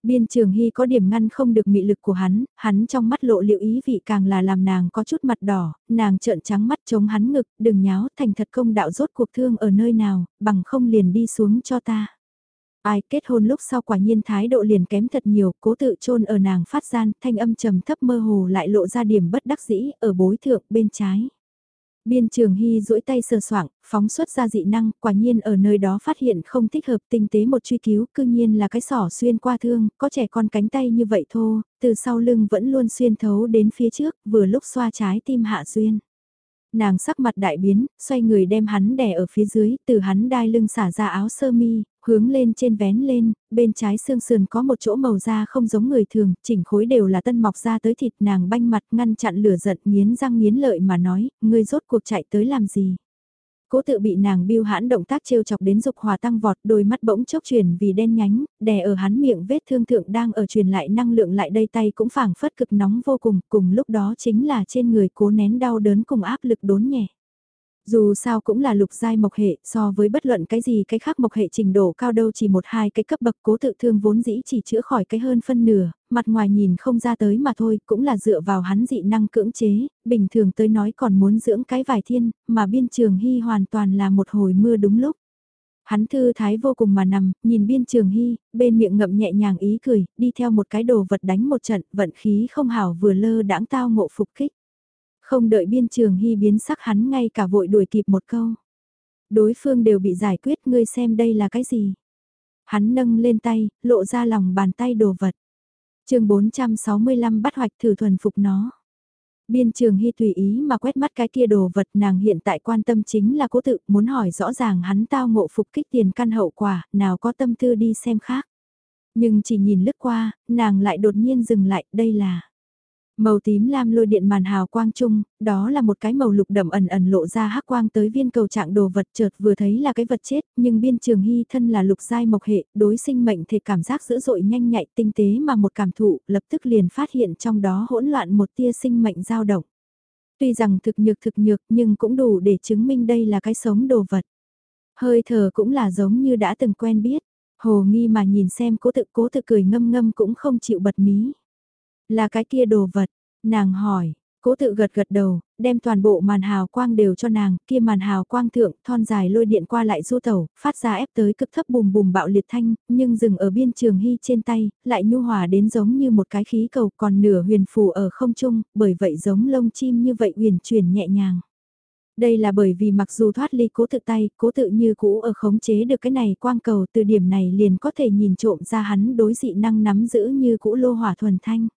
A: Biên trường hy có điểm ngăn không được mị lực của hắn, hắn trong mắt lộ liệu ý vị càng là làm nàng có chút mặt đỏ, nàng trợn trắng mắt chống hắn ngực, đừng nháo thành thật công đạo rốt cuộc thương ở nơi nào, bằng không liền đi xuống cho ta. Ai kết hôn lúc sau quả nhiên thái độ liền kém thật nhiều, cố tự chôn ở nàng phát gian, thanh âm trầm thấp mơ hồ lại lộ ra điểm bất đắc dĩ, ở bối thượng bên trái. Biên trường hy duỗi tay sờ soạng, phóng xuất ra dị năng, quả nhiên ở nơi đó phát hiện không thích hợp tinh tế một truy cứu, cư nhiên là cái sỏ xuyên qua thương, có trẻ con cánh tay như vậy thô, từ sau lưng vẫn luôn xuyên thấu đến phía trước, vừa lúc xoa trái tim hạ duyên. Nàng sắc mặt đại biến, xoay người đem hắn đè ở phía dưới, từ hắn đai lưng xả ra áo sơ mi, hướng lên trên vén lên, bên trái xương sườn có một chỗ màu da không giống người thường, chỉnh khối đều là tân mọc ra tới thịt nàng banh mặt ngăn chặn lửa giận nghiến răng nghiến lợi mà nói, ngươi rốt cuộc chạy tới làm gì. Cố tự bị nàng biêu hãn động tác trêu chọc đến dục hòa tăng vọt, đôi mắt bỗng chốc chuyển vì đen nhánh, đè ở hắn miệng vết thương thượng đang ở truyền lại năng lượng lại đây tay cũng phảng phất cực nóng vô cùng, cùng lúc đó chính là trên người cố nén đau đớn cùng áp lực đốn nhẹ. Dù sao cũng là lục giai mộc hệ, so với bất luận cái gì cái khác mộc hệ trình độ cao đâu chỉ một hai cái cấp bậc cố tự thương vốn dĩ chỉ chữa khỏi cái hơn phân nửa, mặt ngoài nhìn không ra tới mà thôi, cũng là dựa vào hắn dị năng cưỡng chế, bình thường tới nói còn muốn dưỡng cái vài thiên, mà biên trường hy hoàn toàn là một hồi mưa đúng lúc. Hắn thư thái vô cùng mà nằm, nhìn biên trường hy, bên miệng ngậm nhẹ nhàng ý cười, đi theo một cái đồ vật đánh một trận, vận khí không hảo vừa lơ đãng tao ngộ phục kích. Không đợi biên trường hy biến sắc hắn ngay cả vội đuổi kịp một câu. Đối phương đều bị giải quyết ngươi xem đây là cái gì. Hắn nâng lên tay, lộ ra lòng bàn tay đồ vật. chương 465 bắt hoạch thử thuần phục nó. Biên trường hy tùy ý mà quét mắt cái kia đồ vật nàng hiện tại quan tâm chính là cố tự muốn hỏi rõ ràng hắn tao ngộ phục kích tiền căn hậu quả, nào có tâm tư đi xem khác. Nhưng chỉ nhìn lướt qua, nàng lại đột nhiên dừng lại, đây là... Màu tím lam lôi điện màn hào quang chung, đó là một cái màu lục đậm ẩn ẩn lộ ra hắc quang tới viên cầu trạng đồ vật chợt vừa thấy là cái vật chết, nhưng biên trường hy thân là lục giai mộc hệ, đối sinh mệnh thể cảm giác dữ dội nhanh nhạy tinh tế mà một cảm thụ, lập tức liền phát hiện trong đó hỗn loạn một tia sinh mệnh dao động. Tuy rằng thực nhược thực nhược nhưng cũng đủ để chứng minh đây là cái sống đồ vật. Hơi thở cũng là giống như đã từng quen biết, hồ nghi mà nhìn xem cố tự cố tự cười ngâm ngâm cũng không chịu bật mí. Là cái kia đồ vật, nàng hỏi, cố tự gật gật đầu, đem toàn bộ màn hào quang đều cho nàng, kia màn hào quang thượng, thon dài lôi điện qua lại du tẩu, phát ra ép tới cực thấp bùm bùm bạo liệt thanh, nhưng dừng ở biên trường hy trên tay, lại nhu hòa đến giống như một cái khí cầu còn nửa huyền phù ở không trung, bởi vậy giống lông chim như vậy huyền chuyển nhẹ nhàng. Đây là bởi vì mặc dù thoát ly cố tự tay, cố tự như cũ ở khống chế được cái này quang cầu từ điểm này liền có thể nhìn trộm ra hắn đối dị năng nắm giữ như cũ lô hỏa thuần thanh.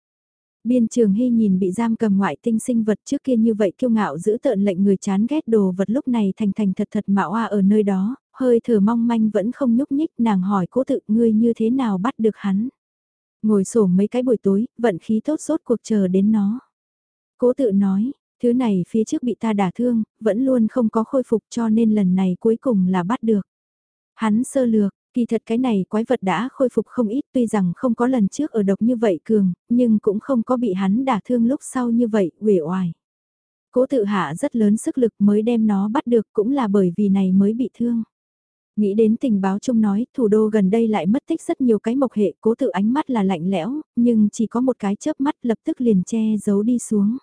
A: Biên trường hy nhìn bị giam cầm ngoại tinh sinh vật trước kia như vậy kiêu ngạo giữ tợn lệnh người chán ghét đồ vật lúc này thành thành thật thật mạo oa ở nơi đó, hơi thở mong manh vẫn không nhúc nhích nàng hỏi cố tự ngươi như thế nào bắt được hắn. Ngồi sổ mấy cái buổi tối, vận khí tốt sốt cuộc chờ đến nó. Cố tự nói, thứ này phía trước bị ta đả thương, vẫn luôn không có khôi phục cho nên lần này cuối cùng là bắt được. Hắn sơ lược, Kỳ thật cái này quái vật đã khôi phục không ít tuy rằng không có lần trước ở độc như vậy cường, nhưng cũng không có bị hắn đả thương lúc sau như vậy, uể oải. Cố tự hạ rất lớn sức lực mới đem nó bắt được cũng là bởi vì này mới bị thương. Nghĩ đến tình báo chung nói, thủ đô gần đây lại mất tích rất nhiều cái mộc hệ, cố tự ánh mắt là lạnh lẽo, nhưng chỉ có một cái chớp mắt lập tức liền che giấu đi xuống.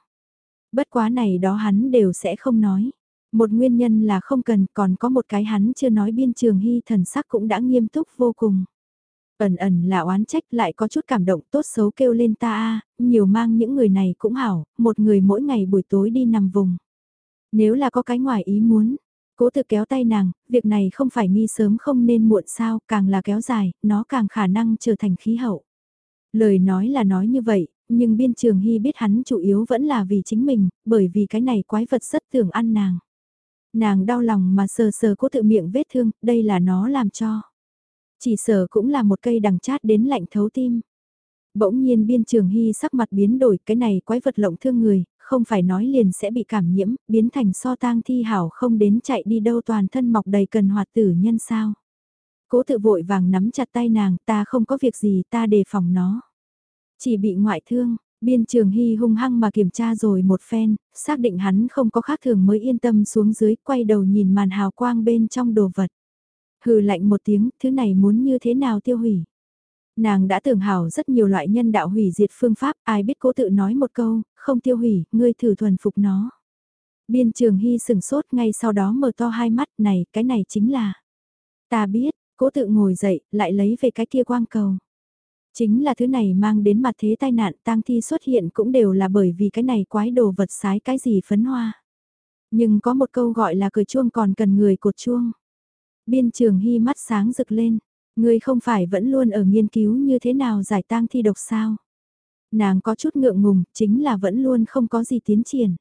A: Bất quá này đó hắn đều sẽ không nói. Một nguyên nhân là không cần, còn có một cái hắn chưa nói biên trường hy thần sắc cũng đã nghiêm túc vô cùng. Ẩn ẩn là oán trách lại có chút cảm động tốt xấu kêu lên ta a nhiều mang những người này cũng hảo, một người mỗi ngày buổi tối đi nằm vùng. Nếu là có cái ngoài ý muốn, cố tự kéo tay nàng, việc này không phải nghi sớm không nên muộn sao, càng là kéo dài, nó càng khả năng trở thành khí hậu. Lời nói là nói như vậy, nhưng biên trường hy biết hắn chủ yếu vẫn là vì chính mình, bởi vì cái này quái vật rất tưởng ăn nàng. Nàng đau lòng mà sờ sờ cố tự miệng vết thương, đây là nó làm cho. Chỉ sờ cũng là một cây đằng chát đến lạnh thấu tim. Bỗng nhiên biên trường hy sắc mặt biến đổi, cái này quái vật lộng thương người, không phải nói liền sẽ bị cảm nhiễm, biến thành so tang thi hảo không đến chạy đi đâu toàn thân mọc đầy cần hoạt tử nhân sao. Cố tự vội vàng nắm chặt tay nàng, ta không có việc gì ta đề phòng nó. Chỉ bị ngoại thương, Biên trường hy hung hăng mà kiểm tra rồi một phen, xác định hắn không có khác thường mới yên tâm xuống dưới, quay đầu nhìn màn hào quang bên trong đồ vật. Hừ lạnh một tiếng, thứ này muốn như thế nào tiêu hủy. Nàng đã tưởng hảo rất nhiều loại nhân đạo hủy diệt phương pháp, ai biết cố tự nói một câu, không tiêu hủy, ngươi thử thuần phục nó. Biên trường hy sừng sốt ngay sau đó mở to hai mắt này, cái này chính là. Ta biết, cố tự ngồi dậy, lại lấy về cái kia quang cầu. Chính là thứ này mang đến mặt thế tai nạn tang thi xuất hiện cũng đều là bởi vì cái này quái đồ vật sái cái gì phấn hoa. Nhưng có một câu gọi là cười chuông còn cần người cột chuông. Biên trường hy mắt sáng rực lên, người không phải vẫn luôn ở nghiên cứu như thế nào giải tang thi độc sao. Nàng có chút ngượng ngùng, chính là vẫn luôn không có gì tiến triển.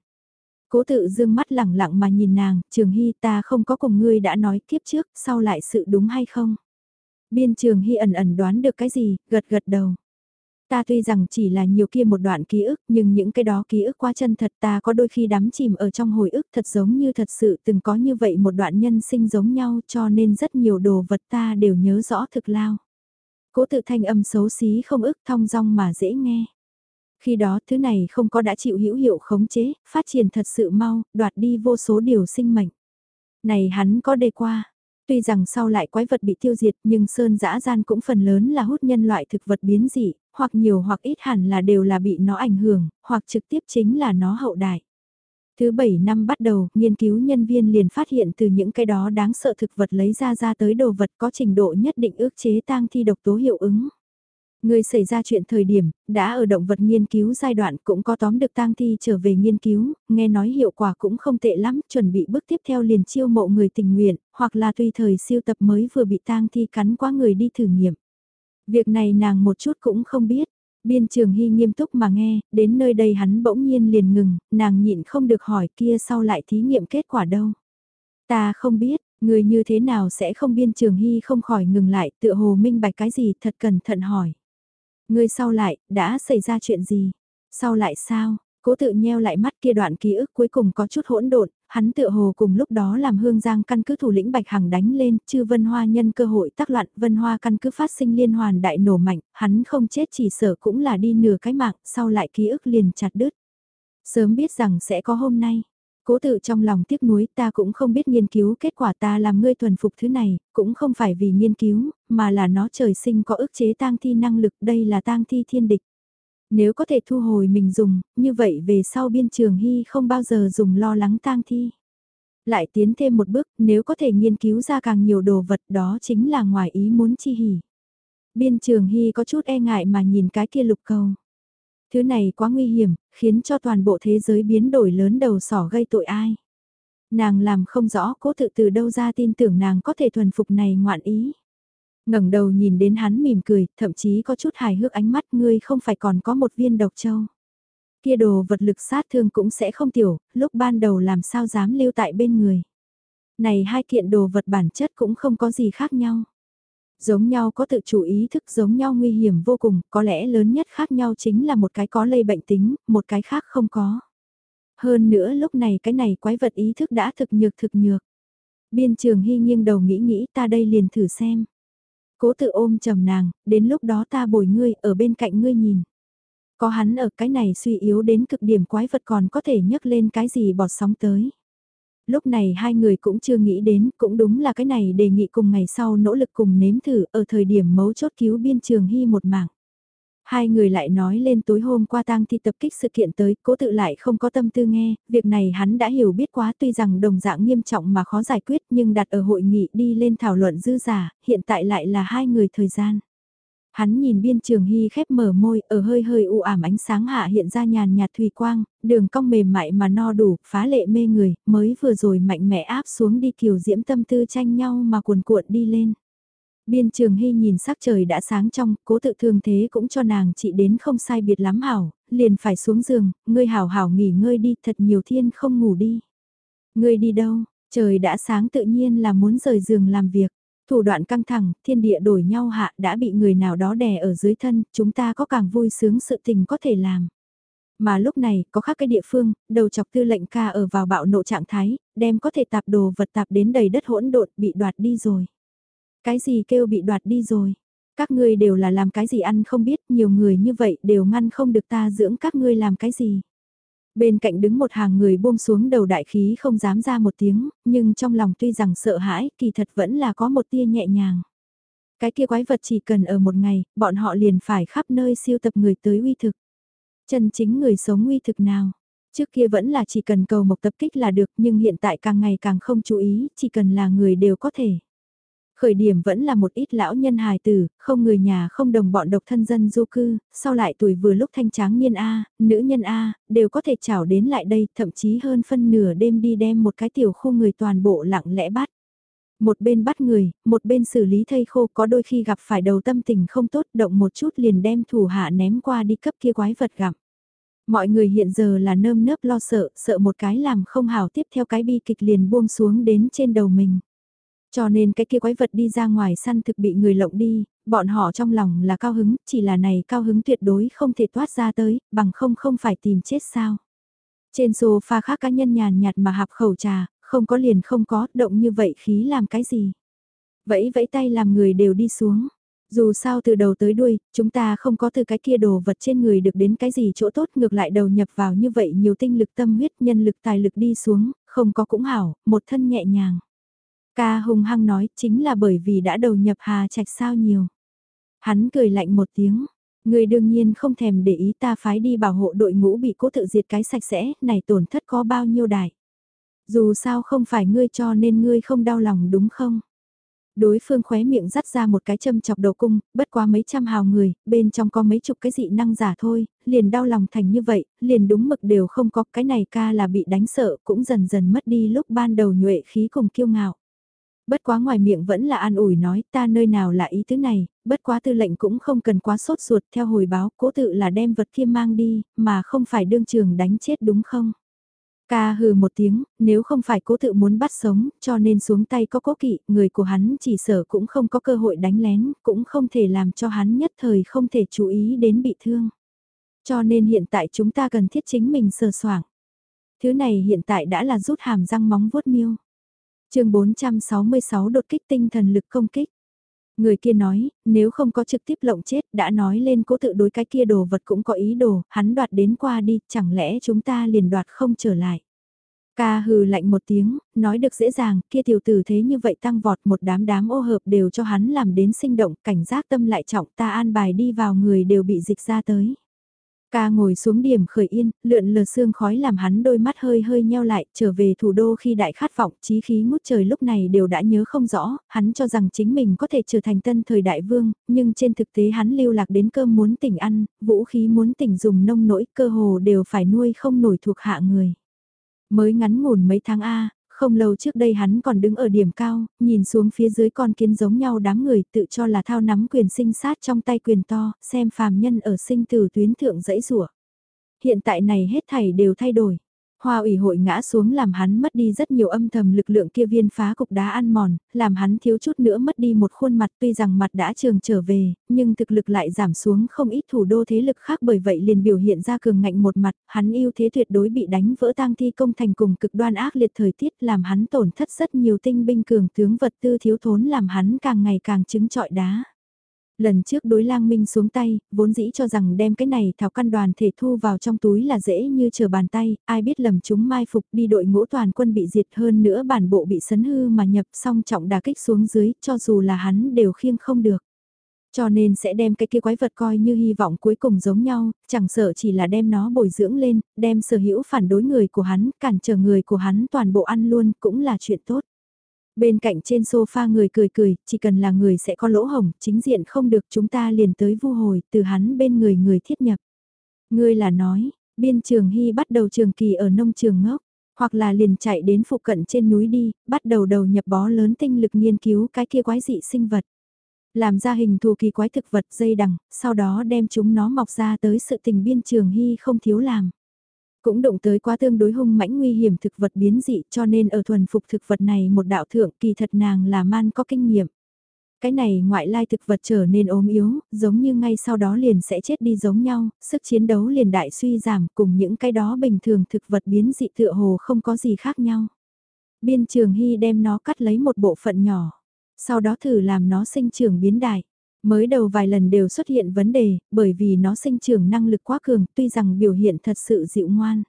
A: Cố tự dương mắt lẳng lặng mà nhìn nàng, trường hy ta không có cùng ngươi đã nói kiếp trước, sau lại sự đúng hay không? Biên trường hy ẩn ẩn đoán được cái gì, gật gật đầu. Ta tuy rằng chỉ là nhiều kia một đoạn ký ức nhưng những cái đó ký ức quá chân thật ta có đôi khi đắm chìm ở trong hồi ức thật giống như thật sự từng có như vậy một đoạn nhân sinh giống nhau cho nên rất nhiều đồ vật ta đều nhớ rõ thực lao. Cố tự thanh âm xấu xí không ức thong dong mà dễ nghe. Khi đó thứ này không có đã chịu hữu hiệu khống chế, phát triển thật sự mau, đoạt đi vô số điều sinh mệnh. Này hắn có đề qua, Tuy rằng sau lại quái vật bị tiêu diệt nhưng sơn dã gian cũng phần lớn là hút nhân loại thực vật biến dị, hoặc nhiều hoặc ít hẳn là đều là bị nó ảnh hưởng, hoặc trực tiếp chính là nó hậu đại. Thứ 7 năm bắt đầu, nghiên cứu nhân viên liền phát hiện từ những cái đó đáng sợ thực vật lấy ra ra tới đồ vật có trình độ nhất định ước chế tang thi độc tố hiệu ứng. Người xảy ra chuyện thời điểm, đã ở động vật nghiên cứu giai đoạn cũng có tóm được tang thi trở về nghiên cứu, nghe nói hiệu quả cũng không tệ lắm, chuẩn bị bước tiếp theo liền chiêu mộ người tình nguyện, hoặc là tùy thời siêu tập mới vừa bị tang thi cắn quá người đi thử nghiệm. Việc này nàng một chút cũng không biết, biên trường hy nghiêm túc mà nghe, đến nơi đây hắn bỗng nhiên liền ngừng, nàng nhịn không được hỏi kia sau lại thí nghiệm kết quả đâu. Ta không biết, người như thế nào sẽ không biên trường hy không khỏi ngừng lại, tựa hồ minh bạch cái gì thật cẩn thận hỏi. Ngươi sau lại, đã xảy ra chuyện gì? Sau lại sao? Cố tự nheo lại mắt kia đoạn ký ức cuối cùng có chút hỗn độn, hắn tựa hồ cùng lúc đó làm hương giang căn cứ thủ lĩnh Bạch Hằng đánh lên, chư Vân Hoa nhân cơ hội tác loạn, Vân Hoa căn cứ phát sinh liên hoàn đại nổ mạnh, hắn không chết chỉ sở cũng là đi nửa cái mạng, sau lại ký ức liền chặt đứt. Sớm biết rằng sẽ có hôm nay, Cố tự trong lòng tiếc nuối ta cũng không biết nghiên cứu kết quả ta làm ngươi thuần phục thứ này, cũng không phải vì nghiên cứu, mà là nó trời sinh có ức chế tang thi năng lực, đây là tang thi thiên địch. Nếu có thể thu hồi mình dùng, như vậy về sau biên trường hy không bao giờ dùng lo lắng tang thi. Lại tiến thêm một bước, nếu có thể nghiên cứu ra càng nhiều đồ vật đó chính là ngoài ý muốn chi hỉ. Biên trường hy có chút e ngại mà nhìn cái kia lục cầu. Thứ này quá nguy hiểm, khiến cho toàn bộ thế giới biến đổi lớn đầu sỏ gây tội ai. Nàng làm không rõ cố tự từ đâu ra tin tưởng nàng có thể thuần phục này ngoạn ý. ngẩng đầu nhìn đến hắn mỉm cười, thậm chí có chút hài hước ánh mắt ngươi không phải còn có một viên độc châu. Kia đồ vật lực sát thương cũng sẽ không tiểu, lúc ban đầu làm sao dám lưu tại bên người. Này hai kiện đồ vật bản chất cũng không có gì khác nhau. Giống nhau có tự chủ ý thức giống nhau nguy hiểm vô cùng, có lẽ lớn nhất khác nhau chính là một cái có lây bệnh tính, một cái khác không có. Hơn nữa lúc này cái này quái vật ý thức đã thực nhược thực nhược. Biên trường hy nghiêng đầu nghĩ nghĩ ta đây liền thử xem. Cố tự ôm trầm nàng, đến lúc đó ta bồi ngươi ở bên cạnh ngươi nhìn. Có hắn ở cái này suy yếu đến cực điểm quái vật còn có thể nhấc lên cái gì bọt sóng tới lúc này hai người cũng chưa nghĩ đến, cũng đúng là cái này đề nghị cùng ngày sau nỗ lực cùng nếm thử ở thời điểm mấu chốt cứu biên trường hy một mạng. Hai người lại nói lên tối hôm qua tang thi tập kích sự kiện tới, cố tự lại không có tâm tư nghe, việc này hắn đã hiểu biết quá tuy rằng đồng dạng nghiêm trọng mà khó giải quyết nhưng đặt ở hội nghị đi lên thảo luận dư giả, hiện tại lại là hai người thời gian. Hắn nhìn biên trường hy khép mở môi, ở hơi hơi u ảm ánh sáng hạ hiện ra nhàn nhạt thủy quang, đường cong mềm mại mà no đủ, phá lệ mê người, mới vừa rồi mạnh mẽ áp xuống đi kiều diễm tâm tư tranh nhau mà cuồn cuộn đi lên. Biên trường hy nhìn sắc trời đã sáng trong, cố tự thương thế cũng cho nàng chị đến không sai biệt lắm hảo, liền phải xuống giường, ngươi hảo hảo nghỉ ngơi đi, thật nhiều thiên không ngủ đi. Ngươi đi đâu, trời đã sáng tự nhiên là muốn rời giường làm việc. Thủ đoạn căng thẳng, thiên địa đổi nhau hạ đã bị người nào đó đè ở dưới thân, chúng ta có càng vui sướng sự tình có thể làm. Mà lúc này, có khác cái địa phương, đầu chọc tư lệnh ca ở vào bạo nộ trạng thái, đem có thể tạp đồ vật tạp đến đầy đất hỗn độn bị đoạt đi rồi. Cái gì kêu bị đoạt đi rồi? Các ngươi đều là làm cái gì ăn không biết, nhiều người như vậy đều ngăn không được ta dưỡng các ngươi làm cái gì. Bên cạnh đứng một hàng người buông xuống đầu đại khí không dám ra một tiếng, nhưng trong lòng tuy rằng sợ hãi, kỳ thật vẫn là có một tia nhẹ nhàng. Cái kia quái vật chỉ cần ở một ngày, bọn họ liền phải khắp nơi siêu tập người tới uy thực. Chân chính người sống uy thực nào? Trước kia vẫn là chỉ cần cầu một tập kích là được nhưng hiện tại càng ngày càng không chú ý, chỉ cần là người đều có thể. Khởi điểm vẫn là một ít lão nhân hài tử, không người nhà không đồng bọn độc thân dân du cư, sau lại tuổi vừa lúc thanh tráng niên A, nữ nhân A, đều có thể chảo đến lại đây, thậm chí hơn phân nửa đêm đi đem một cái tiểu khu người toàn bộ lặng lẽ bắt. Một bên bắt người, một bên xử lý thây khô có đôi khi gặp phải đầu tâm tình không tốt động một chút liền đem thủ hạ ném qua đi cấp kia quái vật gặp Mọi người hiện giờ là nơm nớp lo sợ, sợ một cái làm không hảo tiếp theo cái bi kịch liền buông xuống đến trên đầu mình. Cho nên cái kia quái vật đi ra ngoài săn thực bị người lộng đi, bọn họ trong lòng là cao hứng, chỉ là này cao hứng tuyệt đối không thể toát ra tới, bằng không không phải tìm chết sao. Trên sofa khác cá nhân nhàn nhạt mà hạp khẩu trà, không có liền không có, động như vậy khí làm cái gì. Vẫy vẫy tay làm người đều đi xuống. Dù sao từ đầu tới đuôi, chúng ta không có từ cái kia đồ vật trên người được đến cái gì chỗ tốt ngược lại đầu nhập vào như vậy nhiều tinh lực tâm huyết nhân lực tài lực đi xuống, không có cũng hảo, một thân nhẹ nhàng. Ca hung hăng nói chính là bởi vì đã đầu nhập hà trạch sao nhiều. Hắn cười lạnh một tiếng, Người đương nhiên không thèm để ý ta phái đi bảo hộ đội ngũ bị cố tự diệt cái sạch sẽ, này tổn thất có bao nhiêu đại. Dù sao không phải ngươi cho nên ngươi không đau lòng đúng không? Đối phương khóe miệng dắt ra một cái châm chọc đầu cung, bất quá mấy trăm hào người, bên trong có mấy chục cái dị năng giả thôi, liền đau lòng thành như vậy, liền đúng mực đều không có, cái này ca là bị đánh sợ, cũng dần dần mất đi lúc ban đầu nhuệ khí cùng kiêu ngạo. Bất quá ngoài miệng vẫn là an ủi nói ta nơi nào là ý thứ này, bất quá tư lệnh cũng không cần quá sốt ruột theo hồi báo cố tự là đem vật kia mang đi, mà không phải đương trường đánh chết đúng không? Ca hừ một tiếng, nếu không phải cố tự muốn bắt sống, cho nên xuống tay có cố kỵ, người của hắn chỉ sở cũng không có cơ hội đánh lén, cũng không thể làm cho hắn nhất thời không thể chú ý đến bị thương. Cho nên hiện tại chúng ta cần thiết chính mình sờ soảng. Thứ này hiện tại đã là rút hàm răng móng vuốt miêu chương 466 đột kích tinh thần lực công kích. Người kia nói, nếu không có trực tiếp lộng chết, đã nói lên cố tự đối cái kia đồ vật cũng có ý đồ, hắn đoạt đến qua đi, chẳng lẽ chúng ta liền đoạt không trở lại. Ca hừ lạnh một tiếng, nói được dễ dàng, kia tiểu tử thế như vậy tăng vọt một đám đám ô hợp đều cho hắn làm đến sinh động, cảnh giác tâm lại trọng ta an bài đi vào người đều bị dịch ra tới. Ca ngồi xuống điểm khởi yên, lượn lờ sương khói làm hắn đôi mắt hơi hơi nheo lại, trở về thủ đô khi đại khát vọng, chí khí ngút trời lúc này đều đã nhớ không rõ, hắn cho rằng chính mình có thể trở thành tân thời đại vương, nhưng trên thực tế hắn lưu lạc đến cơm muốn tỉnh ăn, vũ khí muốn tỉnh dùng nông nỗi, cơ hồ đều phải nuôi không nổi thuộc hạ người. Mới ngắn ngủn mấy tháng A, không lâu trước đây hắn còn đứng ở điểm cao, nhìn xuống phía dưới con kiến giống nhau đám người tự cho là thao nắm quyền sinh sát trong tay quyền to, xem phàm nhân ở sinh tử tuyến thượng dãy rủa Hiện tại này hết thảy đều thay đổi. Hoa ủy hội ngã xuống làm hắn mất đi rất nhiều âm thầm lực lượng kia viên phá cục đá ăn mòn, làm hắn thiếu chút nữa mất đi một khuôn mặt tuy rằng mặt đã trường trở về, nhưng thực lực lại giảm xuống không ít thủ đô thế lực khác bởi vậy liền biểu hiện ra cường ngạnh một mặt, hắn yêu thế tuyệt đối bị đánh vỡ tang thi công thành cùng cực đoan ác liệt thời tiết làm hắn tổn thất rất nhiều tinh binh cường tướng vật tư thiếu thốn làm hắn càng ngày càng chứng trọi đá. Lần trước đối lang minh xuống tay, vốn dĩ cho rằng đem cái này thảo căn đoàn thể thu vào trong túi là dễ như chờ bàn tay, ai biết lầm chúng mai phục đi đội ngũ toàn quân bị diệt hơn nữa bản bộ bị sấn hư mà nhập song trọng đà kích xuống dưới, cho dù là hắn đều khiêng không được. Cho nên sẽ đem cái kia quái vật coi như hy vọng cuối cùng giống nhau, chẳng sợ chỉ là đem nó bồi dưỡng lên, đem sở hữu phản đối người của hắn, cản trở người của hắn toàn bộ ăn luôn cũng là chuyện tốt. Bên cạnh trên sofa người cười cười, chỉ cần là người sẽ có lỗ hồng, chính diện không được chúng ta liền tới vu hồi, từ hắn bên người người thiết nhập. Ngươi là nói, biên trường hy bắt đầu trường kỳ ở nông trường ngốc, hoặc là liền chạy đến phụ cận trên núi đi, bắt đầu đầu nhập bó lớn tinh lực nghiên cứu cái kia quái dị sinh vật. Làm ra hình thù kỳ quái thực vật dây đằng, sau đó đem chúng nó mọc ra tới sự tình biên trường hy không thiếu làm. Cũng động tới quá tương đối hung mãnh nguy hiểm thực vật biến dị cho nên ở thuần phục thực vật này một đạo thượng kỳ thật nàng là man có kinh nghiệm. Cái này ngoại lai thực vật trở nên ốm yếu, giống như ngay sau đó liền sẽ chết đi giống nhau, sức chiến đấu liền đại suy giảm cùng những cái đó bình thường thực vật biến dị tựa hồ không có gì khác nhau. Biên trường hy đem nó cắt lấy một bộ phận nhỏ, sau đó thử làm nó sinh trưởng biến đại. Mới đầu vài lần đều xuất hiện vấn đề, bởi vì nó sinh trưởng năng lực quá cường, tuy rằng biểu hiện thật sự dịu ngoan.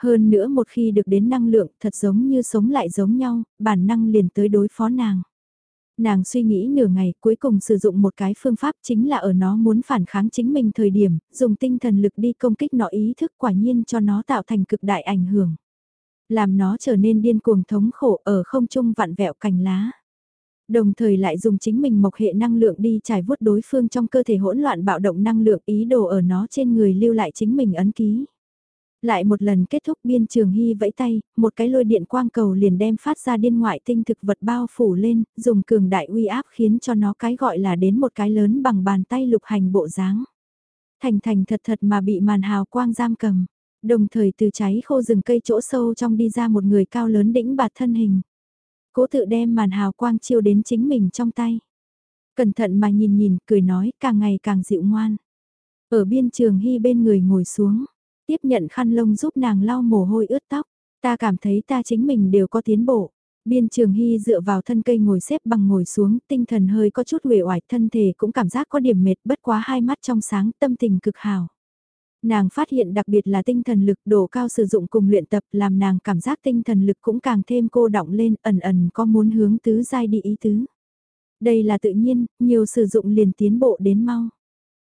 A: Hơn nữa một khi được đến năng lượng thật giống như sống lại giống nhau, bản năng liền tới đối phó nàng. Nàng suy nghĩ nửa ngày cuối cùng sử dụng một cái phương pháp chính là ở nó muốn phản kháng chính mình thời điểm, dùng tinh thần lực đi công kích nó ý thức quả nhiên cho nó tạo thành cực đại ảnh hưởng. Làm nó trở nên điên cuồng thống khổ ở không trung vạn vẹo cành lá. Đồng thời lại dùng chính mình mộc hệ năng lượng đi trải vuốt đối phương trong cơ thể hỗn loạn bạo động năng lượng ý đồ ở nó trên người lưu lại chính mình ấn ký. Lại một lần kết thúc biên trường hy vẫy tay, một cái lôi điện quang cầu liền đem phát ra điên ngoại tinh thực vật bao phủ lên, dùng cường đại uy áp khiến cho nó cái gọi là đến một cái lớn bằng bàn tay lục hành bộ dáng. Thành thành thật thật mà bị màn hào quang giam cầm, đồng thời từ cháy khô rừng cây chỗ sâu trong đi ra một người cao lớn đĩnh bạt thân hình. Cố tự đem màn hào quang chiêu đến chính mình trong tay. Cẩn thận mà nhìn nhìn, cười nói, càng ngày càng dịu ngoan. Ở biên trường hy bên người ngồi xuống, tiếp nhận khăn lông giúp nàng lau mồ hôi ướt tóc. Ta cảm thấy ta chính mình đều có tiến bộ. Biên trường hy dựa vào thân cây ngồi xếp bằng ngồi xuống, tinh thần hơi có chút uể oải, thân thể cũng cảm giác có điểm mệt bất quá hai mắt trong sáng, tâm tình cực hào. Nàng phát hiện đặc biệt là tinh thần lực độ cao sử dụng cùng luyện tập làm nàng cảm giác tinh thần lực cũng càng thêm cô động lên ẩn ẩn có muốn hướng tứ giai đi ý tứ. Đây là tự nhiên, nhiều sử dụng liền tiến bộ đến mau.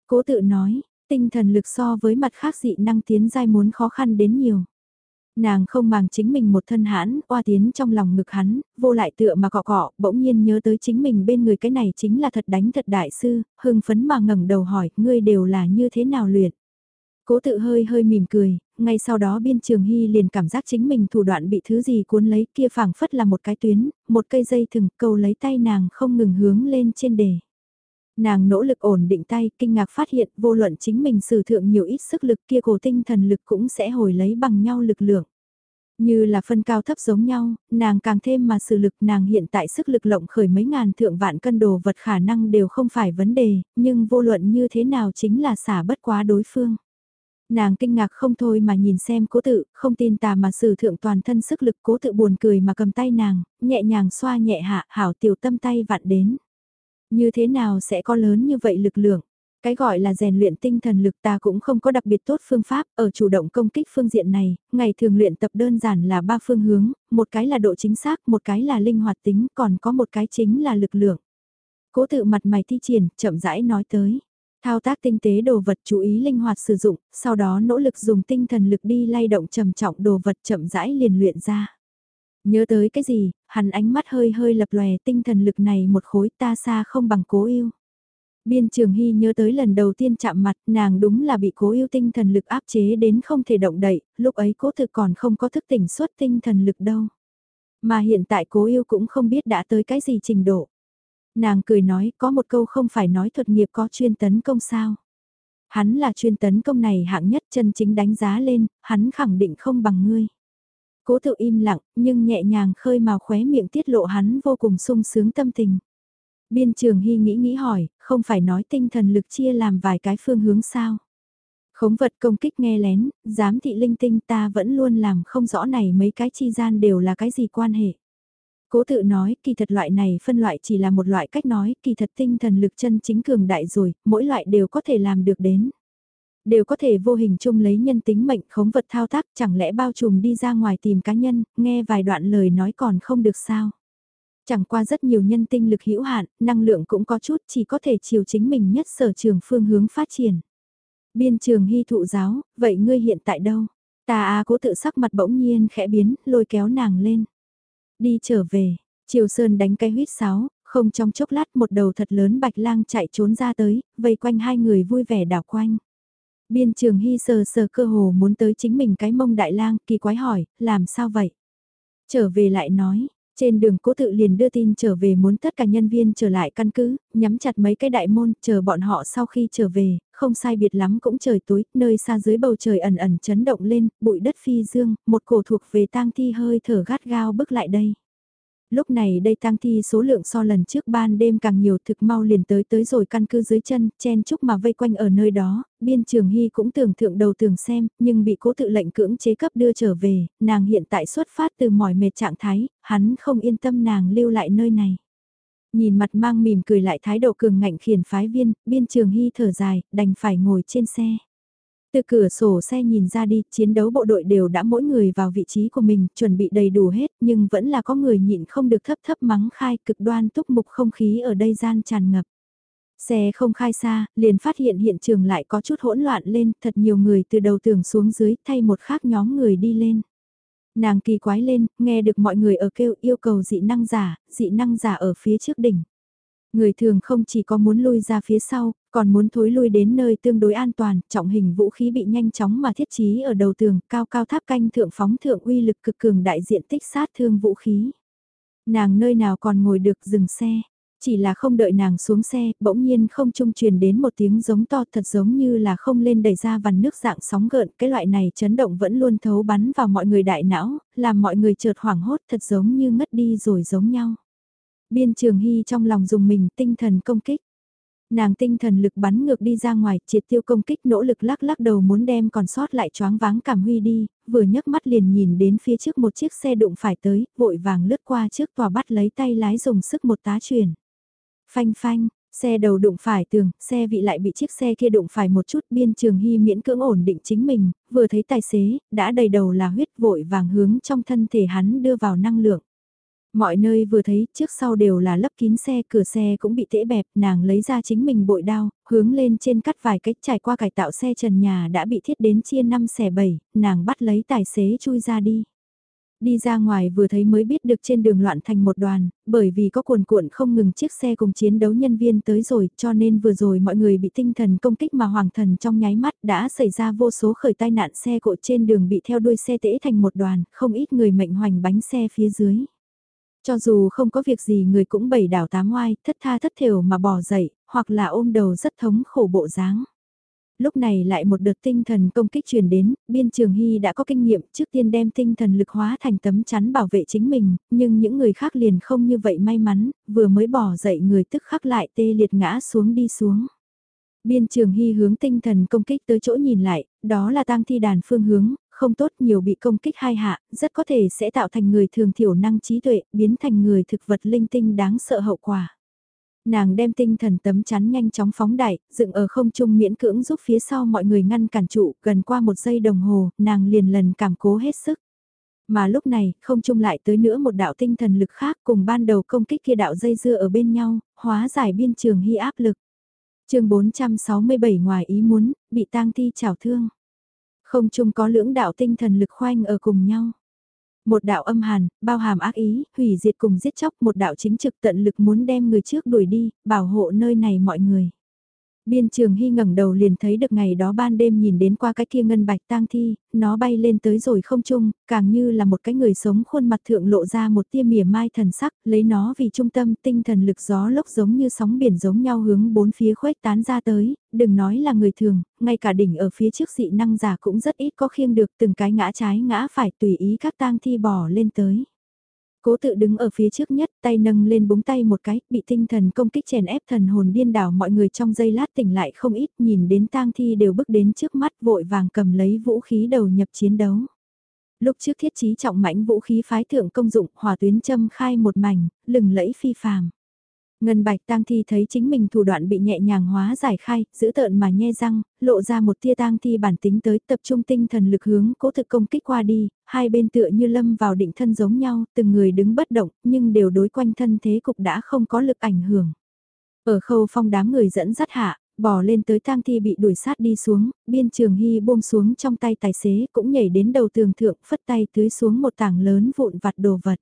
A: Cố tự nói, tinh thần lực so với mặt khác dị năng tiến giai muốn khó khăn đến nhiều. Nàng không màng chính mình một thân hãn, oa tiến trong lòng ngực hắn, vô lại tựa mà cọ cọ, bỗng nhiên nhớ tới chính mình bên người cái này chính là thật đánh thật đại sư, hưng phấn mà ngẩng đầu hỏi, ngươi đều là như thế nào luyện. Cố tự hơi hơi mỉm cười, ngay sau đó biên trường hy liền cảm giác chính mình thủ đoạn bị thứ gì cuốn lấy kia phảng phất là một cái tuyến, một cây dây thừng cầu lấy tay nàng không ngừng hướng lên trên đề. Nàng nỗ lực ổn định tay, kinh ngạc phát hiện vô luận chính mình sử thượng nhiều ít sức lực kia cổ tinh thần lực cũng sẽ hồi lấy bằng nhau lực lượng. Như là phân cao thấp giống nhau, nàng càng thêm mà sự lực nàng hiện tại sức lực lộng khởi mấy ngàn thượng vạn cân đồ vật khả năng đều không phải vấn đề, nhưng vô luận như thế nào chính là xả bất quá đối phương. Nàng kinh ngạc không thôi mà nhìn xem cố tự, không tin tà mà sử thượng toàn thân sức lực cố tự buồn cười mà cầm tay nàng, nhẹ nhàng xoa nhẹ hạ hảo tiểu tâm tay vặn đến. Như thế nào sẽ có lớn như vậy lực lượng? Cái gọi là rèn luyện tinh thần lực ta cũng không có đặc biệt tốt phương pháp ở chủ động công kích phương diện này, ngày thường luyện tập đơn giản là ba phương hướng, một cái là độ chính xác, một cái là linh hoạt tính, còn có một cái chính là lực lượng. Cố tự mặt mày thi triển, chậm rãi nói tới. Thao tác tinh tế đồ vật chú ý linh hoạt sử dụng, sau đó nỗ lực dùng tinh thần lực đi lay động trầm trọng đồ vật chậm rãi liền luyện ra. Nhớ tới cái gì, hắn ánh mắt hơi hơi lập lòe tinh thần lực này một khối ta xa không bằng cố yêu. Biên trường hy nhớ tới lần đầu tiên chạm mặt nàng đúng là bị cố yêu tinh thần lực áp chế đến không thể động đậy, lúc ấy cố thực còn không có thức tỉnh suốt tinh thần lực đâu. Mà hiện tại cố yêu cũng không biết đã tới cái gì trình độ. Nàng cười nói có một câu không phải nói thuật nghiệp có chuyên tấn công sao. Hắn là chuyên tấn công này hạng nhất chân chính đánh giá lên, hắn khẳng định không bằng ngươi. Cố tự im lặng, nhưng nhẹ nhàng khơi màu khóe miệng tiết lộ hắn vô cùng sung sướng tâm tình. Biên trường hy nghĩ nghĩ hỏi, không phải nói tinh thần lực chia làm vài cái phương hướng sao? Khống vật công kích nghe lén, giám thị linh tinh ta vẫn luôn làm không rõ này mấy cái chi gian đều là cái gì quan hệ. Cố tự nói, kỳ thật loại này phân loại chỉ là một loại cách nói, kỳ thật tinh thần lực chân chính cường đại rồi, mỗi loại đều có thể làm được đến. Đều có thể vô hình chung lấy nhân tính mệnh khống vật thao tác, chẳng lẽ bao trùm đi ra ngoài tìm cá nhân, nghe vài đoạn lời nói còn không được sao. Chẳng qua rất nhiều nhân tinh lực hữu hạn, năng lượng cũng có chút chỉ có thể chiều chính mình nhất sở trường phương hướng phát triển. Biên trường hy thụ giáo, vậy ngươi hiện tại đâu? Ta à cố tự sắc mặt bỗng nhiên khẽ biến, lôi kéo nàng lên. Đi trở về, Triều Sơn đánh cái huyết sáo, không trong chốc lát một đầu thật lớn bạch lang chạy trốn ra tới, vây quanh hai người vui vẻ đảo quanh. Biên trường hy sờ sờ cơ hồ muốn tới chính mình cái mông đại lang, kỳ quái hỏi, làm sao vậy? Trở về lại nói, trên đường cố tự liền đưa tin trở về muốn tất cả nhân viên trở lại căn cứ, nhắm chặt mấy cái đại môn, chờ bọn họ sau khi trở về, không sai biệt lắm cũng trời tối, nơi xa dưới bầu trời ẩn ẩn chấn động lên, bụi đất phi dương, một cổ thuộc về tang thi hơi thở gắt gao bước lại đây lúc này đây tang thi số lượng so lần trước ban đêm càng nhiều thực mau liền tới tới rồi căn cứ dưới chân, chen chúc mà vây quanh ở nơi đó, biên trường hy cũng tưởng thượng đầu tường xem, nhưng bị cố tự lệnh cưỡng chế cấp đưa trở về, nàng hiện tại xuất phát từ mỏi mệt trạng thái, hắn không yên tâm nàng lưu lại nơi này. Nhìn mặt mang mỉm cười lại thái độ cường ngạnh khiển phái viên, biên trường hy thở dài, đành phải ngồi trên xe. Từ cửa sổ xe nhìn ra đi, chiến đấu bộ đội đều đã mỗi người vào vị trí của mình, chuẩn bị đầy đủ hết, nhưng vẫn là có người nhịn không được thấp thấp mắng khai cực đoan túc mục không khí ở đây gian tràn ngập. Xe không khai xa, liền phát hiện hiện trường lại có chút hỗn loạn lên, thật nhiều người từ đầu tường xuống dưới thay một khác nhóm người đi lên. Nàng kỳ quái lên, nghe được mọi người ở kêu yêu cầu dị năng giả, dị năng giả ở phía trước đỉnh. Người thường không chỉ có muốn lui ra phía sau, còn muốn thối lui đến nơi tương đối an toàn, trọng hình vũ khí bị nhanh chóng mà thiết trí ở đầu tường, cao cao tháp canh thượng phóng thượng uy lực cực cường đại diện tích sát thương vũ khí. Nàng nơi nào còn ngồi được dừng xe, chỉ là không đợi nàng xuống xe, bỗng nhiên không trung truyền đến một tiếng giống to thật giống như là không lên đẩy ra vằn nước dạng sóng gợn, cái loại này chấn động vẫn luôn thấu bắn vào mọi người đại não, làm mọi người chợt hoảng hốt thật giống như ngất đi rồi giống nhau. Biên trường hy trong lòng dùng mình tinh thần công kích. Nàng tinh thần lực bắn ngược đi ra ngoài, triệt tiêu công kích nỗ lực lắc lắc đầu muốn đem còn sót lại choáng váng cảm huy đi, vừa nhấc mắt liền nhìn đến phía trước một chiếc xe đụng phải tới, vội vàng lướt qua trước tòa bắt lấy tay lái dùng sức một tá chuyển. Phanh phanh, xe đầu đụng phải tường, xe vị lại bị chiếc xe kia đụng phải một chút biên trường hy miễn cưỡng ổn định chính mình, vừa thấy tài xế, đã đầy đầu là huyết vội vàng hướng trong thân thể hắn đưa vào năng lượng. Mọi nơi vừa thấy trước sau đều là lấp kín xe, cửa xe cũng bị tễ bẹp, nàng lấy ra chính mình bội đao, hướng lên trên cắt vài cách trải qua cải tạo xe trần nhà đã bị thiết đến chia 5 xẻ 7, nàng bắt lấy tài xế chui ra đi. Đi ra ngoài vừa thấy mới biết được trên đường loạn thành một đoàn, bởi vì có cuồn cuộn không ngừng chiếc xe cùng chiến đấu nhân viên tới rồi, cho nên vừa rồi mọi người bị tinh thần công kích mà hoàng thần trong nháy mắt đã xảy ra vô số khởi tai nạn xe cộ trên đường bị theo đuôi xe tễ thành một đoàn, không ít người mệnh hoành bánh xe phía dưới. Cho dù không có việc gì người cũng bảy đảo tám ngoai, thất tha thất thiểu mà bỏ dậy, hoặc là ôm đầu rất thống khổ bộ dáng. Lúc này lại một đợt tinh thần công kích truyền đến, biên trường hy đã có kinh nghiệm trước tiên đem tinh thần lực hóa thành tấm chắn bảo vệ chính mình, nhưng những người khác liền không như vậy may mắn, vừa mới bỏ dậy người tức khắc lại tê liệt ngã xuống đi xuống. Biên trường hy hướng tinh thần công kích tới chỗ nhìn lại, đó là tang thi đàn phương hướng, không tốt nhiều bị công kích hai hạ, rất có thể sẽ tạo thành người thường thiểu năng trí tuệ, biến thành người thực vật linh tinh đáng sợ hậu quả. Nàng đem tinh thần tấm chắn nhanh chóng phóng đại, dựng ở không trung miễn cưỡng giúp phía sau mọi người ngăn cản trụ, gần qua một giây đồng hồ, nàng liền lần cảm cố hết sức. Mà lúc này, không trung lại tới nữa một đạo tinh thần lực khác cùng ban đầu công kích kia đạo dây dưa ở bên nhau, hóa giải biên trường hy áp lực. chương 467 ngoài ý muốn, bị tang thi chảo thương. Không chung có lưỡng đạo tinh thần lực khoanh ở cùng nhau. Một đạo âm hàn, bao hàm ác ý, hủy diệt cùng giết chóc một đạo chính trực tận lực muốn đem người trước đuổi đi, bảo hộ nơi này mọi người. Biên trường hy ngẩng đầu liền thấy được ngày đó ban đêm nhìn đến qua cái kia ngân bạch tang thi, nó bay lên tới rồi không chung, càng như là một cái người sống khuôn mặt thượng lộ ra một tia mỉa mai thần sắc, lấy nó vì trung tâm tinh thần lực gió lốc giống như sóng biển giống nhau hướng bốn phía khuếch tán ra tới, đừng nói là người thường, ngay cả đỉnh ở phía trước dị năng giả cũng rất ít có khiêng được từng cái ngã trái ngã phải tùy ý các tang thi bỏ lên tới. Cố tự đứng ở phía trước nhất, tay nâng lên búng tay một cái, bị tinh thần công kích chèn ép thần hồn điên đảo mọi người trong giây lát tỉnh lại không ít, nhìn đến tang thi đều bước đến trước mắt vội vàng cầm lấy vũ khí đầu nhập chiến đấu. Lúc trước thiết trí trọng mãnh vũ khí phái thượng công dụng, hỏa tuyến châm khai một mảnh, lừng lẫy phi phàm. Ngân bạch tang thi thấy chính mình thủ đoạn bị nhẹ nhàng hóa giải khai, giữ tợn mà nhe răng, lộ ra một tia tang thi bản tính tới tập trung tinh thần lực hướng cố thực công kích qua đi, hai bên tựa như lâm vào định thân giống nhau, từng người đứng bất động, nhưng đều đối quanh thân thế cục đã không có lực ảnh hưởng. Ở khâu phong đám người dẫn dắt hạ, bò lên tới tang thi bị đuổi sát đi xuống, biên trường hy buông xuống trong tay tài xế cũng nhảy đến đầu tường thượng phất tay tưới xuống một tảng lớn vụn vặt đồ vật.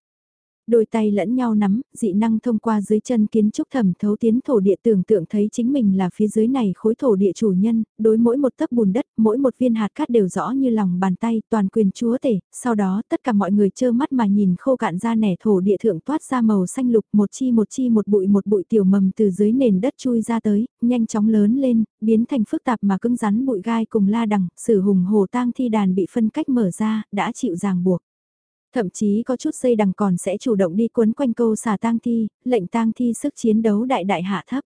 A: Đôi tay lẫn nhau nắm, dị năng thông qua dưới chân kiến trúc thẩm thấu tiến thổ địa tưởng tượng thấy chính mình là phía dưới này khối thổ địa chủ nhân, đối mỗi một tấc bùn đất, mỗi một viên hạt cát đều rõ như lòng bàn tay, toàn quyền chúa tể, sau đó tất cả mọi người trơ mắt mà nhìn khô cạn ra nẻ thổ địa thượng toát ra màu xanh lục một chi một chi một bụi một bụi tiểu mầm từ dưới nền đất chui ra tới, nhanh chóng lớn lên, biến thành phức tạp mà cứng rắn bụi gai cùng la đằng, sử hùng hồ tang thi đàn bị phân cách mở ra, đã chịu ràng buộc. Thậm chí có chút dây đằng còn sẽ chủ động đi quấn quanh câu xà tang thi, lệnh tang thi sức chiến đấu đại đại hạ thấp.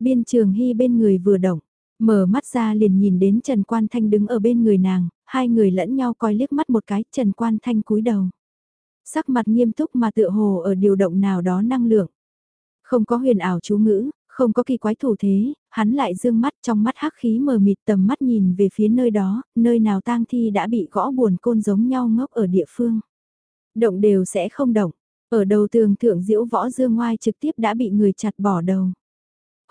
A: Biên trường hy bên người vừa động, mở mắt ra liền nhìn đến Trần Quan Thanh đứng ở bên người nàng, hai người lẫn nhau coi liếc mắt một cái, Trần Quan Thanh cúi đầu. Sắc mặt nghiêm túc mà tựa hồ ở điều động nào đó năng lượng. Không có huyền ảo chú ngữ, không có kỳ quái thủ thế, hắn lại dương mắt trong mắt hắc khí mờ mịt tầm mắt nhìn về phía nơi đó, nơi nào tang thi đã bị gõ buồn côn giống nhau ngốc ở địa phương. Động đều sẽ không động. Ở đầu tường thượng diễu võ dương ngoai trực tiếp đã bị người chặt bỏ đầu.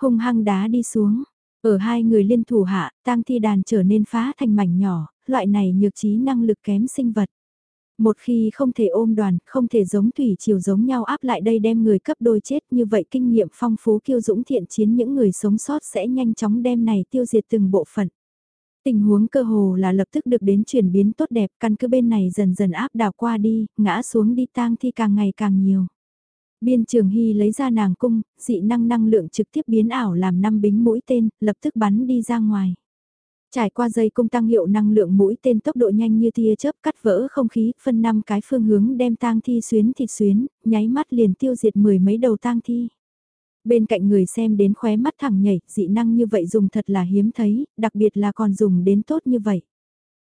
A: Hung hăng đá đi xuống. Ở hai người liên thủ hạ, tang thi đàn trở nên phá thành mảnh nhỏ, loại này nhược trí năng lực kém sinh vật. Một khi không thể ôm đoàn, không thể giống thủy chiều giống nhau áp lại đây đem người cấp đôi chết như vậy kinh nghiệm phong phú kiêu dũng thiện chiến những người sống sót sẽ nhanh chóng đem này tiêu diệt từng bộ phận. Tình huống cơ hồ là lập tức được đến chuyển biến tốt đẹp căn cứ bên này dần dần áp đảo qua đi, ngã xuống đi tang thi càng ngày càng nhiều. Biên trường hy lấy ra nàng cung, dị năng năng lượng trực tiếp biến ảo làm năm bính mũi tên, lập tức bắn đi ra ngoài. Trải qua dây cung tăng hiệu năng lượng mũi tên tốc độ nhanh như tia chớp cắt vỡ không khí, phân năm cái phương hướng đem tang thi xuyến thịt xuyến, nháy mắt liền tiêu diệt mười mấy đầu tang thi. Bên cạnh người xem đến khóe mắt thẳng nhảy, dị năng như vậy dùng thật là hiếm thấy, đặc biệt là còn dùng đến tốt như vậy.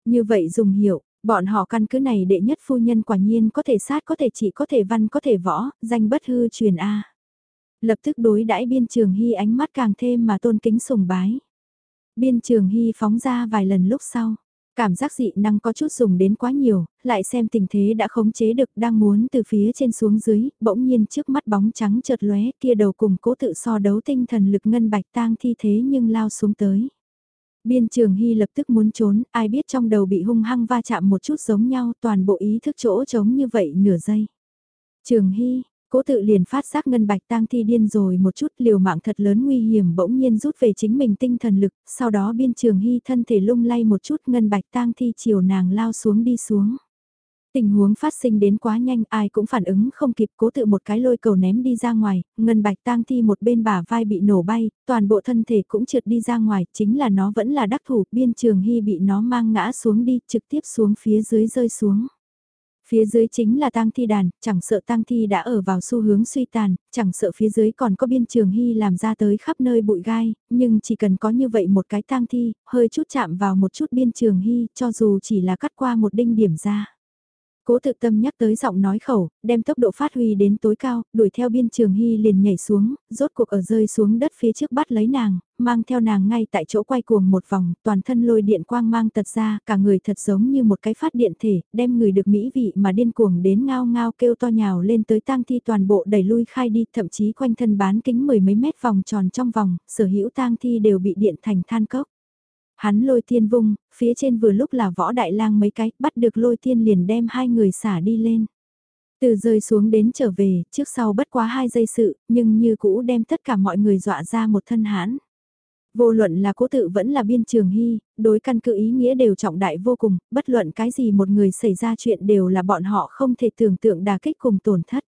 A: Như vậy dùng hiệu, bọn họ căn cứ này đệ nhất phu nhân quả nhiên có thể sát có thể chỉ có thể văn có thể võ, danh bất hư truyền A. Lập tức đối đãi biên trường hy ánh mắt càng thêm mà tôn kính sùng bái. Biên trường hy phóng ra vài lần lúc sau, Cảm giác dị năng có chút dùng đến quá nhiều, lại xem tình thế đã khống chế được đang muốn từ phía trên xuống dưới, bỗng nhiên trước mắt bóng trắng chợt lóe kia đầu cùng cố tự so đấu tinh thần lực ngân bạch tang thi thế nhưng lao xuống tới. Biên trường hy lập tức muốn trốn, ai biết trong đầu bị hung hăng va chạm một chút giống nhau toàn bộ ý thức chỗ trống như vậy nửa giây. Trường hy, Cố tự liền phát giác ngân bạch tang thi điên rồi một chút liều mạng thật lớn nguy hiểm bỗng nhiên rút về chính mình tinh thần lực, sau đó biên trường hy thân thể lung lay một chút ngân bạch tang thi chiều nàng lao xuống đi xuống. Tình huống phát sinh đến quá nhanh ai cũng phản ứng không kịp cố tự một cái lôi cầu ném đi ra ngoài, ngân bạch tang thi một bên bả vai bị nổ bay, toàn bộ thân thể cũng trượt đi ra ngoài, chính là nó vẫn là đắc thủ, biên trường hy bị nó mang ngã xuống đi, trực tiếp xuống phía dưới rơi xuống. Phía dưới chính là tang thi đàn, chẳng sợ tang thi đã ở vào xu hướng suy tàn, chẳng sợ phía dưới còn có biên trường hy làm ra tới khắp nơi bụi gai, nhưng chỉ cần có như vậy một cái tang thi, hơi chút chạm vào một chút biên trường hy, cho dù chỉ là cắt qua một đinh điểm ra. Cố tự tâm nhắc tới giọng nói khẩu, đem tốc độ phát huy đến tối cao, đuổi theo biên trường hy liền nhảy xuống, rốt cuộc ở rơi xuống đất phía trước bắt lấy nàng, mang theo nàng ngay tại chỗ quay cuồng một vòng, toàn thân lôi điện quang mang tật ra, cả người thật giống như một cái phát điện thể, đem người được mỹ vị mà điên cuồng đến ngao ngao kêu to nhào lên tới tang thi toàn bộ đẩy lui khai đi, thậm chí quanh thân bán kính mười mấy mét vòng tròn trong vòng, sở hữu tang thi đều bị điện thành than cốc. Hắn lôi tiên vung, phía trên vừa lúc là võ đại lang mấy cái, bắt được lôi tiên liền đem hai người xả đi lên. Từ rơi xuống đến trở về, trước sau bất quá hai giây sự, nhưng như cũ đem tất cả mọi người dọa ra một thân hãn. Vô luận là cố tự vẫn là biên trường hy, đối căn cứ ý nghĩa đều trọng đại vô cùng, bất luận cái gì một người xảy ra chuyện đều là bọn họ không thể tưởng tượng đà kích cùng tổn thất.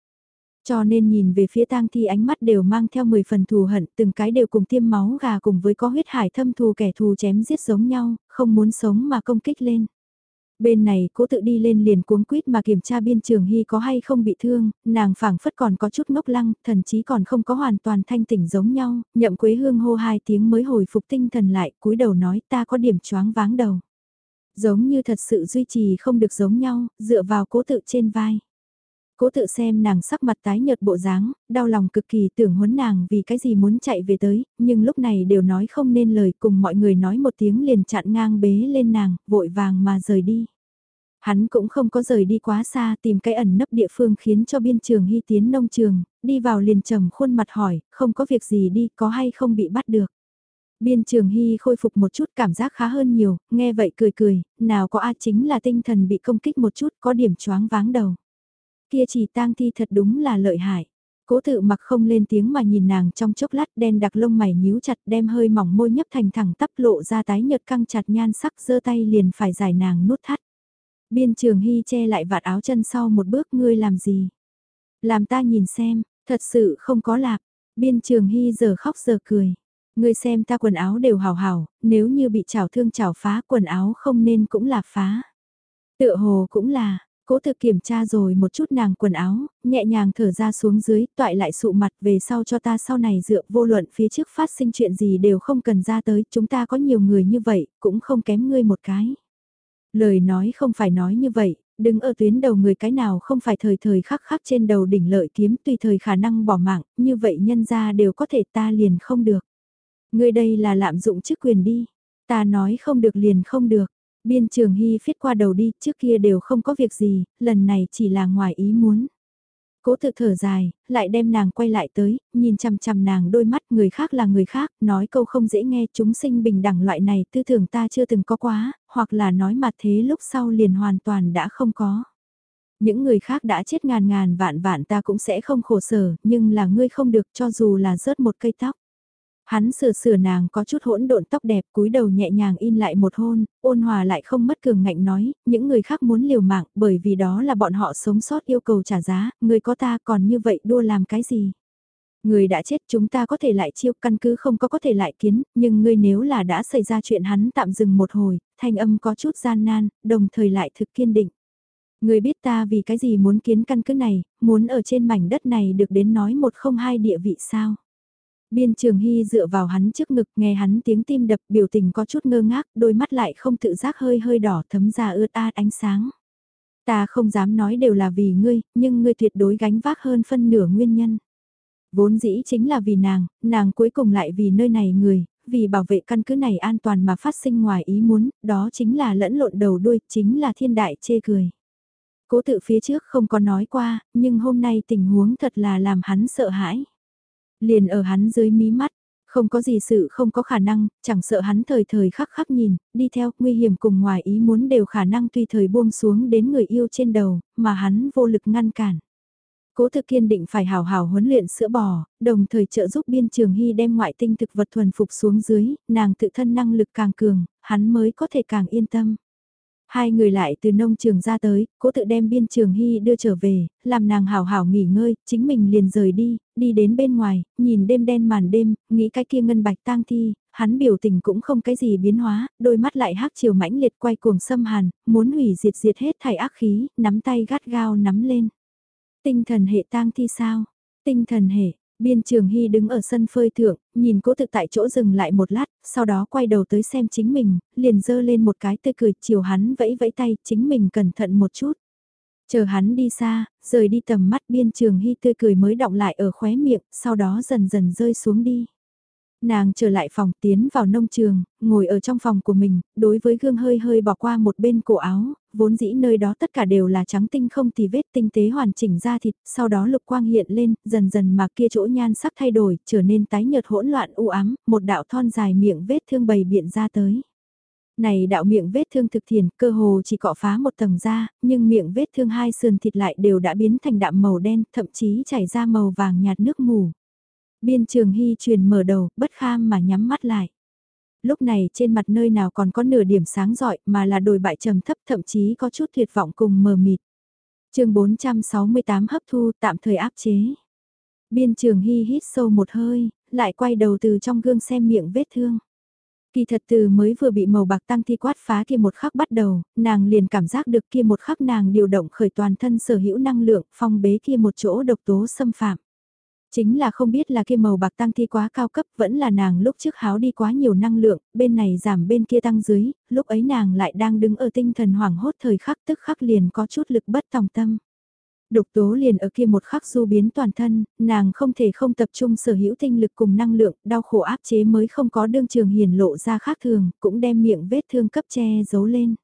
A: Cho nên nhìn về phía tang thi ánh mắt đều mang theo 10 phần thù hận, từng cái đều cùng tiêm máu gà cùng với có huyết hải thâm thù kẻ thù chém giết giống nhau, không muốn sống mà công kích lên. Bên này cố tự đi lên liền cuống quýt mà kiểm tra biên trường hy có hay không bị thương, nàng phảng phất còn có chút ngốc lăng, thần chí còn không có hoàn toàn thanh tỉnh giống nhau, nhậm quế hương hô hai tiếng mới hồi phục tinh thần lại, cúi đầu nói ta có điểm choáng váng đầu. Giống như thật sự duy trì không được giống nhau, dựa vào cố tự trên vai. Cố tự xem nàng sắc mặt tái nhợt bộ dáng, đau lòng cực kỳ tưởng huấn nàng vì cái gì muốn chạy về tới, nhưng lúc này đều nói không nên lời cùng mọi người nói một tiếng liền chặn ngang bế lên nàng, vội vàng mà rời đi. Hắn cũng không có rời đi quá xa tìm cái ẩn nấp địa phương khiến cho biên trường hy tiến nông trường, đi vào liền trầm khuôn mặt hỏi, không có việc gì đi, có hay không bị bắt được. Biên trường hy khôi phục một chút cảm giác khá hơn nhiều, nghe vậy cười cười, nào có a chính là tinh thần bị công kích một chút có điểm choáng váng đầu. Kia chỉ tang thi thật đúng là lợi hại. Cố tự mặc không lên tiếng mà nhìn nàng trong chốc lát đen đặc lông mày nhíu chặt đem hơi mỏng môi nhấp thành thẳng tắp lộ ra tái nhợt căng chặt nhan sắc giơ tay liền phải giải nàng nút thắt. Biên trường hy che lại vạt áo chân sau một bước ngươi làm gì? Làm ta nhìn xem, thật sự không có lạp. Biên trường hy giờ khóc giờ cười. Ngươi xem ta quần áo đều hào hào, nếu như bị chảo thương chảo phá quần áo không nên cũng là phá. Tựa hồ cũng là, Cố thực kiểm tra rồi một chút nàng quần áo, nhẹ nhàng thở ra xuống dưới, toại lại sụ mặt về sau cho ta sau này dựa vô luận phía trước phát sinh chuyện gì đều không cần ra tới, chúng ta có nhiều người như vậy, cũng không kém ngươi một cái. Lời nói không phải nói như vậy, đứng ở tuyến đầu người cái nào không phải thời thời khắc khắc trên đầu đỉnh lợi kiếm tùy thời khả năng bỏ mạng, như vậy nhân ra đều có thể ta liền không được. Ngươi đây là lạm dụng chức quyền đi, ta nói không được liền không được. Biên trường hy phiết qua đầu đi, trước kia đều không có việc gì, lần này chỉ là ngoài ý muốn. Cố tự thở dài, lại đem nàng quay lại tới, nhìn chằm chằm nàng đôi mắt người khác là người khác, nói câu không dễ nghe chúng sinh bình đẳng loại này tư tưởng ta chưa từng có quá, hoặc là nói mặt thế lúc sau liền hoàn toàn đã không có. Những người khác đã chết ngàn ngàn vạn vạn ta cũng sẽ không khổ sở, nhưng là ngươi không được cho dù là rớt một cây tóc. Hắn sửa sửa nàng có chút hỗn độn tóc đẹp cúi đầu nhẹ nhàng in lại một hôn, ôn hòa lại không mất cường ngạnh nói, những người khác muốn liều mạng bởi vì đó là bọn họ sống sót yêu cầu trả giá, người có ta còn như vậy đua làm cái gì. Người đã chết chúng ta có thể lại chiêu căn cứ không có có thể lại kiến, nhưng ngươi nếu là đã xảy ra chuyện hắn tạm dừng một hồi, thanh âm có chút gian nan, đồng thời lại thực kiên định. Người biết ta vì cái gì muốn kiến căn cứ này, muốn ở trên mảnh đất này được đến nói một không hai địa vị sao. Biên Trường Hy dựa vào hắn trước ngực nghe hắn tiếng tim đập biểu tình có chút ngơ ngác, đôi mắt lại không tự giác hơi hơi đỏ thấm ra ướt át ánh sáng. Ta không dám nói đều là vì ngươi, nhưng ngươi tuyệt đối gánh vác hơn phân nửa nguyên nhân. Vốn dĩ chính là vì nàng, nàng cuối cùng lại vì nơi này người, vì bảo vệ căn cứ này an toàn mà phát sinh ngoài ý muốn, đó chính là lẫn lộn đầu đuôi, chính là thiên đại chê cười. Cố tự phía trước không có nói qua, nhưng hôm nay tình huống thật là làm hắn sợ hãi. Liền ở hắn dưới mí mắt, không có gì sự không có khả năng, chẳng sợ hắn thời thời khắc khắc nhìn, đi theo, nguy hiểm cùng ngoài ý muốn đều khả năng tùy thời buông xuống đến người yêu trên đầu, mà hắn vô lực ngăn cản. Cố thực kiên định phải hào hào huấn luyện sữa bò, đồng thời trợ giúp biên trường hy đem ngoại tinh thực vật thuần phục xuống dưới, nàng tự thân năng lực càng cường, hắn mới có thể càng yên tâm. Hai người lại từ nông trường ra tới, cố tự đem biên trường hy đưa trở về, làm nàng hào hào nghỉ ngơi, chính mình liền rời đi, đi đến bên ngoài, nhìn đêm đen màn đêm, nghĩ cái kia ngân bạch tang thi, hắn biểu tình cũng không cái gì biến hóa, đôi mắt lại hắc chiều mãnh liệt quay cuồng xâm hàn, muốn hủy diệt diệt hết thảy ác khí, nắm tay gắt gao nắm lên. Tinh thần hệ tang thi sao? Tinh thần hệ, Biên Trường Hy đứng ở sân phơi thượng, nhìn cố thực tại chỗ dừng lại một lát, sau đó quay đầu tới xem chính mình, liền dơ lên một cái tươi cười chiều hắn vẫy vẫy tay, chính mình cẩn thận một chút. Chờ hắn đi xa, rời đi tầm mắt Biên Trường Hy tươi cười mới động lại ở khóe miệng, sau đó dần dần rơi xuống đi. Nàng trở lại phòng tiến vào nông trường, ngồi ở trong phòng của mình, đối với gương hơi hơi bỏ qua một bên cổ áo, vốn dĩ nơi đó tất cả đều là trắng tinh không thì vết tinh tế hoàn chỉnh ra thịt, sau đó lục quang hiện lên, dần dần mà kia chỗ nhan sắc thay đổi, trở nên tái nhợt hỗn loạn u ám, một đạo thon dài miệng vết thương bầy biện ra tới. Này đạo miệng vết thương thực thiền, cơ hồ chỉ cọ phá một tầng da, nhưng miệng vết thương hai sườn thịt lại đều đã biến thành đạm màu đen, thậm chí chảy ra màu vàng nhạt nước mù. Biên trường hy truyền mở đầu, bất kham mà nhắm mắt lại. Lúc này trên mặt nơi nào còn có nửa điểm sáng rọi mà là đồi bại trầm thấp thậm chí có chút tuyệt vọng cùng mờ mịt. chương 468 hấp thu tạm thời áp chế. Biên trường hy hít sâu một hơi, lại quay đầu từ trong gương xem miệng vết thương. Kỳ thật từ mới vừa bị màu bạc tăng thi quát phá kia một khắc bắt đầu, nàng liền cảm giác được kia một khắc nàng điều động khởi toàn thân sở hữu năng lượng phong bế kia một chỗ độc tố xâm phạm. Chính là không biết là kia màu bạc tăng thi quá cao cấp vẫn là nàng lúc trước háo đi quá nhiều năng lượng, bên này giảm bên kia tăng dưới, lúc ấy nàng lại đang đứng ở tinh thần hoảng hốt thời khắc tức khắc liền có chút lực bất tòng tâm. Độc tố liền ở kia một khắc du biến toàn thân, nàng không thể không tập trung sở hữu tinh lực cùng năng lượng, đau khổ áp chế mới không có đương trường hiển lộ ra khác thường, cũng đem miệng vết thương cấp che giấu lên.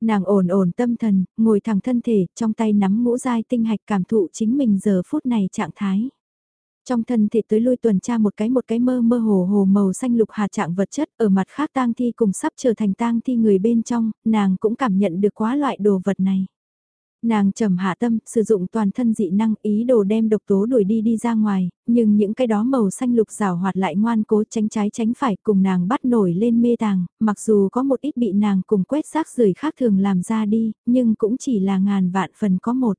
A: Nàng ổn ổn tâm thần, ngồi thẳng thân thể, trong tay nắm ngũ dai tinh hạch cảm thụ chính mình giờ phút này trạng thái. Trong thân thể tới lui tuần tra một cái một cái mơ mơ hồ hồ màu xanh lục hạt trạng vật chất ở mặt khác tang thi cùng sắp trở thành tang thi người bên trong, nàng cũng cảm nhận được quá loại đồ vật này. Nàng trầm hạ tâm, sử dụng toàn thân dị năng ý đồ đem độc tố đuổi đi đi ra ngoài, nhưng những cái đó màu xanh lục rào hoạt lại ngoan cố tránh trái tránh phải cùng nàng bắt nổi lên mê tàng, mặc dù có một ít bị nàng cùng quét rác rưởi khác thường làm ra đi, nhưng cũng chỉ là ngàn vạn phần có một.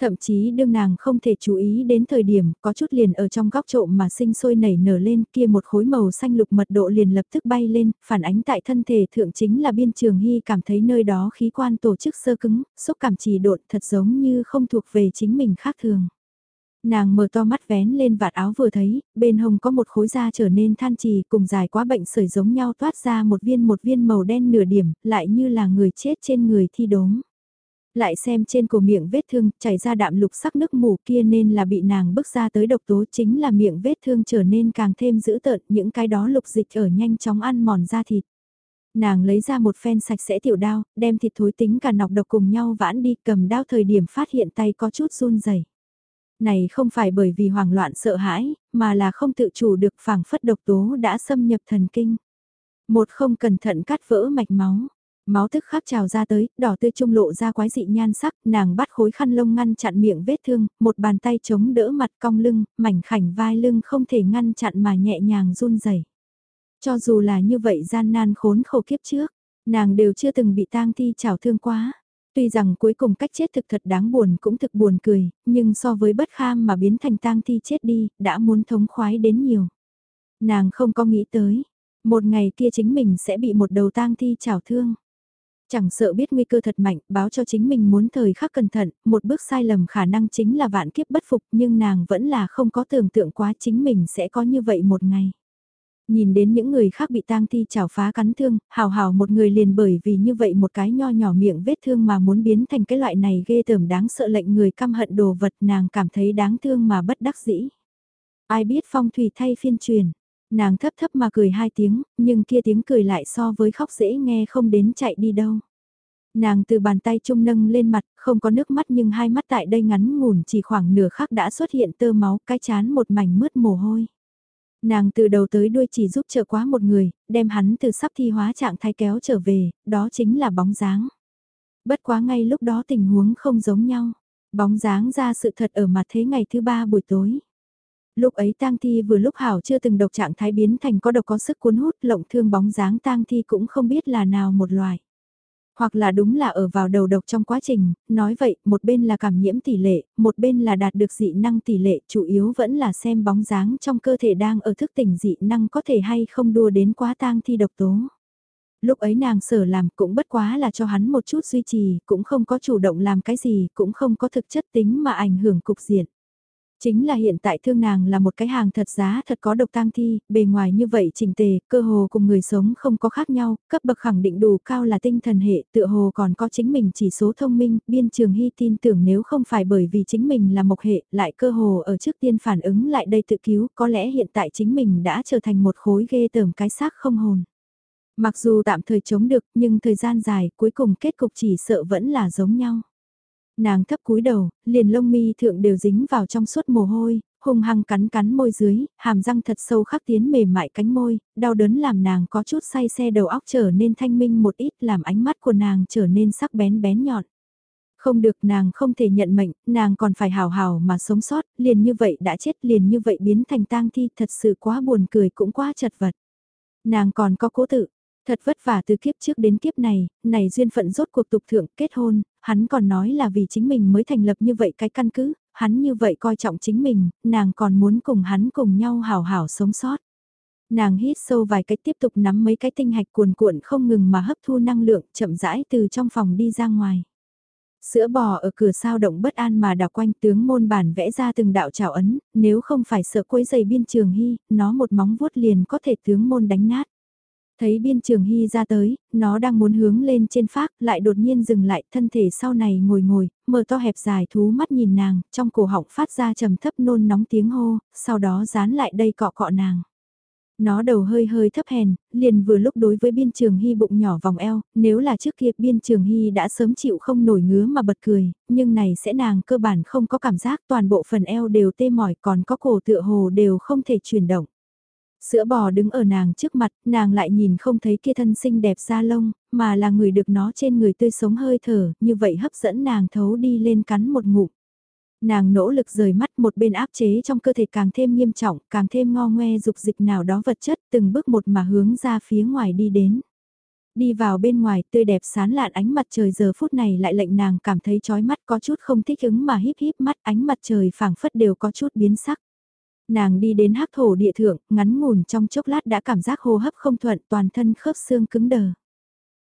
A: Thậm chí đương nàng không thể chú ý đến thời điểm có chút liền ở trong góc trộm mà sinh sôi nảy nở lên kia một khối màu xanh lục mật độ liền lập tức bay lên, phản ánh tại thân thể thượng chính là biên trường hy cảm thấy nơi đó khí quan tổ chức sơ cứng, xúc cảm trì độn thật giống như không thuộc về chính mình khác thường. Nàng mở to mắt vén lên vạt áo vừa thấy, bên hông có một khối da trở nên than trì cùng dài quá bệnh sởi giống nhau toát ra một viên một viên màu đen nửa điểm, lại như là người chết trên người thi đốm. Lại xem trên cổ miệng vết thương chảy ra đạm lục sắc nước mù kia nên là bị nàng bức ra tới độc tố chính là miệng vết thương trở nên càng thêm dữ tợn những cái đó lục dịch ở nhanh chóng ăn mòn da thịt. Nàng lấy ra một phen sạch sẽ tiểu đao, đem thịt thối tính cả nọc độc cùng nhau vãn đi cầm đao thời điểm phát hiện tay có chút run rẩy này không phải bởi vì hoảng loạn sợ hãi, mà là không tự chủ được phảng phất độc tố đã xâm nhập thần kinh. Một không cẩn thận cắt vỡ mạch máu, Máu tức khắp trào ra tới, đỏ tươi trung lộ ra quái dị nhan sắc, nàng bắt khối khăn lông ngăn chặn miệng vết thương, một bàn tay chống đỡ mặt cong lưng, mảnh khảnh vai lưng không thể ngăn chặn mà nhẹ nhàng run rẩy. Cho dù là như vậy gian nan khốn khổ kiếp trước, nàng đều chưa từng bị tang thi trào thương quá. Tuy rằng cuối cùng cách chết thực thật đáng buồn cũng thực buồn cười, nhưng so với bất kham mà biến thành tang thi chết đi, đã muốn thống khoái đến nhiều. Nàng không có nghĩ tới, một ngày kia chính mình sẽ bị một đầu tang thi trào thương. Chẳng sợ biết nguy cơ thật mạnh, báo cho chính mình muốn thời khắc cẩn thận, một bước sai lầm khả năng chính là vạn kiếp bất phục nhưng nàng vẫn là không có tưởng tượng quá chính mình sẽ có như vậy một ngày. Nhìn đến những người khác bị tang thi chảo phá cắn thương, hào hào một người liền bởi vì như vậy một cái nho nhỏ miệng vết thương mà muốn biến thành cái loại này ghê tởm đáng sợ lệnh người căm hận đồ vật nàng cảm thấy đáng thương mà bất đắc dĩ. Ai biết phong thủy thay phiên truyền, Nàng thấp thấp mà cười hai tiếng, nhưng kia tiếng cười lại so với khóc dễ nghe không đến chạy đi đâu. Nàng từ bàn tay trung nâng lên mặt, không có nước mắt nhưng hai mắt tại đây ngắn ngủn chỉ khoảng nửa khắc đã xuất hiện tơ máu, cái chán một mảnh mướt mồ hôi. Nàng từ đầu tới đuôi chỉ giúp trợ quá một người, đem hắn từ sắp thi hóa trạng thái kéo trở về, đó chính là bóng dáng. Bất quá ngay lúc đó tình huống không giống nhau. Bóng dáng ra sự thật ở mặt thế ngày thứ ba buổi tối. Lúc ấy tang thi vừa lúc hảo chưa từng độc trạng thái biến thành có độc có sức cuốn hút lộng thương bóng dáng tang thi cũng không biết là nào một loài. Hoặc là đúng là ở vào đầu độc trong quá trình, nói vậy, một bên là cảm nhiễm tỷ lệ, một bên là đạt được dị năng tỷ lệ, chủ yếu vẫn là xem bóng dáng trong cơ thể đang ở thức tỉnh dị năng có thể hay không đua đến quá tang thi độc tố. Lúc ấy nàng sở làm cũng bất quá là cho hắn một chút duy trì, cũng không có chủ động làm cái gì, cũng không có thực chất tính mà ảnh hưởng cục diện. Chính là hiện tại thương nàng là một cái hàng thật giá thật có độc tang thi, bề ngoài như vậy chỉnh tề, cơ hồ cùng người sống không có khác nhau, cấp bậc khẳng định đủ cao là tinh thần hệ, tựa hồ còn có chính mình chỉ số thông minh, biên trường hy tin tưởng nếu không phải bởi vì chính mình là mộc hệ, lại cơ hồ ở trước tiên phản ứng lại đây tự cứu, có lẽ hiện tại chính mình đã trở thành một khối ghê tởm cái xác không hồn. Mặc dù tạm thời chống được, nhưng thời gian dài, cuối cùng kết cục chỉ sợ vẫn là giống nhau nàng thấp cúi đầu, liền lông mi thượng đều dính vào trong suốt mồ hôi, hung hăng cắn cắn môi dưới, hàm răng thật sâu khắc tiến mềm mại cánh môi, đau đớn làm nàng có chút say xe đầu óc trở nên thanh minh một ít làm ánh mắt của nàng trở nên sắc bén bén nhọn. Không được nàng không thể nhận mệnh, nàng còn phải hào hào mà sống sót, liền như vậy đã chết liền như vậy biến thành tang thi thật sự quá buồn cười cũng quá chật vật. Nàng còn có cố tự, Thật vất vả từ kiếp trước đến kiếp này, này duyên phận rốt cuộc tục thượng kết hôn, hắn còn nói là vì chính mình mới thành lập như vậy cái căn cứ, hắn như vậy coi trọng chính mình, nàng còn muốn cùng hắn cùng nhau hào hảo sống sót. Nàng hít sâu vài cái tiếp tục nắm mấy cái tinh hạch cuồn cuộn không ngừng mà hấp thu năng lượng chậm rãi từ trong phòng đi ra ngoài. Sữa bò ở cửa sao động bất an mà đảo quanh tướng môn bản vẽ ra từng đạo trào ấn, nếu không phải sợ quấy giày biên trường hy, nó một móng vuốt liền có thể tướng môn đánh nát. Thấy biên trường hy ra tới, nó đang muốn hướng lên trên phác, lại đột nhiên dừng lại, thân thể sau này ngồi ngồi, mở to hẹp dài thú mắt nhìn nàng, trong cổ họng phát ra trầm thấp nôn nóng tiếng hô, sau đó dán lại đây cọ cọ nàng. Nó đầu hơi hơi thấp hèn, liền vừa lúc đối với biên trường hy bụng nhỏ vòng eo, nếu là trước kia biên trường hy đã sớm chịu không nổi ngứa mà bật cười, nhưng này sẽ nàng cơ bản không có cảm giác toàn bộ phần eo đều tê mỏi còn có cổ tựa hồ đều không thể chuyển động. Sữa bò đứng ở nàng trước mặt, nàng lại nhìn không thấy kia thân xinh đẹp da lông, mà là người được nó trên người tươi sống hơi thở, như vậy hấp dẫn nàng thấu đi lên cắn một ngụm. Nàng nỗ lực rời mắt một bên áp chế trong cơ thể càng thêm nghiêm trọng, càng thêm ngo ngoe dục dịch nào đó vật chất từng bước một mà hướng ra phía ngoài đi đến. Đi vào bên ngoài tươi đẹp sán lạn ánh mặt trời giờ phút này lại lệnh nàng cảm thấy chói mắt có chút không thích ứng mà híp híp mắt ánh mặt trời phảng phất đều có chút biến sắc. Nàng đi đến hắc thổ địa thượng, ngắn ngủn trong chốc lát đã cảm giác hô hấp không thuận toàn thân khớp xương cứng đờ.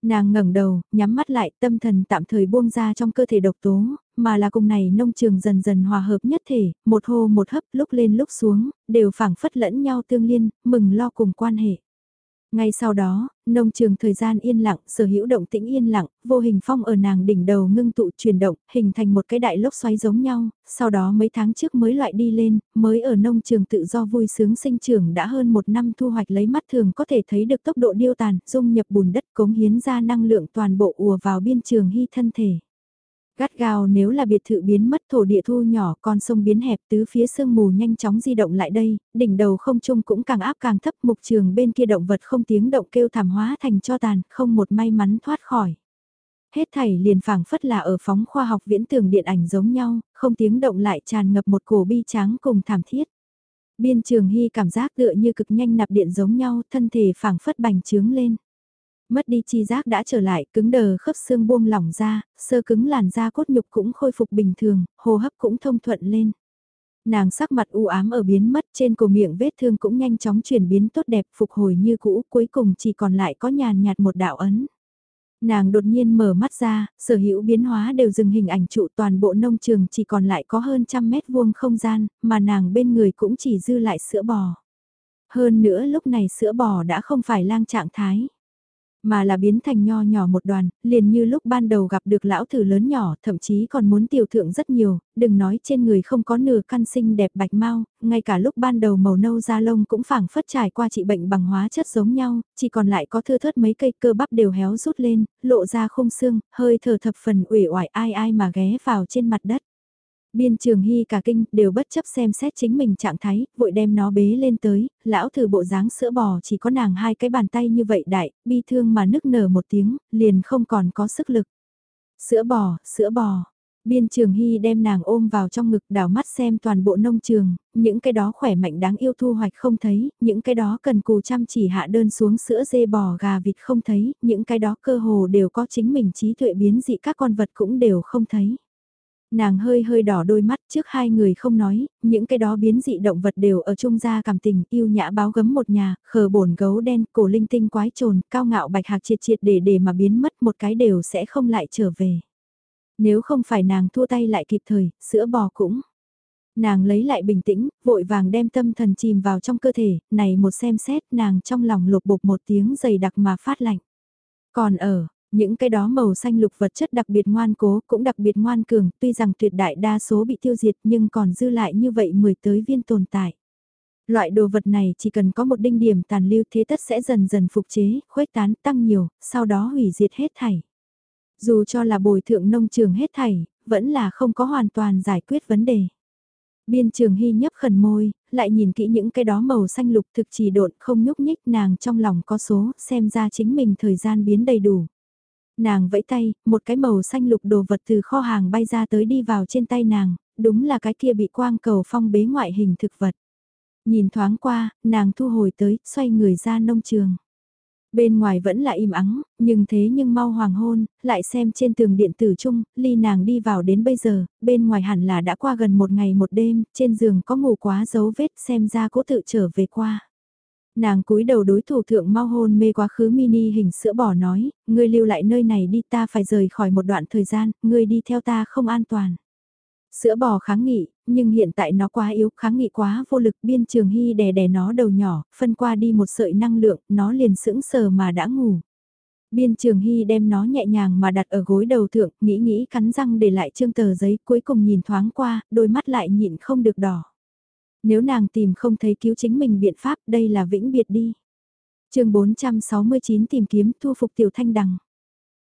A: Nàng ngẩng đầu, nhắm mắt lại, tâm thần tạm thời buông ra trong cơ thể độc tố, mà là cùng này nông trường dần dần hòa hợp nhất thể, một hô một hấp lúc lên lúc xuống, đều phảng phất lẫn nhau tương liên, mừng lo cùng quan hệ. Ngay sau đó, nông trường thời gian yên lặng, sở hữu động tĩnh yên lặng, vô hình phong ở nàng đỉnh đầu ngưng tụ chuyển động, hình thành một cái đại lốc xoáy giống nhau, sau đó mấy tháng trước mới loại đi lên, mới ở nông trường tự do vui sướng sinh trưởng đã hơn một năm thu hoạch lấy mắt thường có thể thấy được tốc độ điêu tàn, dung nhập bùn đất cống hiến ra năng lượng toàn bộ ùa vào biên trường hy thân thể. Gắt gao nếu là biệt thự biến mất thổ địa thu nhỏ con sông biến hẹp tứ phía sương mù nhanh chóng di động lại đây, đỉnh đầu không trung cũng càng áp càng thấp mục trường bên kia động vật không tiếng động kêu thảm hóa thành cho tàn, không một may mắn thoát khỏi. Hết thảy liền phảng phất là ở phóng khoa học viễn tưởng điện ảnh giống nhau, không tiếng động lại tràn ngập một cổ bi tráng cùng thảm thiết. Biên trường hy cảm giác tựa như cực nhanh nạp điện giống nhau, thân thể phảng phất bành trướng lên. Mất đi chi giác đã trở lại, cứng đờ khớp xương buông lỏng ra, sơ cứng làn da cốt nhục cũng khôi phục bình thường, hô hấp cũng thông thuận lên. Nàng sắc mặt u ám ở biến mất trên cổ miệng vết thương cũng nhanh chóng chuyển biến tốt đẹp phục hồi như cũ cuối cùng chỉ còn lại có nhàn nhạt một đạo ấn. Nàng đột nhiên mở mắt ra, sở hữu biến hóa đều dừng hình ảnh trụ toàn bộ nông trường chỉ còn lại có hơn trăm mét vuông không gian, mà nàng bên người cũng chỉ dư lại sữa bò. Hơn nữa lúc này sữa bò đã không phải lang trạng thái mà là biến thành nho nhỏ một đoàn, liền như lúc ban đầu gặp được lão thử lớn nhỏ, thậm chí còn muốn tiểu thượng rất nhiều, đừng nói trên người không có nửa căn sinh đẹp bạch mau, ngay cả lúc ban đầu màu nâu da lông cũng phảng phất trải qua trị bệnh bằng hóa chất giống nhau, chỉ còn lại có thưa thớt mấy cây cơ bắp đều héo rút lên, lộ ra khung xương, hơi thở thập phần uể oải ai ai mà ghé vào trên mặt đất. Biên trường hy cả kinh, đều bất chấp xem xét chính mình trạng thái, vội đem nó bế lên tới, lão thử bộ dáng sữa bò chỉ có nàng hai cái bàn tay như vậy đại, bi thương mà nức nở một tiếng, liền không còn có sức lực. Sữa bò, sữa bò. Biên trường hy đem nàng ôm vào trong ngực đảo mắt xem toàn bộ nông trường, những cái đó khỏe mạnh đáng yêu thu hoạch không thấy, những cái đó cần cù chăm chỉ hạ đơn xuống sữa dê bò gà vịt không thấy, những cái đó cơ hồ đều có chính mình trí tuệ biến dị các con vật cũng đều không thấy. Nàng hơi hơi đỏ đôi mắt trước hai người không nói, những cái đó biến dị động vật đều ở trung gia cảm tình yêu nhã báo gấm một nhà, khờ bổn gấu đen, cổ linh tinh quái trồn, cao ngạo bạch hạc triệt triệt để để mà biến mất một cái đều sẽ không lại trở về. Nếu không phải nàng thua tay lại kịp thời, sữa bò cũng. Nàng lấy lại bình tĩnh, vội vàng đem tâm thần chìm vào trong cơ thể, này một xem xét nàng trong lòng lột bột một tiếng dày đặc mà phát lạnh. Còn ở, những cái đó màu xanh lục vật chất đặc biệt ngoan cố cũng đặc biệt ngoan cường, tuy rằng tuyệt đại đa số bị tiêu diệt nhưng còn dư lại như vậy mười tới viên tồn tại. Loại đồ vật này chỉ cần có một đinh điểm tàn lưu thế tất sẽ dần dần phục chế, khuếch tán, tăng nhiều, sau đó hủy diệt hết thảy. Dù cho là bồi thượng nông trường hết thảy, vẫn là không có hoàn toàn giải quyết vấn đề. Biên trường hy nhấp khẩn môi, lại nhìn kỹ những cái đó màu xanh lục thực chỉ độn không nhúc nhích nàng trong lòng có số, xem ra chính mình thời gian biến đầy đủ. Nàng vẫy tay, một cái màu xanh lục đồ vật từ kho hàng bay ra tới đi vào trên tay nàng, đúng là cái kia bị quang cầu phong bế ngoại hình thực vật. Nhìn thoáng qua, nàng thu hồi tới, xoay người ra nông trường. Bên ngoài vẫn là im ắng, nhưng thế nhưng mau hoàng hôn, lại xem trên tường điện tử chung, ly nàng đi vào đến bây giờ, bên ngoài hẳn là đã qua gần một ngày một đêm, trên giường có ngủ quá dấu vết xem ra cố tự trở về qua. Nàng cúi đầu đối thủ thượng mau hôn mê quá khứ mini hình sữa bỏ nói, ngươi lưu lại nơi này đi ta phải rời khỏi một đoạn thời gian, ngươi đi theo ta không an toàn. Sữa bò kháng nghị, nhưng hiện tại nó quá yếu, kháng nghị quá vô lực biên trường hy đè đè nó đầu nhỏ, phân qua đi một sợi năng lượng, nó liền sững sờ mà đã ngủ. Biên trường hy đem nó nhẹ nhàng mà đặt ở gối đầu thượng, nghĩ nghĩ cắn răng để lại trương tờ giấy cuối cùng nhìn thoáng qua, đôi mắt lại nhịn không được đỏ. Nếu nàng tìm không thấy cứu chính mình biện pháp đây là vĩnh biệt đi. chương 469 tìm kiếm thu phục tiểu thanh đằng.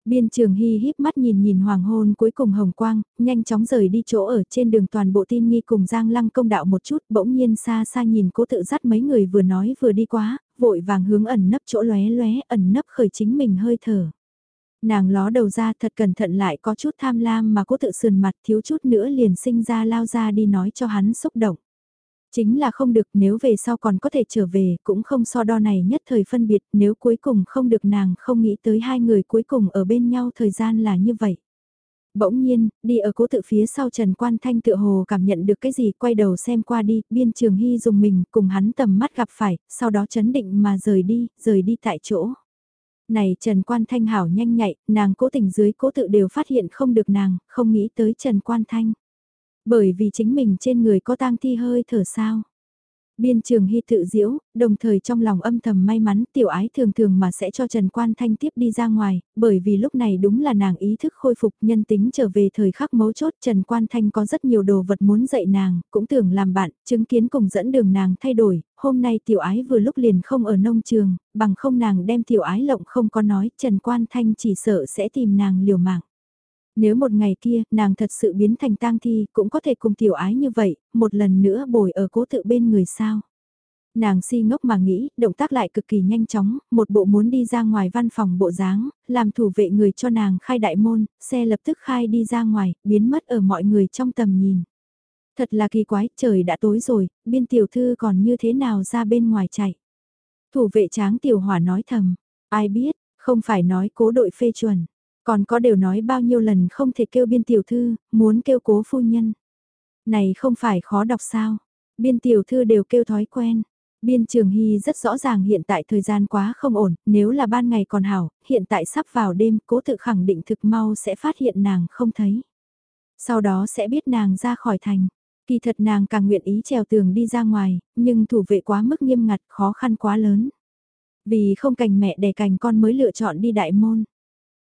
A: Biên trường hy híp mắt nhìn nhìn hoàng hôn cuối cùng hồng quang, nhanh chóng rời đi chỗ ở trên đường toàn bộ tin nghi cùng Giang Lăng công đạo một chút, bỗng nhiên xa xa nhìn cố tự dắt mấy người vừa nói vừa đi quá, vội vàng hướng ẩn nấp chỗ lóe lóe ẩn nấp khởi chính mình hơi thở. Nàng ló đầu ra thật cẩn thận lại có chút tham lam mà cố tự sườn mặt thiếu chút nữa liền sinh ra lao ra đi nói cho hắn xúc động. Chính là không được nếu về sau còn có thể trở về cũng không so đo này nhất thời phân biệt nếu cuối cùng không được nàng không nghĩ tới hai người cuối cùng ở bên nhau thời gian là như vậy. Bỗng nhiên, đi ở cố tự phía sau Trần Quan Thanh tự hồ cảm nhận được cái gì quay đầu xem qua đi, biên trường hy dùng mình cùng hắn tầm mắt gặp phải, sau đó chấn định mà rời đi, rời đi tại chỗ. Này Trần Quan Thanh hảo nhanh nhạy, nàng cố tình dưới cố tự đều phát hiện không được nàng, không nghĩ tới Trần Quan Thanh. Bởi vì chính mình trên người có tang thi hơi thở sao. Biên trường hy tự diễu, đồng thời trong lòng âm thầm may mắn tiểu ái thường thường mà sẽ cho Trần Quan Thanh tiếp đi ra ngoài, bởi vì lúc này đúng là nàng ý thức khôi phục nhân tính trở về thời khắc mấu chốt Trần Quan Thanh có rất nhiều đồ vật muốn dạy nàng, cũng tưởng làm bạn, chứng kiến cùng dẫn đường nàng thay đổi, hôm nay tiểu ái vừa lúc liền không ở nông trường, bằng không nàng đem tiểu ái lộng không có nói Trần Quan Thanh chỉ sợ sẽ tìm nàng liều mạng. Nếu một ngày kia, nàng thật sự biến thành tang thi, cũng có thể cùng tiểu ái như vậy, một lần nữa bồi ở cố tự bên người sao. Nàng si ngốc mà nghĩ, động tác lại cực kỳ nhanh chóng, một bộ muốn đi ra ngoài văn phòng bộ dáng, làm thủ vệ người cho nàng khai đại môn, xe lập tức khai đi ra ngoài, biến mất ở mọi người trong tầm nhìn. Thật là kỳ quái, trời đã tối rồi, biên tiểu thư còn như thế nào ra bên ngoài chạy. Thủ vệ tráng tiểu hỏa nói thầm, ai biết, không phải nói cố đội phê chuẩn. Còn có đều nói bao nhiêu lần không thể kêu biên tiểu thư, muốn kêu cố phu nhân. Này không phải khó đọc sao, biên tiểu thư đều kêu thói quen. Biên Trường Hy rất rõ ràng hiện tại thời gian quá không ổn, nếu là ban ngày còn hảo, hiện tại sắp vào đêm, cố tự khẳng định thực mau sẽ phát hiện nàng không thấy. Sau đó sẽ biết nàng ra khỏi thành. Kỳ thật nàng càng nguyện ý trèo tường đi ra ngoài, nhưng thủ vệ quá mức nghiêm ngặt, khó khăn quá lớn. Vì không cành mẹ đẻ cành con mới lựa chọn đi đại môn.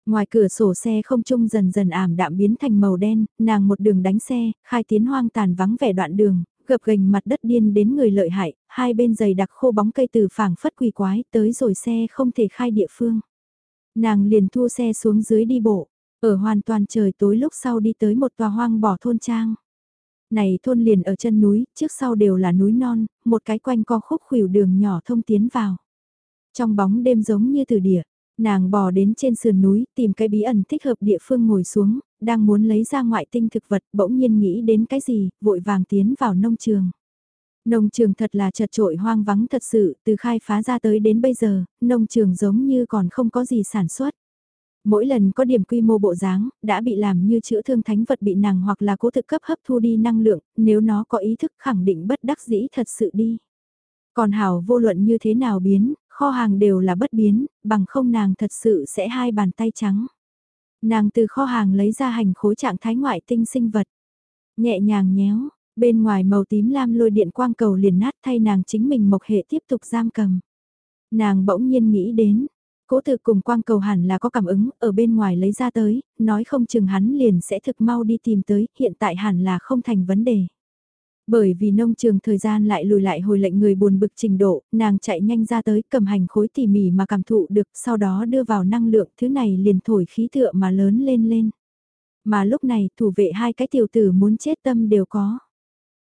A: Ngoài cửa sổ xe không trung dần dần ảm đạm biến thành màu đen, nàng một đường đánh xe, khai tiến hoang tàn vắng vẻ đoạn đường, gập gành mặt đất điên đến người lợi hại, hai bên giày đặc khô bóng cây từ phảng phất quỳ quái tới rồi xe không thể khai địa phương. Nàng liền thua xe xuống dưới đi bộ, ở hoàn toàn trời tối lúc sau đi tới một tòa hoang bỏ thôn trang. Này thôn liền ở chân núi, trước sau đều là núi non, một cái quanh co khúc khuỷu đường nhỏ thông tiến vào. Trong bóng đêm giống như từ địa, nàng bò đến trên sườn núi tìm cái bí ẩn thích hợp địa phương ngồi xuống, đang muốn lấy ra ngoại tinh thực vật bỗng nhiên nghĩ đến cái gì, vội vàng tiến vào nông trường. Nông trường thật là chật trội hoang vắng thật sự, từ khai phá ra tới đến bây giờ, nông trường giống như còn không có gì sản xuất. Mỗi lần có điểm quy mô bộ dáng, đã bị làm như chữa thương thánh vật bị nàng hoặc là cố thực cấp hấp thu đi năng lượng, nếu nó có ý thức khẳng định bất đắc dĩ thật sự đi. Còn hảo vô luận như thế nào biến, kho hàng đều là bất biến, bằng không nàng thật sự sẽ hai bàn tay trắng. Nàng từ kho hàng lấy ra hành khối trạng thái ngoại tinh sinh vật. Nhẹ nhàng nhéo, bên ngoài màu tím lam lôi điện quang cầu liền nát thay nàng chính mình mộc hệ tiếp tục giam cầm. Nàng bỗng nhiên nghĩ đến, cố tự cùng quang cầu hẳn là có cảm ứng, ở bên ngoài lấy ra tới, nói không chừng hắn liền sẽ thực mau đi tìm tới, hiện tại hẳn là không thành vấn đề. Bởi vì nông trường thời gian lại lùi lại hồi lệnh người buồn bực trình độ, nàng chạy nhanh ra tới cầm hành khối tỉ mỉ mà cảm thụ được, sau đó đưa vào năng lượng, thứ này liền thổi khí tựa mà lớn lên lên. Mà lúc này, thủ vệ hai cái tiểu tử muốn chết tâm đều có.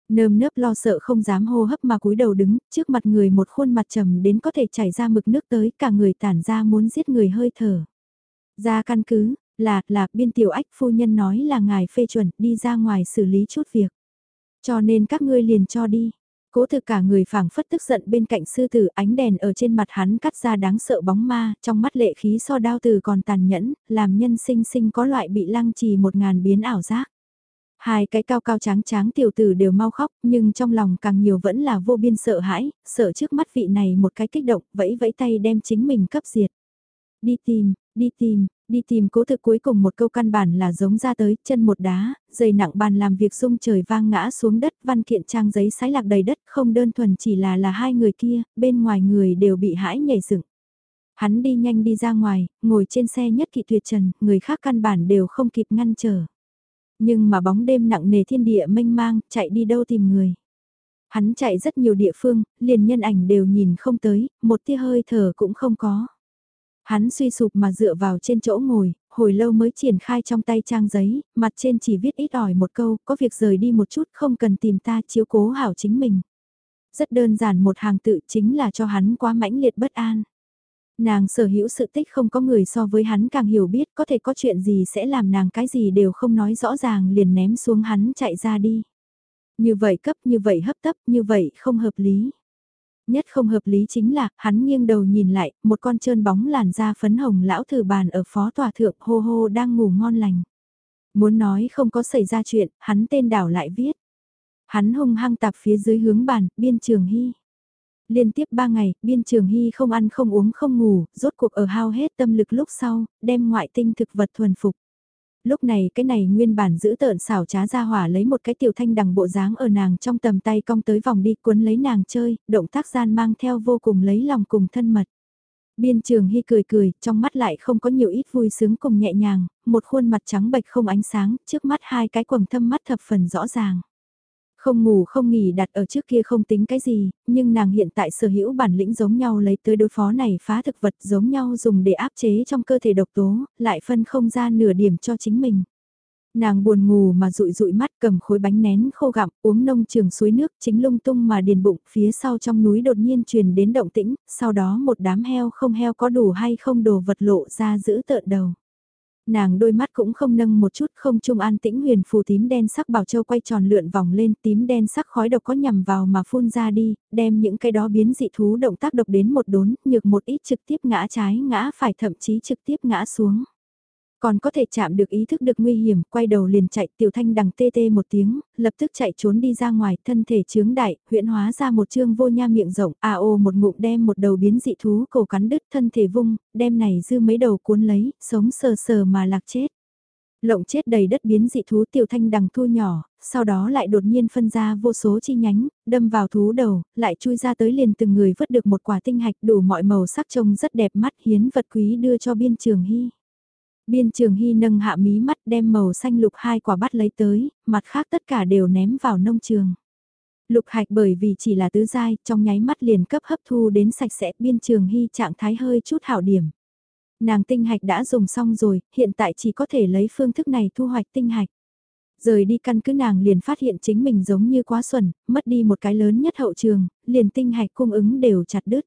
A: Nơm nớp lo sợ không dám hô hấp mà cúi đầu đứng, trước mặt người một khuôn mặt trầm đến có thể chảy ra mực nước tới, cả người tản ra muốn giết người hơi thở. Ra căn cứ, là, là, biên tiểu ách phu nhân nói là ngài phê chuẩn, đi ra ngoài xử lý chút việc. Cho nên các ngươi liền cho đi. Cố thực cả người phảng phất tức giận bên cạnh sư tử ánh đèn ở trên mặt hắn cắt ra đáng sợ bóng ma, trong mắt lệ khí so đao từ còn tàn nhẫn, làm nhân sinh sinh có loại bị lăng trì một ngàn biến ảo giác. Hai cái cao cao tráng tráng tiểu tử đều mau khóc, nhưng trong lòng càng nhiều vẫn là vô biên sợ hãi, sợ trước mắt vị này một cái kích động, vẫy vẫy tay đem chính mình cấp diệt. Đi tìm, đi tìm, Đi tìm cố thực cuối cùng một câu căn bản là giống ra tới, chân một đá, dày nặng bàn làm việc rung trời vang ngã xuống đất, văn kiện trang giấy sái lạc đầy đất, không đơn thuần chỉ là là hai người kia, bên ngoài người đều bị hãi nhảy dựng. Hắn đi nhanh đi ra ngoài, ngồi trên xe nhất kỵ tuyệt trần, người khác căn bản đều không kịp ngăn trở. Nhưng mà bóng đêm nặng nề thiên địa mênh mang, chạy đi đâu tìm người. Hắn chạy rất nhiều địa phương, liền nhân ảnh đều nhìn không tới, một tia hơi thở cũng không có. Hắn suy sụp mà dựa vào trên chỗ ngồi, hồi lâu mới triển khai trong tay trang giấy, mặt trên chỉ viết ít ỏi một câu, có việc rời đi một chút không cần tìm ta chiếu cố hảo chính mình. Rất đơn giản một hàng tự chính là cho hắn quá mãnh liệt bất an. Nàng sở hữu sự tích không có người so với hắn càng hiểu biết có thể có chuyện gì sẽ làm nàng cái gì đều không nói rõ ràng liền ném xuống hắn chạy ra đi. Như vậy cấp như vậy hấp tấp như vậy không hợp lý. Nhất không hợp lý chính là, hắn nghiêng đầu nhìn lại, một con trơn bóng làn da phấn hồng lão thử bàn ở phó tòa thượng hô hô đang ngủ ngon lành. Muốn nói không có xảy ra chuyện, hắn tên đảo lại viết. Hắn hung hăng tạp phía dưới hướng bàn, biên trường hy. Liên tiếp ba ngày, biên trường hy không ăn không uống không ngủ, rốt cuộc ở hao hết tâm lực lúc sau, đem ngoại tinh thực vật thuần phục. Lúc này cái này nguyên bản giữ tợn xảo trá ra hỏa lấy một cái tiểu thanh đằng bộ dáng ở nàng trong tầm tay cong tới vòng đi cuốn lấy nàng chơi, động tác gian mang theo vô cùng lấy lòng cùng thân mật. Biên trường hy cười cười, trong mắt lại không có nhiều ít vui sướng cùng nhẹ nhàng, một khuôn mặt trắng bệch không ánh sáng, trước mắt hai cái quầng thâm mắt thập phần rõ ràng. Không ngủ không nghỉ đặt ở trước kia không tính cái gì, nhưng nàng hiện tại sở hữu bản lĩnh giống nhau lấy tới đối phó này phá thực vật giống nhau dùng để áp chế trong cơ thể độc tố, lại phân không ra nửa điểm cho chính mình. Nàng buồn ngủ mà rụi rụi mắt cầm khối bánh nén khô gặm uống nông trường suối nước chính lung tung mà điền bụng phía sau trong núi đột nhiên truyền đến động tĩnh, sau đó một đám heo không heo có đủ hay không đồ vật lộ ra giữ tợn đầu nàng đôi mắt cũng không nâng một chút không trung an tĩnh huyền phù tím đen sắc bảo châu quay tròn lượn vòng lên tím đen sắc khói độc có nhằm vào mà phun ra đi, đem những cái đó biến dị thú động tác độc đến một đốn, nhược một ít trực tiếp ngã trái ngã phải thậm chí trực tiếp ngã xuống. Còn có thể chạm được ý thức được nguy hiểm, quay đầu liền chạy tiểu thanh đằng tê tê một tiếng, lập tức chạy trốn đi ra ngoài, thân thể chướng đại, huyện hóa ra một trương vô nha miệng rộng, a ô một ngụm đem một đầu biến dị thú cổ cắn đứt thân thể vung, đem này dư mấy đầu cuốn lấy, sống sờ sờ mà lạc chết. Lộng chết đầy đất biến dị thú tiểu thanh đằng thu nhỏ, sau đó lại đột nhiên phân ra vô số chi nhánh, đâm vào thú đầu, lại chui ra tới liền từng người vứt được một quả tinh hạch đủ mọi màu sắc trông rất đẹp mắt hiến vật quý đưa cho biên trường hy. Biên trường hy nâng hạ mí mắt đem màu xanh lục hai quả bắt lấy tới, mặt khác tất cả đều ném vào nông trường. Lục hạch bởi vì chỉ là tứ giai, trong nháy mắt liền cấp hấp thu đến sạch sẽ, biên trường hy trạng thái hơi chút hảo điểm. Nàng tinh hạch đã dùng xong rồi, hiện tại chỉ có thể lấy phương thức này thu hoạch tinh hạch. Rời đi căn cứ nàng liền phát hiện chính mình giống như quá xuẩn, mất đi một cái lớn nhất hậu trường, liền tinh hạch cung ứng đều chặt đứt.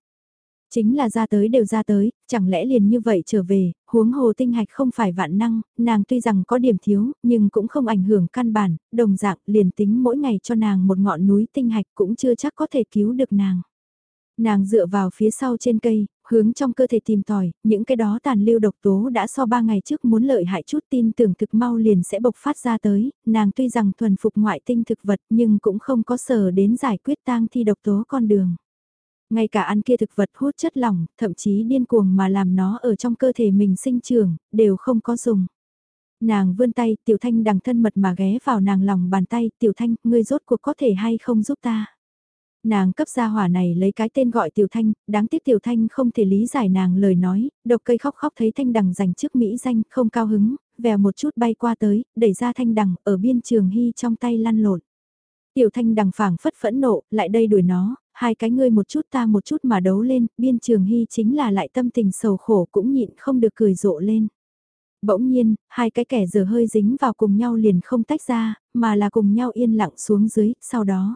A: Chính là ra tới đều ra tới, chẳng lẽ liền như vậy trở về, huống hồ tinh hạch không phải vạn năng, nàng tuy rằng có điểm thiếu, nhưng cũng không ảnh hưởng căn bản, đồng dạng liền tính mỗi ngày cho nàng một ngọn núi tinh hạch cũng chưa chắc có thể cứu được nàng. Nàng dựa vào phía sau trên cây, hướng trong cơ thể tìm tòi, những cái đó tàn lưu độc tố đã so ba ngày trước muốn lợi hại chút tin tưởng thực mau liền sẽ bộc phát ra tới, nàng tuy rằng thuần phục ngoại tinh thực vật nhưng cũng không có sở đến giải quyết tang thi độc tố con đường. Ngay cả ăn kia thực vật hút chất lỏng, thậm chí điên cuồng mà làm nó ở trong cơ thể mình sinh trưởng, đều không có dùng. Nàng vươn tay, tiểu thanh đằng thân mật mà ghé vào nàng lòng bàn tay, tiểu thanh, ngươi rốt cuộc có thể hay không giúp ta. Nàng cấp gia hỏa này lấy cái tên gọi Tiểu Thanh, đáng tiếc Tiểu Thanh không thể lý giải nàng lời nói, độc cây khóc khóc thấy Thanh Đằng dành trước Mỹ danh, không cao hứng, vèo một chút bay qua tới, đẩy ra Thanh Đằng, ở biên trường hy trong tay lăn lộn. Tiểu Thanh Đằng phảng phất phẫn nộ, lại đây đuổi nó, hai cái ngươi một chút ta một chút mà đấu lên, biên trường hy chính là lại tâm tình sầu khổ cũng nhịn không được cười rộ lên. Bỗng nhiên, hai cái kẻ giờ hơi dính vào cùng nhau liền không tách ra, mà là cùng nhau yên lặng xuống dưới, sau đó.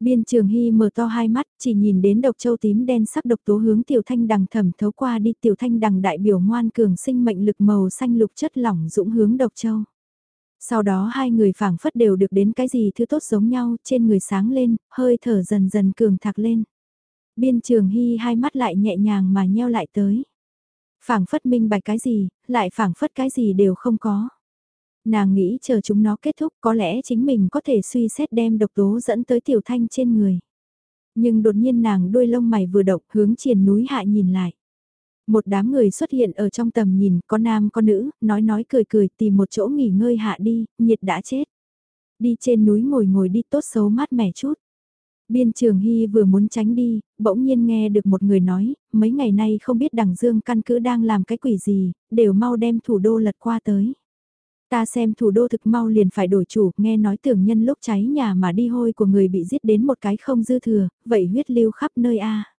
A: Biên trường hy mở to hai mắt, chỉ nhìn đến độc châu tím đen sắc độc tố hướng tiểu thanh đằng thẩm thấu qua đi tiểu thanh đằng đại biểu ngoan cường sinh mệnh lực màu xanh lục chất lỏng dũng hướng độc châu. Sau đó hai người phảng phất đều được đến cái gì thứ tốt giống nhau, trên người sáng lên, hơi thở dần dần cường thạc lên. Biên trường hy hai mắt lại nhẹ nhàng mà nheo lại tới. phảng phất minh bạch cái gì, lại phảng phất cái gì đều không có. Nàng nghĩ chờ chúng nó kết thúc có lẽ chính mình có thể suy xét đem độc tố dẫn tới tiểu thanh trên người. Nhưng đột nhiên nàng đôi lông mày vừa động hướng triền núi hạ nhìn lại. Một đám người xuất hiện ở trong tầm nhìn, có nam có nữ, nói nói cười cười tìm một chỗ nghỉ ngơi hạ đi, nhiệt đã chết. Đi trên núi ngồi ngồi đi tốt xấu mát mẻ chút. Biên trường Hy vừa muốn tránh đi, bỗng nhiên nghe được một người nói, mấy ngày nay không biết đằng dương căn cứ đang làm cái quỷ gì, đều mau đem thủ đô lật qua tới. Ta xem thủ đô thực mau liền phải đổi chủ, nghe nói tưởng nhân lúc cháy nhà mà đi hôi của người bị giết đến một cái không dư thừa, vậy huyết lưu khắp nơi a.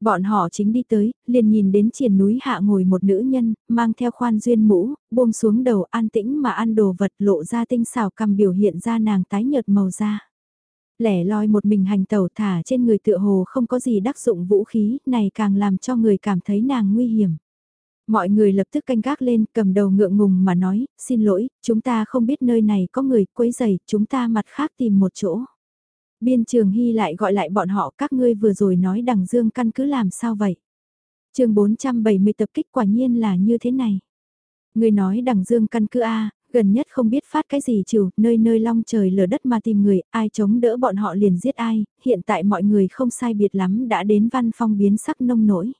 A: Bọn họ chính đi tới, liền nhìn đến triển núi hạ ngồi một nữ nhân, mang theo khoan duyên mũ, buông xuống đầu an tĩnh mà ăn đồ vật lộ ra tinh xảo cầm biểu hiện ra nàng tái nhợt màu da. Lẻ loi một mình hành tẩu thả trên người tựa hồ không có gì đắc dụng vũ khí, này càng làm cho người cảm thấy nàng nguy hiểm. Mọi người lập tức canh gác lên, cầm đầu ngượng ngùng mà nói, xin lỗi, chúng ta không biết nơi này có người quấy giày, chúng ta mặt khác tìm một chỗ. Biên trường Hy lại gọi lại bọn họ các ngươi vừa rồi nói đằng dương căn cứ làm sao vậy? chương 470 tập kích quả nhiên là như thế này. Người nói đằng dương căn cứ A, gần nhất không biết phát cái gì trừ, nơi nơi long trời lở đất mà tìm người, ai chống đỡ bọn họ liền giết ai, hiện tại mọi người không sai biệt lắm đã đến văn phong biến sắc nông nổi.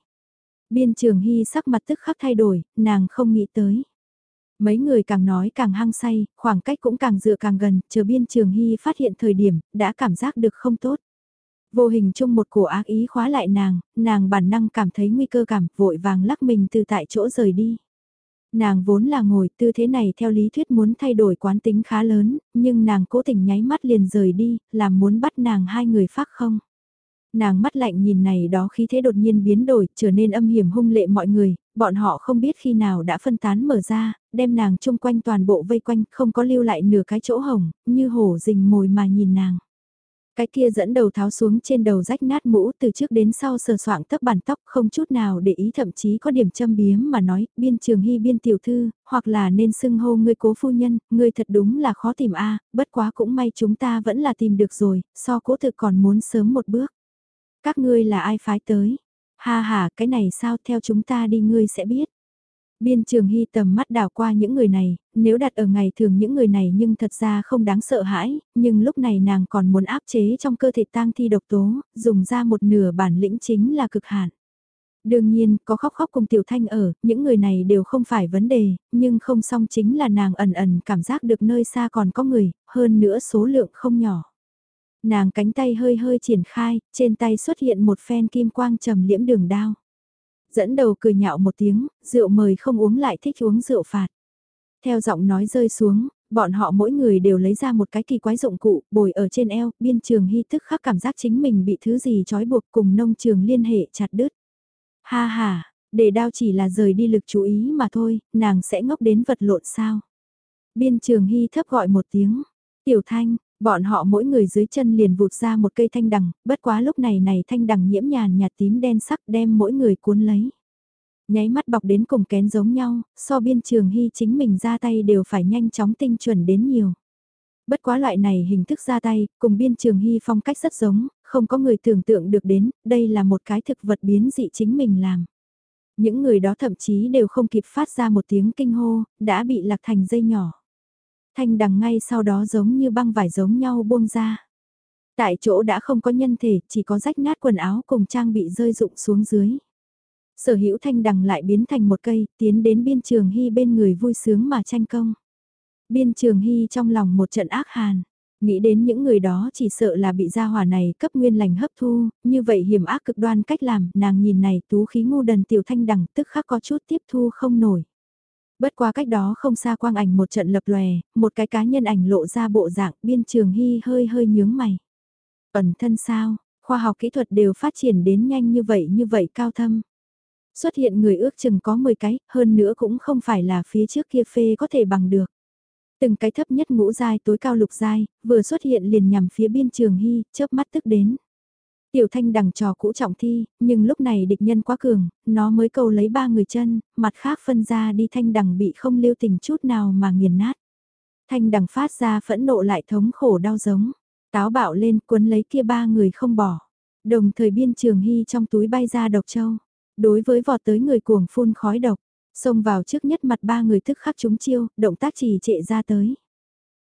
A: Biên trường hy sắc mặt tức khắc thay đổi, nàng không nghĩ tới. Mấy người càng nói càng hăng say, khoảng cách cũng càng dựa càng gần, chờ biên trường hy phát hiện thời điểm, đã cảm giác được không tốt. Vô hình chung một cổ ác ý khóa lại nàng, nàng bản năng cảm thấy nguy cơ cảm, vội vàng lắc mình từ tại chỗ rời đi. Nàng vốn là ngồi tư thế này theo lý thuyết muốn thay đổi quán tính khá lớn, nhưng nàng cố tình nháy mắt liền rời đi, làm muốn bắt nàng hai người phát không. Nàng mắt lạnh nhìn này đó khí thế đột nhiên biến đổi, trở nên âm hiểm hung lệ mọi người, bọn họ không biết khi nào đã phân tán mở ra, đem nàng chung quanh toàn bộ vây quanh, không có lưu lại nửa cái chỗ hồng, như hổ rình mồi mà nhìn nàng. Cái kia dẫn đầu tháo xuống trên đầu rách nát mũ từ trước đến sau sờ soạng tấp bàn tóc không chút nào để ý thậm chí có điểm châm biếm mà nói, biên trường hy biên tiểu thư, hoặc là nên xưng hô ngươi cố phu nhân, ngươi thật đúng là khó tìm a bất quá cũng may chúng ta vẫn là tìm được rồi, so cố thực còn muốn sớm một bước. Các ngươi là ai phái tới? Ha ha, cái này sao theo chúng ta đi ngươi sẽ biết. Biên trường hy tầm mắt đào qua những người này, nếu đặt ở ngày thường những người này nhưng thật ra không đáng sợ hãi, nhưng lúc này nàng còn muốn áp chế trong cơ thể tang thi độc tố, dùng ra một nửa bản lĩnh chính là cực hạn. Đương nhiên, có khóc khóc cùng Tiểu Thanh ở, những người này đều không phải vấn đề, nhưng không song chính là nàng ẩn ẩn cảm giác được nơi xa còn có người, hơn nữa số lượng không nhỏ. Nàng cánh tay hơi hơi triển khai, trên tay xuất hiện một phen kim quang trầm liễm đường đao. Dẫn đầu cười nhạo một tiếng, rượu mời không uống lại thích uống rượu phạt. Theo giọng nói rơi xuống, bọn họ mỗi người đều lấy ra một cái kỳ quái dụng cụ, bồi ở trên eo, biên trường hy tức khắc cảm giác chính mình bị thứ gì trói buộc cùng nông trường liên hệ chặt đứt. Ha ha, để đao chỉ là rời đi lực chú ý mà thôi, nàng sẽ ngốc đến vật lộn sao. Biên trường hy thấp gọi một tiếng, tiểu thanh, bọn họ mỗi người dưới chân liền vụt ra một cây thanh đằng, bất quá lúc này này thanh đằng nhiễm nhàn nhạt tím đen sắc đem mỗi người cuốn lấy. Nháy mắt bọc đến cùng kén giống nhau, so biên trường hy chính mình ra tay đều phải nhanh chóng tinh chuẩn đến nhiều. Bất quá loại này hình thức ra tay, cùng biên trường hy phong cách rất giống, không có người tưởng tượng được đến, đây là một cái thực vật biến dị chính mình làm. Những người đó thậm chí đều không kịp phát ra một tiếng kinh hô, đã bị lạc thành dây nhỏ. Thanh đằng ngay sau đó giống như băng vải giống nhau buông ra. Tại chỗ đã không có nhân thể, chỉ có rách nát quần áo cùng trang bị rơi rụng xuống dưới. Sở hữu thanh đằng lại biến thành một cây, tiến đến biên trường hy bên người vui sướng mà tranh công. Biên trường hy trong lòng một trận ác hàn, nghĩ đến những người đó chỉ sợ là bị gia hỏa này cấp nguyên lành hấp thu, như vậy hiểm ác cực đoan cách làm, nàng nhìn này tú khí ngu đần tiểu thanh đằng tức khắc có chút tiếp thu không nổi. Bất qua cách đó không xa quang ảnh một trận lập lòe, một cái cá nhân ảnh lộ ra bộ dạng biên trường hy hơi hơi nhướng mày. Ẩn thân sao, khoa học kỹ thuật đều phát triển đến nhanh như vậy như vậy cao thâm. Xuất hiện người ước chừng có 10 cái, hơn nữa cũng không phải là phía trước kia phê có thể bằng được. Từng cái thấp nhất ngũ dai tối cao lục dai, vừa xuất hiện liền nhằm phía biên trường hy, chớp mắt tức đến. Tiểu thanh đằng trò cũ trọng thi, nhưng lúc này địch nhân quá cường, nó mới cầu lấy ba người chân, mặt khác phân ra đi thanh đằng bị không lưu tình chút nào mà nghiền nát. Thanh đằng phát ra phẫn nộ lại thống khổ đau giống, táo bạo lên cuốn lấy kia ba người không bỏ. Đồng thời biên trường hy trong túi bay ra độc châu, đối với vọt tới người cuồng phun khói độc, xông vào trước nhất mặt ba người thức khắc chúng chiêu, động tác trì trệ ra tới.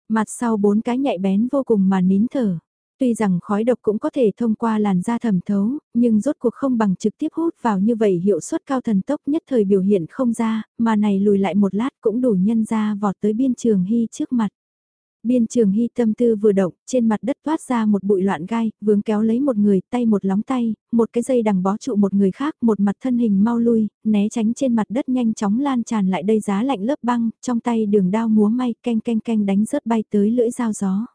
A: Mặt sau bốn cái nhạy bén vô cùng mà nín thở. Tuy rằng khói độc cũng có thể thông qua làn da thẩm thấu, nhưng rốt cuộc không bằng trực tiếp hút vào như vậy hiệu suất cao thần tốc nhất thời biểu hiện không ra, mà này lùi lại một lát cũng đủ nhân ra vọt tới biên trường hy trước mặt. Biên trường hy tâm tư vừa động, trên mặt đất thoát ra một bụi loạn gai, vướng kéo lấy một người, tay một lóng tay, một cái dây đằng bó trụ một người khác, một mặt thân hình mau lui, né tránh trên mặt đất nhanh chóng lan tràn lại đây giá lạnh lớp băng, trong tay đường đao múa may, canh canh canh đánh rớt bay tới lưỡi dao gió.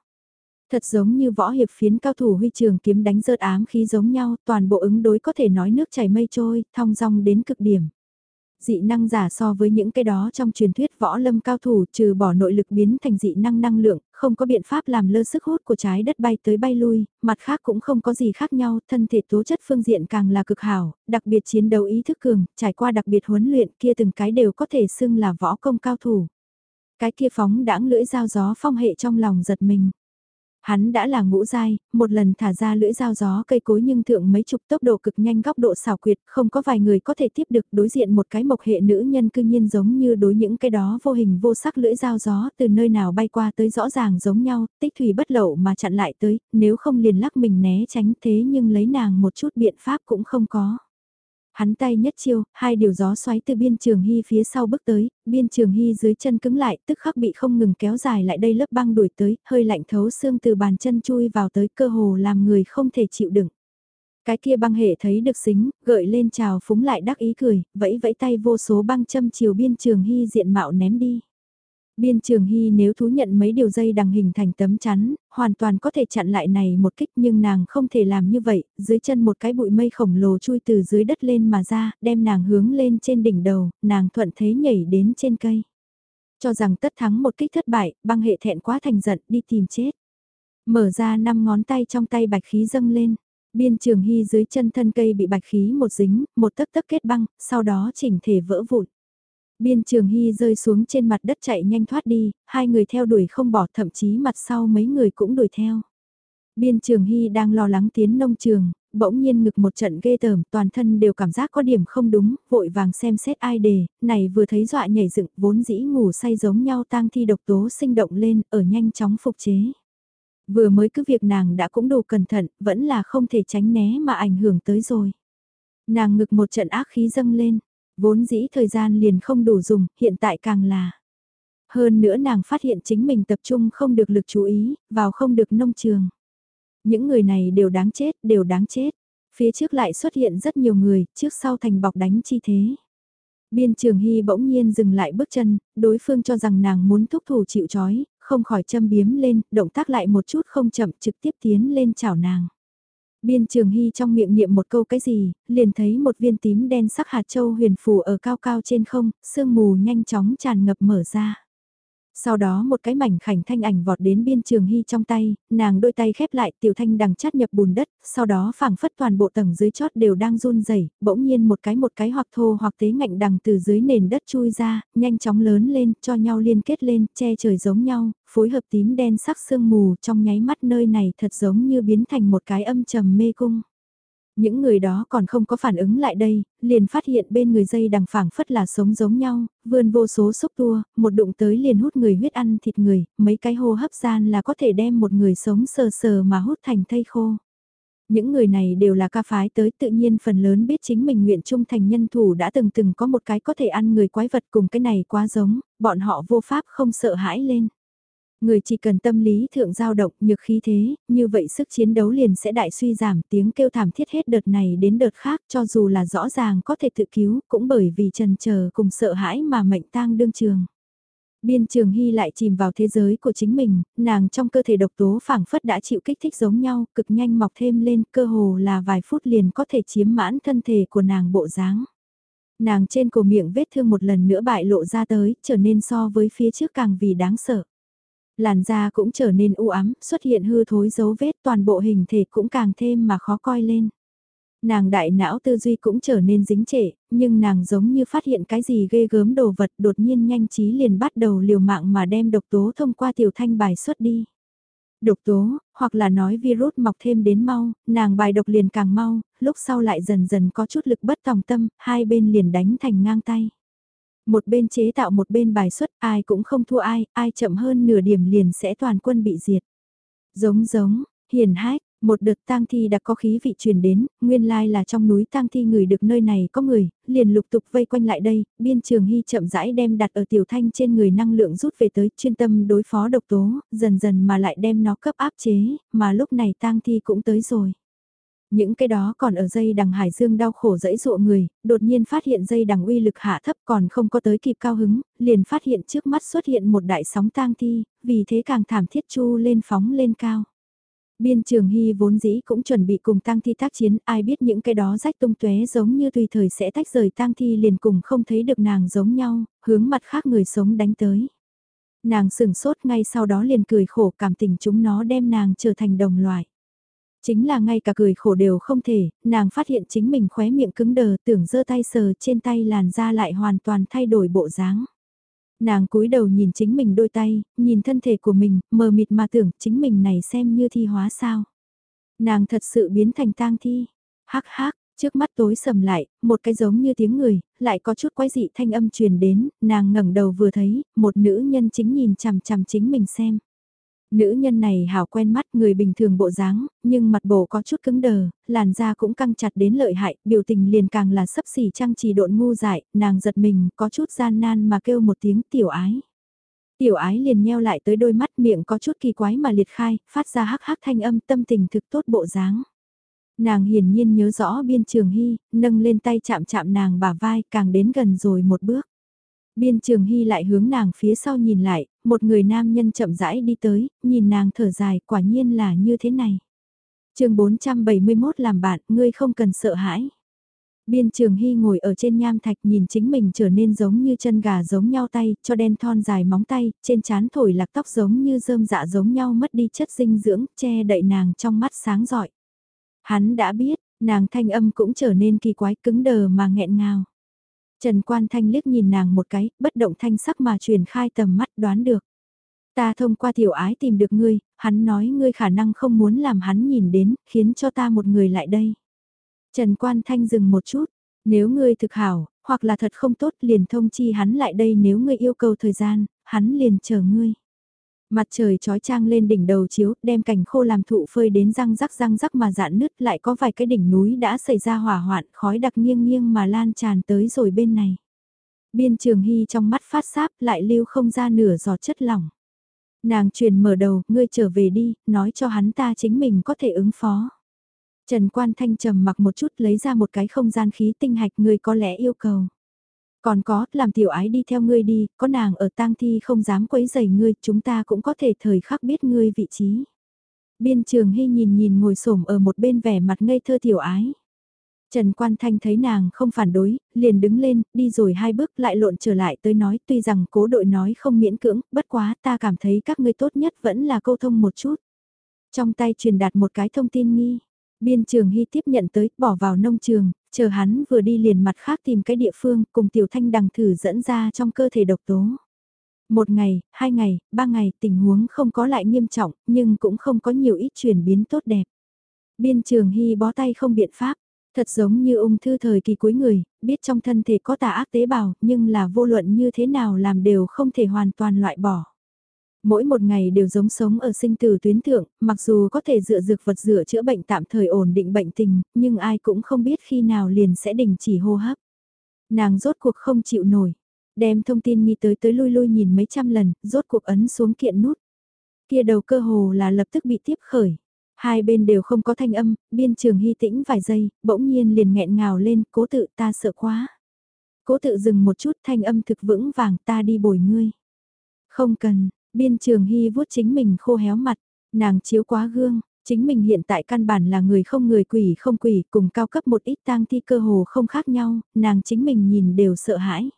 A: Thật giống như võ hiệp phiến cao thủ huy trường kiếm đánh rớt ám khí giống nhau, toàn bộ ứng đối có thể nói nước chảy mây trôi, thong dong đến cực điểm. Dị năng giả so với những cái đó trong truyền thuyết võ lâm cao thủ trừ bỏ nội lực biến thành dị năng năng lượng, không có biện pháp làm lơ sức hút của trái đất bay tới bay lui, mặt khác cũng không có gì khác nhau, thân thể tố chất phương diện càng là cực hảo, đặc biệt chiến đấu ý thức cường, trải qua đặc biệt huấn luyện kia từng cái đều có thể xưng là võ công cao thủ. Cái kia phóng đãng lưỡi dao gió phong hệ trong lòng giật mình. Hắn đã là ngũ giai, một lần thả ra lưỡi dao gió cây cối nhưng thượng mấy chục tốc độ cực nhanh góc độ xảo quyệt, không có vài người có thể tiếp được đối diện một cái mộc hệ nữ nhân cư nhiên giống như đối những cái đó vô hình vô sắc lưỡi dao gió từ nơi nào bay qua tới rõ ràng giống nhau, tích thủy bất lậu mà chặn lại tới, nếu không liền lắc mình né tránh thế nhưng lấy nàng một chút biện pháp cũng không có. Hắn tay nhất chiêu, hai điều gió xoáy từ biên trường hy phía sau bước tới, biên trường hy dưới chân cứng lại, tức khắc bị không ngừng kéo dài lại đây lớp băng đuổi tới, hơi lạnh thấu xương từ bàn chân chui vào tới cơ hồ làm người không thể chịu đựng. Cái kia băng hệ thấy được xính, gợi lên trào phúng lại đắc ý cười, vẫy vẫy tay vô số băng châm chiều biên trường hy diện mạo ném đi. Biên trường hy nếu thú nhận mấy điều dây đằng hình thành tấm chắn, hoàn toàn có thể chặn lại này một kích nhưng nàng không thể làm như vậy, dưới chân một cái bụi mây khổng lồ chui từ dưới đất lên mà ra, đem nàng hướng lên trên đỉnh đầu, nàng thuận thế nhảy đến trên cây. Cho rằng tất thắng một kích thất bại, băng hệ thẹn quá thành giận đi tìm chết. Mở ra năm ngón tay trong tay bạch khí dâng lên. Biên trường hy dưới chân thân cây bị bạch khí một dính, một tấc tấc kết băng, sau đó chỉnh thể vỡ vụn. Biên trường hy rơi xuống trên mặt đất chạy nhanh thoát đi, hai người theo đuổi không bỏ thậm chí mặt sau mấy người cũng đuổi theo. Biên trường hy đang lo lắng tiến nông trường, bỗng nhiên ngực một trận ghê tởm, toàn thân đều cảm giác có điểm không đúng, vội vàng xem xét ai đề, này vừa thấy dọa nhảy dựng, vốn dĩ ngủ say giống nhau tang thi độc tố sinh động lên, ở nhanh chóng phục chế. Vừa mới cứ việc nàng đã cũng đủ cẩn thận, vẫn là không thể tránh né mà ảnh hưởng tới rồi. Nàng ngực một trận ác khí dâng lên, vốn dĩ thời gian liền không đủ dùng, hiện tại càng là. Hơn nữa nàng phát hiện chính mình tập trung không được lực chú ý, vào không được nông trường. Những người này đều đáng chết, đều đáng chết. Phía trước lại xuất hiện rất nhiều người, trước sau thành bọc đánh chi thế. Biên trường hy bỗng nhiên dừng lại bước chân, đối phương cho rằng nàng muốn thúc thủ chịu chói, không khỏi châm biếm lên, động tác lại một chút không chậm trực tiếp tiến lên chào nàng. Biên trường hy trong miệng niệm một câu cái gì, liền thấy một viên tím đen sắc hạt châu huyền phù ở cao cao trên không, sương mù nhanh chóng tràn ngập mở ra. Sau đó một cái mảnh khảnh thanh ảnh vọt đến biên trường hy trong tay, nàng đôi tay khép lại tiểu thanh đằng chát nhập bùn đất, sau đó phảng phất toàn bộ tầng dưới chót đều đang run rẩy bỗng nhiên một cái một cái hoặc thô hoặc tế ngạnh đằng từ dưới nền đất chui ra, nhanh chóng lớn lên, cho nhau liên kết lên, che trời giống nhau, phối hợp tím đen sắc sương mù trong nháy mắt nơi này thật giống như biến thành một cái âm trầm mê cung. Những người đó còn không có phản ứng lại đây, liền phát hiện bên người dây đằng phẳng phất là sống giống nhau, vươn vô số xúc tua, một đụng tới liền hút người huyết ăn thịt người, mấy cái hô hấp gian là có thể đem một người sống sờ sờ mà hút thành thây khô. Những người này đều là ca phái tới tự nhiên phần lớn biết chính mình nguyện trung thành nhân thủ đã từng từng có một cái có thể ăn người quái vật cùng cái này quá giống, bọn họ vô pháp không sợ hãi lên. Người chỉ cần tâm lý thượng giao động nhược khí thế, như vậy sức chiến đấu liền sẽ đại suy giảm tiếng kêu thảm thiết hết đợt này đến đợt khác cho dù là rõ ràng có thể tự cứu cũng bởi vì trần chờ cùng sợ hãi mà mệnh tang đương trường. Biên trường hy lại chìm vào thế giới của chính mình, nàng trong cơ thể độc tố phảng phất đã chịu kích thích giống nhau, cực nhanh mọc thêm lên cơ hồ là vài phút liền có thể chiếm mãn thân thể của nàng bộ dáng. Nàng trên cổ miệng vết thương một lần nữa bại lộ ra tới, trở nên so với phía trước càng vì đáng sợ làn da cũng trở nên u ám, xuất hiện hư thối dấu vết toàn bộ hình thể cũng càng thêm mà khó coi lên. Nàng đại não tư duy cũng trở nên dính trệ, nhưng nàng giống như phát hiện cái gì ghê gớm đồ vật đột nhiên nhanh trí liền bắt đầu liều mạng mà đem độc tố thông qua tiểu thanh bài xuất đi. Độc tố, hoặc là nói virus mọc thêm đến mau, nàng bài độc liền càng mau, lúc sau lại dần dần có chút lực bất tòng tâm, hai bên liền đánh thành ngang tay. Một bên chế tạo một bên bài xuất, ai cũng không thua ai, ai chậm hơn nửa điểm liền sẽ toàn quân bị diệt. Giống giống, hiền hách, một đợt tang thi đã có khí vị truyền đến, nguyên lai là trong núi tang thi người được nơi này có người, liền lục tục vây quanh lại đây, biên trường hy chậm rãi đem đặt ở tiểu thanh trên người năng lượng rút về tới chuyên tâm đối phó độc tố, dần dần mà lại đem nó cấp áp chế, mà lúc này tang thi cũng tới rồi. Những cái đó còn ở dây đằng hải dương đau khổ dẫy dụa người, đột nhiên phát hiện dây đằng uy lực hạ thấp còn không có tới kịp cao hứng, liền phát hiện trước mắt xuất hiện một đại sóng tang thi, vì thế càng thảm thiết chu lên phóng lên cao. Biên trường hy vốn dĩ cũng chuẩn bị cùng tang thi tác chiến, ai biết những cái đó rách tung tóe giống như tùy thời sẽ tách rời tang thi liền cùng không thấy được nàng giống nhau, hướng mặt khác người sống đánh tới. Nàng sửng sốt ngay sau đó liền cười khổ cảm tình chúng nó đem nàng trở thành đồng loại. Chính là ngay cả cười khổ đều không thể, nàng phát hiện chính mình khóe miệng cứng đờ tưởng giơ tay sờ trên tay làn da lại hoàn toàn thay đổi bộ dáng. Nàng cúi đầu nhìn chính mình đôi tay, nhìn thân thể của mình, mờ mịt mà tưởng chính mình này xem như thi hóa sao. Nàng thật sự biến thành tang thi. Hắc hắc, trước mắt tối sầm lại, một cái giống như tiếng người, lại có chút quái dị thanh âm truyền đến, nàng ngẩng đầu vừa thấy, một nữ nhân chính nhìn chằm chằm chính mình xem. Nữ nhân này hào quen mắt người bình thường bộ dáng, nhưng mặt bộ có chút cứng đờ, làn da cũng căng chặt đến lợi hại, biểu tình liền càng là sấp xỉ trang trì độn ngu dại, nàng giật mình, có chút gian nan mà kêu một tiếng tiểu ái. Tiểu ái liền nheo lại tới đôi mắt miệng có chút kỳ quái mà liệt khai, phát ra hắc hắc thanh âm tâm tình thực tốt bộ dáng. Nàng hiển nhiên nhớ rõ biên trường hy, nâng lên tay chạm chạm nàng bả vai càng đến gần rồi một bước. Biên trường hy lại hướng nàng phía sau nhìn lại, một người nam nhân chậm rãi đi tới, nhìn nàng thở dài quả nhiên là như thế này. chương 471 làm bạn, ngươi không cần sợ hãi. Biên trường hy ngồi ở trên nham thạch nhìn chính mình trở nên giống như chân gà giống nhau tay, cho đen thon dài móng tay, trên trán thổi lạc tóc giống như rơm dạ giống nhau mất đi chất dinh dưỡng, che đậy nàng trong mắt sáng giỏi. Hắn đã biết, nàng thanh âm cũng trở nên kỳ quái cứng đờ mà nghẹn ngào. Trần Quan Thanh liếc nhìn nàng một cái, bất động thanh sắc mà truyền khai tầm mắt đoán được. Ta thông qua tiểu ái tìm được ngươi, hắn nói ngươi khả năng không muốn làm hắn nhìn đến, khiến cho ta một người lại đây. Trần Quan Thanh dừng một chút, nếu ngươi thực hảo, hoặc là thật không tốt liền thông chi hắn lại đây nếu ngươi yêu cầu thời gian, hắn liền chờ ngươi. Mặt trời trói trang lên đỉnh đầu chiếu, đem cành khô làm thụ phơi đến răng rắc răng rắc mà dạn nứt lại có vài cái đỉnh núi đã xảy ra hỏa hoạn, khói đặc nghiêng nghiêng mà lan tràn tới rồi bên này. Biên trường hy trong mắt phát sáp lại lưu không ra nửa giọt chất lỏng. Nàng truyền mở đầu, ngươi trở về đi, nói cho hắn ta chính mình có thể ứng phó. Trần Quan Thanh trầm mặc một chút lấy ra một cái không gian khí tinh hạch ngươi có lẽ yêu cầu. Còn có, làm tiểu ái đi theo ngươi đi, có nàng ở tang thi không dám quấy rầy ngươi, chúng ta cũng có thể thời khắc biết ngươi vị trí. Biên trường hy nhìn nhìn ngồi xổm ở một bên vẻ mặt ngây thơ tiểu ái. Trần Quan Thanh thấy nàng không phản đối, liền đứng lên, đi rồi hai bước lại lộn trở lại tới nói tuy rằng cố đội nói không miễn cưỡng, bất quá ta cảm thấy các ngươi tốt nhất vẫn là câu thông một chút. Trong tay truyền đạt một cái thông tin nghi, biên trường hy tiếp nhận tới, bỏ vào nông trường, chờ hắn vừa đi liền mặt khác tìm cái địa phương cùng tiểu thanh đằng thử dẫn ra trong cơ thể độc tố. Một ngày, hai ngày, ba ngày tình huống không có lại nghiêm trọng nhưng cũng không có nhiều ít chuyển biến tốt đẹp. Biên trường hy bó tay không biện pháp, thật giống như ung thư thời kỳ cuối người, biết trong thân thể có tà ác tế bào nhưng là vô luận như thế nào làm đều không thể hoàn toàn loại bỏ mỗi một ngày đều giống sống ở sinh tử tuyến thượng, mặc dù có thể dựa dược vật dựa chữa bệnh tạm thời ổn định bệnh tình, nhưng ai cũng không biết khi nào liền sẽ đình chỉ hô hấp. Nàng rốt cuộc không chịu nổi, đem thông tin nghi tới tới lui lui nhìn mấy trăm lần, rốt cuộc ấn xuống kiện nút. Kia đầu cơ hồ là lập tức bị tiếp khởi. Hai bên đều không có thanh âm, biên trường hy tĩnh vài giây, bỗng nhiên liền nghẹn ngào lên, cố tự ta sợ quá. Cố tự dừng một chút thanh âm thực vững vàng ta đi bồi ngươi. Không cần, Biên trường hy vuốt chính mình khô héo mặt, nàng chiếu quá gương, chính mình hiện tại căn bản là người không người quỷ không quỷ cùng cao cấp một ít tang thi cơ hồ không khác nhau, nàng chính mình nhìn đều sợ hãi.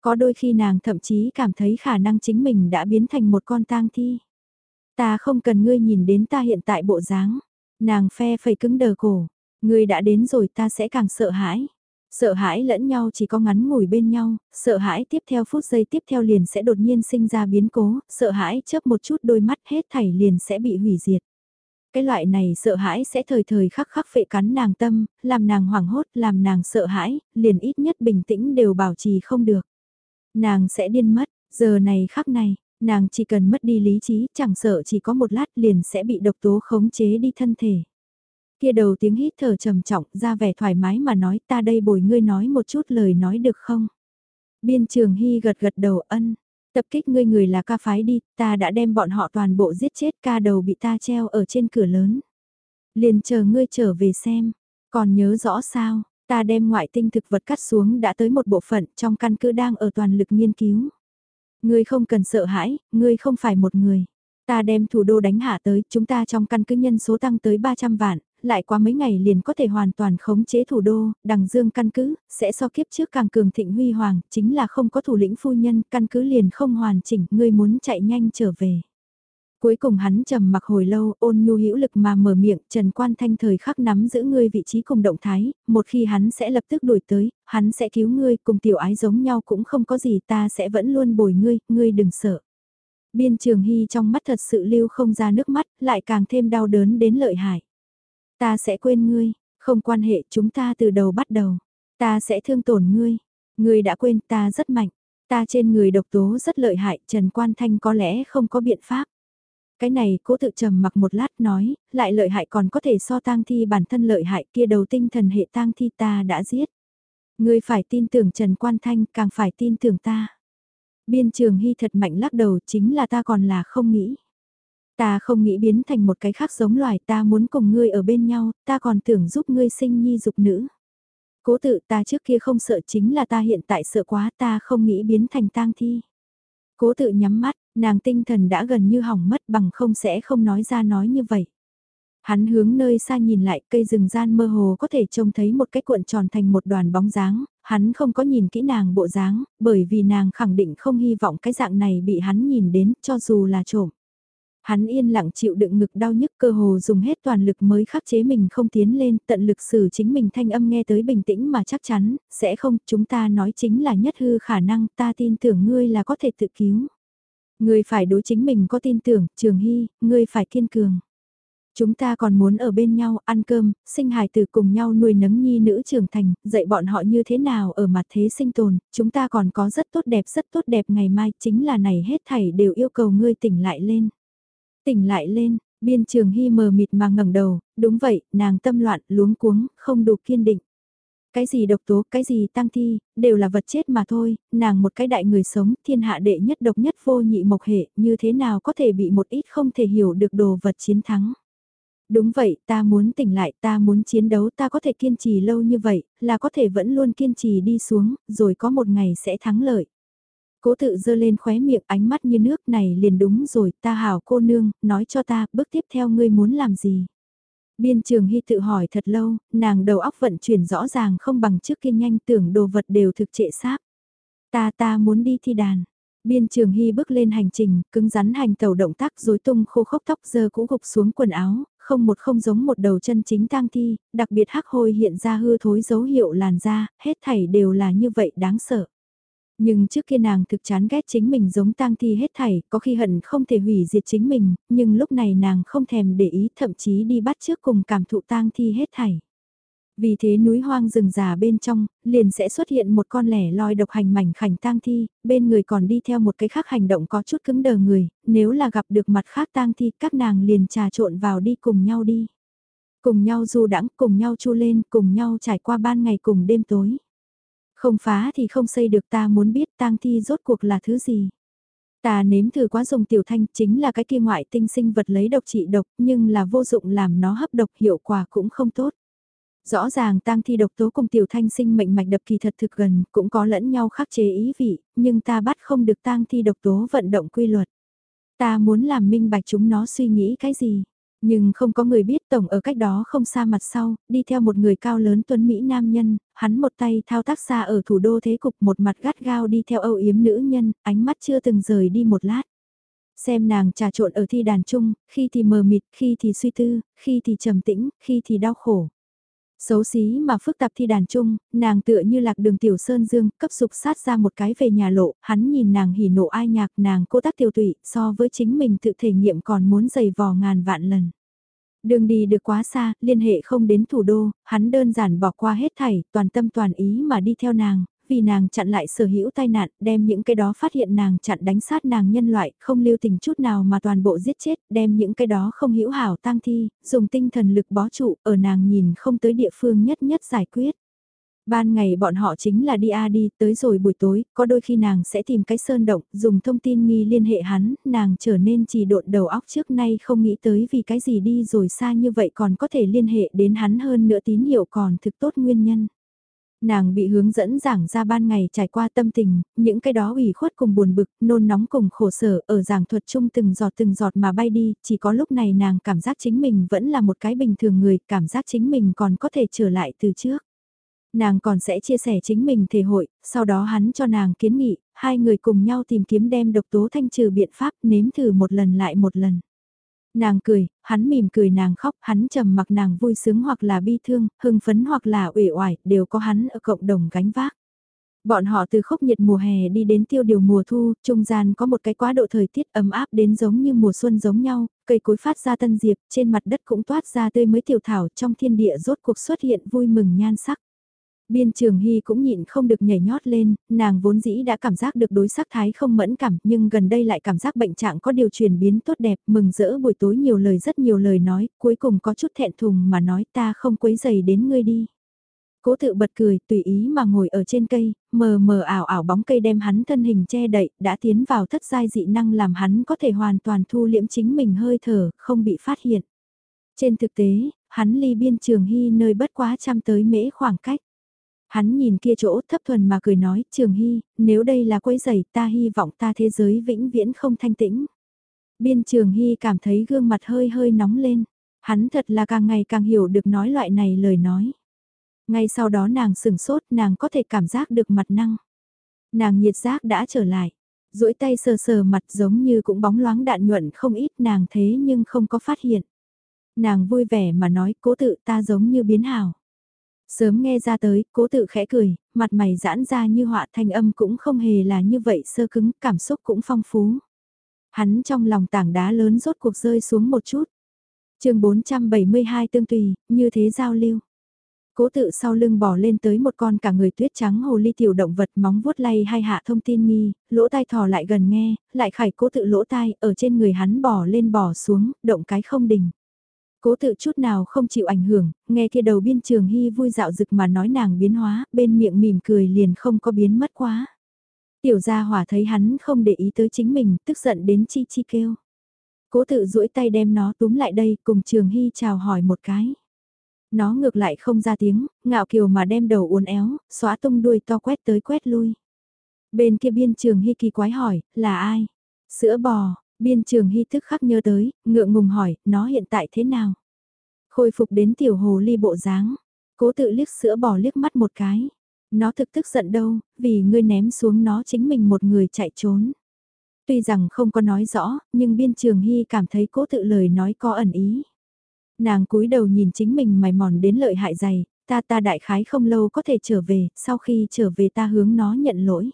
A: Có đôi khi nàng thậm chí cảm thấy khả năng chính mình đã biến thành một con tang thi. Ta không cần ngươi nhìn đến ta hiện tại bộ dáng, nàng phe phẩy cứng đờ cổ, ngươi đã đến rồi ta sẽ càng sợ hãi. Sợ hãi lẫn nhau chỉ có ngắn ngủi bên nhau, sợ hãi tiếp theo phút giây tiếp theo liền sẽ đột nhiên sinh ra biến cố, sợ hãi chớp một chút đôi mắt hết thảy liền sẽ bị hủy diệt. Cái loại này sợ hãi sẽ thời thời khắc khắc phệ cắn nàng tâm, làm nàng hoảng hốt, làm nàng sợ hãi, liền ít nhất bình tĩnh đều bảo trì không được. Nàng sẽ điên mất, giờ này khắc này, nàng chỉ cần mất đi lý trí, chẳng sợ chỉ có một lát liền sẽ bị độc tố khống chế đi thân thể. Kia đầu tiếng hít thở trầm trọng ra vẻ thoải mái mà nói ta đây bồi ngươi nói một chút lời nói được không? Biên trường hy gật gật đầu ân. Tập kích ngươi người là ca phái đi, ta đã đem bọn họ toàn bộ giết chết ca đầu bị ta treo ở trên cửa lớn. Liền chờ ngươi trở về xem, còn nhớ rõ sao, ta đem ngoại tinh thực vật cắt xuống đã tới một bộ phận trong căn cứ đang ở toàn lực nghiên cứu. Ngươi không cần sợ hãi, ngươi không phải một người. Ta đem thủ đô đánh hạ tới, chúng ta trong căn cứ nhân số tăng tới 300 vạn, lại qua mấy ngày liền có thể hoàn toàn khống chế thủ đô, đằng dương căn cứ, sẽ so kiếp trước càng cường thịnh huy hoàng, chính là không có thủ lĩnh phu nhân, căn cứ liền không hoàn chỉnh, ngươi muốn chạy nhanh trở về. Cuối cùng hắn trầm mặc hồi lâu, ôn nhu hữu lực mà mở miệng, Trần Quan Thanh thời khắc nắm giữ ngươi vị trí cùng động thái, một khi hắn sẽ lập tức đuổi tới, hắn sẽ cứu ngươi, cùng tiểu ái giống nhau cũng không có gì, ta sẽ vẫn luôn bồi ngươi, ngươi đừng sợ. Biên trường hy trong mắt thật sự lưu không ra nước mắt, lại càng thêm đau đớn đến lợi hại. Ta sẽ quên ngươi, không quan hệ chúng ta từ đầu bắt đầu. Ta sẽ thương tổn ngươi. Ngươi đã quên ta rất mạnh. Ta trên người độc tố rất lợi hại, Trần Quan Thanh có lẽ không có biện pháp. Cái này cố tự trầm mặc một lát nói, lại lợi hại còn có thể so tang thi bản thân lợi hại kia đầu tinh thần hệ tang thi ta đã giết. Ngươi phải tin tưởng Trần Quan Thanh càng phải tin tưởng ta. Biên trường hy thật mạnh lắc đầu chính là ta còn là không nghĩ. Ta không nghĩ biến thành một cái khác giống loài ta muốn cùng ngươi ở bên nhau, ta còn tưởng giúp ngươi sinh nhi dục nữ. Cố tự ta trước kia không sợ chính là ta hiện tại sợ quá ta không nghĩ biến thành tang thi. Cố tự nhắm mắt, nàng tinh thần đã gần như hỏng mất bằng không sẽ không nói ra nói như vậy. Hắn hướng nơi xa nhìn lại cây rừng gian mơ hồ có thể trông thấy một cái cuộn tròn thành một đoàn bóng dáng, hắn không có nhìn kỹ nàng bộ dáng, bởi vì nàng khẳng định không hy vọng cái dạng này bị hắn nhìn đến cho dù là trộm. Hắn yên lặng chịu đựng ngực đau nhức cơ hồ dùng hết toàn lực mới khắc chế mình không tiến lên, tận lực xử chính mình thanh âm nghe tới bình tĩnh mà chắc chắn, sẽ không, chúng ta nói chính là nhất hư khả năng, ta tin tưởng ngươi là có thể tự cứu. Ngươi phải đối chính mình có tin tưởng, Trường Hy, ngươi phải kiên cường. Chúng ta còn muốn ở bên nhau, ăn cơm, sinh hài từ cùng nhau nuôi nấng nhi nữ trưởng thành, dạy bọn họ như thế nào ở mặt thế sinh tồn, chúng ta còn có rất tốt đẹp rất tốt đẹp ngày mai, chính là này hết thảy đều yêu cầu ngươi tỉnh lại lên. Tỉnh lại lên, biên trường hy mờ mịt mà ngẩng đầu, đúng vậy, nàng tâm loạn, luống cuống, không đủ kiên định. Cái gì độc tố, cái gì tăng thi, đều là vật chết mà thôi, nàng một cái đại người sống, thiên hạ đệ nhất độc nhất vô nhị mộc hệ, như thế nào có thể bị một ít không thể hiểu được đồ vật chiến thắng. Đúng vậy, ta muốn tỉnh lại, ta muốn chiến đấu, ta có thể kiên trì lâu như vậy, là có thể vẫn luôn kiên trì đi xuống, rồi có một ngày sẽ thắng lợi. Cố tự dơ lên khóe miệng ánh mắt như nước này liền đúng rồi, ta hảo cô nương, nói cho ta, bước tiếp theo ngươi muốn làm gì. Biên trường hy tự hỏi thật lâu, nàng đầu óc vận chuyển rõ ràng không bằng trước kia nhanh tưởng đồ vật đều thực trệ sáp. Ta ta muốn đi thi đàn. Biên trường hy bước lên hành trình, cứng rắn hành tàu động tác rối tung khô khốc tóc dơ cũ gục xuống quần áo, không một không giống một đầu chân chính tang thi, đặc biệt hắc hôi hiện ra hư thối dấu hiệu làn da, hết thảy đều là như vậy đáng sợ. Nhưng trước kia nàng thực chán ghét chính mình giống tang thi hết thảy, có khi hận không thể hủy diệt chính mình, nhưng lúc này nàng không thèm để ý thậm chí đi bắt trước cùng cảm thụ tang thi hết thảy. Vì thế núi hoang rừng già bên trong, liền sẽ xuất hiện một con lẻ loi độc hành mảnh khảnh tang thi, bên người còn đi theo một cái khác hành động có chút cứng đờ người, nếu là gặp được mặt khác tang thi các nàng liền trà trộn vào đi cùng nhau đi. Cùng nhau du đãng cùng nhau chu lên, cùng nhau trải qua ban ngày cùng đêm tối. Không phá thì không xây được ta muốn biết tang thi rốt cuộc là thứ gì. Ta nếm thử quá dùng tiểu thanh chính là cái kia ngoại tinh sinh vật lấy độc trị độc nhưng là vô dụng làm nó hấp độc hiệu quả cũng không tốt. Rõ ràng tang thi độc tố cùng tiểu thanh sinh mệnh mạch đập kỳ thật thực gần, cũng có lẫn nhau khắc chế ý vị, nhưng ta bắt không được tang thi độc tố vận động quy luật. Ta muốn làm minh bạch chúng nó suy nghĩ cái gì. Nhưng không có người biết tổng ở cách đó không xa mặt sau, đi theo một người cao lớn tuấn Mỹ nam nhân, hắn một tay thao tác xa ở thủ đô thế cục một mặt gắt gao đi theo âu yếm nữ nhân, ánh mắt chưa từng rời đi một lát. Xem nàng trà trộn ở thi đàn chung, khi thì mờ mịt, khi thì suy tư, khi thì trầm tĩnh, khi thì đau khổ. Xấu xí mà phức tạp thi đàn chung, nàng tựa như lạc đường tiểu sơn dương, cấp sục sát ra một cái về nhà lộ, hắn nhìn nàng hỉ nộ ai nhạc nàng cô tác tiêu tụy, so với chính mình tự thể nghiệm còn muốn dày vò ngàn vạn lần. Đường đi được quá xa, liên hệ không đến thủ đô, hắn đơn giản bỏ qua hết thảy, toàn tâm toàn ý mà đi theo nàng, vì nàng chặn lại sở hữu tai nạn, đem những cái đó phát hiện nàng chặn đánh sát nàng nhân loại, không lưu tình chút nào mà toàn bộ giết chết, đem những cái đó không hữu hảo tang thi, dùng tinh thần lực bó trụ, ở nàng nhìn không tới địa phương nhất nhất giải quyết. Ban ngày bọn họ chính là đi a đi, tới rồi buổi tối, có đôi khi nàng sẽ tìm cái sơn động, dùng thông tin nghi liên hệ hắn, nàng trở nên trì độn đầu óc trước nay không nghĩ tới vì cái gì đi rồi xa như vậy còn có thể liên hệ đến hắn hơn nữa tín hiệu còn thực tốt nguyên nhân nàng bị hướng dẫn giảng ra ban ngày trải qua tâm tình, những cái đó ủy khuất cùng buồn bực, nôn nóng cùng khổ sở ở giảng thuật chung từng giọt từng giọt mà bay đi, chỉ có lúc này nàng cảm giác chính mình vẫn là một cái bình thường người, cảm giác chính mình còn có thể trở lại từ trước. Nàng còn sẽ chia sẻ chính mình thể hội, sau đó hắn cho nàng kiến nghị, hai người cùng nhau tìm kiếm đem độc tố thanh trừ biện pháp nếm thử một lần lại một lần. Nàng cười, hắn mỉm cười nàng khóc, hắn trầm mặc nàng vui sướng hoặc là bi thương, hưng phấn hoặc là uể oải, đều có hắn ở cộng đồng gánh vác. Bọn họ từ khốc nhiệt mùa hè đi đến tiêu điều mùa thu, trung gian có một cái quá độ thời tiết ấm áp đến giống như mùa xuân giống nhau, cây cối phát ra tân diệp, trên mặt đất cũng toát ra tươi mới tiểu thảo trong thiên địa rốt cuộc xuất hiện vui mừng nhan sắc. Biên trường hy cũng nhịn không được nhảy nhót lên, nàng vốn dĩ đã cảm giác được đối sắc thái không mẫn cảm nhưng gần đây lại cảm giác bệnh trạng có điều chuyển biến tốt đẹp mừng rỡ buổi tối nhiều lời rất nhiều lời nói, cuối cùng có chút thẹn thùng mà nói ta không quấy giày đến ngươi đi. Cố tự bật cười tùy ý mà ngồi ở trên cây, mờ mờ ảo ảo bóng cây đem hắn thân hình che đậy, đã tiến vào thất giai dị năng làm hắn có thể hoàn toàn thu liễm chính mình hơi thở, không bị phát hiện. Trên thực tế, hắn ly biên trường hy nơi bất quá trăm tới mễ khoảng cách. Hắn nhìn kia chỗ thấp thuần mà cười nói, Trường Hy, nếu đây là quấy giày ta hy vọng ta thế giới vĩnh viễn không thanh tĩnh. Biên Trường Hy cảm thấy gương mặt hơi hơi nóng lên. Hắn thật là càng ngày càng hiểu được nói loại này lời nói. Ngay sau đó nàng sừng sốt nàng có thể cảm giác được mặt năng. Nàng nhiệt giác đã trở lại. duỗi tay sờ sờ mặt giống như cũng bóng loáng đạn nhuận không ít nàng thế nhưng không có phát hiện. Nàng vui vẻ mà nói cố tự ta giống như biến hào. Sớm nghe ra tới, cố tự khẽ cười, mặt mày giãn ra như họa thanh âm cũng không hề là như vậy sơ cứng, cảm xúc cũng phong phú. Hắn trong lòng tảng đá lớn rốt cuộc rơi xuống một chút. chương 472 tương tùy, như thế giao lưu. Cố tự sau lưng bỏ lên tới một con cả người tuyết trắng hồ ly tiểu động vật móng vuốt lay hay hạ thông tin nghi, lỗ tai thò lại gần nghe, lại khải cố tự lỗ tai, ở trên người hắn bỏ lên bỏ xuống, động cái không đình. Cố tự chút nào không chịu ảnh hưởng, nghe kia đầu biên trường hy vui dạo dực mà nói nàng biến hóa, bên miệng mỉm cười liền không có biến mất quá. Tiểu gia hỏa thấy hắn không để ý tới chính mình, tức giận đến chi chi kêu. Cố tự duỗi tay đem nó túm lại đây, cùng trường hy chào hỏi một cái. Nó ngược lại không ra tiếng, ngạo kiều mà đem đầu uốn éo, xóa tung đuôi to quét tới quét lui. Bên kia biên trường hy kỳ quái hỏi, là ai? Sữa bò, biên trường hy thức khắc nhớ tới, ngượng ngùng hỏi, nó hiện tại thế nào? Khôi phục đến tiểu hồ ly bộ dáng, cố tự liếc sữa bỏ liếc mắt một cái. Nó thực tức giận đâu, vì ngươi ném xuống nó chính mình một người chạy trốn. Tuy rằng không có nói rõ, nhưng biên trường hy cảm thấy cố tự lời nói có ẩn ý. Nàng cúi đầu nhìn chính mình mày mòn đến lợi hại dày, ta ta đại khái không lâu có thể trở về, sau khi trở về ta hướng nó nhận lỗi.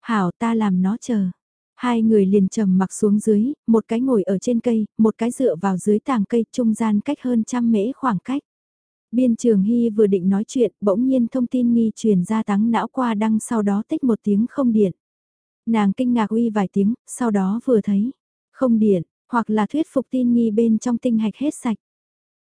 A: Hảo ta làm nó chờ. Hai người liền trầm mặc xuống dưới, một cái ngồi ở trên cây, một cái dựa vào dưới tàng cây trung gian cách hơn trăm mễ khoảng cách. Biên trường Hy vừa định nói chuyện, bỗng nhiên thông tin nghi truyền ra tắng não qua đăng sau đó tích một tiếng không điện. Nàng kinh ngạc uy vài tiếng, sau đó vừa thấy, không điện, hoặc là thuyết phục tin nghi bên trong tinh hạch hết sạch.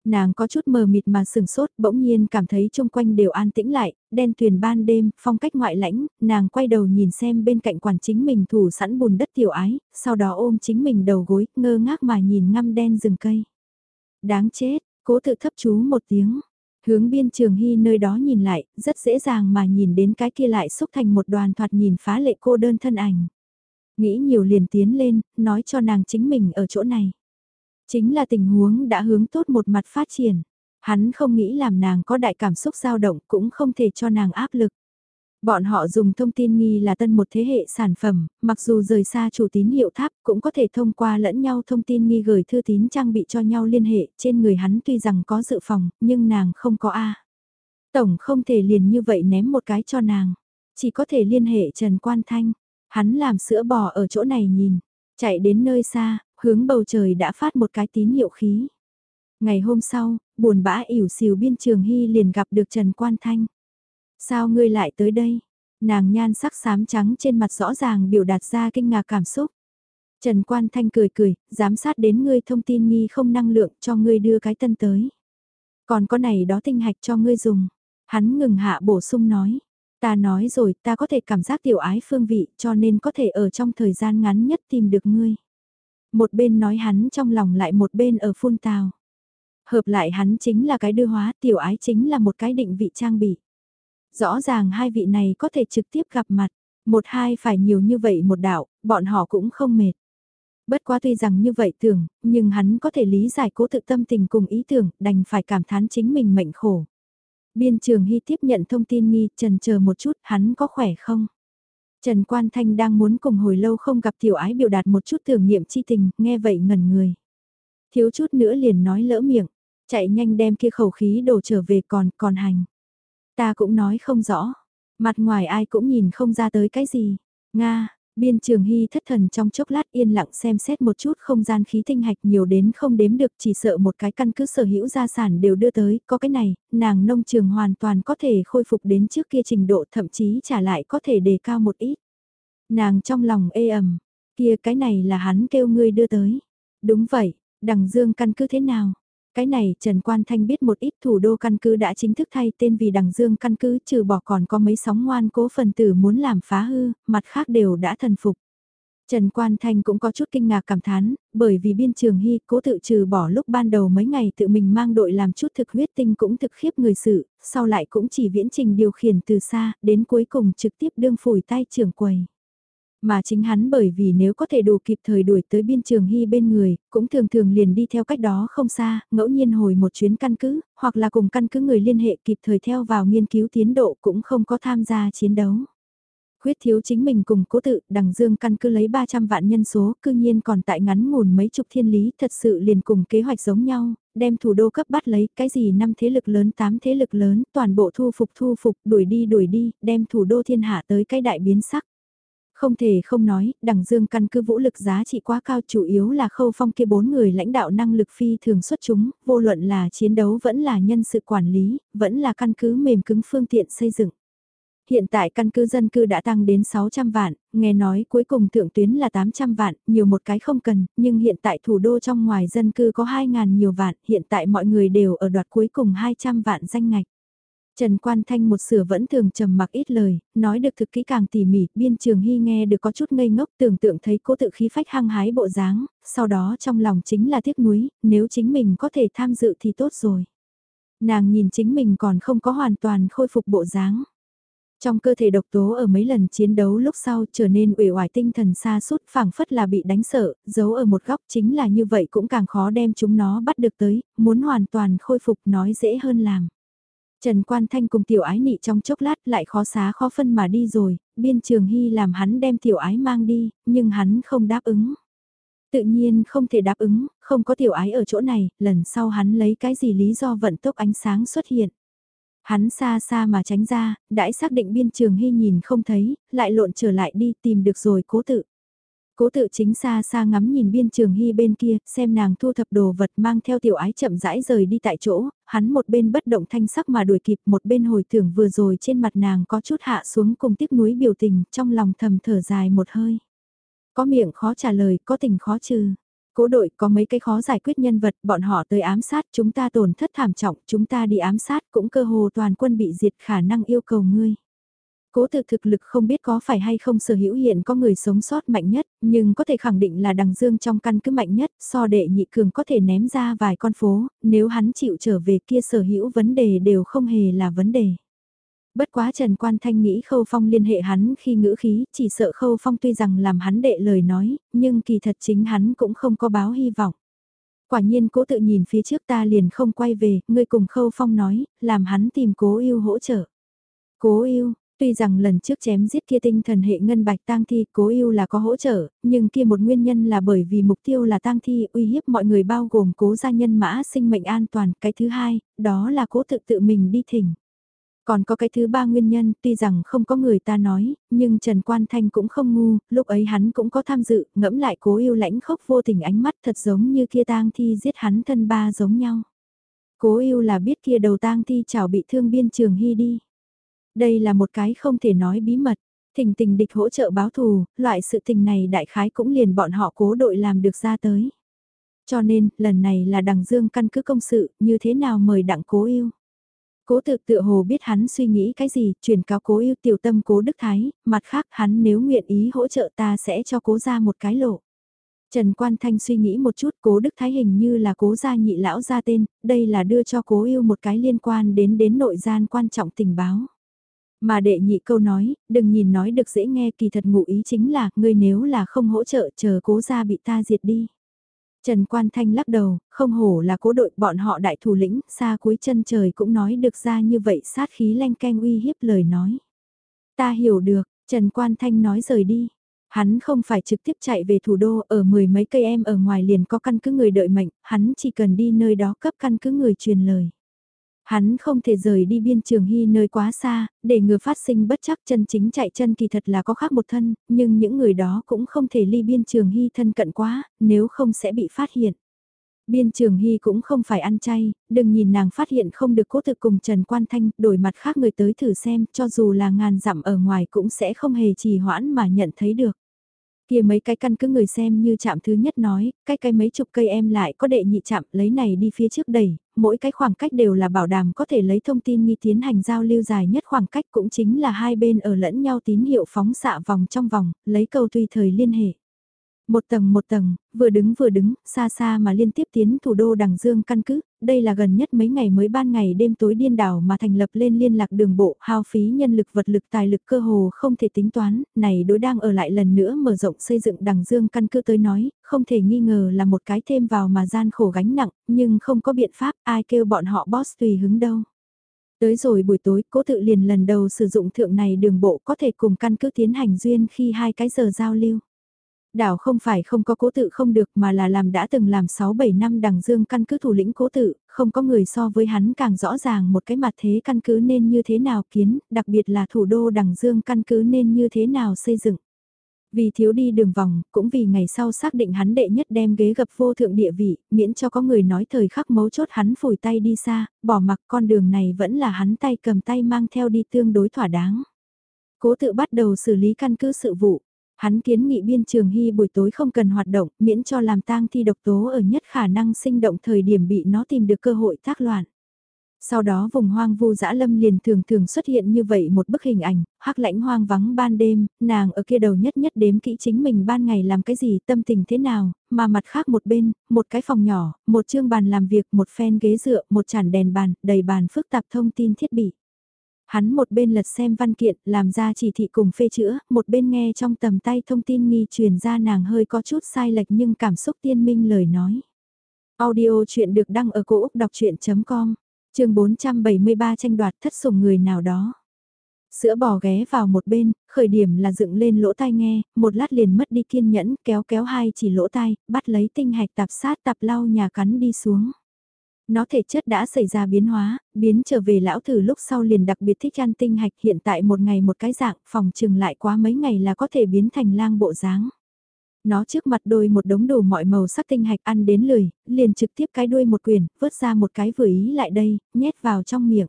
A: Nàng có chút mờ mịt mà sừng sốt, bỗng nhiên cảm thấy chung quanh đều an tĩnh lại, đen tuyền ban đêm, phong cách ngoại lãnh, nàng quay đầu nhìn xem bên cạnh quản chính mình thủ sẵn bùn đất tiểu ái, sau đó ôm chính mình đầu gối, ngơ ngác mà nhìn ngăm đen rừng cây. Đáng chết, cố tự thấp chú một tiếng, hướng biên trường hy nơi đó nhìn lại, rất dễ dàng mà nhìn đến cái kia lại xúc thành một đoàn thoạt nhìn phá lệ cô đơn thân ảnh. Nghĩ nhiều liền tiến lên, nói cho nàng chính mình ở chỗ này. Chính là tình huống đã hướng tốt một mặt phát triển. Hắn không nghĩ làm nàng có đại cảm xúc dao động cũng không thể cho nàng áp lực. Bọn họ dùng thông tin nghi là tân một thế hệ sản phẩm, mặc dù rời xa chủ tín hiệu tháp cũng có thể thông qua lẫn nhau thông tin nghi gửi thư tín trang bị cho nhau liên hệ, trên người hắn tuy rằng có dự phòng, nhưng nàng không có A. Tổng không thể liền như vậy ném một cái cho nàng, chỉ có thể liên hệ Trần Quan Thanh, hắn làm sữa bò ở chỗ này nhìn, chạy đến nơi xa, hướng bầu trời đã phát một cái tín hiệu khí. Ngày hôm sau, buồn bã ỉu xìu biên trường hy liền gặp được Trần Quan Thanh. Sao ngươi lại tới đây? Nàng nhan sắc xám trắng trên mặt rõ ràng biểu đạt ra kinh ngạc cảm xúc. Trần Quan Thanh cười cười, giám sát đến ngươi thông tin nghi không năng lượng cho ngươi đưa cái tân tới. Còn có này đó tinh hạch cho ngươi dùng. Hắn ngừng hạ bổ sung nói. Ta nói rồi ta có thể cảm giác tiểu ái phương vị cho nên có thể ở trong thời gian ngắn nhất tìm được ngươi. Một bên nói hắn trong lòng lại một bên ở phun tào. Hợp lại hắn chính là cái đưa hóa tiểu ái chính là một cái định vị trang bị. Rõ ràng hai vị này có thể trực tiếp gặp mặt, một hai phải nhiều như vậy một đạo, bọn họ cũng không mệt. Bất quá tuy rằng như vậy tưởng, nhưng hắn có thể lý giải cố tự tâm tình cùng ý tưởng, đành phải cảm thán chính mình mệnh khổ. Biên trường Hy tiếp nhận thông tin nghi, trần chờ một chút, hắn có khỏe không? Trần Quan Thanh đang muốn cùng hồi lâu không gặp tiểu ái biểu đạt một chút thưởng nghiệm chi tình, nghe vậy ngẩn người. Thiếu chút nữa liền nói lỡ miệng, chạy nhanh đem kia khẩu khí đổ trở về còn, còn hành. Ta cũng nói không rõ, mặt ngoài ai cũng nhìn không ra tới cái gì. Nga, biên trường hy thất thần trong chốc lát yên lặng xem xét một chút không gian khí tinh hạch nhiều đến không đếm được chỉ sợ một cái căn cứ sở hữu gia sản đều đưa tới, có cái này, nàng nông trường hoàn toàn có thể khôi phục đến trước kia trình độ thậm chí trả lại có thể đề cao một ít. Nàng trong lòng ê ẩm, kia cái này là hắn kêu ngươi đưa tới. Đúng vậy, đằng dương căn cứ thế nào? Cái này Trần Quan Thanh biết một ít thủ đô căn cứ đã chính thức thay tên vì đằng dương căn cứ trừ bỏ còn có mấy sóng ngoan cố phần tử muốn làm phá hư, mặt khác đều đã thần phục. Trần Quan Thanh cũng có chút kinh ngạc cảm thán, bởi vì biên trường hy cố tự trừ bỏ lúc ban đầu mấy ngày tự mình mang đội làm chút thực huyết tinh cũng thực khiếp người sự, sau lại cũng chỉ viễn trình điều khiển từ xa, đến cuối cùng trực tiếp đương phủi tay trưởng quầy. Mà chính hắn bởi vì nếu có thể đủ kịp thời đuổi tới biên trường hy bên người, cũng thường thường liền đi theo cách đó không xa, ngẫu nhiên hồi một chuyến căn cứ, hoặc là cùng căn cứ người liên hệ kịp thời theo vào nghiên cứu tiến độ cũng không có tham gia chiến đấu. Khuyết thiếu chính mình cùng cố tự, đằng dương căn cứ lấy 300 vạn nhân số, cư nhiên còn tại ngắn ngủn mấy chục thiên lý, thật sự liền cùng kế hoạch giống nhau, đem thủ đô cấp bắt lấy, cái gì năm thế lực lớn, tám thế lực lớn, toàn bộ thu phục thu phục, đuổi đi đuổi đi, đem thủ đô thiên hạ tới cái đại biến sắc. Không thể không nói, đằng dương căn cứ vũ lực giá trị quá cao chủ yếu là khâu phong kia bốn người lãnh đạo năng lực phi thường xuất chúng, vô luận là chiến đấu vẫn là nhân sự quản lý, vẫn là căn cứ mềm cứng phương tiện xây dựng. Hiện tại căn cứ dân cư đã tăng đến 600 vạn, nghe nói cuối cùng thượng tuyến là 800 vạn, nhiều một cái không cần, nhưng hiện tại thủ đô trong ngoài dân cư có 2.000 nhiều vạn, hiện tại mọi người đều ở đoạt cuối cùng 200 vạn danh ngạch. Trần Quan Thanh một sửa vẫn thường trầm mặc ít lời, nói được thực kỹ càng tỉ mỉ, biên trường hy nghe được có chút ngây ngốc tưởng tượng thấy cố tự khí phách hăng hái bộ dáng, sau đó trong lòng chính là tiếc nuối, nếu chính mình có thể tham dự thì tốt rồi. Nàng nhìn chính mình còn không có hoàn toàn khôi phục bộ dáng. Trong cơ thể độc tố ở mấy lần chiến đấu lúc sau trở nên uể oải tinh thần xa sút phảng phất là bị đánh sợ, giấu ở một góc chính là như vậy cũng càng khó đem chúng nó bắt được tới, muốn hoàn toàn khôi phục nói dễ hơn làm. Trần Quan Thanh cùng tiểu ái nị trong chốc lát lại khó xá khó phân mà đi rồi, biên trường hy làm hắn đem tiểu ái mang đi, nhưng hắn không đáp ứng. Tự nhiên không thể đáp ứng, không có tiểu ái ở chỗ này, lần sau hắn lấy cái gì lý do vận tốc ánh sáng xuất hiện. Hắn xa xa mà tránh ra, đãi xác định biên trường hy nhìn không thấy, lại lộn trở lại đi tìm được rồi cố tự. Cố tự chính xa xa ngắm nhìn biên trường hy bên kia, xem nàng thu thập đồ vật mang theo tiểu ái chậm rãi rời đi tại chỗ, hắn một bên bất động thanh sắc mà đuổi kịp một bên hồi tưởng vừa rồi trên mặt nàng có chút hạ xuống cùng tiếc núi biểu tình, trong lòng thầm thở dài một hơi. Có miệng khó trả lời, có tình khó trừ. Cố đội có mấy cái khó giải quyết nhân vật, bọn họ tới ám sát, chúng ta tổn thất thảm trọng, chúng ta đi ám sát cũng cơ hồ toàn quân bị diệt khả năng yêu cầu ngươi. Cố tự thực lực không biết có phải hay không sở hữu hiện có người sống sót mạnh nhất, nhưng có thể khẳng định là đằng dương trong căn cứ mạnh nhất, so đệ nhị cường có thể ném ra vài con phố, nếu hắn chịu trở về kia sở hữu vấn đề đều không hề là vấn đề. Bất quá Trần Quan Thanh nghĩ Khâu Phong liên hệ hắn khi ngữ khí, chỉ sợ Khâu Phong tuy rằng làm hắn đệ lời nói, nhưng kỳ thật chính hắn cũng không có báo hy vọng. Quả nhiên cố tự nhìn phía trước ta liền không quay về, ngươi cùng Khâu Phong nói, làm hắn tìm cố yêu hỗ trợ. Cố yêu, Tuy rằng lần trước chém giết kia tinh thần hệ ngân bạch tang thi cố yêu là có hỗ trợ, nhưng kia một nguyên nhân là bởi vì mục tiêu là tang thi uy hiếp mọi người bao gồm cố gia nhân mã sinh mệnh an toàn. Cái thứ hai, đó là cố tự tự mình đi thỉnh. Còn có cái thứ ba nguyên nhân, tuy rằng không có người ta nói, nhưng Trần Quan Thanh cũng không ngu, lúc ấy hắn cũng có tham dự, ngẫm lại cố yêu lãnh khốc vô tình ánh mắt thật giống như kia tang thi giết hắn thân ba giống nhau. Cố yêu là biết kia đầu tang thi chảo bị thương biên trường hy đi. Đây là một cái không thể nói bí mật, thỉnh tình địch hỗ trợ báo thù, loại sự tình này đại khái cũng liền bọn họ cố đội làm được ra tới. Cho nên, lần này là đằng dương căn cứ công sự, như thế nào mời đặng cố yêu. Cố tự tự hồ biết hắn suy nghĩ cái gì, truyền cáo cố yêu tiểu tâm cố Đức Thái, mặt khác hắn nếu nguyện ý hỗ trợ ta sẽ cho cố ra một cái lộ. Trần Quan Thanh suy nghĩ một chút cố Đức Thái hình như là cố gia nhị lão ra tên, đây là đưa cho cố yêu một cái liên quan đến đến nội gian quan trọng tình báo. Mà đệ nhị câu nói, đừng nhìn nói được dễ nghe kỳ thật ngụ ý chính là, ngươi nếu là không hỗ trợ chờ cố gia bị ta diệt đi. Trần Quan Thanh lắc đầu, không hổ là cố đội bọn họ đại thủ lĩnh, xa cuối chân trời cũng nói được ra như vậy sát khí lanh canh uy hiếp lời nói. Ta hiểu được, Trần Quan Thanh nói rời đi. Hắn không phải trực tiếp chạy về thủ đô ở mười mấy cây em ở ngoài liền có căn cứ người đợi mệnh, hắn chỉ cần đi nơi đó cấp căn cứ người truyền lời. Hắn không thể rời đi biên trường hy nơi quá xa, để ngừa phát sinh bất chắc chân chính chạy chân kỳ thật là có khác một thân, nhưng những người đó cũng không thể ly biên trường hy thân cận quá, nếu không sẽ bị phát hiện. Biên trường hy cũng không phải ăn chay, đừng nhìn nàng phát hiện không được cố thực cùng Trần Quan Thanh, đổi mặt khác người tới thử xem, cho dù là ngàn dặm ở ngoài cũng sẽ không hề trì hoãn mà nhận thấy được. Kia mấy cái căn cứ người xem như chạm thứ nhất nói, cái cái mấy chục cây em lại có đệ nhị chạm lấy này đi phía trước đẩy, mỗi cái khoảng cách đều là bảo đảm có thể lấy thông tin nghi tiến hành giao lưu dài nhất khoảng cách cũng chính là hai bên ở lẫn nhau tín hiệu phóng xạ vòng trong vòng, lấy câu tùy thời liên hệ. Một tầng một tầng, vừa đứng vừa đứng, xa xa mà liên tiếp tiến thủ đô Đằng Dương căn cứ, đây là gần nhất mấy ngày mới ban ngày đêm tối điên đảo mà thành lập lên liên lạc đường bộ, hao phí nhân lực vật lực tài lực cơ hồ không thể tính toán, này đối đang ở lại lần nữa mở rộng xây dựng Đằng Dương căn cứ tới nói, không thể nghi ngờ là một cái thêm vào mà gian khổ gánh nặng, nhưng không có biện pháp ai kêu bọn họ boss tùy hứng đâu. Tới rồi buổi tối, cố tự liền lần đầu sử dụng thượng này đường bộ có thể cùng căn cứ tiến hành duyên khi hai cái giờ giao lưu. Đảo không phải không có cố tự không được mà là làm đã từng làm 6-7 năm đằng dương căn cứ thủ lĩnh cố tự, không có người so với hắn càng rõ ràng một cái mặt thế căn cứ nên như thế nào kiến, đặc biệt là thủ đô đằng dương căn cứ nên như thế nào xây dựng. Vì thiếu đi đường vòng, cũng vì ngày sau xác định hắn đệ nhất đem ghế gập vô thượng địa vị, miễn cho có người nói thời khắc mấu chốt hắn phủi tay đi xa, bỏ mặc con đường này vẫn là hắn tay cầm tay mang theo đi tương đối thỏa đáng. Cố tự bắt đầu xử lý căn cứ sự vụ. Hắn kiến nghị biên trường hy buổi tối không cần hoạt động, miễn cho làm tang thi độc tố ở nhất khả năng sinh động thời điểm bị nó tìm được cơ hội tác loạn. Sau đó vùng hoang vu dã lâm liền thường thường xuất hiện như vậy một bức hình ảnh, hắc lãnh hoang vắng ban đêm, nàng ở kia đầu nhất nhất đếm kỹ chính mình ban ngày làm cái gì, tâm tình thế nào, mà mặt khác một bên, một cái phòng nhỏ, một chương bàn làm việc, một phen ghế dựa, một chản đèn bàn, đầy bàn phức tạp thông tin thiết bị. Hắn một bên lật xem văn kiện, làm ra chỉ thị cùng phê chữa, một bên nghe trong tầm tay thông tin nghi truyền ra nàng hơi có chút sai lệch nhưng cảm xúc tiên minh lời nói. Audio chuyện được đăng ở cổ Úc đọc chuyện.com chương 473 tranh đoạt thất sủng người nào đó. Sữa bò ghé vào một bên, khởi điểm là dựng lên lỗ tai nghe, một lát liền mất đi kiên nhẫn, kéo kéo hai chỉ lỗ tai, bắt lấy tinh hạch tạp sát tạp lau nhà cắn đi xuống. Nó thể chất đã xảy ra biến hóa, biến trở về lão thử lúc sau liền đặc biệt thích ăn tinh hạch hiện tại một ngày một cái dạng, phòng trừng lại quá mấy ngày là có thể biến thành lang bộ dáng nó trước mặt đôi một đống đồ mọi màu sắc tinh hạch ăn đến lười, liền trực tiếp cái đuôi một quyền, vớt ra một cái vừa ý lại đây, nhét vào trong miệng.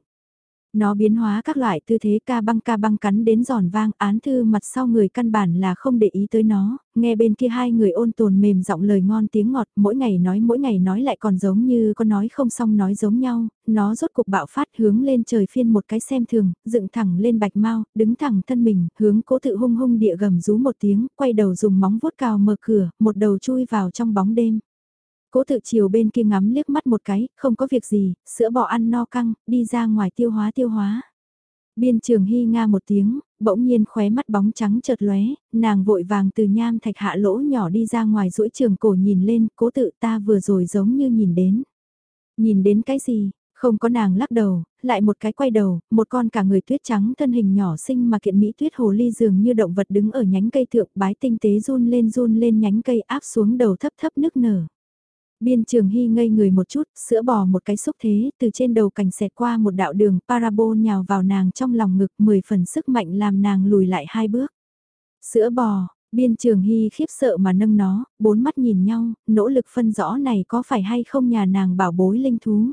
A: Nó biến hóa các loại tư thế ca băng ca băng cắn đến giòn vang án thư mặt sau người căn bản là không để ý tới nó, nghe bên kia hai người ôn tồn mềm giọng lời ngon tiếng ngọt mỗi ngày nói mỗi ngày nói lại còn giống như có nói không xong nói giống nhau, nó rốt cục bạo phát hướng lên trời phiên một cái xem thường, dựng thẳng lên bạch mau, đứng thẳng thân mình, hướng cố tự hung hung địa gầm rú một tiếng, quay đầu dùng móng vuốt cào mở cửa, một đầu chui vào trong bóng đêm. Cố tự chiều bên kia ngắm liếc mắt một cái, không có việc gì, sữa bò ăn no căng, đi ra ngoài tiêu hóa tiêu hóa. Biên trường hy nga một tiếng, bỗng nhiên khóe mắt bóng trắng chợt lóe, nàng vội vàng từ nham thạch hạ lỗ nhỏ đi ra ngoài duỗi trường cổ nhìn lên, cố tự ta vừa rồi giống như nhìn đến. Nhìn đến cái gì, không có nàng lắc đầu, lại một cái quay đầu, một con cả người tuyết trắng thân hình nhỏ xinh mà kiện mỹ tuyết hồ ly dường như động vật đứng ở nhánh cây thượng bái tinh tế run lên run lên nhánh cây áp xuống đầu thấp thấp nức nở. Biên trường hy ngây người một chút, sữa bò một cái xúc thế, từ trên đầu cành xẹt qua một đạo đường parabol nhào vào nàng trong lòng ngực 10 phần sức mạnh làm nàng lùi lại hai bước. Sữa bò, biên trường hy khiếp sợ mà nâng nó, bốn mắt nhìn nhau, nỗ lực phân rõ này có phải hay không nhà nàng bảo bối linh thú.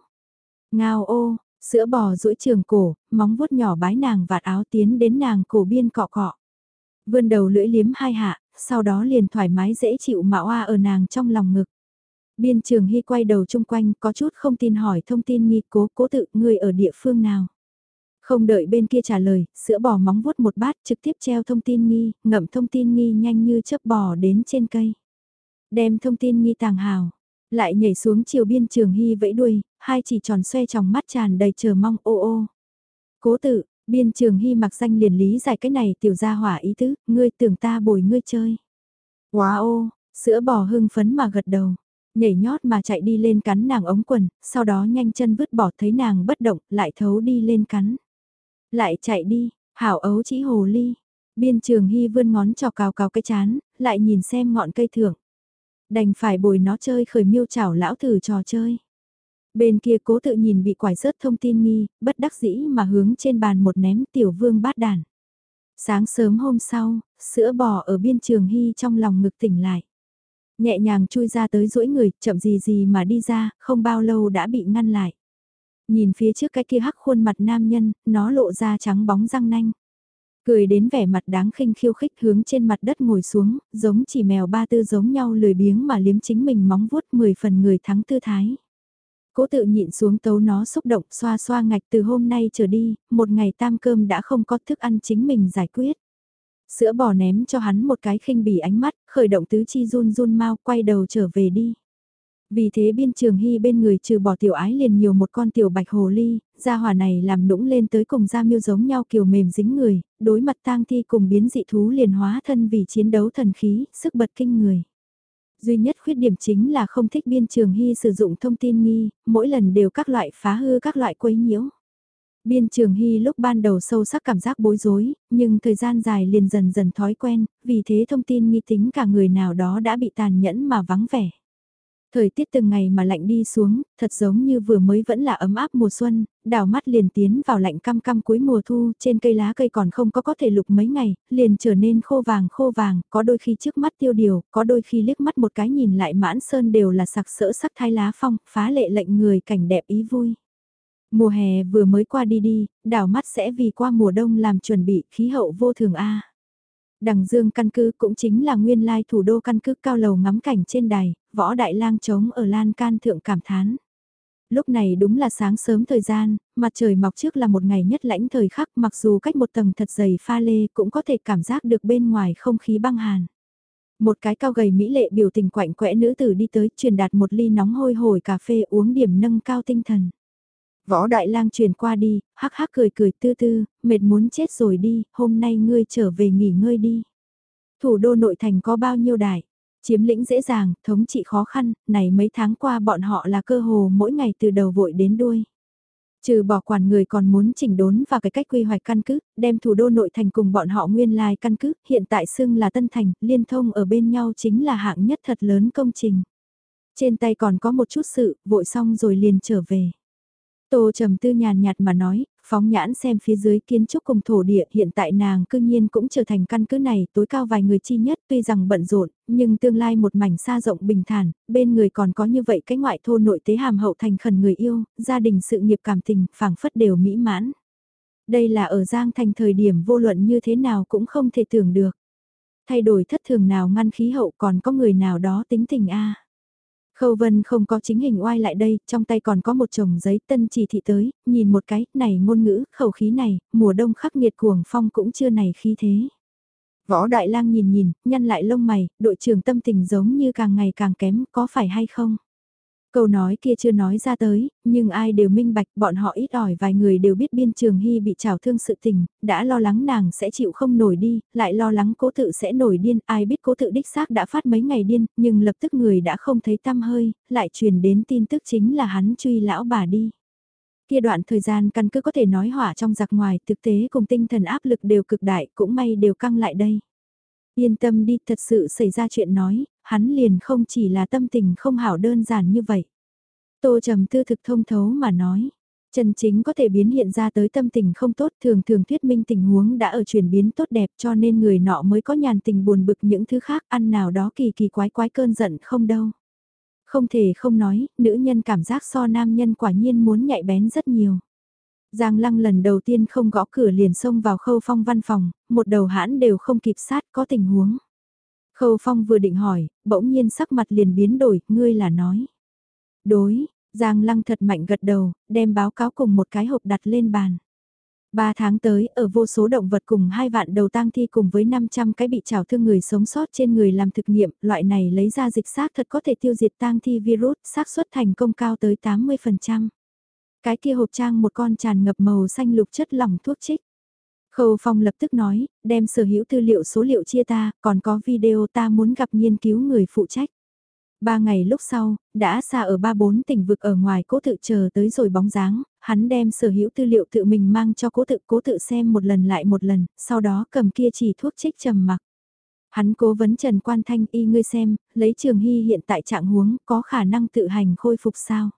A: Ngao ô, sữa bò duỗi trường cổ, móng vuốt nhỏ bái nàng vạt áo tiến đến nàng cổ biên cọ cọ. Vươn đầu lưỡi liếm hai hạ, sau đó liền thoải mái dễ chịu mạo oa ở nàng trong lòng ngực. Biên trường hy quay đầu chung quanh có chút không tin hỏi thông tin nghi cố cố tự người ở địa phương nào. Không đợi bên kia trả lời, sữa bò móng vuốt một bát trực tiếp treo thông tin nghi, ngậm thông tin nghi nhanh như chớp bò đến trên cây. Đem thông tin nghi tàng hào, lại nhảy xuống chiều biên trường hy vẫy đuôi, hai chỉ tròn xoe trong mắt tràn đầy chờ mong ô ô. Cố tự, biên trường hy mặc danh liền lý giải cái này tiểu gia hỏa ý tứ, ngươi tưởng ta bồi ngươi chơi. quá Wow, sữa bò hưng phấn mà gật đầu nhảy nhót mà chạy đi lên cắn nàng ống quần, sau đó nhanh chân vứt bỏ thấy nàng bất động, lại thấu đi lên cắn. Lại chạy đi, hảo ấu chỉ hồ ly. Biên trường hy vươn ngón trò cào cào cái chán, lại nhìn xem ngọn cây thưởng. Đành phải bồi nó chơi khởi miêu chảo lão thử trò chơi. Bên kia cố tự nhìn bị quải rớt thông tin nghi, bất đắc dĩ mà hướng trên bàn một ném tiểu vương bát đàn. Sáng sớm hôm sau, sữa bò ở biên trường hy trong lòng ngực tỉnh lại. Nhẹ nhàng chui ra tới duỗi người, chậm gì gì mà đi ra, không bao lâu đã bị ngăn lại. Nhìn phía trước cái kia hắc khuôn mặt nam nhân, nó lộ ra trắng bóng răng nanh. Cười đến vẻ mặt đáng khinh khiêu khích hướng trên mặt đất ngồi xuống, giống chỉ mèo ba tư giống nhau lười biếng mà liếm chính mình móng vuốt 10 phần người thắng tư thái. Cố tự nhịn xuống tấu nó xúc động xoa xoa ngạch từ hôm nay trở đi, một ngày tam cơm đã không có thức ăn chính mình giải quyết. Sữa bò ném cho hắn một cái khinh bỉ ánh mắt, khởi động tứ chi run run mau quay đầu trở về đi. Vì thế biên trường hy bên người trừ bỏ tiểu ái liền nhiều một con tiểu bạch hồ ly, gia hỏa này làm nũng lên tới cùng gia miêu giống nhau kiều mềm dính người, đối mặt tang thi cùng biến dị thú liền hóa thân vì chiến đấu thần khí, sức bật kinh người. Duy nhất khuyết điểm chính là không thích biên trường hy sử dụng thông tin nghi, mỗi lần đều các loại phá hư các loại quấy nhiễu. Biên trường hy lúc ban đầu sâu sắc cảm giác bối rối, nhưng thời gian dài liền dần dần thói quen, vì thế thông tin nghi tính cả người nào đó đã bị tàn nhẫn mà vắng vẻ. Thời tiết từng ngày mà lạnh đi xuống, thật giống như vừa mới vẫn là ấm áp mùa xuân, đào mắt liền tiến vào lạnh căm căm cuối mùa thu, trên cây lá cây còn không có có thể lục mấy ngày, liền trở nên khô vàng khô vàng, có đôi khi trước mắt tiêu điều, có đôi khi liếc mắt một cái nhìn lại mãn sơn đều là sặc sỡ sắc thái lá phong, phá lệ lệnh người cảnh đẹp ý vui. Mùa hè vừa mới qua đi đi, đào mắt sẽ vì qua mùa đông làm chuẩn bị khí hậu vô thường A. Đằng Dương căn cứ cũng chính là nguyên lai thủ đô căn cứ cao lầu ngắm cảnh trên đài, võ đại lang trống ở lan can thượng cảm thán. Lúc này đúng là sáng sớm thời gian, mặt trời mọc trước là một ngày nhất lãnh thời khắc mặc dù cách một tầng thật dày pha lê cũng có thể cảm giác được bên ngoài không khí băng hàn. Một cái cao gầy mỹ lệ biểu tình quạnh quẽ nữ tử đi tới truyền đạt một ly nóng hôi hổi cà phê uống điểm nâng cao tinh thần. Võ Đại Lang truyền qua đi, hắc hắc cười cười tư tư, mệt muốn chết rồi đi, hôm nay ngươi trở về nghỉ ngơi đi. Thủ đô nội thành có bao nhiêu đại, chiếm lĩnh dễ dàng, thống trị khó khăn, này mấy tháng qua bọn họ là cơ hồ mỗi ngày từ đầu vội đến đuôi. Trừ bỏ quản người còn muốn chỉnh đốn và cái cách quy hoạch căn cứ, đem thủ đô nội thành cùng bọn họ nguyên lai căn cứ, hiện tại xưng là Tân Thành, liên thông ở bên nhau chính là hạng nhất thật lớn công trình. Trên tay còn có một chút sự, vội xong rồi liền trở về. Tô trầm tư nhàn nhạt mà nói, phóng nhãn xem phía dưới kiến trúc cùng thổ địa hiện tại nàng cương nhiên cũng trở thành căn cứ này tối cao vài người chi nhất tuy rằng bận rộn, nhưng tương lai một mảnh xa rộng bình thản, bên người còn có như vậy cái ngoại thô nội tế hàm hậu thành khẩn người yêu, gia đình sự nghiệp cảm tình, phảng phất đều mỹ mãn. Đây là ở Giang Thành thời điểm vô luận như thế nào cũng không thể tưởng được. Thay đổi thất thường nào ngăn khí hậu còn có người nào đó tính tình a Khâu Vân không có chính hình oai lại đây, trong tay còn có một chồng giấy tân chỉ thị tới, nhìn một cái, này ngôn ngữ, khẩu khí này, mùa đông khắc nghiệt cuồng phong cũng chưa này khí thế. Võ Đại Lang nhìn nhìn, nhăn lại lông mày, đội trưởng tâm tình giống như càng ngày càng kém, có phải hay không? Câu nói kia chưa nói ra tới, nhưng ai đều minh bạch bọn họ ít ỏi vài người đều biết biên trường hy bị trào thương sự tình, đã lo lắng nàng sẽ chịu không nổi đi, lại lo lắng cố tự sẽ nổi điên, ai biết cố tự đích xác đã phát mấy ngày điên, nhưng lập tức người đã không thấy tăm hơi, lại truyền đến tin tức chính là hắn truy lão bà đi. Kia đoạn thời gian căn cứ có thể nói hỏa trong giặc ngoài, thực tế cùng tinh thần áp lực đều cực đại, cũng may đều căng lại đây. Yên tâm đi, thật sự xảy ra chuyện nói, hắn liền không chỉ là tâm tình không hảo đơn giản như vậy. Tô trầm tư thực thông thấu mà nói, chân chính có thể biến hiện ra tới tâm tình không tốt thường thường thuyết minh tình huống đã ở chuyển biến tốt đẹp cho nên người nọ mới có nhàn tình buồn bực những thứ khác ăn nào đó kỳ kỳ quái quái cơn giận không đâu. Không thể không nói, nữ nhân cảm giác so nam nhân quả nhiên muốn nhạy bén rất nhiều. Giang Lăng lần đầu tiên không gõ cửa liền xông vào khâu phong văn phòng, một đầu hãn đều không kịp sát có tình huống. Khâu phong vừa định hỏi, bỗng nhiên sắc mặt liền biến đổi, ngươi là nói. Đối, Giang Lăng thật mạnh gật đầu, đem báo cáo cùng một cái hộp đặt lên bàn. Ba tháng tới, ở vô số động vật cùng hai vạn đầu tang thi cùng với 500 cái bị trào thương người sống sót trên người làm thực nghiệm, loại này lấy ra dịch xác thật có thể tiêu diệt tang thi virus, xác suất thành công cao tới 80%. Cái kia hộp trang một con tràn ngập màu xanh lục chất lỏng thuốc trích. Khâu Phong lập tức nói, đem sở hữu tư liệu số liệu chia ta, còn có video ta muốn gặp nghiên cứu người phụ trách. Ba ngày lúc sau, đã xa ở ba bốn tỉnh vực ở ngoài cố tự chờ tới rồi bóng dáng, hắn đem sở hữu tư liệu tự mình mang cho cố tự cố tự xem một lần lại một lần, sau đó cầm kia chỉ thuốc trích trầm mặc. Hắn cố vấn Trần Quan Thanh y ngươi xem, lấy Trường Hy hiện tại trạng huống có khả năng tự hành khôi phục sao.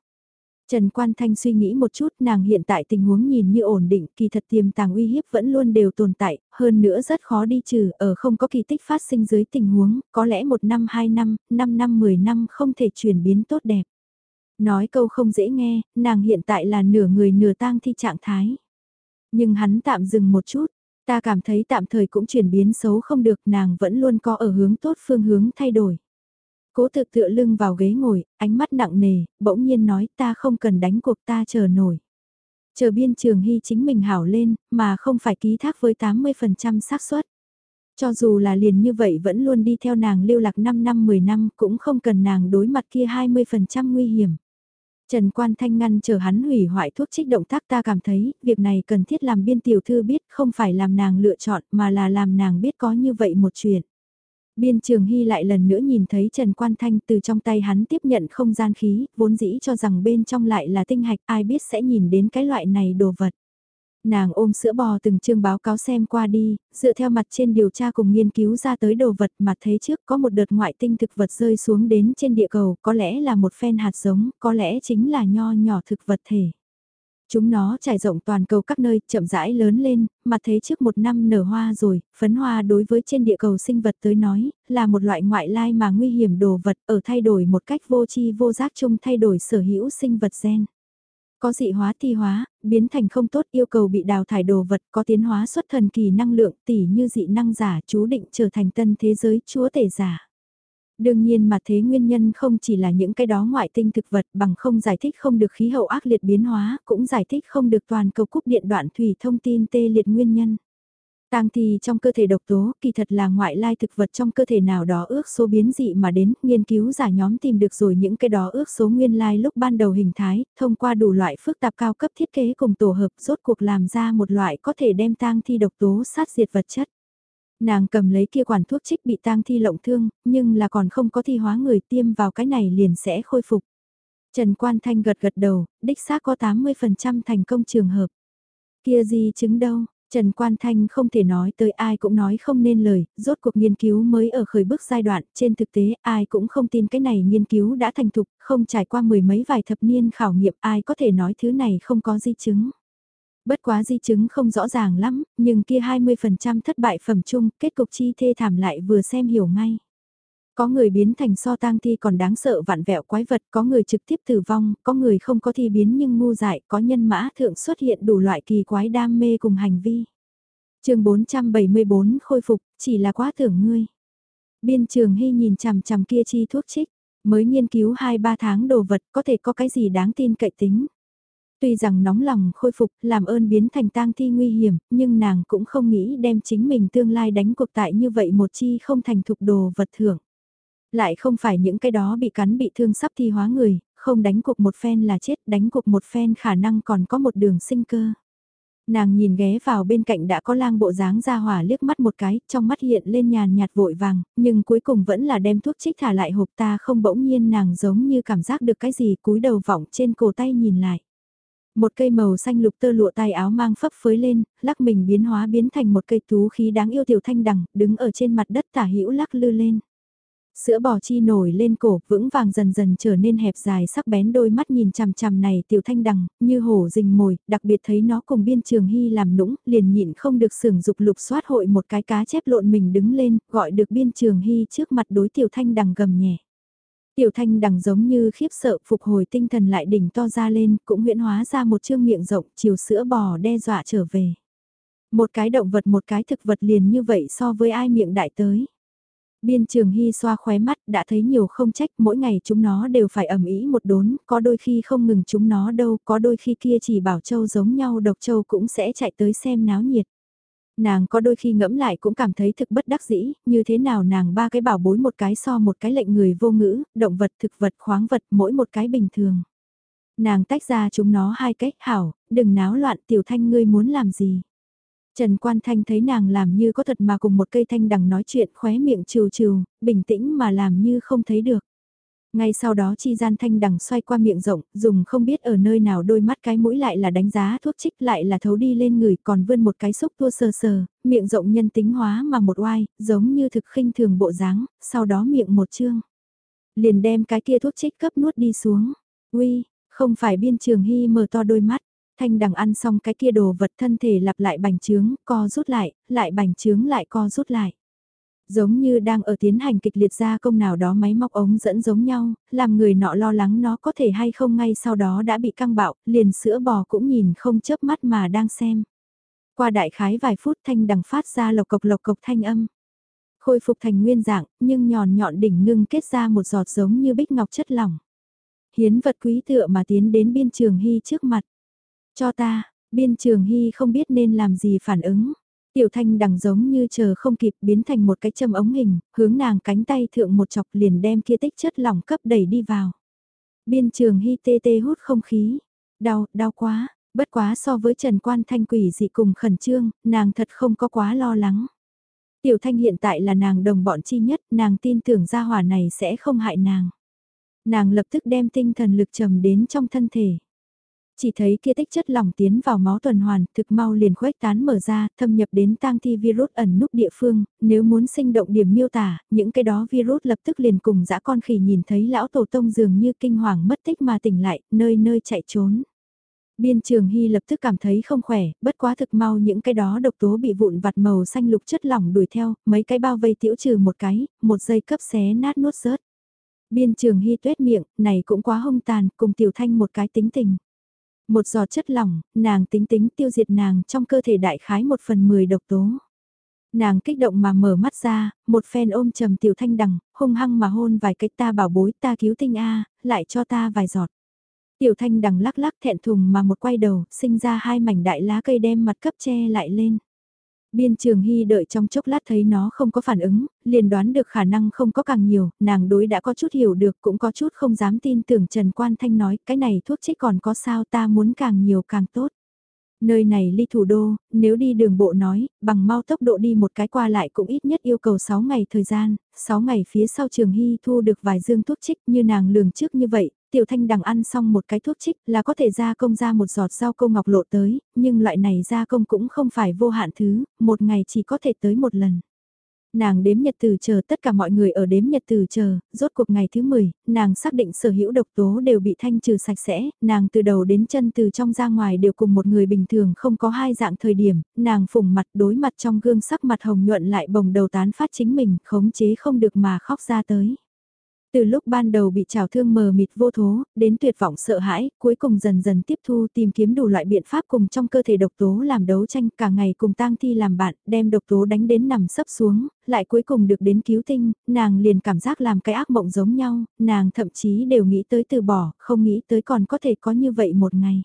A: Trần Quan Thanh suy nghĩ một chút nàng hiện tại tình huống nhìn như ổn định kỳ thật tiềm tàng uy hiếp vẫn luôn đều tồn tại, hơn nữa rất khó đi trừ ở không có kỳ tích phát sinh dưới tình huống, có lẽ một năm hai năm, năm năm mười năm không thể chuyển biến tốt đẹp. Nói câu không dễ nghe, nàng hiện tại là nửa người nửa tang thi trạng thái. Nhưng hắn tạm dừng một chút, ta cảm thấy tạm thời cũng chuyển biến xấu không được nàng vẫn luôn có ở hướng tốt phương hướng thay đổi. Cố tự tựa lưng vào ghế ngồi, ánh mắt nặng nề, bỗng nhiên nói ta không cần đánh cuộc ta chờ nổi. Chờ biên trường hy chính mình hảo lên, mà không phải ký thác với 80% xác suất. Cho dù là liền như vậy vẫn luôn đi theo nàng lưu lạc 5 năm 10 năm cũng không cần nàng đối mặt kia 20% nguy hiểm. Trần Quan Thanh ngăn chờ hắn hủy hoại thuốc trích động tác ta cảm thấy việc này cần thiết làm biên tiểu thư biết không phải làm nàng lựa chọn mà là làm nàng biết có như vậy một chuyện. Biên trường hy lại lần nữa nhìn thấy Trần Quan Thanh từ trong tay hắn tiếp nhận không gian khí, vốn dĩ cho rằng bên trong lại là tinh hạch ai biết sẽ nhìn đến cái loại này đồ vật. Nàng ôm sữa bò từng chương báo cáo xem qua đi, dựa theo mặt trên điều tra cùng nghiên cứu ra tới đồ vật mà thấy trước có một đợt ngoại tinh thực vật rơi xuống đến trên địa cầu, có lẽ là một phen hạt giống, có lẽ chính là nho nhỏ thực vật thể. Chúng nó trải rộng toàn cầu các nơi, chậm rãi lớn lên, mà thế trước một năm nở hoa rồi, phấn hoa đối với trên địa cầu sinh vật tới nói, là một loại ngoại lai mà nguy hiểm đồ vật ở thay đổi một cách vô tri vô giác chung thay đổi sở hữu sinh vật gen. Có dị hóa thi hóa, biến thành không tốt yêu cầu bị đào thải đồ vật có tiến hóa xuất thần kỳ năng lượng tỉ như dị năng giả chú định trở thành tân thế giới chúa tể giả. Đương nhiên mà thế nguyên nhân không chỉ là những cái đó ngoại tinh thực vật bằng không giải thích không được khí hậu ác liệt biến hóa, cũng giải thích không được toàn cầu cúp điện đoạn thủy thông tin tê liệt nguyên nhân. Tang thi trong cơ thể độc tố kỳ thật là ngoại lai thực vật trong cơ thể nào đó ước số biến dị mà đến, nghiên cứu giả nhóm tìm được rồi những cái đó ước số nguyên lai lúc ban đầu hình thái, thông qua đủ loại phức tạp cao cấp thiết kế cùng tổ hợp rốt cuộc làm ra một loại có thể đem tang thi độc tố sát diệt vật chất. Nàng cầm lấy kia quản thuốc trích bị tang thi lộng thương, nhưng là còn không có thi hóa người tiêm vào cái này liền sẽ khôi phục. Trần Quan Thanh gật gật đầu, đích xác có 80% thành công trường hợp. Kia gì chứng đâu, Trần Quan Thanh không thể nói tới ai cũng nói không nên lời, rốt cuộc nghiên cứu mới ở khởi bước giai đoạn, trên thực tế ai cũng không tin cái này nghiên cứu đã thành thục, không trải qua mười mấy vài thập niên khảo nghiệm ai có thể nói thứ này không có di chứng. Bất quá di chứng không rõ ràng lắm, nhưng kia 20% thất bại phẩm chung, kết cục chi thê thảm lại vừa xem hiểu ngay. Có người biến thành so tang thi còn đáng sợ vạn vẹo quái vật, có người trực tiếp tử vong, có người không có thi biến nhưng ngu dại, có nhân mã thượng xuất hiện đủ loại kỳ quái đam mê cùng hành vi. chương 474 khôi phục, chỉ là quá tưởng ngươi. Biên trường hy nhìn chằm chằm kia chi thuốc trích, mới nghiên cứu 2-3 tháng đồ vật có thể có cái gì đáng tin cậy tính. Tuy rằng nóng lòng khôi phục, làm ơn biến thành tang thi nguy hiểm, nhưng nàng cũng không nghĩ đem chính mình tương lai đánh cuộc tại như vậy một chi không thành thục đồ vật thưởng. Lại không phải những cái đó bị cắn bị thương sắp thi hóa người, không đánh cuộc một phen là chết, đánh cuộc một phen khả năng còn có một đường sinh cơ. Nàng nhìn ghé vào bên cạnh đã có lang bộ dáng ra hỏa liếc mắt một cái, trong mắt hiện lên nhàn nhạt vội vàng, nhưng cuối cùng vẫn là đem thuốc trích thả lại hộp ta không bỗng nhiên nàng giống như cảm giác được cái gì cúi đầu vọng trên cổ tay nhìn lại. Một cây màu xanh lục tơ lụa tay áo mang phấp phới lên, lắc mình biến hóa biến thành một cây tú khí đáng yêu tiểu thanh đằng, đứng ở trên mặt đất tả hữu lắc lư lên. Sữa bò chi nổi lên cổ, vững vàng dần dần trở nên hẹp dài sắc bén đôi mắt nhìn chằm chằm này tiểu thanh đằng, như hổ rình mồi, đặc biệt thấy nó cùng biên trường hy làm nũng, liền nhịn không được sưởng dục lục xoát hội một cái cá chép lộn mình đứng lên, gọi được biên trường hy trước mặt đối tiểu thanh đằng gầm nhẹ. Tiểu thanh đằng giống như khiếp sợ phục hồi tinh thần lại đỉnh to ra lên, cũng huyễn hóa ra một chương miệng rộng, chiều sữa bò đe dọa trở về. Một cái động vật một cái thực vật liền như vậy so với ai miệng đại tới. Biên trường hy xoa khóe mắt đã thấy nhiều không trách mỗi ngày chúng nó đều phải ẩm ý một đốn, có đôi khi không ngừng chúng nó đâu, có đôi khi kia chỉ bảo châu giống nhau độc châu cũng sẽ chạy tới xem náo nhiệt. Nàng có đôi khi ngẫm lại cũng cảm thấy thực bất đắc dĩ, như thế nào nàng ba cái bảo bối một cái so một cái lệnh người vô ngữ, động vật thực vật khoáng vật mỗi một cái bình thường. Nàng tách ra chúng nó hai cách hảo, đừng náo loạn tiểu thanh ngươi muốn làm gì. Trần Quan Thanh thấy nàng làm như có thật mà cùng một cây thanh đằng nói chuyện khóe miệng trừ trừ, bình tĩnh mà làm như không thấy được. Ngay sau đó chi gian thanh đằng xoay qua miệng rộng, dùng không biết ở nơi nào đôi mắt cái mũi lại là đánh giá thuốc trích lại là thấu đi lên người còn vươn một cái xúc tua sờ sờ, miệng rộng nhân tính hóa mà một oai, giống như thực khinh thường bộ dáng, sau đó miệng một chương. Liền đem cái kia thuốc trích cấp nuốt đi xuống. Uy, không phải biên trường hy mở to đôi mắt, thanh đằng ăn xong cái kia đồ vật thân thể lặp lại bành trướng, co rút lại, lại bành trướng lại co rút lại. Giống như đang ở tiến hành kịch liệt gia công nào đó máy móc ống dẫn giống nhau, làm người nọ lo lắng nó có thể hay không ngay sau đó đã bị căng bạo, liền sữa bò cũng nhìn không chớp mắt mà đang xem. Qua đại khái vài phút thanh đằng phát ra lộc cộc lộc cộc thanh âm. Khôi phục thành nguyên dạng, nhưng nhòn nhọn đỉnh ngưng kết ra một giọt giống như bích ngọc chất lỏng. Hiến vật quý tựa mà tiến đến biên trường hy trước mặt. Cho ta, biên trường hy không biết nên làm gì phản ứng. Tiểu thanh đằng giống như chờ không kịp biến thành một cái châm ống hình, hướng nàng cánh tay thượng một chọc liền đem kia tích chất lỏng cấp đẩy đi vào. Biên trường hy tê tê hút không khí. Đau, đau quá, bất quá so với Trần Quan Thanh quỷ dị cùng khẩn trương, nàng thật không có quá lo lắng. Tiểu Thanh hiện tại là nàng đồng bọn chi nhất, nàng tin tưởng gia hỏa này sẽ không hại nàng. Nàng lập tức đem tinh thần lực trầm đến trong thân thể. Chỉ thấy kia tích chất lỏng tiến vào máu tuần hoàn, thực mau liền khuếch tán mở ra, thâm nhập đến tang thi virus ẩn núp địa phương, nếu muốn sinh động điểm miêu tả, những cái đó virus lập tức liền cùng dã con khỉ nhìn thấy lão tổ tông dường như kinh hoàng mất tích mà tỉnh lại, nơi nơi chạy trốn. Biên trường hy lập tức cảm thấy không khỏe, bất quá thực mau những cái đó độc tố bị vụn vặt màu xanh lục chất lỏng đuổi theo, mấy cái bao vây tiểu trừ một cái, một giây cấp xé nát nuốt rớt. Biên trường hy tuét miệng, này cũng quá hung tàn, cùng tiểu thanh một cái tính tình. Một giọt chất lỏng, nàng tính tính tiêu diệt nàng trong cơ thể đại khái một phần mười độc tố. Nàng kích động mà mở mắt ra, một phen ôm trầm tiểu thanh đằng, hung hăng mà hôn vài cách ta bảo bối ta cứu tinh A, lại cho ta vài giọt. Tiểu thanh đằng lắc lắc thẹn thùng mà một quay đầu, sinh ra hai mảnh đại lá cây đem mặt cấp che lại lên. Biên trường hy đợi trong chốc lát thấy nó không có phản ứng, liền đoán được khả năng không có càng nhiều, nàng đối đã có chút hiểu được cũng có chút không dám tin tưởng Trần Quan Thanh nói cái này thuốc trích còn có sao ta muốn càng nhiều càng tốt. Nơi này ly thủ đô, nếu đi đường bộ nói, bằng mau tốc độ đi một cái qua lại cũng ít nhất yêu cầu 6 ngày thời gian, 6 ngày phía sau trường hy thu được vài dương thuốc trích như nàng lường trước như vậy, tiểu thanh đằng ăn xong một cái thuốc trích là có thể ra công ra một giọt rau câu ngọc lộ tới, nhưng loại này ra công cũng không phải vô hạn thứ, một ngày chỉ có thể tới một lần. Nàng đếm nhật từ chờ tất cả mọi người ở đếm nhật từ chờ, rốt cuộc ngày thứ 10, nàng xác định sở hữu độc tố đều bị thanh trừ sạch sẽ, nàng từ đầu đến chân từ trong ra ngoài đều cùng một người bình thường không có hai dạng thời điểm, nàng phủng mặt đối mặt trong gương sắc mặt hồng nhuận lại bồng đầu tán phát chính mình, khống chế không được mà khóc ra tới. Từ lúc ban đầu bị trào thương mờ mịt vô thố, đến tuyệt vọng sợ hãi, cuối cùng dần dần tiếp thu tìm kiếm đủ loại biện pháp cùng trong cơ thể độc tố làm đấu tranh cả ngày cùng tang thi làm bạn, đem độc tố đánh đến nằm sấp xuống, lại cuối cùng được đến cứu tinh, nàng liền cảm giác làm cái ác mộng giống nhau, nàng thậm chí đều nghĩ tới từ bỏ, không nghĩ tới còn có thể có như vậy một ngày.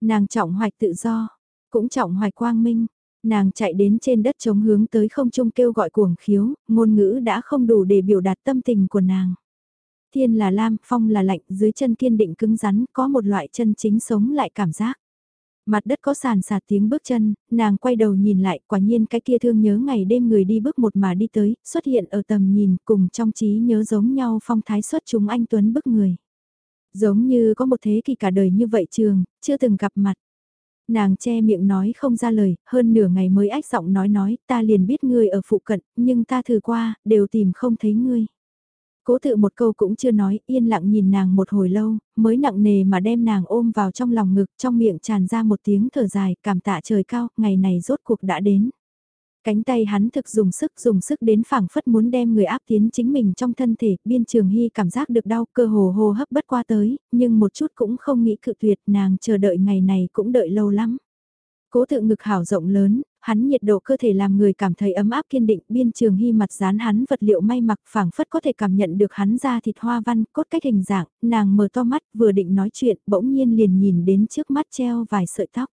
A: Nàng trọng hoạch tự do, cũng trọng hoạch quang minh, nàng chạy đến trên đất chống hướng tới không trung kêu gọi cuồng khiếu, ngôn ngữ đã không đủ để biểu đạt tâm tình của nàng. Thiên là lam, phong là lạnh, dưới chân kiên định cứng rắn, có một loại chân chính sống lại cảm giác. Mặt đất có sàn sạt tiếng bước chân, nàng quay đầu nhìn lại, quả nhiên cái kia thương nhớ ngày đêm người đi bước một mà đi tới, xuất hiện ở tầm nhìn, cùng trong trí nhớ giống nhau phong thái xuất chúng anh Tuấn bức người. Giống như có một thế kỷ cả đời như vậy trường, chưa từng gặp mặt. Nàng che miệng nói không ra lời, hơn nửa ngày mới ách giọng nói nói, ta liền biết ngươi ở phụ cận, nhưng ta thử qua, đều tìm không thấy ngươi. Cố tự một câu cũng chưa nói, yên lặng nhìn nàng một hồi lâu, mới nặng nề mà đem nàng ôm vào trong lòng ngực, trong miệng tràn ra một tiếng thở dài, cảm tạ trời cao, ngày này rốt cuộc đã đến. Cánh tay hắn thực dùng sức dùng sức đến phảng phất muốn đem người áp tiến chính mình trong thân thể, biên trường hy cảm giác được đau cơ hồ hô hấp bất qua tới, nhưng một chút cũng không nghĩ cự tuyệt nàng chờ đợi ngày này cũng đợi lâu lắm. Cố tự ngực hảo rộng lớn, hắn nhiệt độ cơ thể làm người cảm thấy ấm áp kiên định, biên trường hy mặt dán hắn vật liệu may mặc phảng phất có thể cảm nhận được hắn ra thịt hoa văn, cốt cách hình dạng, nàng mở to mắt vừa định nói chuyện, bỗng nhiên liền nhìn đến trước mắt treo vài sợi tóc.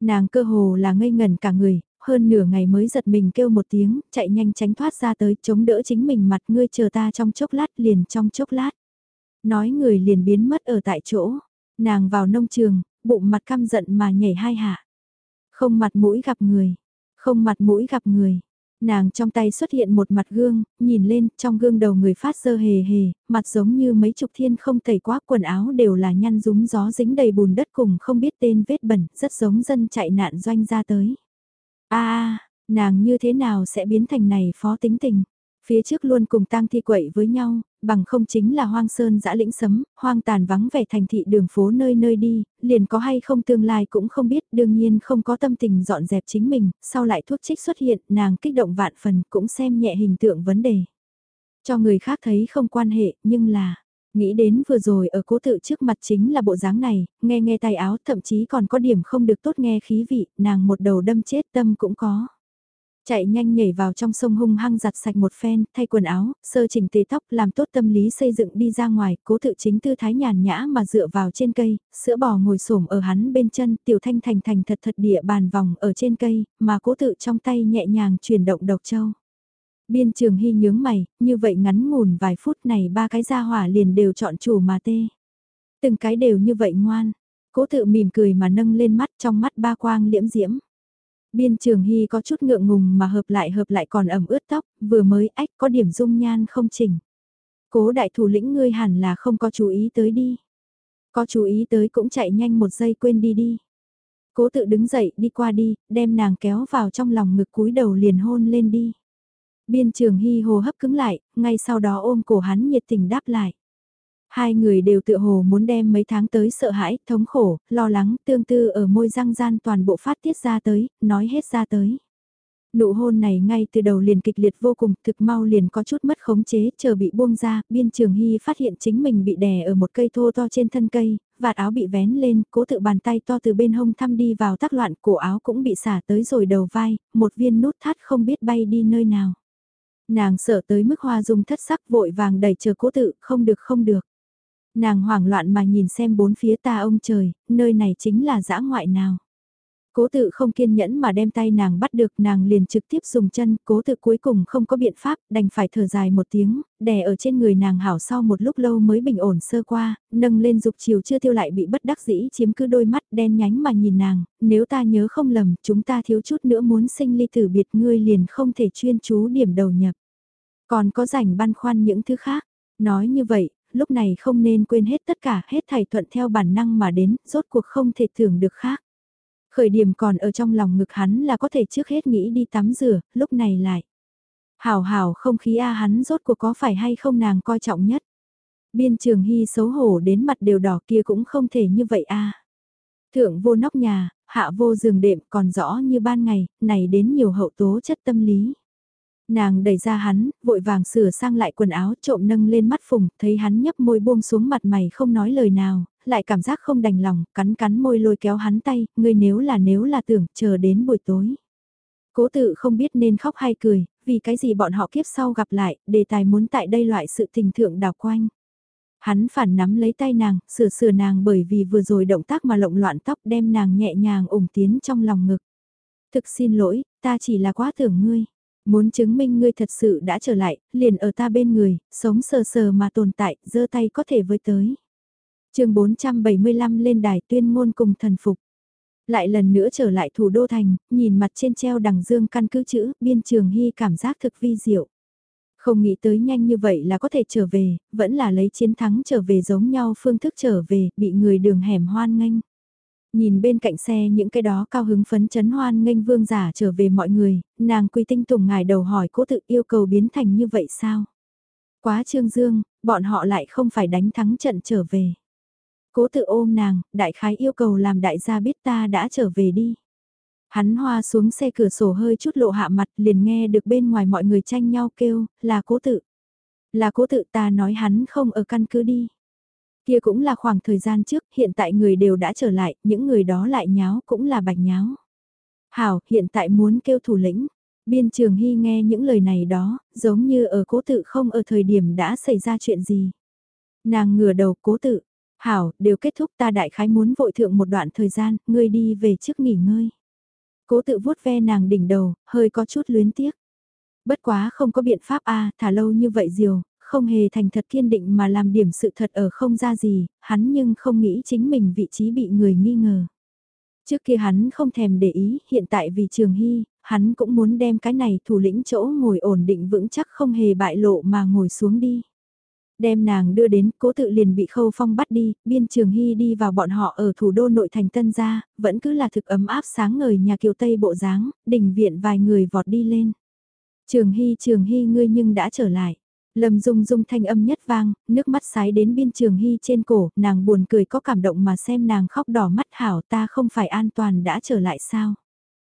A: Nàng cơ hồ là ngây ngần cả người, hơn nửa ngày mới giật mình kêu một tiếng, chạy nhanh tránh thoát ra tới, chống đỡ chính mình mặt ngươi chờ ta trong chốc lát liền trong chốc lát. Nói người liền biến mất ở tại chỗ, nàng vào nông trường, bụng mặt căm giận mà nhảy hai hạ. Không mặt mũi gặp người, không mặt mũi gặp người. Nàng trong tay xuất hiện một mặt gương, nhìn lên, trong gương đầu người phát sơ hề hề, mặt giống như mấy chục thiên không tẩy quá quần áo đều là nhăn rúng gió dính đầy bùn đất cùng không biết tên vết bẩn, rất giống dân chạy nạn doanh ra tới a nàng như thế nào sẽ biến thành này phó tính tình. Phía trước luôn cùng tang thi quậy với nhau, bằng không chính là hoang sơn dã lĩnh sấm, hoang tàn vắng vẻ thành thị đường phố nơi nơi đi, liền có hay không tương lai cũng không biết, đương nhiên không có tâm tình dọn dẹp chính mình, sau lại thuốc trích xuất hiện, nàng kích động vạn phần cũng xem nhẹ hình tượng vấn đề. Cho người khác thấy không quan hệ, nhưng là, Nghĩ đến vừa rồi ở cố tự trước mặt chính là bộ dáng này, nghe nghe tay áo thậm chí còn có điểm không được tốt nghe khí vị, nàng một đầu đâm chết tâm cũng có. Chạy nhanh nhảy vào trong sông hung hăng giặt sạch một phen, thay quần áo, sơ chỉnh tề tóc, làm tốt tâm lý xây dựng đi ra ngoài, cố tự chính tư thái nhàn nhã mà dựa vào trên cây, sữa bò ngồi xổm ở hắn bên chân, tiểu thanh thành thành thật thật địa bàn vòng ở trên cây, mà cố tự trong tay nhẹ nhàng chuyển động độc châu. Biên trường hy nhướng mày, như vậy ngắn ngủn vài phút này ba cái gia hỏa liền đều chọn chủ mà tê. Từng cái đều như vậy ngoan. Cố tự mỉm cười mà nâng lên mắt trong mắt ba quang liễm diễm. Biên trường hy có chút ngượng ngùng mà hợp lại hợp lại còn ẩm ướt tóc, vừa mới ách có điểm dung nhan không chỉnh. Cố đại thủ lĩnh ngươi hẳn là không có chú ý tới đi. Có chú ý tới cũng chạy nhanh một giây quên đi đi. Cố tự đứng dậy đi qua đi, đem nàng kéo vào trong lòng ngực cúi đầu liền hôn lên đi. Biên trường hy hồ hấp cứng lại, ngay sau đó ôm cổ hắn nhiệt tình đáp lại. Hai người đều tự hồ muốn đem mấy tháng tới sợ hãi, thống khổ, lo lắng, tương tư ở môi răng gian toàn bộ phát tiết ra tới, nói hết ra tới. Nụ hôn này ngay từ đầu liền kịch liệt vô cùng, thực mau liền có chút mất khống chế, chờ bị buông ra, biên trường hy phát hiện chính mình bị đè ở một cây thô to trên thân cây, vạt áo bị vén lên, cố tự bàn tay to từ bên hông thăm đi vào tác loạn, cổ áo cũng bị xả tới rồi đầu vai, một viên nút thắt không biết bay đi nơi nào. Nàng sợ tới mức hoa dung thất sắc vội vàng đẩy chờ cố tự, không được không được. Nàng hoảng loạn mà nhìn xem bốn phía ta ông trời, nơi này chính là dã ngoại nào. Cố tự không kiên nhẫn mà đem tay nàng bắt được nàng liền trực tiếp dùng chân, cố tự cuối cùng không có biện pháp, đành phải thở dài một tiếng, đè ở trên người nàng hảo sau một lúc lâu mới bình ổn sơ qua, nâng lên dục chiều chưa tiêu lại bị bất đắc dĩ chiếm cứ đôi mắt đen nhánh mà nhìn nàng, nếu ta nhớ không lầm, chúng ta thiếu chút nữa muốn sinh ly tử biệt ngươi liền không thể chuyên chú điểm đầu nhập. Còn có rảnh băn khoăn những thứ khác, nói như vậy, lúc này không nên quên hết tất cả, hết thảy thuận theo bản năng mà đến, rốt cuộc không thể tưởng được khác. Khởi điểm còn ở trong lòng ngực hắn là có thể trước hết nghĩ đi tắm rửa, lúc này lại. Hảo hảo không khí A hắn rốt cuộc có phải hay không nàng coi trọng nhất. Biên trường hy xấu hổ đến mặt đều đỏ kia cũng không thể như vậy A. Thượng vô nóc nhà, hạ vô giường đệm còn rõ như ban ngày, này đến nhiều hậu tố chất tâm lý. Nàng đẩy ra hắn, vội vàng sửa sang lại quần áo trộm nâng lên mắt phùng, thấy hắn nhấp môi buông xuống mặt mày không nói lời nào, lại cảm giác không đành lòng, cắn cắn môi lôi kéo hắn tay, ngươi nếu là nếu là tưởng, chờ đến buổi tối. Cố tự không biết nên khóc hay cười, vì cái gì bọn họ kiếp sau gặp lại, đề tài muốn tại đây loại sự tình thượng đào quanh. Hắn phản nắm lấy tay nàng, sửa sửa nàng bởi vì vừa rồi động tác mà lộn loạn tóc đem nàng nhẹ nhàng ủng tiến trong lòng ngực. Thực xin lỗi, ta chỉ là quá tưởng ngươi. Muốn chứng minh ngươi thật sự đã trở lại, liền ở ta bên người, sống sờ sờ mà tồn tại, giơ tay có thể với tới. chương 475 lên đài tuyên ngôn cùng thần phục. Lại lần nữa trở lại thủ đô thành, nhìn mặt trên treo đằng dương căn cứ chữ, biên trường hy cảm giác thực vi diệu. Không nghĩ tới nhanh như vậy là có thể trở về, vẫn là lấy chiến thắng trở về giống nhau phương thức trở về, bị người đường hẻm hoan nghênh. Nhìn bên cạnh xe những cái đó cao hứng phấn chấn hoan nghênh vương giả trở về mọi người, nàng quy tinh tùng ngài đầu hỏi cố tự yêu cầu biến thành như vậy sao? Quá trương dương, bọn họ lại không phải đánh thắng trận trở về. Cố tự ôm nàng, đại khái yêu cầu làm đại gia biết ta đã trở về đi. Hắn hoa xuống xe cửa sổ hơi chút lộ hạ mặt liền nghe được bên ngoài mọi người tranh nhau kêu, là cố tự. Là cố tự ta nói hắn không ở căn cứ đi. Kia cũng là khoảng thời gian trước, hiện tại người đều đã trở lại, những người đó lại nháo cũng là bạch nháo. Hảo, hiện tại muốn kêu thủ lĩnh. Biên trường hy nghe những lời này đó, giống như ở cố tự không ở thời điểm đã xảy ra chuyện gì. Nàng ngửa đầu cố tự, hảo, đều kết thúc ta đại khái muốn vội thượng một đoạn thời gian, ngươi đi về trước nghỉ ngơi. Cố tự vuốt ve nàng đỉnh đầu, hơi có chút luyến tiếc. Bất quá không có biện pháp a thả lâu như vậy diều, không hề thành thật kiên định mà làm điểm sự thật ở không ra gì, hắn nhưng không nghĩ chính mình vị trí bị người nghi ngờ. Trước kia hắn không thèm để ý, hiện tại vì Trường Hy, hắn cũng muốn đem cái này thủ lĩnh chỗ ngồi ổn định vững chắc không hề bại lộ mà ngồi xuống đi. Đem nàng đưa đến, cố tự liền bị khâu phong bắt đi, biên Trường Hy đi vào bọn họ ở thủ đô nội thành Tân Gia, vẫn cứ là thực ấm áp sáng ngời nhà kiều Tây bộ dáng đình viện vài người vọt đi lên. Trường Hy Trường Hy ngươi nhưng đã trở lại. Lâm Dung Dung thanh âm nhất vang, nước mắt sái đến biên trường hy trên cổ, nàng buồn cười có cảm động mà xem nàng khóc đỏ mắt hảo ta không phải an toàn đã trở lại sao.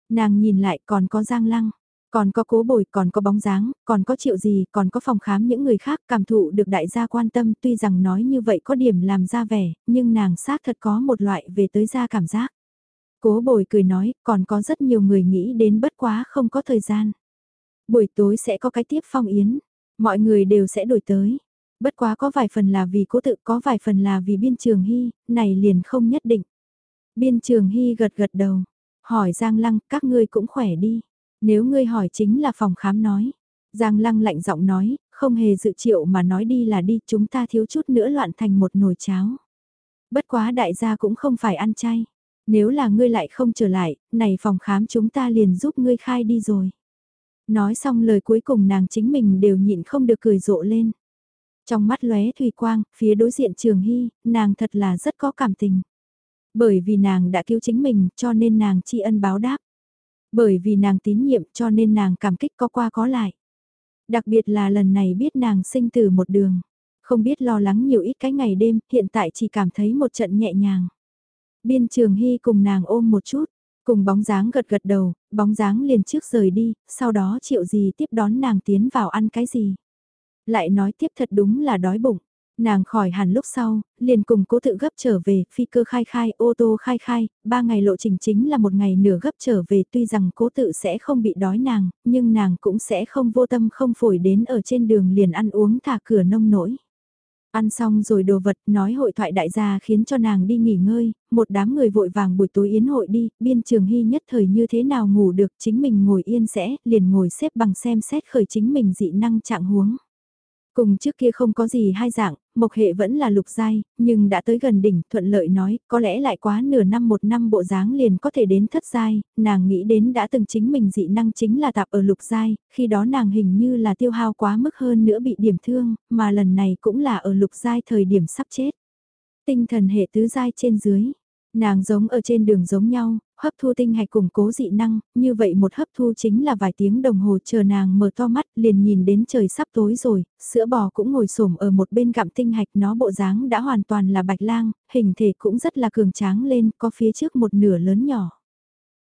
A: Nàng nhìn lại còn có giang lăng, còn có cố bồi, còn có bóng dáng, còn có triệu gì, còn có phòng khám những người khác cảm thụ được đại gia quan tâm tuy rằng nói như vậy có điểm làm ra vẻ, nhưng nàng xác thật có một loại về tới ra cảm giác. Cố bồi cười nói, còn có rất nhiều người nghĩ đến bất quá không có thời gian. Buổi tối sẽ có cái tiếp phong yến, Mọi người đều sẽ đổi tới. Bất quá có vài phần là vì cố tự có vài phần là vì biên trường hy, này liền không nhất định. Biên trường hy gật gật đầu. Hỏi Giang Lăng, các ngươi cũng khỏe đi. Nếu ngươi hỏi chính là phòng khám nói. Giang Lăng lạnh giọng nói, không hề dự triệu mà nói đi là đi, chúng ta thiếu chút nữa loạn thành một nồi cháo. Bất quá đại gia cũng không phải ăn chay. Nếu là ngươi lại không trở lại, này phòng khám chúng ta liền giúp ngươi khai đi rồi. Nói xong lời cuối cùng nàng chính mình đều nhịn không được cười rộ lên. Trong mắt lóe thủy quang, phía đối diện Trường Hy, nàng thật là rất có cảm tình. Bởi vì nàng đã cứu chính mình cho nên nàng tri ân báo đáp. Bởi vì nàng tín nhiệm cho nên nàng cảm kích có qua có lại. Đặc biệt là lần này biết nàng sinh từ một đường. Không biết lo lắng nhiều ít cái ngày đêm, hiện tại chỉ cảm thấy một trận nhẹ nhàng. Biên trường hy cùng nàng ôm một chút, cùng bóng dáng gật gật đầu, bóng dáng liền trước rời đi, sau đó triệu gì tiếp đón nàng tiến vào ăn cái gì. Lại nói tiếp thật đúng là đói bụng. Nàng khỏi hẳn lúc sau, liền cùng cố tự gấp trở về, phi cơ khai khai, ô tô khai khai, ba ngày lộ trình chính là một ngày nửa gấp trở về tuy rằng cố tự sẽ không bị đói nàng, nhưng nàng cũng sẽ không vô tâm không phổi đến ở trên đường liền ăn uống thả cửa nông nỗi. Ăn xong rồi đồ vật nói hội thoại đại gia khiến cho nàng đi nghỉ ngơi, một đám người vội vàng buổi tối yến hội đi, biên trường hy nhất thời như thế nào ngủ được chính mình ngồi yên sẽ, liền ngồi xếp bằng xem xét khởi chính mình dị năng trạng huống. Cùng trước kia không có gì hai dạng, mộc hệ vẫn là lục giai, nhưng đã tới gần đỉnh, thuận lợi nói, có lẽ lại quá nửa năm một năm bộ dáng liền có thể đến thất giai, nàng nghĩ đến đã từng chính mình dị năng chính là tạp ở lục giai, khi đó nàng hình như là tiêu hao quá mức hơn nữa bị điểm thương, mà lần này cũng là ở lục giai thời điểm sắp chết. Tinh thần hệ tứ giai trên dưới, nàng giống ở trên đường giống nhau, hấp thu tinh hạch củng cố dị năng, như vậy một hấp thu chính là vài tiếng đồng hồ chờ nàng mở to mắt liền nhìn đến trời sắp tối rồi, sữa bò cũng ngồi xổm ở một bên gặm tinh hạch nó bộ dáng đã hoàn toàn là bạch lang, hình thể cũng rất là cường tráng lên, có phía trước một nửa lớn nhỏ.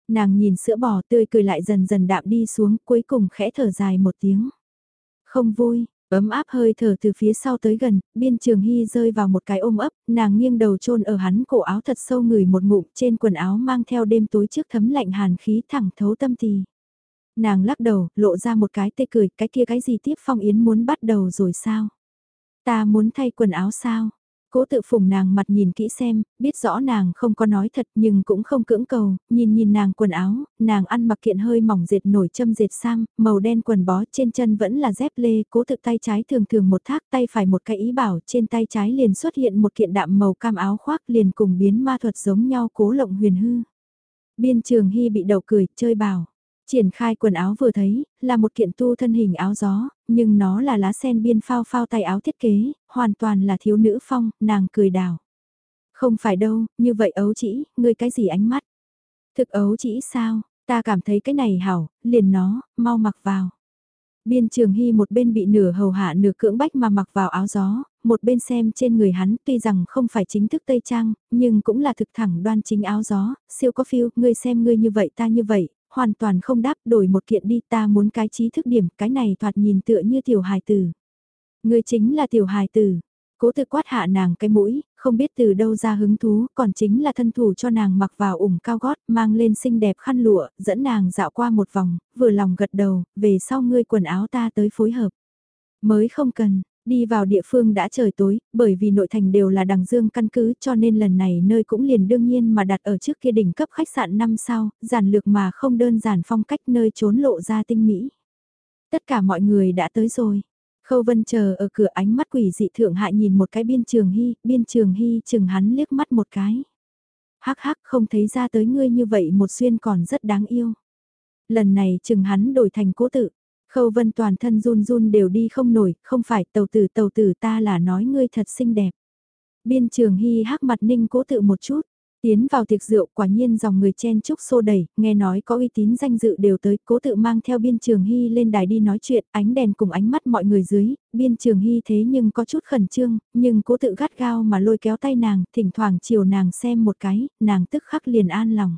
A: Nàng nhìn sữa bò tươi cười lại dần dần đạm đi xuống cuối cùng khẽ thở dài một tiếng. Không vui, Ấm áp hơi thở từ phía sau tới gần, biên trường hy rơi vào một cái ôm ấp, nàng nghiêng đầu chôn ở hắn cổ áo thật sâu người một ngụm trên quần áo mang theo đêm tối trước thấm lạnh hàn khí thẳng thấu tâm tì. Nàng lắc đầu, lộ ra một cái tê cười, cái kia cái gì tiếp phong yến muốn bắt đầu rồi sao? Ta muốn thay quần áo sao? Cố tự phùng nàng mặt nhìn kỹ xem, biết rõ nàng không có nói thật nhưng cũng không cưỡng cầu, nhìn nhìn nàng quần áo, nàng ăn mặc kiện hơi mỏng dệt nổi châm dệt sam, màu đen quần bó trên chân vẫn là dép lê, cố tự tay trái thường thường một thác tay phải một cái ý bảo trên tay trái liền xuất hiện một kiện đạm màu cam áo khoác liền cùng biến ma thuật giống nhau cố lộng huyền hư. Biên trường hy bị đầu cười, chơi bảo. Triển khai quần áo vừa thấy, là một kiện tu thân hình áo gió, nhưng nó là lá sen biên phao phao tay áo thiết kế, hoàn toàn là thiếu nữ phong, nàng cười đào. Không phải đâu, như vậy ấu chỉ, ngươi cái gì ánh mắt? Thực ấu chỉ sao, ta cảm thấy cái này hảo, liền nó, mau mặc vào. Biên trường hy một bên bị nửa hầu hạ nửa cưỡng bách mà mặc vào áo gió, một bên xem trên người hắn tuy rằng không phải chính thức Tây Trang, nhưng cũng là thực thẳng đoan chính áo gió, siêu có phiêu, ngươi xem ngươi như vậy ta như vậy, hoàn toàn không đáp đổi một kiện đi ta muốn cái trí thức điểm, cái này thoạt nhìn tựa như tiểu hài tử. Người chính là tiểu hài tử. Cố tự quát hạ nàng cái mũi, không biết từ đâu ra hứng thú, còn chính là thân thủ cho nàng mặc vào ủng cao gót, mang lên xinh đẹp khăn lụa, dẫn nàng dạo qua một vòng, vừa lòng gật đầu, về sau ngươi quần áo ta tới phối hợp. Mới không cần, Đi vào địa phương đã trời tối, bởi vì nội thành đều là đằng dương căn cứ cho nên lần này nơi cũng liền đương nhiên mà đặt ở trước kia đỉnh cấp khách sạn 5 sao, giản lược mà không đơn giản phong cách nơi trốn lộ ra tinh mỹ. Tất cả mọi người đã tới rồi. Khâu Vân chờ ở cửa ánh mắt quỷ dị thượng hại nhìn một cái biên trường hy, biên trường hy chừng hắn liếc mắt một cái. Hắc hắc không thấy ra tới ngươi như vậy một xuyên còn rất đáng yêu. Lần này chừng hắn đổi thành cố tự. Khâu vân toàn thân run run đều đi không nổi, không phải tàu tử tàu tử ta là nói ngươi thật xinh đẹp. Biên trường hy hắc mặt ninh cố tự một chút, tiến vào tiệc rượu quả nhiên dòng người chen chúc xô đẩy, nghe nói có uy tín danh dự đều tới, cố tự mang theo biên trường hy lên đài đi nói chuyện, ánh đèn cùng ánh mắt mọi người dưới, biên trường hy thế nhưng có chút khẩn trương, nhưng cố tự gắt gao mà lôi kéo tay nàng, thỉnh thoảng chiều nàng xem một cái, nàng tức khắc liền an lòng.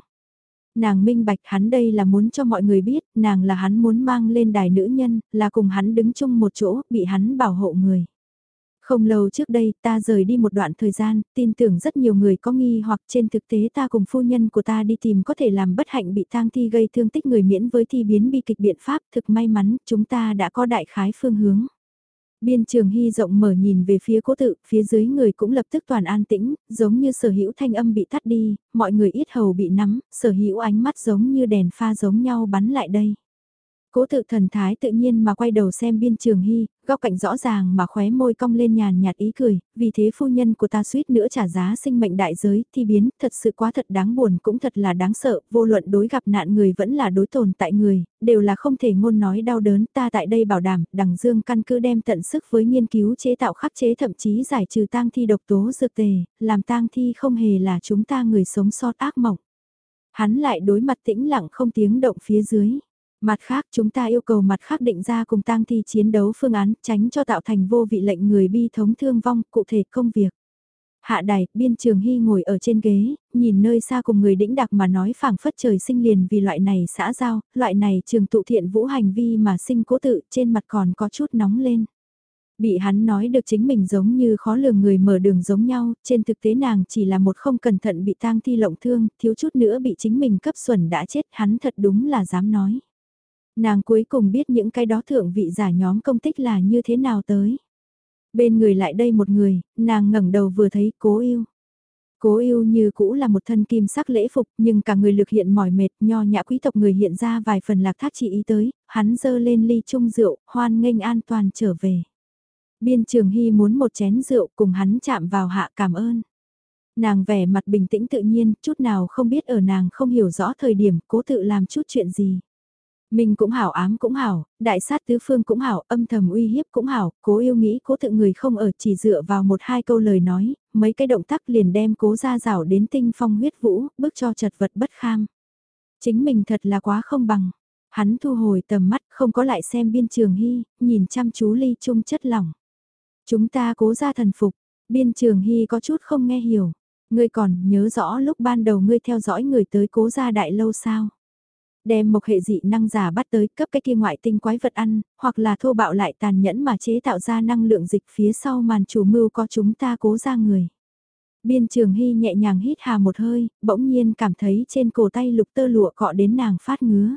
A: Nàng minh bạch hắn đây là muốn cho mọi người biết, nàng là hắn muốn mang lên đài nữ nhân, là cùng hắn đứng chung một chỗ, bị hắn bảo hộ người. Không lâu trước đây ta rời đi một đoạn thời gian, tin tưởng rất nhiều người có nghi hoặc trên thực tế ta cùng phu nhân của ta đi tìm có thể làm bất hạnh bị tang thi gây thương tích người miễn với thi biến bi kịch biện pháp thực may mắn chúng ta đã có đại khái phương hướng. Biên trường hy rộng mở nhìn về phía cố tự, phía dưới người cũng lập tức toàn an tĩnh, giống như sở hữu thanh âm bị tắt đi, mọi người ít hầu bị nắm, sở hữu ánh mắt giống như đèn pha giống nhau bắn lại đây. Cố tự thần thái tự nhiên mà quay đầu xem biên trường hy, góc cạnh rõ ràng mà khóe môi cong lên nhàn nhạt ý cười, vì thế phu nhân của ta suýt nữa trả giá sinh mệnh đại giới, thi biến, thật sự quá thật đáng buồn cũng thật là đáng sợ, vô luận đối gặp nạn người vẫn là đối tồn tại người, đều là không thể ngôn nói đau đớn, ta tại đây bảo đảm, đằng dương căn cứ đem tận sức với nghiên cứu chế tạo khắc chế thậm chí giải trừ tang thi độc tố dược tề, làm tang thi không hề là chúng ta người sống sót ác mộng. Hắn lại đối mặt tĩnh lặng không tiếng động phía dưới. Mặt khác chúng ta yêu cầu mặt khác định ra cùng tang thi chiến đấu phương án tránh cho tạo thành vô vị lệnh người bi thống thương vong cụ thể công việc. Hạ đài, biên trường hy ngồi ở trên ghế, nhìn nơi xa cùng người đĩnh đặc mà nói phảng phất trời sinh liền vì loại này xã giao, loại này trường tụ thiện vũ hành vi mà sinh cố tự trên mặt còn có chút nóng lên. Bị hắn nói được chính mình giống như khó lường người mở đường giống nhau, trên thực tế nàng chỉ là một không cẩn thận bị tang thi lộng thương, thiếu chút nữa bị chính mình cấp xuẩn đã chết, hắn thật đúng là dám nói. Nàng cuối cùng biết những cái đó thượng vị giả nhóm công tích là như thế nào tới. Bên người lại đây một người, nàng ngẩng đầu vừa thấy cố yêu. Cố yêu như cũ là một thân kim sắc lễ phục nhưng cả người lực hiện mỏi mệt nho nhã quý tộc người hiện ra vài phần lạc thác chỉ ý tới, hắn dơ lên ly chung rượu, hoan nghênh an toàn trở về. Biên trường hy muốn một chén rượu cùng hắn chạm vào hạ cảm ơn. Nàng vẻ mặt bình tĩnh tự nhiên, chút nào không biết ở nàng không hiểu rõ thời điểm cố tự làm chút chuyện gì. Mình cũng hảo ám cũng hảo, đại sát tứ phương cũng hảo, âm thầm uy hiếp cũng hảo, cố yêu nghĩ cố tự người không ở chỉ dựa vào một hai câu lời nói, mấy cái động tác liền đem cố ra rảo đến tinh phong huyết vũ, bước cho chật vật bất kham. Chính mình thật là quá không bằng. Hắn thu hồi tầm mắt không có lại xem biên trường hy, nhìn chăm chú ly chung chất lỏng. Chúng ta cố ra thần phục, biên trường hy có chút không nghe hiểu. Ngươi còn nhớ rõ lúc ban đầu ngươi theo dõi người tới cố gia đại lâu sao? Đem một hệ dị năng giả bắt tới cấp cái kia ngoại tinh quái vật ăn, hoặc là thô bạo lại tàn nhẫn mà chế tạo ra năng lượng dịch phía sau màn chủ mưu có chúng ta cố ra người. Biên trường hy nhẹ nhàng hít hà một hơi, bỗng nhiên cảm thấy trên cổ tay lục tơ lụa cọ đến nàng phát ngứa.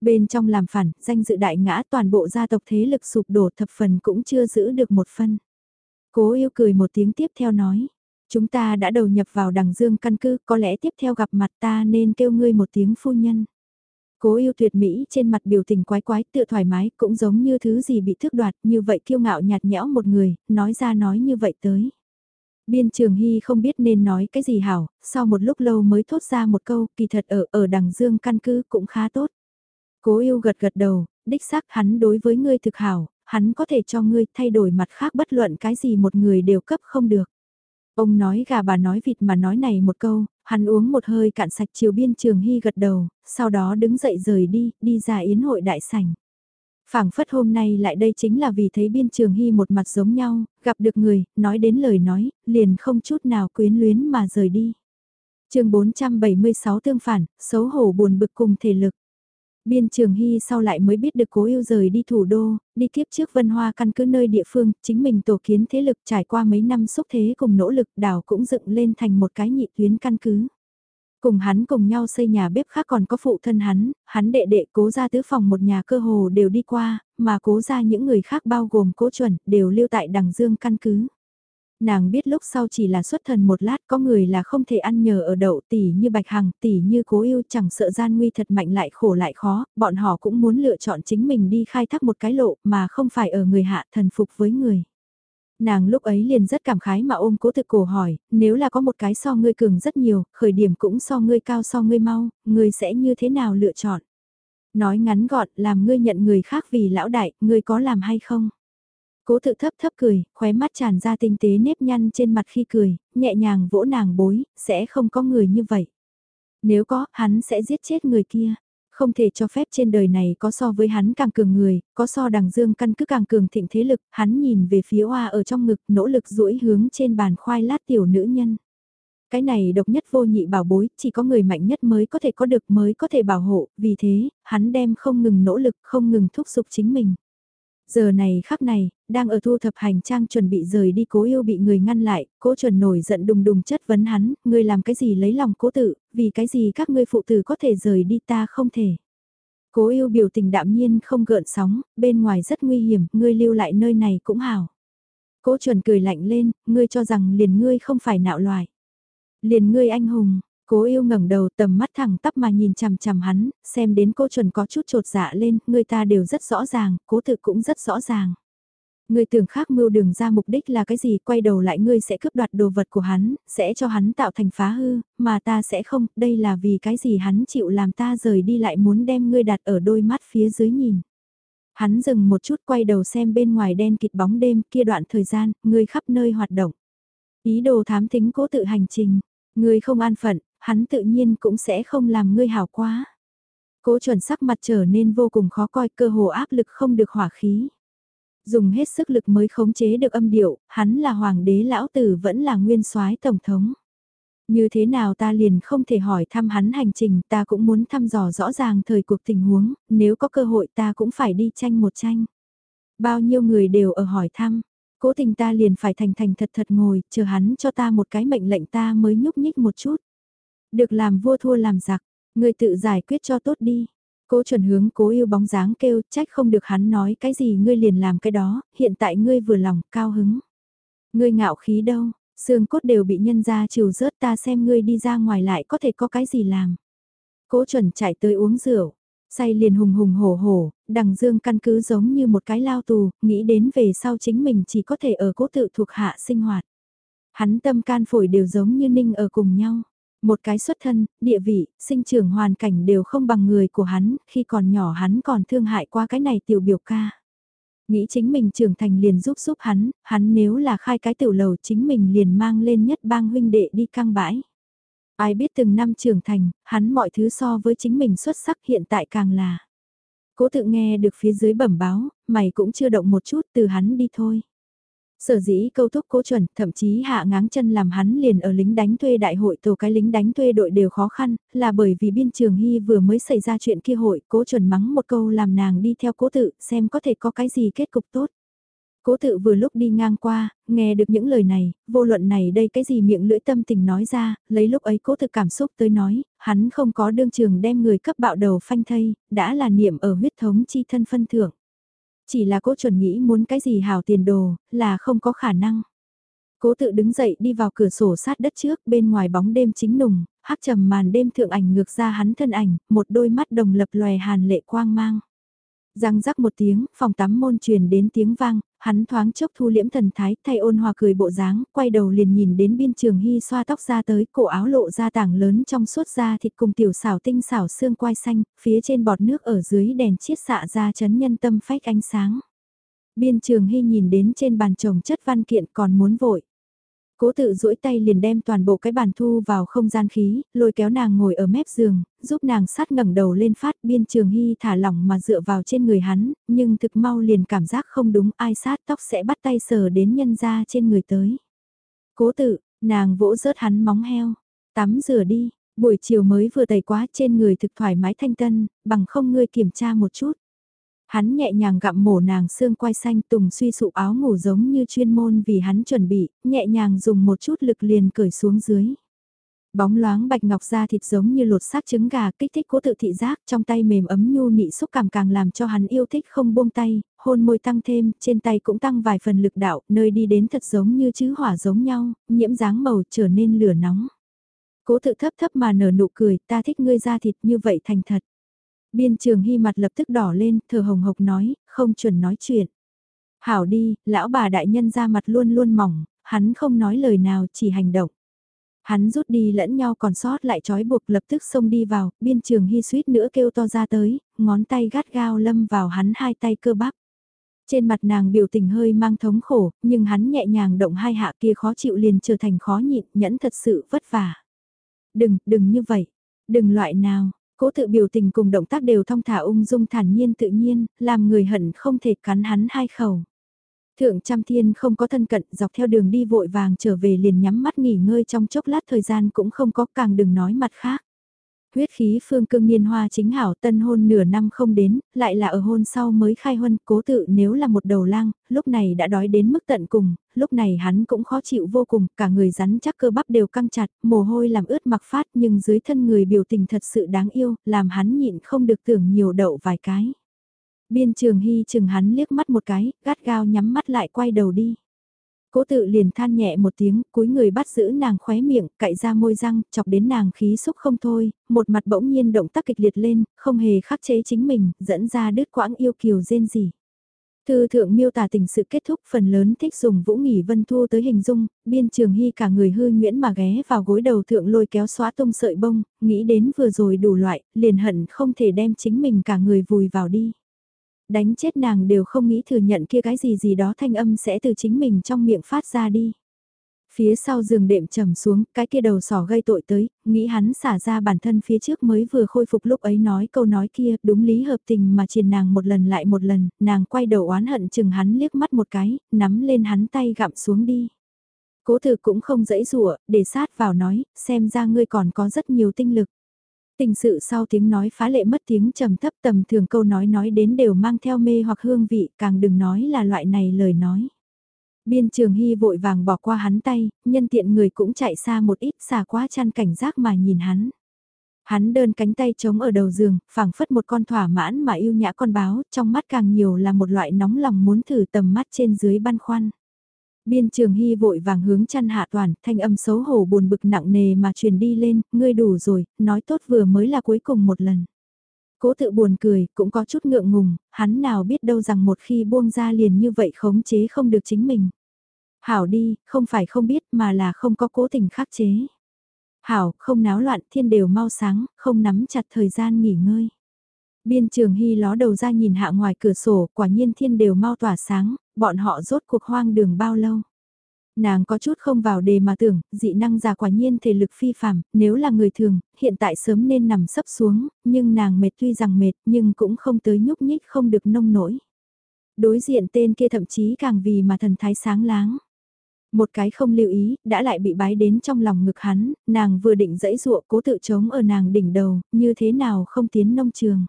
A: Bên trong làm phản, danh dự đại ngã toàn bộ gia tộc thế lực sụp đổ thập phần cũng chưa giữ được một phân. Cố yêu cười một tiếng tiếp theo nói. Chúng ta đã đầu nhập vào đằng dương căn cứ, có lẽ tiếp theo gặp mặt ta nên kêu ngươi một tiếng phu nhân. Cố yêu tuyệt mỹ trên mặt biểu tình quái quái tựa thoải mái cũng giống như thứ gì bị thước đoạt như vậy kiêu ngạo nhạt nhẽo một người, nói ra nói như vậy tới. Biên trường hy không biết nên nói cái gì hảo, sau một lúc lâu mới thốt ra một câu kỳ thật ở ở đằng dương căn cứ cũng khá tốt. Cố yêu gật gật đầu, đích xác hắn đối với ngươi thực hảo, hắn có thể cho ngươi thay đổi mặt khác bất luận cái gì một người đều cấp không được. Ông nói gà bà nói vịt mà nói này một câu, hắn uống một hơi cạn sạch chiều biên trường hy gật đầu, sau đó đứng dậy rời đi, đi ra yến hội đại sảnh. phảng phất hôm nay lại đây chính là vì thấy biên trường hy một mặt giống nhau, gặp được người, nói đến lời nói, liền không chút nào quyến luyến mà rời đi. chương 476 tương phản, xấu hổ buồn bực cùng thể lực. Biên Trường Hy sau lại mới biết được cố yêu rời đi thủ đô, đi tiếp trước Vân Hoa căn cứ nơi địa phương, chính mình tổ kiến thế lực trải qua mấy năm xúc thế cùng nỗ lực đảo cũng dựng lên thành một cái nhị tuyến căn cứ. Cùng hắn cùng nhau xây nhà bếp khác còn có phụ thân hắn, hắn đệ đệ cố ra tứ phòng một nhà cơ hồ đều đi qua, mà cố ra những người khác bao gồm cố chuẩn đều lưu tại đằng dương căn cứ. Nàng biết lúc sau chỉ là xuất thần một lát có người là không thể ăn nhờ ở đậu tỷ như bạch hằng tỷ như cố yêu chẳng sợ gian nguy thật mạnh lại khổ lại khó, bọn họ cũng muốn lựa chọn chính mình đi khai thác một cái lộ mà không phải ở người hạ thần phục với người nàng lúc ấy liền rất cảm khái mà ôm cố thực cổ hỏi, nếu là có một cái so ngươi cường rất nhiều, khởi điểm cũng so ngươi cao so ngươi mau, ngươi sẽ như thế nào lựa chọn? Nói ngắn gọn, làm ngươi nhận người khác vì lão đại, ngươi có làm hay không? Cố tự thấp thấp cười, khóe mắt tràn ra tinh tế nếp nhăn trên mặt khi cười, nhẹ nhàng vỗ nàng bối, sẽ không có người như vậy. Nếu có, hắn sẽ giết chết người kia. Không thể cho phép trên đời này có so với hắn càng cường người, có so đằng dương căn cứ càng cường thịnh thế lực, hắn nhìn về phía oa ở trong ngực nỗ lực duỗi hướng trên bàn khoai lát tiểu nữ nhân. Cái này độc nhất vô nhị bảo bối, chỉ có người mạnh nhất mới có thể có được mới có thể bảo hộ, vì thế, hắn đem không ngừng nỗ lực, không ngừng thúc giục chính mình. Giờ này khắc này, đang ở thu thập hành trang chuẩn bị rời đi cố yêu bị người ngăn lại, cố chuẩn nổi giận đùng đùng chất vấn hắn, ngươi làm cái gì lấy lòng cố tự, vì cái gì các ngươi phụ tử có thể rời đi ta không thể. Cố yêu biểu tình đạm nhiên không gợn sóng, bên ngoài rất nguy hiểm, ngươi lưu lại nơi này cũng hảo. Cố chuẩn cười lạnh lên, ngươi cho rằng liền ngươi không phải nạo loài. Liền ngươi anh hùng, Cố yêu ngẩng đầu tầm mắt thẳng tắp mà nhìn chằm chằm hắn, xem đến cô chuẩn có chút trột dạ lên, người ta đều rất rõ ràng, cố tự cũng rất rõ ràng. Người tưởng khác mưu đường ra mục đích là cái gì, quay đầu lại ngươi sẽ cướp đoạt đồ vật của hắn, sẽ cho hắn tạo thành phá hư, mà ta sẽ không, đây là vì cái gì hắn chịu làm ta rời đi lại muốn đem ngươi đặt ở đôi mắt phía dưới nhìn. Hắn dừng một chút quay đầu xem bên ngoài đen kịt bóng đêm kia đoạn thời gian, ngươi khắp nơi hoạt động. Ý đồ thám thính cố tự hành trình, ngươi không an phận, hắn tự nhiên cũng sẽ không làm ngươi hảo quá. Cố chuẩn sắc mặt trở nên vô cùng khó coi cơ hồ áp lực không được hỏa khí. Dùng hết sức lực mới khống chế được âm điệu, hắn là hoàng đế lão tử vẫn là nguyên soái tổng thống. Như thế nào ta liền không thể hỏi thăm hắn hành trình ta cũng muốn thăm dò rõ ràng thời cuộc tình huống, nếu có cơ hội ta cũng phải đi tranh một tranh. Bao nhiêu người đều ở hỏi thăm, cố tình ta liền phải thành thành thật thật ngồi, chờ hắn cho ta một cái mệnh lệnh ta mới nhúc nhích một chút. Được làm vua thua làm giặc, người tự giải quyết cho tốt đi. Cố chuẩn hướng cố yêu bóng dáng kêu trách không được hắn nói cái gì ngươi liền làm cái đó, hiện tại ngươi vừa lòng, cao hứng. Ngươi ngạo khí đâu, xương cốt đều bị nhân ra trừ rớt ta xem ngươi đi ra ngoài lại có thể có cái gì làm. Cố chuẩn chạy tới uống rượu, say liền hùng hùng hổ hổ, đằng dương căn cứ giống như một cái lao tù, nghĩ đến về sau chính mình chỉ có thể ở cố tự thuộc hạ sinh hoạt. Hắn tâm can phổi đều giống như ninh ở cùng nhau. Một cái xuất thân, địa vị, sinh trưởng hoàn cảnh đều không bằng người của hắn, khi còn nhỏ hắn còn thương hại qua cái này tiểu biểu ca. Nghĩ chính mình trưởng thành liền giúp giúp hắn, hắn nếu là khai cái tiểu lầu chính mình liền mang lên nhất bang huynh đệ đi căng bãi. Ai biết từng năm trưởng thành, hắn mọi thứ so với chính mình xuất sắc hiện tại càng là. Cố tự nghe được phía dưới bẩm báo, mày cũng chưa động một chút từ hắn đi thôi. Sở dĩ câu thúc cố chuẩn, thậm chí hạ ngáng chân làm hắn liền ở lính đánh thuê đại hội tổ cái lính đánh thuê đội đều khó khăn, là bởi vì biên trường hy vừa mới xảy ra chuyện kia hội, cố chuẩn mắng một câu làm nàng đi theo cố tự, xem có thể có cái gì kết cục tốt. Cố tự vừa lúc đi ngang qua, nghe được những lời này, vô luận này đây cái gì miệng lưỡi tâm tình nói ra, lấy lúc ấy cố tự cảm xúc tới nói, hắn không có đương trường đem người cấp bạo đầu phanh thây, đã là niệm ở huyết thống chi thân phân thưởng. Chỉ là cố chuẩn nghĩ muốn cái gì hào tiền đồ, là không có khả năng. Cố tự đứng dậy đi vào cửa sổ sát đất trước, bên ngoài bóng đêm chính nùng, hắc trầm màn đêm thượng ảnh ngược ra hắn thân ảnh, một đôi mắt đồng lập lòe hàn lệ quang mang. Răng rắc một tiếng, phòng tắm môn truyền đến tiếng vang, hắn thoáng chốc thu liễm thần thái, thay ôn hòa cười bộ dáng, quay đầu liền nhìn đến biên trường hy xoa tóc ra tới, cổ áo lộ ra tảng lớn trong suốt da thịt cùng tiểu xảo tinh xảo xương quai xanh, phía trên bọt nước ở dưới đèn chiết xạ ra chấn nhân tâm phách ánh sáng. Biên trường hy nhìn đến trên bàn chồng chất văn kiện còn muốn vội. Cố tự duỗi tay liền đem toàn bộ cái bàn thu vào không gian khí, lôi kéo nàng ngồi ở mép giường, giúp nàng sát ngẩng đầu lên phát biên trường hy thả lỏng mà dựa vào trên người hắn, nhưng thực mau liền cảm giác không đúng ai sát tóc sẽ bắt tay sờ đến nhân ra trên người tới. Cố tự, nàng vỗ rớt hắn móng heo, tắm rửa đi, buổi chiều mới vừa tẩy quá trên người thực thoải mái thanh tân, bằng không ngươi kiểm tra một chút. Hắn nhẹ nhàng gặm mổ nàng xương quai xanh tùng suy sụp áo ngủ giống như chuyên môn vì hắn chuẩn bị, nhẹ nhàng dùng một chút lực liền cởi xuống dưới. Bóng loáng bạch ngọc da thịt giống như lột xác trứng gà kích thích cố tự thị giác trong tay mềm ấm nhu nị xúc cảm càng làm cho hắn yêu thích không buông tay, hôn môi tăng thêm, trên tay cũng tăng vài phần lực đạo, nơi đi đến thật giống như chữ hỏa giống nhau, nhiễm dáng màu trở nên lửa nóng. Cố tự thấp thấp mà nở nụ cười, ta thích ngươi da thịt như vậy thành thật. Biên trường hy mặt lập tức đỏ lên, thở hồng hộc nói, không chuẩn nói chuyện. Hảo đi, lão bà đại nhân ra mặt luôn luôn mỏng, hắn không nói lời nào chỉ hành động. Hắn rút đi lẫn nhau còn sót lại trói buộc lập tức xông đi vào, biên trường hy suýt nữa kêu to ra tới, ngón tay gắt gao lâm vào hắn hai tay cơ bắp. Trên mặt nàng biểu tình hơi mang thống khổ, nhưng hắn nhẹ nhàng động hai hạ kia khó chịu liền trở thành khó nhịn, nhẫn thật sự vất vả. Đừng, đừng như vậy, đừng loại nào, cố tự biểu tình cùng động tác đều thong thả ung dung thản nhiên tự nhiên, làm người hận không thể cắn hắn hai khẩu. Thượng trăm thiên không có thân cận dọc theo đường đi vội vàng trở về liền nhắm mắt nghỉ ngơi trong chốc lát thời gian cũng không có càng đừng nói mặt khác. Huyết khí phương cương niên hoa chính hảo tân hôn nửa năm không đến, lại là ở hôn sau mới khai huân cố tự nếu là một đầu lang, lúc này đã đói đến mức tận cùng, lúc này hắn cũng khó chịu vô cùng, cả người rắn chắc cơ bắp đều căng chặt, mồ hôi làm ướt mặc phát nhưng dưới thân người biểu tình thật sự đáng yêu, làm hắn nhịn không được tưởng nhiều đậu vài cái. Biên trường hy chừng hắn liếc mắt một cái, gắt gao nhắm mắt lại quay đầu đi. Cố tự liền than nhẹ một tiếng, cúi người bắt giữ nàng khóe miệng, cậy ra môi răng, chọc đến nàng khí xúc không thôi, một mặt bỗng nhiên động tác kịch liệt lên, không hề khắc chế chính mình, dẫn ra đứt quãng yêu kiều rên gì. Thư thượng miêu tả tình sự kết thúc phần lớn thích dùng vũ nghỉ vân thu tới hình dung, biên trường hy cả người hư nguyễn mà ghé vào gối đầu thượng lôi kéo xóa tung sợi bông, nghĩ đến vừa rồi đủ loại, liền hận không thể đem chính mình cả người vùi vào đi. Đánh chết nàng đều không nghĩ thừa nhận kia cái gì gì đó thanh âm sẽ từ chính mình trong miệng phát ra đi. Phía sau giường đệm trầm xuống, cái kia đầu sỏ gây tội tới, nghĩ hắn xả ra bản thân phía trước mới vừa khôi phục lúc ấy nói câu nói kia, đúng lý hợp tình mà triền nàng một lần lại một lần, nàng quay đầu oán hận chừng hắn liếc mắt một cái, nắm lên hắn tay gặm xuống đi. Cố thực cũng không dễ dụa, để sát vào nói, xem ra ngươi còn có rất nhiều tinh lực. Tình sự sau tiếng nói phá lệ mất tiếng trầm thấp tầm thường câu nói nói đến đều mang theo mê hoặc hương vị, càng đừng nói là loại này lời nói. Biên trường hy vội vàng bỏ qua hắn tay, nhân tiện người cũng chạy xa một ít xả quá chăn cảnh giác mà nhìn hắn. Hắn đơn cánh tay trống ở đầu giường, phảng phất một con thỏa mãn mà yêu nhã con báo, trong mắt càng nhiều là một loại nóng lòng muốn thử tầm mắt trên dưới băn khoăn. Biên trường hy vội vàng hướng chăn hạ toàn, thanh âm xấu hổ buồn bực nặng nề mà truyền đi lên, ngươi đủ rồi, nói tốt vừa mới là cuối cùng một lần. Cố tự buồn cười, cũng có chút ngượng ngùng, hắn nào biết đâu rằng một khi buông ra liền như vậy khống chế không được chính mình. Hảo đi, không phải không biết mà là không có cố tình khắc chế. Hảo, không náo loạn, thiên đều mau sáng, không nắm chặt thời gian nghỉ ngơi. Biên trường hy ló đầu ra nhìn hạ ngoài cửa sổ, quả nhiên thiên đều mau tỏa sáng, bọn họ rốt cuộc hoang đường bao lâu. Nàng có chút không vào đề mà tưởng, dị năng giả quả nhiên thể lực phi phàm, nếu là người thường, hiện tại sớm nên nằm sấp xuống, nhưng nàng mệt tuy rằng mệt nhưng cũng không tới nhúc nhích không được nông nổi. Đối diện tên kia thậm chí càng vì mà thần thái sáng láng. Một cái không lưu ý, đã lại bị bái đến trong lòng ngực hắn, nàng vừa định dẫy dụa cố tự chống ở nàng đỉnh đầu, như thế nào không tiến nông trường.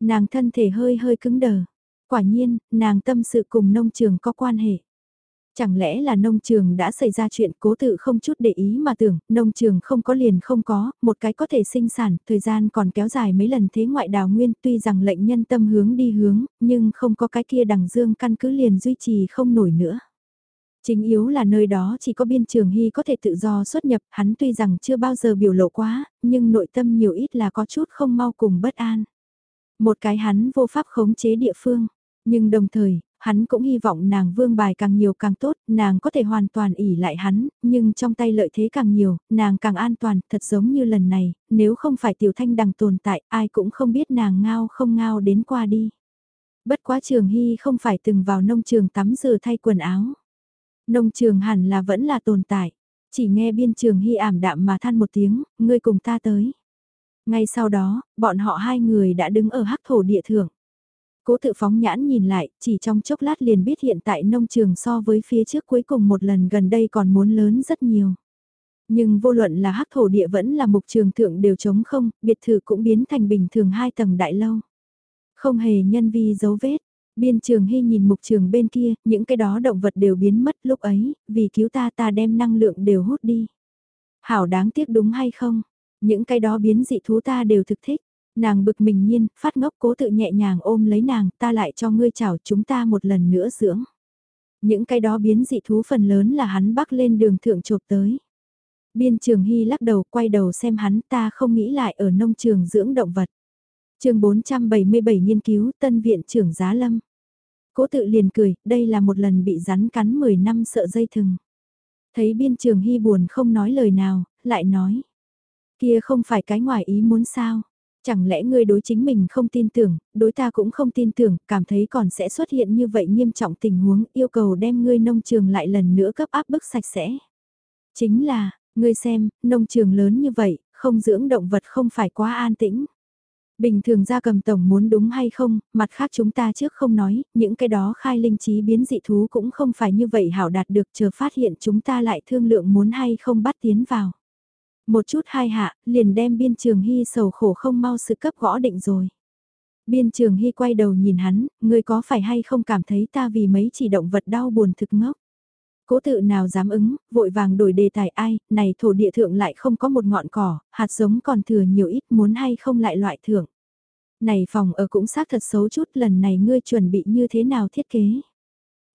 A: Nàng thân thể hơi hơi cứng đờ. Quả nhiên, nàng tâm sự cùng nông trường có quan hệ. Chẳng lẽ là nông trường đã xảy ra chuyện cố tự không chút để ý mà tưởng, nông trường không có liền không có, một cái có thể sinh sản, thời gian còn kéo dài mấy lần thế ngoại đào nguyên tuy rằng lệnh nhân tâm hướng đi hướng, nhưng không có cái kia đằng dương căn cứ liền duy trì không nổi nữa. Chính yếu là nơi đó chỉ có biên trường hy có thể tự do xuất nhập, hắn tuy rằng chưa bao giờ biểu lộ quá, nhưng nội tâm nhiều ít là có chút không mau cùng bất an. Một cái hắn vô pháp khống chế địa phương, nhưng đồng thời, hắn cũng hy vọng nàng vương bài càng nhiều càng tốt, nàng có thể hoàn toàn ỉ lại hắn, nhưng trong tay lợi thế càng nhiều, nàng càng an toàn, thật giống như lần này, nếu không phải tiểu thanh đằng tồn tại, ai cũng không biết nàng ngao không ngao đến qua đi. Bất quá trường hy không phải từng vào nông trường tắm rửa thay quần áo. Nông trường hẳn là vẫn là tồn tại, chỉ nghe biên trường hy ảm đạm mà than một tiếng, ngươi cùng ta tới. Ngay sau đó, bọn họ hai người đã đứng ở hắc thổ địa thượng. Cố tự phóng nhãn nhìn lại, chỉ trong chốc lát liền biết hiện tại nông trường so với phía trước cuối cùng một lần gần đây còn muốn lớn rất nhiều. Nhưng vô luận là hắc thổ địa vẫn là mục trường thượng đều trống không, biệt thự cũng biến thành bình thường hai tầng đại lâu. Không hề nhân vi dấu vết, biên trường hy nhìn mục trường bên kia, những cái đó động vật đều biến mất lúc ấy, vì cứu ta ta đem năng lượng đều hút đi. Hảo đáng tiếc đúng hay không? Những cái đó biến dị thú ta đều thực thích. Nàng bực mình nhiên, phát ngốc cố tự nhẹ nhàng ôm lấy nàng, ta lại cho ngươi chào chúng ta một lần nữa dưỡng. Những cái đó biến dị thú phần lớn là hắn bắc lên đường thượng chộp tới. Biên trường hy lắc đầu quay đầu xem hắn ta không nghĩ lại ở nông trường dưỡng động vật. chương 477 nghiên cứu tân viện trưởng giá lâm. Cố tự liền cười, đây là một lần bị rắn cắn 10 năm sợ dây thừng. Thấy biên trường hy buồn không nói lời nào, lại nói. Kia không phải cái ngoài ý muốn sao. Chẳng lẽ ngươi đối chính mình không tin tưởng, đối ta cũng không tin tưởng, cảm thấy còn sẽ xuất hiện như vậy nghiêm trọng tình huống yêu cầu đem ngươi nông trường lại lần nữa cấp áp bức sạch sẽ. Chính là, ngươi xem, nông trường lớn như vậy, không dưỡng động vật không phải quá an tĩnh. Bình thường ra cầm tổng muốn đúng hay không, mặt khác chúng ta trước không nói, những cái đó khai linh trí biến dị thú cũng không phải như vậy hảo đạt được chờ phát hiện chúng ta lại thương lượng muốn hay không bắt tiến vào. Một chút hai hạ, liền đem biên trường hy sầu khổ không mau sự cấp gõ định rồi. Biên trường hy quay đầu nhìn hắn, ngươi có phải hay không cảm thấy ta vì mấy chỉ động vật đau buồn thực ngốc. Cố tự nào dám ứng, vội vàng đổi đề tài ai, này thổ địa thượng lại không có một ngọn cỏ, hạt giống còn thừa nhiều ít muốn hay không lại loại thượng. Này phòng ở cũng xác thật xấu chút lần này ngươi chuẩn bị như thế nào thiết kế.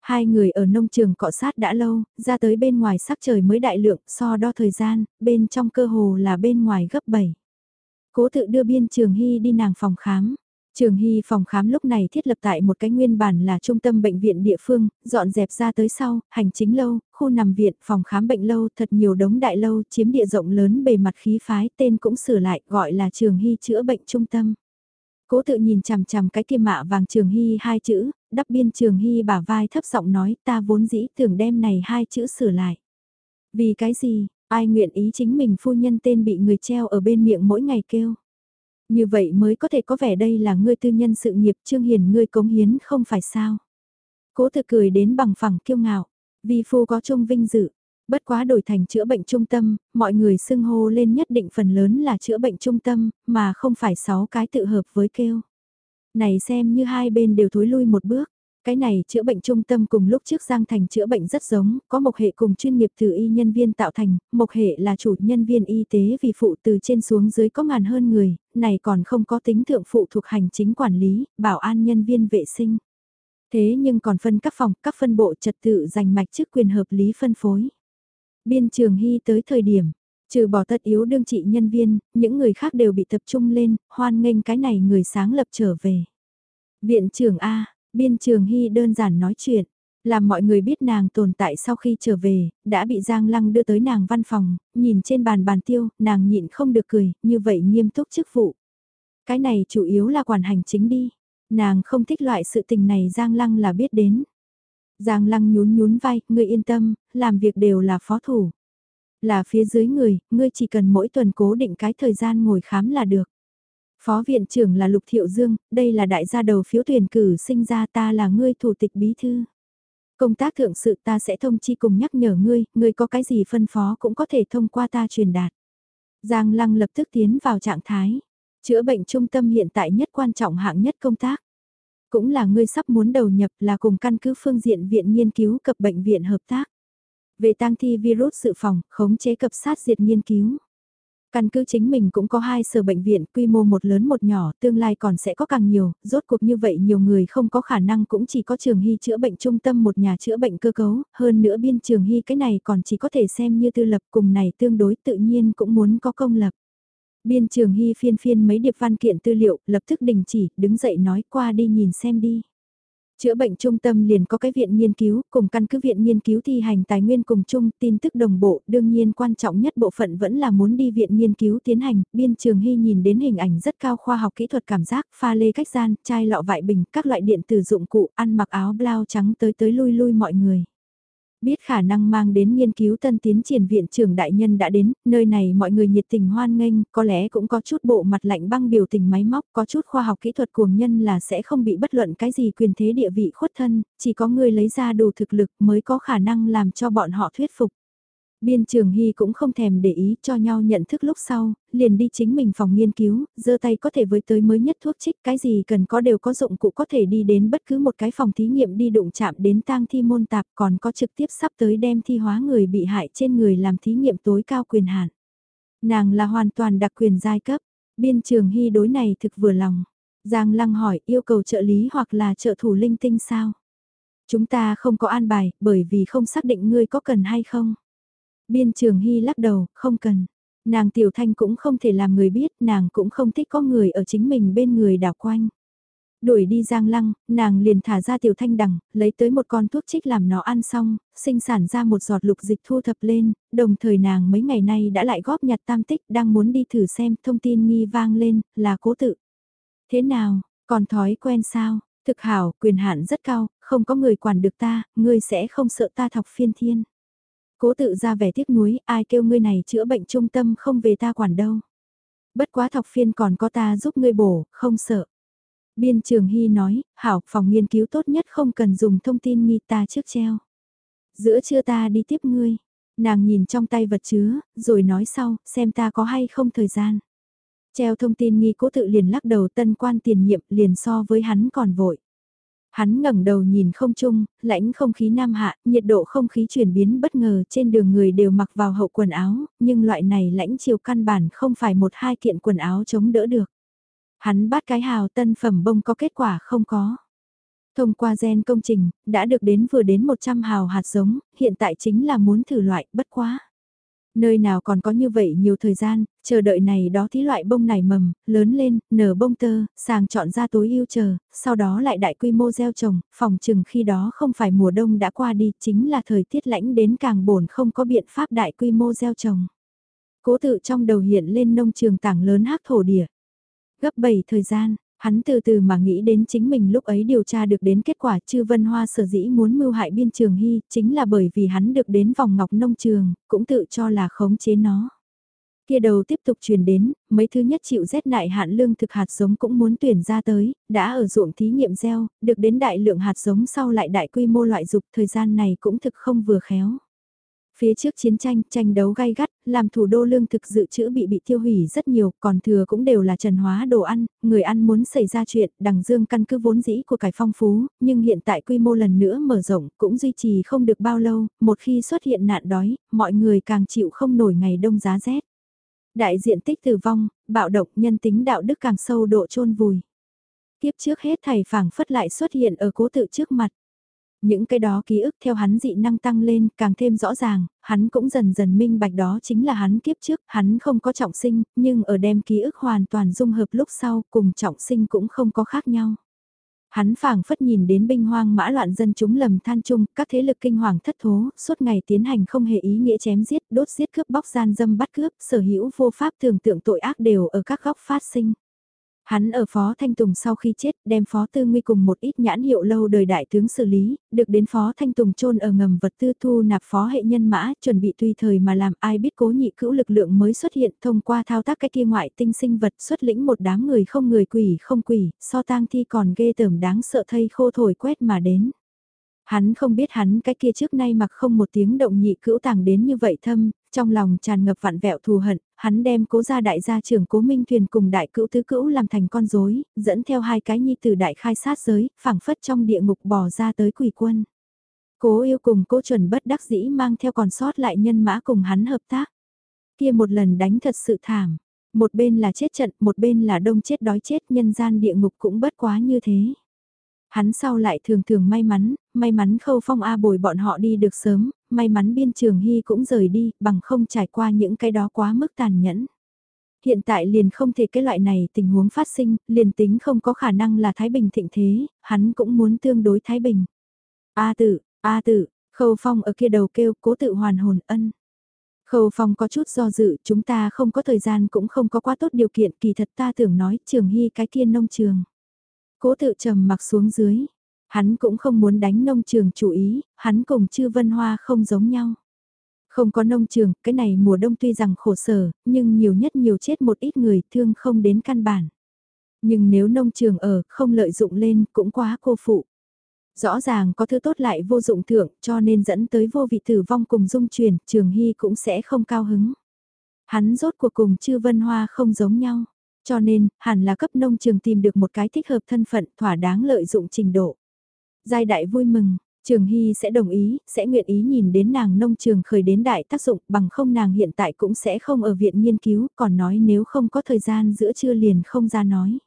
A: Hai người ở nông trường cọ sát đã lâu, ra tới bên ngoài sắc trời mới đại lượng, so đo thời gian, bên trong cơ hồ là bên ngoài gấp 7. Cố tự đưa biên trường hy đi nàng phòng khám. Trường Hy phòng khám lúc này thiết lập tại một cái nguyên bản là trung tâm bệnh viện địa phương, dọn dẹp ra tới sau, hành chính lâu, khu nằm viện, phòng khám bệnh lâu, thật nhiều đống đại lâu, chiếm địa rộng lớn bề mặt khí phái, tên cũng sửa lại, gọi là Trường Hy chữa bệnh trung tâm. Cố tự nhìn chằm chằm cái kia mạ vàng Trường Hy hai chữ, đắp biên Trường Hy bả vai thấp giọng nói ta vốn dĩ tưởng đem này hai chữ sửa lại. Vì cái gì, ai nguyện ý chính mình phu nhân tên bị người treo ở bên miệng mỗi ngày kêu. Như vậy mới có thể có vẻ đây là ngươi tư nhân sự nghiệp trương hiền ngươi cống hiến không phải sao. Cố thực cười đến bằng phẳng kiêu ngạo, vì phu có trung vinh dự. Bất quá đổi thành chữa bệnh trung tâm, mọi người xưng hô lên nhất định phần lớn là chữa bệnh trung tâm, mà không phải sáu cái tự hợp với kêu. Này xem như hai bên đều thối lui một bước. Cái này chữa bệnh trung tâm cùng lúc trước Giang Thành chữa bệnh rất giống, có một hệ cùng chuyên nghiệp từ y nhân viên tạo thành, một hệ là chủ nhân viên y tế vì phụ từ trên xuống dưới có ngàn hơn người, này còn không có tính thượng phụ thuộc hành chính quản lý, bảo an nhân viên vệ sinh. Thế nhưng còn phân các phòng, các phân bộ trật tự giành mạch chức quyền hợp lý phân phối. Biên trường hy tới thời điểm, trừ bỏ tất yếu đương trị nhân viên, những người khác đều bị tập trung lên, hoan nghênh cái này người sáng lập trở về. Viện trưởng A, Biên Trường Hy đơn giản nói chuyện, làm mọi người biết nàng tồn tại sau khi trở về, đã bị Giang Lăng đưa tới nàng văn phòng, nhìn trên bàn bàn tiêu, nàng nhịn không được cười, như vậy nghiêm túc chức vụ. Cái này chủ yếu là quản hành chính đi, nàng không thích loại sự tình này Giang Lăng là biết đến. Giang Lăng nhún nhún vai, ngươi yên tâm, làm việc đều là phó thủ. Là phía dưới người, ngươi chỉ cần mỗi tuần cố định cái thời gian ngồi khám là được. Phó viện trưởng là Lục Thiệu Dương, đây là đại gia đầu phiếu tuyển cử sinh ra ta là ngươi thủ tịch bí thư. Công tác thượng sự ta sẽ thông chi cùng nhắc nhở ngươi, ngươi có cái gì phân phó cũng có thể thông qua ta truyền đạt. Giang Lăng lập tức tiến vào trạng thái. Chữa bệnh trung tâm hiện tại nhất quan trọng hạng nhất công tác. Cũng là ngươi sắp muốn đầu nhập là cùng căn cứ phương diện viện nghiên cứu cập bệnh viện hợp tác. Về tăng thi virus dự phòng, khống chế cập sát diệt nghiên cứu. Căn cứ chính mình cũng có hai sở bệnh viện, quy mô một lớn một nhỏ, tương lai còn sẽ có càng nhiều, rốt cuộc như vậy nhiều người không có khả năng cũng chỉ có trường hy chữa bệnh trung tâm một nhà chữa bệnh cơ cấu, hơn nữa biên trường hy cái này còn chỉ có thể xem như tư lập cùng này tương đối tự nhiên cũng muốn có công lập. Biên trường hy phiên phiên mấy điệp văn kiện tư liệu, lập tức đình chỉ, đứng dậy nói qua đi nhìn xem đi. Chữa bệnh trung tâm liền có cái viện nghiên cứu, cùng căn cứ viện nghiên cứu thi hành tài nguyên cùng chung, tin tức đồng bộ, đương nhiên quan trọng nhất bộ phận vẫn là muốn đi viện nghiên cứu tiến hành, biên trường hy nhìn đến hình ảnh rất cao khoa học kỹ thuật cảm giác, pha lê cách gian, chai lọ vại bình, các loại điện tử dụng cụ, ăn mặc áo blau trắng tới tới lui lui mọi người. Biết khả năng mang đến nghiên cứu tân tiến triển viện trưởng đại nhân đã đến, nơi này mọi người nhiệt tình hoan nghênh, có lẽ cũng có chút bộ mặt lạnh băng biểu tình máy móc, có chút khoa học kỹ thuật cuồng nhân là sẽ không bị bất luận cái gì quyền thế địa vị khuất thân, chỉ có người lấy ra đủ thực lực mới có khả năng làm cho bọn họ thuyết phục. Biên trường Hy cũng không thèm để ý cho nhau nhận thức lúc sau, liền đi chính mình phòng nghiên cứu, giơ tay có thể với tới mới nhất thuốc trích, cái gì cần có đều có dụng cụ có thể đi đến bất cứ một cái phòng thí nghiệm đi đụng chạm đến tang thi môn tạp còn có trực tiếp sắp tới đem thi hóa người bị hại trên người làm thí nghiệm tối cao quyền hạn. Nàng là hoàn toàn đặc quyền giai cấp, biên trường Hy đối này thực vừa lòng. Giang Lăng hỏi yêu cầu trợ lý hoặc là trợ thủ linh tinh sao? Chúng ta không có an bài, bởi vì không xác định ngươi có cần hay không. Biên trường Hy lắc đầu, không cần. Nàng Tiểu Thanh cũng không thể làm người biết, nàng cũng không thích có người ở chính mình bên người đảo quanh. Đuổi đi Giang Lăng, nàng liền thả ra Tiểu Thanh đằng, lấy tới một con thuốc trích làm nó ăn xong, sinh sản ra một giọt lục dịch thu thập lên, đồng thời nàng mấy ngày nay đã lại góp nhặt tam tích đang muốn đi thử xem thông tin nghi vang lên, là cố tự. Thế nào, còn thói quen sao? Thực hảo, quyền hạn rất cao, không có người quản được ta, ngươi sẽ không sợ ta thọc phiên thiên. Cố tự ra vẻ tiếc nuối, ai kêu ngươi này chữa bệnh trung tâm không về ta quản đâu. Bất quá thọc phiên còn có ta giúp ngươi bổ, không sợ. Biên trường Hy nói, hảo, phòng nghiên cứu tốt nhất không cần dùng thông tin nghi ta trước treo. Giữa trưa ta đi tiếp ngươi. Nàng nhìn trong tay vật chứa, rồi nói sau, xem ta có hay không thời gian. Treo thông tin nghi cố tự liền lắc đầu tân quan tiền nhiệm liền so với hắn còn vội. Hắn ngẩng đầu nhìn không trung, lãnh không khí nam hạ, nhiệt độ không khí chuyển biến bất ngờ trên đường người đều mặc vào hậu quần áo, nhưng loại này lãnh chiều căn bản không phải một hai kiện quần áo chống đỡ được. Hắn bắt cái hào tân phẩm bông có kết quả không có. Thông qua gen công trình, đã được đến vừa đến 100 hào hạt giống, hiện tại chính là muốn thử loại, bất quá. Nơi nào còn có như vậy nhiều thời gian, chờ đợi này đó thí loại bông nảy mầm, lớn lên, nở bông tơ, sàng chọn ra tối ưu chờ, sau đó lại đại quy mô gieo trồng, phòng chừng khi đó không phải mùa đông đã qua đi, chính là thời tiết lãnh đến càng bổn không có biện pháp đại quy mô gieo trồng. Cố tự trong đầu hiện lên nông trường tảng lớn hắc thổ địa. Gấp 7 thời gian, Hắn từ từ mà nghĩ đến chính mình lúc ấy điều tra được đến kết quả chư vân hoa sở dĩ muốn mưu hại biên trường hy chính là bởi vì hắn được đến vòng ngọc nông trường, cũng tự cho là khống chế nó. Kia đầu tiếp tục truyền đến, mấy thứ nhất chịu rét nại hạn lương thực hạt giống cũng muốn tuyển ra tới, đã ở ruộng thí nghiệm gieo, được đến đại lượng hạt giống sau lại đại quy mô loại dục thời gian này cũng thực không vừa khéo. Phía trước chiến tranh, tranh đấu gay gắt, làm thủ đô lương thực dự trữ bị bị tiêu hủy rất nhiều, còn thừa cũng đều là trần hóa đồ ăn, người ăn muốn xảy ra chuyện, đằng dương căn cứ vốn dĩ của cải phong phú, nhưng hiện tại quy mô lần nữa mở rộng, cũng duy trì không được bao lâu, một khi xuất hiện nạn đói, mọi người càng chịu không nổi ngày đông giá rét. Đại diện tích tử vong, bạo động nhân tính đạo đức càng sâu độ chôn vùi. Tiếp trước hết thầy phảng phất lại xuất hiện ở cố tự trước mặt. Những cái đó ký ức theo hắn dị năng tăng lên càng thêm rõ ràng, hắn cũng dần dần minh bạch đó chính là hắn kiếp trước, hắn không có trọng sinh, nhưng ở đem ký ức hoàn toàn dung hợp lúc sau cùng trọng sinh cũng không có khác nhau. Hắn phảng phất nhìn đến binh hoang mã loạn dân chúng lầm than chung, các thế lực kinh hoàng thất thố, suốt ngày tiến hành không hề ý nghĩa chém giết, đốt giết cướp bóc gian dâm bắt cướp, sở hữu vô pháp tưởng tượng tội ác đều ở các góc phát sinh. Hắn ở Phó Thanh Tùng sau khi chết, đem Phó Tư Nguy cùng một ít nhãn hiệu lâu đời đại tướng xử lý, được đến Phó Thanh Tùng chôn ở ngầm vật tư thu nạp Phó hệ nhân mã, chuẩn bị tùy thời mà làm ai biết cố nhị cữu lực lượng mới xuất hiện thông qua thao tác cái kia ngoại tinh sinh vật xuất lĩnh một đám người không người quỷ không quỷ, so tang thi còn ghê tởm đáng sợ thây khô thổi quét mà đến. Hắn không biết hắn cái kia trước nay mặc không một tiếng động nhị cữu tàng đến như vậy thâm, trong lòng tràn ngập vạn vẹo thù hận, hắn đem cố gia đại gia trưởng cố minh thuyền cùng đại cữu tứ cữu làm thành con rối, dẫn theo hai cái nhi từ đại khai sát giới, phảng phất trong địa ngục bò ra tới quỷ quân. Cố yêu cùng cố chuẩn bất đắc dĩ mang theo còn sót lại nhân mã cùng hắn hợp tác. Kia một lần đánh thật sự thảm, một bên là chết trận, một bên là đông chết đói chết nhân gian địa ngục cũng bất quá như thế. Hắn sau lại thường thường may mắn, may mắn khâu phong A bồi bọn họ đi được sớm, may mắn biên trường hy cũng rời đi, bằng không trải qua những cái đó quá mức tàn nhẫn. Hiện tại liền không thể cái loại này tình huống phát sinh, liền tính không có khả năng là Thái Bình thịnh thế, hắn cũng muốn tương đối Thái Bình. A tự, A tự, khâu phong ở kia đầu kêu cố tự hoàn hồn ân. Khâu phong có chút do dự, chúng ta không có thời gian cũng không có quá tốt điều kiện, kỳ thật ta tưởng nói trường hy cái kia nông trường. Cố tự trầm mặc xuống dưới. Hắn cũng không muốn đánh nông trường chủ ý, hắn cùng chư vân hoa không giống nhau. Không có nông trường, cái này mùa đông tuy rằng khổ sở, nhưng nhiều nhất nhiều chết một ít người thương không đến căn bản. Nhưng nếu nông trường ở, không lợi dụng lên, cũng quá cô phụ. Rõ ràng có thứ tốt lại vô dụng thượng, cho nên dẫn tới vô vị tử vong cùng dung truyền, trường hy cũng sẽ không cao hứng. Hắn rốt cuộc cùng chư vân hoa không giống nhau. Cho nên, hẳn là cấp nông trường tìm được một cái thích hợp thân phận thỏa đáng lợi dụng trình độ. Giai đại vui mừng, Trường Hy sẽ đồng ý, sẽ nguyện ý nhìn đến nàng nông trường khởi đến đại tác dụng bằng không nàng hiện tại cũng sẽ không ở viện nghiên cứu, còn nói nếu không có thời gian giữa trưa liền không ra nói.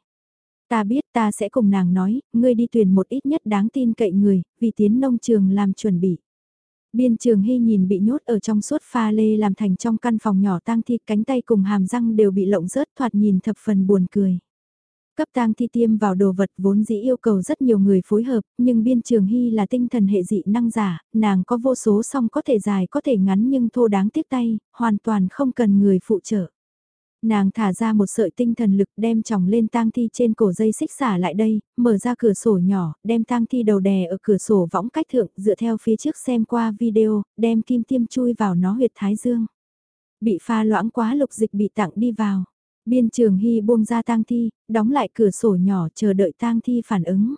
A: Ta biết ta sẽ cùng nàng nói, ngươi đi tuyển một ít nhất đáng tin cậy người, vì tiến nông trường làm chuẩn bị. Biên trường hy nhìn bị nhốt ở trong suốt pha lê làm thành trong căn phòng nhỏ tang thi cánh tay cùng hàm răng đều bị lộng rớt thoạt nhìn thập phần buồn cười. Cấp tang thi tiêm vào đồ vật vốn dĩ yêu cầu rất nhiều người phối hợp, nhưng biên trường hy là tinh thần hệ dị năng giả, nàng có vô số song có thể dài có thể ngắn nhưng thô đáng tiếc tay, hoàn toàn không cần người phụ trợ. Nàng thả ra một sợi tinh thần lực đem chồng lên tang thi trên cổ dây xích xả lại đây, mở ra cửa sổ nhỏ, đem tang thi đầu đè ở cửa sổ võng cách thượng dựa theo phía trước xem qua video, đem kim tiêm chui vào nó huyệt thái dương. Bị pha loãng quá lục dịch bị tặng đi vào. Biên trường hy buông ra tang thi, đóng lại cửa sổ nhỏ chờ đợi tang thi phản ứng.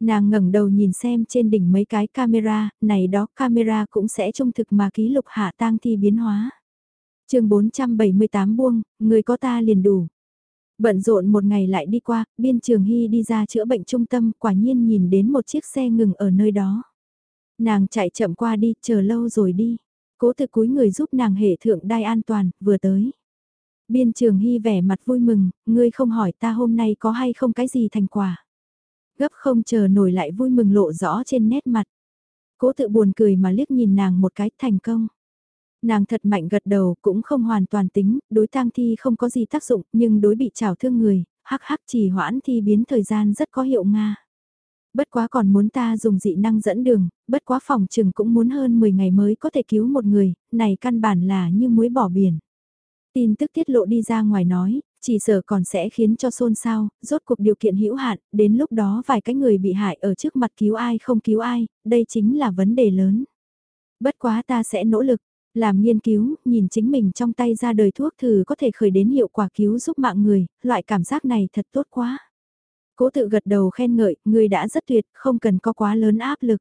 A: Nàng ngẩng đầu nhìn xem trên đỉnh mấy cái camera, này đó camera cũng sẽ trung thực mà ký lục hạ tang thi biến hóa chương 478 buông, người có ta liền đủ. Bận rộn một ngày lại đi qua, biên trường hy đi ra chữa bệnh trung tâm, quả nhiên nhìn đến một chiếc xe ngừng ở nơi đó. Nàng chạy chậm qua đi, chờ lâu rồi đi. Cố tự cúi người giúp nàng hệ thượng đai an toàn, vừa tới. Biên trường hy vẻ mặt vui mừng, ngươi không hỏi ta hôm nay có hay không cái gì thành quả. Gấp không chờ nổi lại vui mừng lộ rõ trên nét mặt. Cố tự buồn cười mà liếc nhìn nàng một cái thành công. Nàng thật mạnh gật đầu cũng không hoàn toàn tính, đối tang thi không có gì tác dụng nhưng đối bị trào thương người, hắc hắc chỉ hoãn thi biến thời gian rất có hiệu Nga. Bất quá còn muốn ta dùng dị năng dẫn đường, bất quá phòng trừng cũng muốn hơn 10 ngày mới có thể cứu một người, này căn bản là như muối bỏ biển. Tin tức tiết lộ đi ra ngoài nói, chỉ sợ còn sẽ khiến cho xôn xao, rốt cuộc điều kiện hữu hạn, đến lúc đó vài cái người bị hại ở trước mặt cứu ai không cứu ai, đây chính là vấn đề lớn. Bất quá ta sẽ nỗ lực, làm nghiên cứu, nhìn chính mình trong tay ra đời thuốc thử có thể khởi đến hiệu quả cứu giúp mạng người, loại cảm giác này thật tốt quá. Cố tự gật đầu khen ngợi, người đã rất tuyệt, không cần có quá lớn áp lực.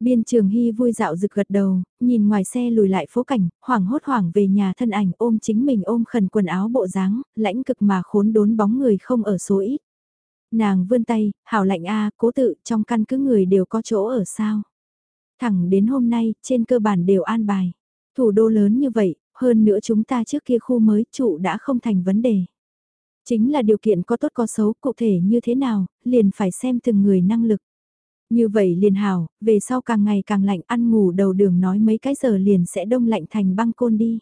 A: Biên trường hy vui dạo rực gật đầu, nhìn ngoài xe lùi lại phố cảnh, hoảng hốt hoảng về nhà thân ảnh ôm chính mình ôm khẩn quần áo bộ dáng, lãnh cực mà khốn đốn bóng người không ở số ít. Nàng vươn tay, hảo lạnh a cố tự, trong căn cứ người đều có chỗ ở sao. Thẳng đến hôm nay, trên cơ bản đều an bài. Thủ đô lớn như vậy, hơn nữa chúng ta trước kia khu mới trụ đã không thành vấn đề. Chính là điều kiện có tốt có xấu cụ thể như thế nào, liền phải xem từng người năng lực. Như vậy liền hảo, về sau càng ngày càng lạnh ăn ngủ đầu đường nói mấy cái giờ liền sẽ đông lạnh thành băng côn đi.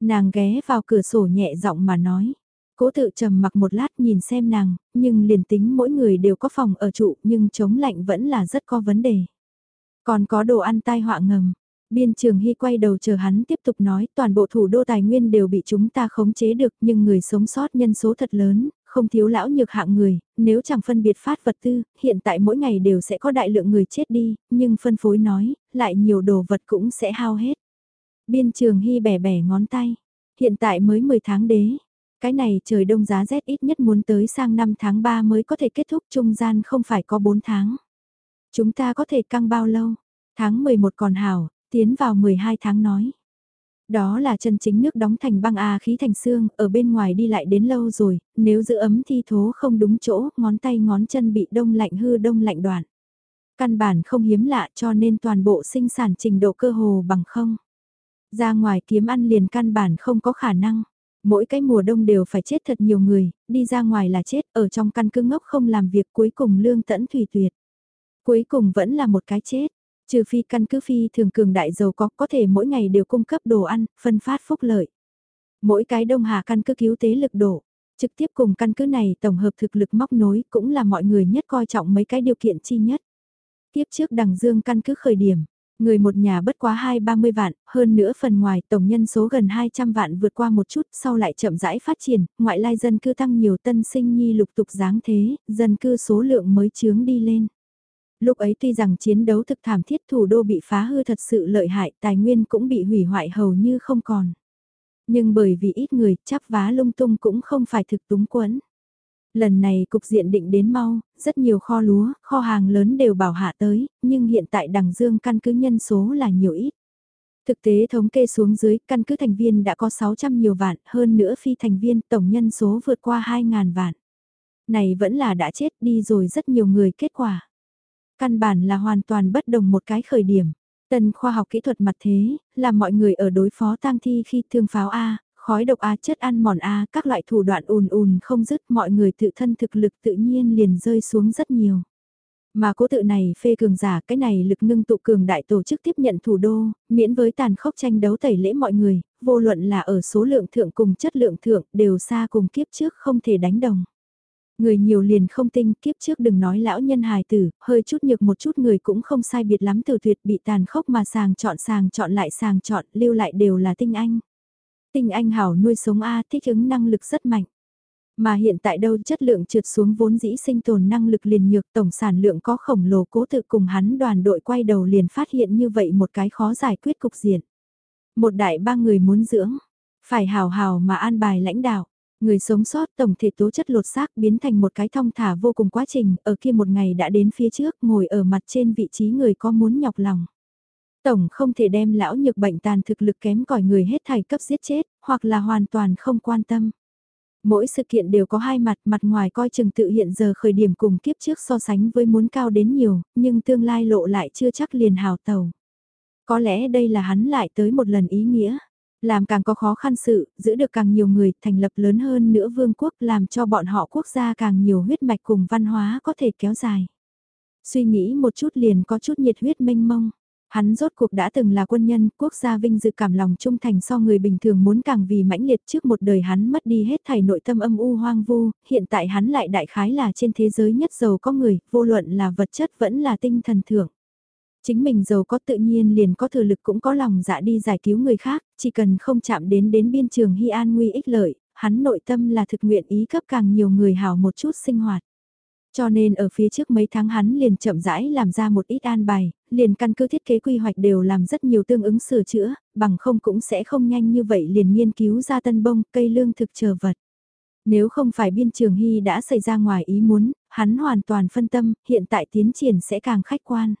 A: Nàng ghé vào cửa sổ nhẹ giọng mà nói. Cố tự trầm mặc một lát nhìn xem nàng, nhưng liền tính mỗi người đều có phòng ở trụ nhưng chống lạnh vẫn là rất có vấn đề. Còn có đồ ăn tai họa ngầm, Biên trường Hy quay đầu chờ hắn tiếp tục nói toàn bộ thủ đô tài nguyên đều bị chúng ta khống chế được nhưng người sống sót nhân số thật lớn, không thiếu lão nhược hạng người, nếu chẳng phân biệt phát vật tư, hiện tại mỗi ngày đều sẽ có đại lượng người chết đi, nhưng phân phối nói, lại nhiều đồ vật cũng sẽ hao hết. Biên trường Hy bẻ bẻ ngón tay, hiện tại mới 10 tháng đế. Cái này trời đông giá rét ít nhất muốn tới sang năm tháng 3 mới có thể kết thúc trung gian không phải có 4 tháng. Chúng ta có thể căng bao lâu? Tháng 11 còn hảo, tiến vào 12 tháng nói. Đó là chân chính nước đóng thành băng a khí thành xương, ở bên ngoài đi lại đến lâu rồi, nếu giữ ấm thi thố không đúng chỗ, ngón tay ngón chân bị đông lạnh hư đông lạnh đoạn. Căn bản không hiếm lạ cho nên toàn bộ sinh sản trình độ cơ hồ bằng không. Ra ngoài kiếm ăn liền căn bản không có khả năng. Mỗi cái mùa đông đều phải chết thật nhiều người, đi ra ngoài là chết, ở trong căn cứ ngốc không làm việc cuối cùng lương tẫn thủy tuyệt. Cuối cùng vẫn là một cái chết. Trừ phi căn cứ phi thường cường đại giàu có có thể mỗi ngày đều cung cấp đồ ăn, phân phát phúc lợi. Mỗi cái đông hà căn cứ cứu tế lực đổ trực tiếp cùng căn cứ này tổng hợp thực lực móc nối cũng là mọi người nhất coi trọng mấy cái điều kiện chi nhất. Tiếp trước đằng dương căn cứ khởi điểm, người một nhà bất quá hai ba mươi vạn, hơn nữa phần ngoài tổng nhân số gần 200 vạn vượt qua một chút sau lại chậm rãi phát triển, ngoại lai dân cư tăng nhiều tân sinh nhi lục tục dáng thế, dân cư số lượng mới chướng đi lên. Lúc ấy tuy rằng chiến đấu thực thảm thiết thủ đô bị phá hư thật sự lợi hại, tài nguyên cũng bị hủy hoại hầu như không còn. Nhưng bởi vì ít người, chắp vá lung tung cũng không phải thực túng quẫn. Lần này cục diện định đến mau, rất nhiều kho lúa, kho hàng lớn đều bảo hạ tới, nhưng hiện tại đằng dương căn cứ nhân số là nhiều ít. Thực tế thống kê xuống dưới, căn cứ thành viên đã có 600 nhiều vạn, hơn nữa phi thành viên tổng nhân số vượt qua 2.000 vạn. Này vẫn là đã chết đi rồi rất nhiều người kết quả. Căn bản là hoàn toàn bất đồng một cái khởi điểm. Tân khoa học kỹ thuật mặt thế, là mọi người ở đối phó tang thi khi thương pháo A, khói độc A chất ăn mòn A, các loại thủ đoạn ùn ùn không dứt mọi người tự thân thực lực tự nhiên liền rơi xuống rất nhiều. Mà cố tự này phê cường giả cái này lực ngưng tụ cường đại tổ chức tiếp nhận thủ đô, miễn với tàn khốc tranh đấu tẩy lễ mọi người, vô luận là ở số lượng thượng cùng chất lượng thượng đều xa cùng kiếp trước không thể đánh đồng. Người nhiều liền không tinh kiếp trước đừng nói lão nhân hài tử, hơi chút nhược một chút người cũng không sai biệt lắm từ tuyệt bị tàn khốc mà sàng chọn sàng chọn lại sàng chọn lưu lại đều là tinh anh. Tinh anh hảo nuôi sống A thích ứng năng lực rất mạnh. Mà hiện tại đâu chất lượng trượt xuống vốn dĩ sinh tồn năng lực liền nhược tổng sản lượng có khổng lồ cố tự cùng hắn đoàn đội quay đầu liền phát hiện như vậy một cái khó giải quyết cục diện. Một đại ba người muốn dưỡng, phải hào hào mà an bài lãnh đạo. Người sống sót tổng thể tố chất lột xác biến thành một cái thong thả vô cùng quá trình, ở kia một ngày đã đến phía trước ngồi ở mặt trên vị trí người có muốn nhọc lòng. Tổng không thể đem lão nhược bệnh tàn thực lực kém cỏi người hết thảy cấp giết chết, hoặc là hoàn toàn không quan tâm. Mỗi sự kiện đều có hai mặt, mặt ngoài coi chừng tự hiện giờ khởi điểm cùng kiếp trước so sánh với muốn cao đến nhiều, nhưng tương lai lộ lại chưa chắc liền hào tàu. Có lẽ đây là hắn lại tới một lần ý nghĩa. Làm càng có khó khăn sự, giữ được càng nhiều người, thành lập lớn hơn nữa vương quốc làm cho bọn họ quốc gia càng nhiều huyết mạch cùng văn hóa có thể kéo dài. Suy nghĩ một chút liền có chút nhiệt huyết mênh mông. Hắn rốt cuộc đã từng là quân nhân, quốc gia vinh dự cảm lòng trung thành so người bình thường muốn càng vì mãnh liệt trước một đời hắn mất đi hết thảy nội tâm âm u hoang vu, hiện tại hắn lại đại khái là trên thế giới nhất giàu có người, vô luận là vật chất vẫn là tinh thần thưởng. Chính mình giàu có tự nhiên liền có thừa lực cũng có lòng dạ đi giải cứu người khác, chỉ cần không chạm đến đến biên trường hy an nguy ích lợi, hắn nội tâm là thực nguyện ý cấp càng nhiều người hào một chút sinh hoạt. Cho nên ở phía trước mấy tháng hắn liền chậm rãi làm ra một ít an bài, liền căn cứ thiết kế quy hoạch đều làm rất nhiều tương ứng sửa chữa, bằng không cũng sẽ không nhanh như vậy liền nghiên cứu ra tân bông, cây lương thực chờ vật. Nếu không phải biên trường hy đã xảy ra ngoài ý muốn, hắn hoàn toàn phân tâm, hiện tại tiến triển sẽ càng khách quan.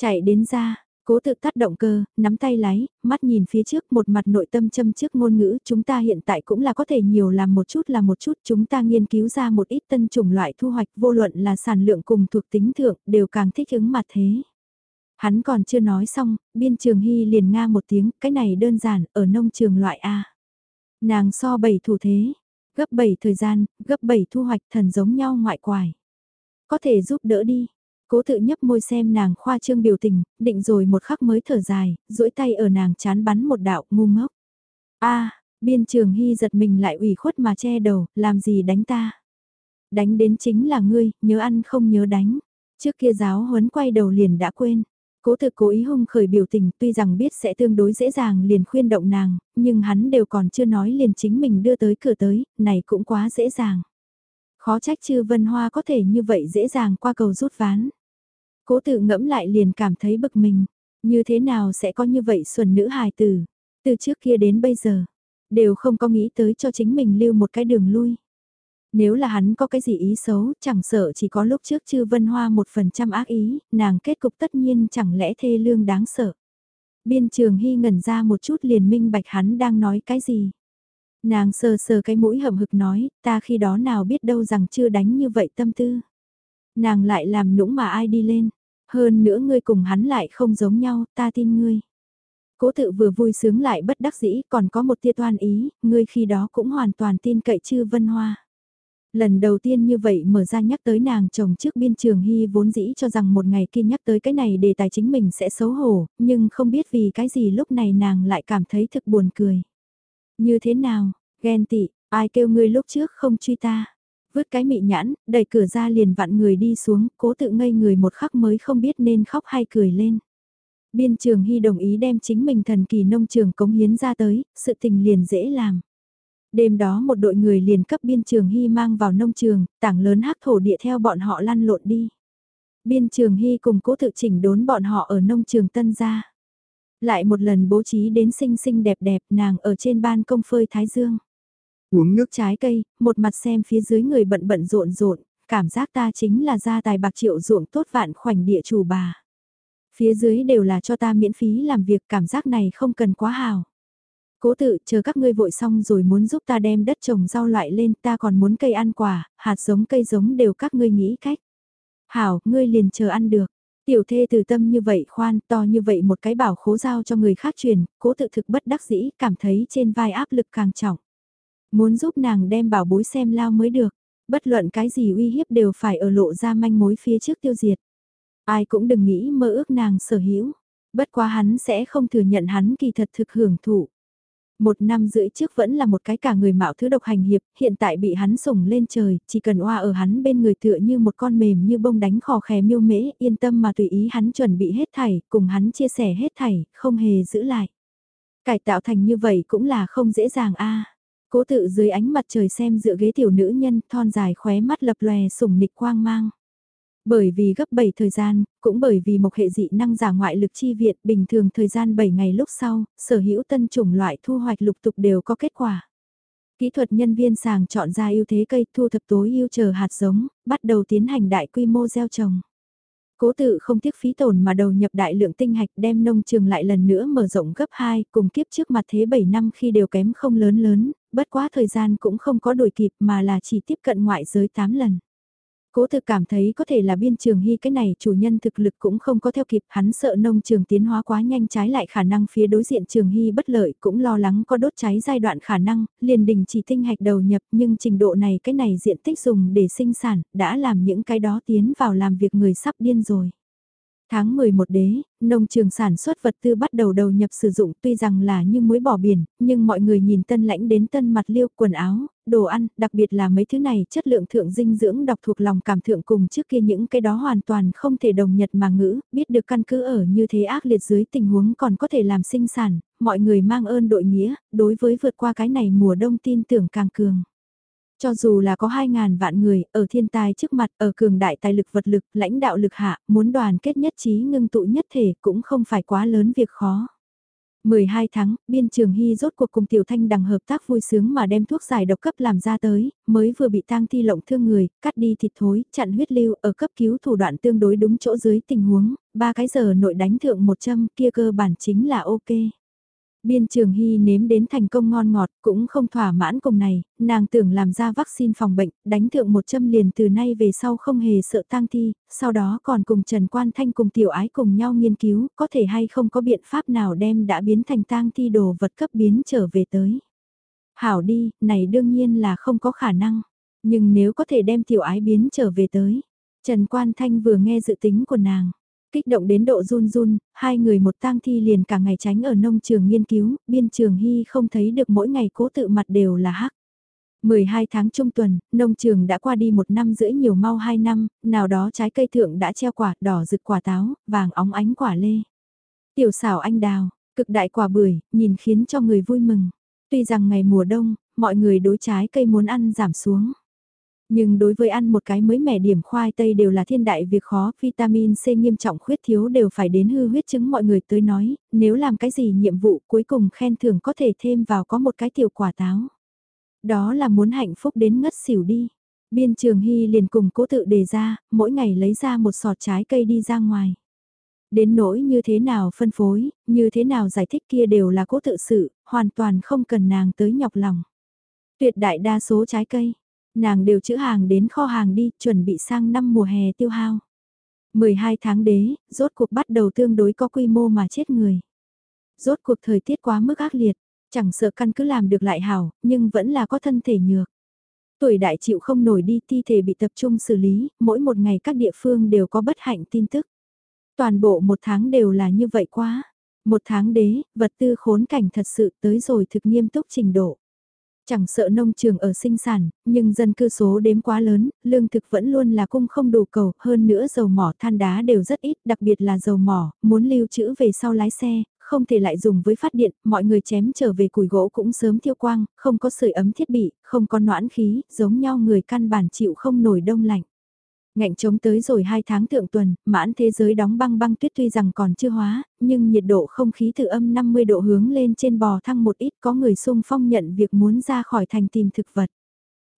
A: Chạy đến ra, cố tự tắt động cơ, nắm tay lái, mắt nhìn phía trước một mặt nội tâm châm trước ngôn ngữ chúng ta hiện tại cũng là có thể nhiều làm một chút là một chút chúng ta nghiên cứu ra một ít tân chủng loại thu hoạch vô luận là sản lượng cùng thuộc tính thượng đều càng thích ứng mặt thế. Hắn còn chưa nói xong, biên trường hy liền nga một tiếng, cái này đơn giản, ở nông trường loại A. Nàng so bảy thủ thế, gấp bảy thời gian, gấp bảy thu hoạch thần giống nhau ngoại quài. Có thể giúp đỡ đi, Cố tự nhấp môi xem nàng khoa trương biểu tình, định rồi một khắc mới thở dài, duỗi tay ở nàng chán bắn một đạo ngu ngốc. a biên trường hy giật mình lại ủy khuất mà che đầu, làm gì đánh ta. Đánh đến chính là ngươi, nhớ ăn không nhớ đánh. Trước kia giáo huấn quay đầu liền đã quên. Cố thực cố ý hung khởi biểu tình tuy rằng biết sẽ tương đối dễ dàng liền khuyên động nàng, nhưng hắn đều còn chưa nói liền chính mình đưa tới cửa tới, này cũng quá dễ dàng. Khó trách chư Vân Hoa có thể như vậy dễ dàng qua cầu rút ván. Cố tự ngẫm lại liền cảm thấy bực mình, như thế nào sẽ có như vậy xuân nữ hài tử, từ trước kia đến bây giờ, đều không có nghĩ tới cho chính mình lưu một cái đường lui. Nếu là hắn có cái gì ý xấu, chẳng sợ chỉ có lúc trước chư vân hoa một phần trăm ác ý, nàng kết cục tất nhiên chẳng lẽ thê lương đáng sợ. Biên trường hy ngẩn ra một chút liền minh bạch hắn đang nói cái gì. Nàng sờ sờ cái mũi hậm hực nói, ta khi đó nào biết đâu rằng chưa đánh như vậy tâm tư. Nàng lại làm nũng mà ai đi lên. Hơn nữa ngươi cùng hắn lại không giống nhau, ta tin ngươi. Cố tự vừa vui sướng lại bất đắc dĩ, còn có một tia toan ý, ngươi khi đó cũng hoàn toàn tin cậy chư vân hoa. Lần đầu tiên như vậy mở ra nhắc tới nàng chồng trước biên trường hy vốn dĩ cho rằng một ngày kia nhắc tới cái này đề tài chính mình sẽ xấu hổ, nhưng không biết vì cái gì lúc này nàng lại cảm thấy thực buồn cười. Như thế nào, ghen tị, ai kêu ngươi lúc trước không truy ta vứt cái mị nhãn, đẩy cửa ra liền vặn người đi xuống, cố tự ngây người một khắc mới không biết nên khóc hay cười lên. Biên trường hy đồng ý đem chính mình thần kỳ nông trường cống hiến ra tới, sự tình liền dễ làm. Đêm đó một đội người liền cấp biên trường hy mang vào nông trường, tảng lớn hắc thổ địa theo bọn họ lăn lộn đi. Biên trường hy cùng cố tự chỉnh đốn bọn họ ở nông trường tân gia. Lại một lần bố trí đến xinh xinh đẹp đẹp nàng ở trên ban công phơi thái dương. Uống nước trái cây, một mặt xem phía dưới người bận bận rộn rộn, cảm giác ta chính là gia tài bạc triệu ruộng tốt vạn khoảnh địa chủ bà. Phía dưới đều là cho ta miễn phí làm việc cảm giác này không cần quá hào. Cố tự chờ các ngươi vội xong rồi muốn giúp ta đem đất trồng rau loại lên ta còn muốn cây ăn quả, hạt giống cây giống đều các ngươi nghĩ cách. Hảo, ngươi liền chờ ăn được. Tiểu thê từ tâm như vậy khoan to như vậy một cái bảo khố giao cho người khác truyền, cố tự thực bất đắc dĩ cảm thấy trên vai áp lực càng trọng. Muốn giúp nàng đem bảo bối xem lao mới được, bất luận cái gì uy hiếp đều phải ở lộ ra manh mối phía trước tiêu diệt. Ai cũng đừng nghĩ mơ ước nàng sở hữu, bất quá hắn sẽ không thừa nhận hắn kỳ thật thực hưởng thụ. Một năm rưỡi trước vẫn là một cái cả người mạo thứ độc hành hiệp, hiện tại bị hắn sủng lên trời, chỉ cần oa ở hắn bên người tựa như một con mềm như bông đánh khò khè miêu mễ, yên tâm mà tùy ý hắn chuẩn bị hết thảy, cùng hắn chia sẻ hết thảy, không hề giữ lại. Cải tạo thành như vậy cũng là không dễ dàng a Cố tự dưới ánh mặt trời xem dựa ghế tiểu nữ nhân thon dài khóe mắt lập lòe sủng nịch quang mang. Bởi vì gấp 7 thời gian, cũng bởi vì một hệ dị năng giả ngoại lực chi viện bình thường thời gian 7 ngày lúc sau, sở hữu tân chủng loại thu hoạch lục tục đều có kết quả. Kỹ thuật nhân viên sàng chọn ra ưu thế cây thu thập tối ưu chờ hạt giống, bắt đầu tiến hành đại quy mô gieo trồng. Cố tự không tiếc phí tổn mà đầu nhập đại lượng tinh hạch đem nông trường lại lần nữa mở rộng gấp 2 cùng kiếp trước mặt thế 7 năm khi đều kém không lớn lớn, bất quá thời gian cũng không có đổi kịp mà là chỉ tiếp cận ngoại giới 8 lần. Cố thực cảm thấy có thể là biên trường hy cái này chủ nhân thực lực cũng không có theo kịp hắn sợ nông trường tiến hóa quá nhanh trái lại khả năng phía đối diện trường hy bất lợi cũng lo lắng có đốt cháy giai đoạn khả năng, liền đình chỉ tinh hạch đầu nhập nhưng trình độ này cái này diện tích dùng để sinh sản đã làm những cái đó tiến vào làm việc người sắp điên rồi. Tháng 11 đế, nông trường sản xuất vật tư bắt đầu đầu nhập sử dụng tuy rằng là như muối bỏ biển, nhưng mọi người nhìn tân lãnh đến tân mặt liêu, quần áo, đồ ăn, đặc biệt là mấy thứ này chất lượng thượng dinh dưỡng đọc thuộc lòng cảm thượng cùng trước kia những cái đó hoàn toàn không thể đồng nhật mà ngữ, biết được căn cứ ở như thế ác liệt dưới tình huống còn có thể làm sinh sản, mọi người mang ơn đội nghĩa, đối với vượt qua cái này mùa đông tin tưởng càng cường. Cho dù là có 2.000 vạn người, ở thiên tai trước mặt, ở cường đại tài lực vật lực, lãnh đạo lực hạ, muốn đoàn kết nhất trí ngưng tụ nhất thể cũng không phải quá lớn việc khó. 12 tháng, biên trường hy rốt cuộc cùng tiểu thanh đằng hợp tác vui sướng mà đem thuốc giải độc cấp làm ra tới, mới vừa bị tang thi lộng thương người, cắt đi thịt thối, chặn huyết lưu ở cấp cứu thủ đoạn tương đối đúng chỗ dưới tình huống, ba cái giờ nội đánh thượng một châm kia cơ bản chính là ok. Biên trường hy nếm đến thành công ngon ngọt, cũng không thỏa mãn cùng này, nàng tưởng làm ra vaccine phòng bệnh, đánh thượng một châm liền từ nay về sau không hề sợ tang thi, sau đó còn cùng Trần Quan Thanh cùng tiểu ái cùng nhau nghiên cứu, có thể hay không có biện pháp nào đem đã biến thành tang thi đồ vật cấp biến trở về tới. Hảo đi, này đương nhiên là không có khả năng, nhưng nếu có thể đem tiểu ái biến trở về tới. Trần Quan Thanh vừa nghe dự tính của nàng, Kích động đến độ run run, hai người một tang thi liền cả ngày tránh ở nông trường nghiên cứu, biên trường hy không thấy được mỗi ngày cố tự mặt đều là hắc. 12 tháng trung tuần, nông trường đã qua đi một năm rưỡi nhiều mau 2 năm, nào đó trái cây thượng đã treo quả, đỏ rực quả táo, vàng óng ánh quả lê. Tiểu xảo anh đào, cực đại quả bưởi, nhìn khiến cho người vui mừng. Tuy rằng ngày mùa đông, mọi người đối trái cây muốn ăn giảm xuống. Nhưng đối với ăn một cái mới mẻ điểm khoai tây đều là thiên đại việc khó, vitamin C nghiêm trọng khuyết thiếu đều phải đến hư huyết chứng mọi người tới nói, nếu làm cái gì nhiệm vụ cuối cùng khen thưởng có thể thêm vào có một cái tiểu quả táo. Đó là muốn hạnh phúc đến ngất xỉu đi. Biên trường hy liền cùng cố tự đề ra, mỗi ngày lấy ra một sọt trái cây đi ra ngoài. Đến nỗi như thế nào phân phối, như thế nào giải thích kia đều là cố tự sự, hoàn toàn không cần nàng tới nhọc lòng. Tuyệt đại đa số trái cây, nàng đều chữ hàng đến kho hàng đi, chuẩn bị sang năm mùa hè tiêu hao. 12 tháng đế, rốt cuộc bắt đầu tương đối có quy mô mà chết người. Rốt cuộc thời tiết quá mức ác liệt, chẳng sợ căn cứ làm được lại hảo, nhưng vẫn là có thân thể nhược. Tuổi đại chịu không nổi đi thi thể bị tập trung xử lý, mỗi một ngày các địa phương đều có bất hạnh tin tức. Toàn bộ một tháng đều là như vậy quá. Một tháng đế, vật tư khốn cảnh thật sự tới rồi thực nghiêm túc trình độ. Chẳng sợ nông trường ở sinh sản, nhưng dân cư số đếm quá lớn, lương thực vẫn luôn là cung không đủ cầu, hơn nữa dầu mỏ than đá đều rất ít, đặc biệt là dầu mỏ, muốn lưu trữ về sau lái xe, không thể lại dùng với phát điện, mọi người chém trở về củi gỗ cũng sớm thiêu quang, không có sưởi ấm thiết bị, không có noãn khí, giống nhau người căn bản chịu không nổi đông lạnh. Ngạnh chống tới rồi 2 tháng thượng tuần, mãn thế giới đóng băng băng tuyết tuy rằng còn chưa hóa, nhưng nhiệt độ không khí từ âm 50 độ hướng lên trên bò thăng một ít có người sung phong nhận việc muốn ra khỏi thành tìm thực vật.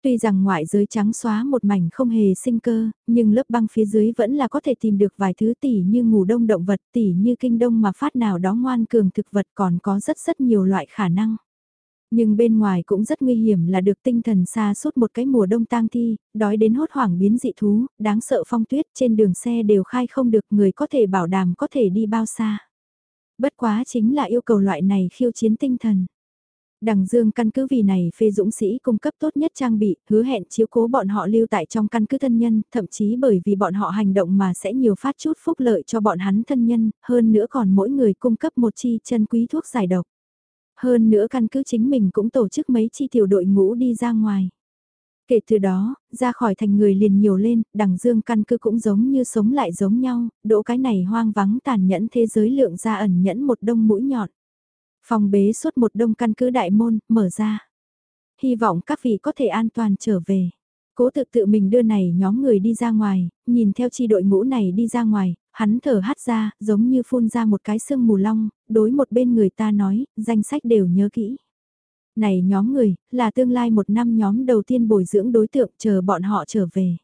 A: Tuy rằng ngoại giới trắng xóa một mảnh không hề sinh cơ, nhưng lớp băng phía dưới vẫn là có thể tìm được vài thứ tỉ như ngủ đông động vật tỉ như kinh đông mà phát nào đó ngoan cường thực vật còn có rất rất nhiều loại khả năng. Nhưng bên ngoài cũng rất nguy hiểm là được tinh thần xa suốt một cái mùa đông tang thi, đói đến hốt hoảng biến dị thú, đáng sợ phong tuyết trên đường xe đều khai không được người có thể bảo đảm có thể đi bao xa. Bất quá chính là yêu cầu loại này khiêu chiến tinh thần. Đằng Dương căn cứ vì này phê dũng sĩ cung cấp tốt nhất trang bị, hứa hẹn chiếu cố bọn họ lưu tại trong căn cứ thân nhân, thậm chí bởi vì bọn họ hành động mà sẽ nhiều phát chút phúc lợi cho bọn hắn thân nhân, hơn nữa còn mỗi người cung cấp một chi chân quý thuốc giải độc. Hơn nữa căn cứ chính mình cũng tổ chức mấy chi tiểu đội ngũ đi ra ngoài. Kể từ đó, ra khỏi thành người liền nhiều lên, đằng dương căn cứ cũng giống như sống lại giống nhau, đỗ cái này hoang vắng tàn nhẫn thế giới lượng ra ẩn nhẫn một đông mũi nhọn. Phòng bế suốt một đông căn cứ đại môn, mở ra. Hy vọng các vị có thể an toàn trở về. Cố tự tự mình đưa này nhóm người đi ra ngoài, nhìn theo chi đội ngũ này đi ra ngoài, hắn thở hắt ra, giống như phun ra một cái sương mù long, đối một bên người ta nói, danh sách đều nhớ kỹ. Này nhóm người, là tương lai một năm nhóm đầu tiên bồi dưỡng đối tượng chờ bọn họ trở về.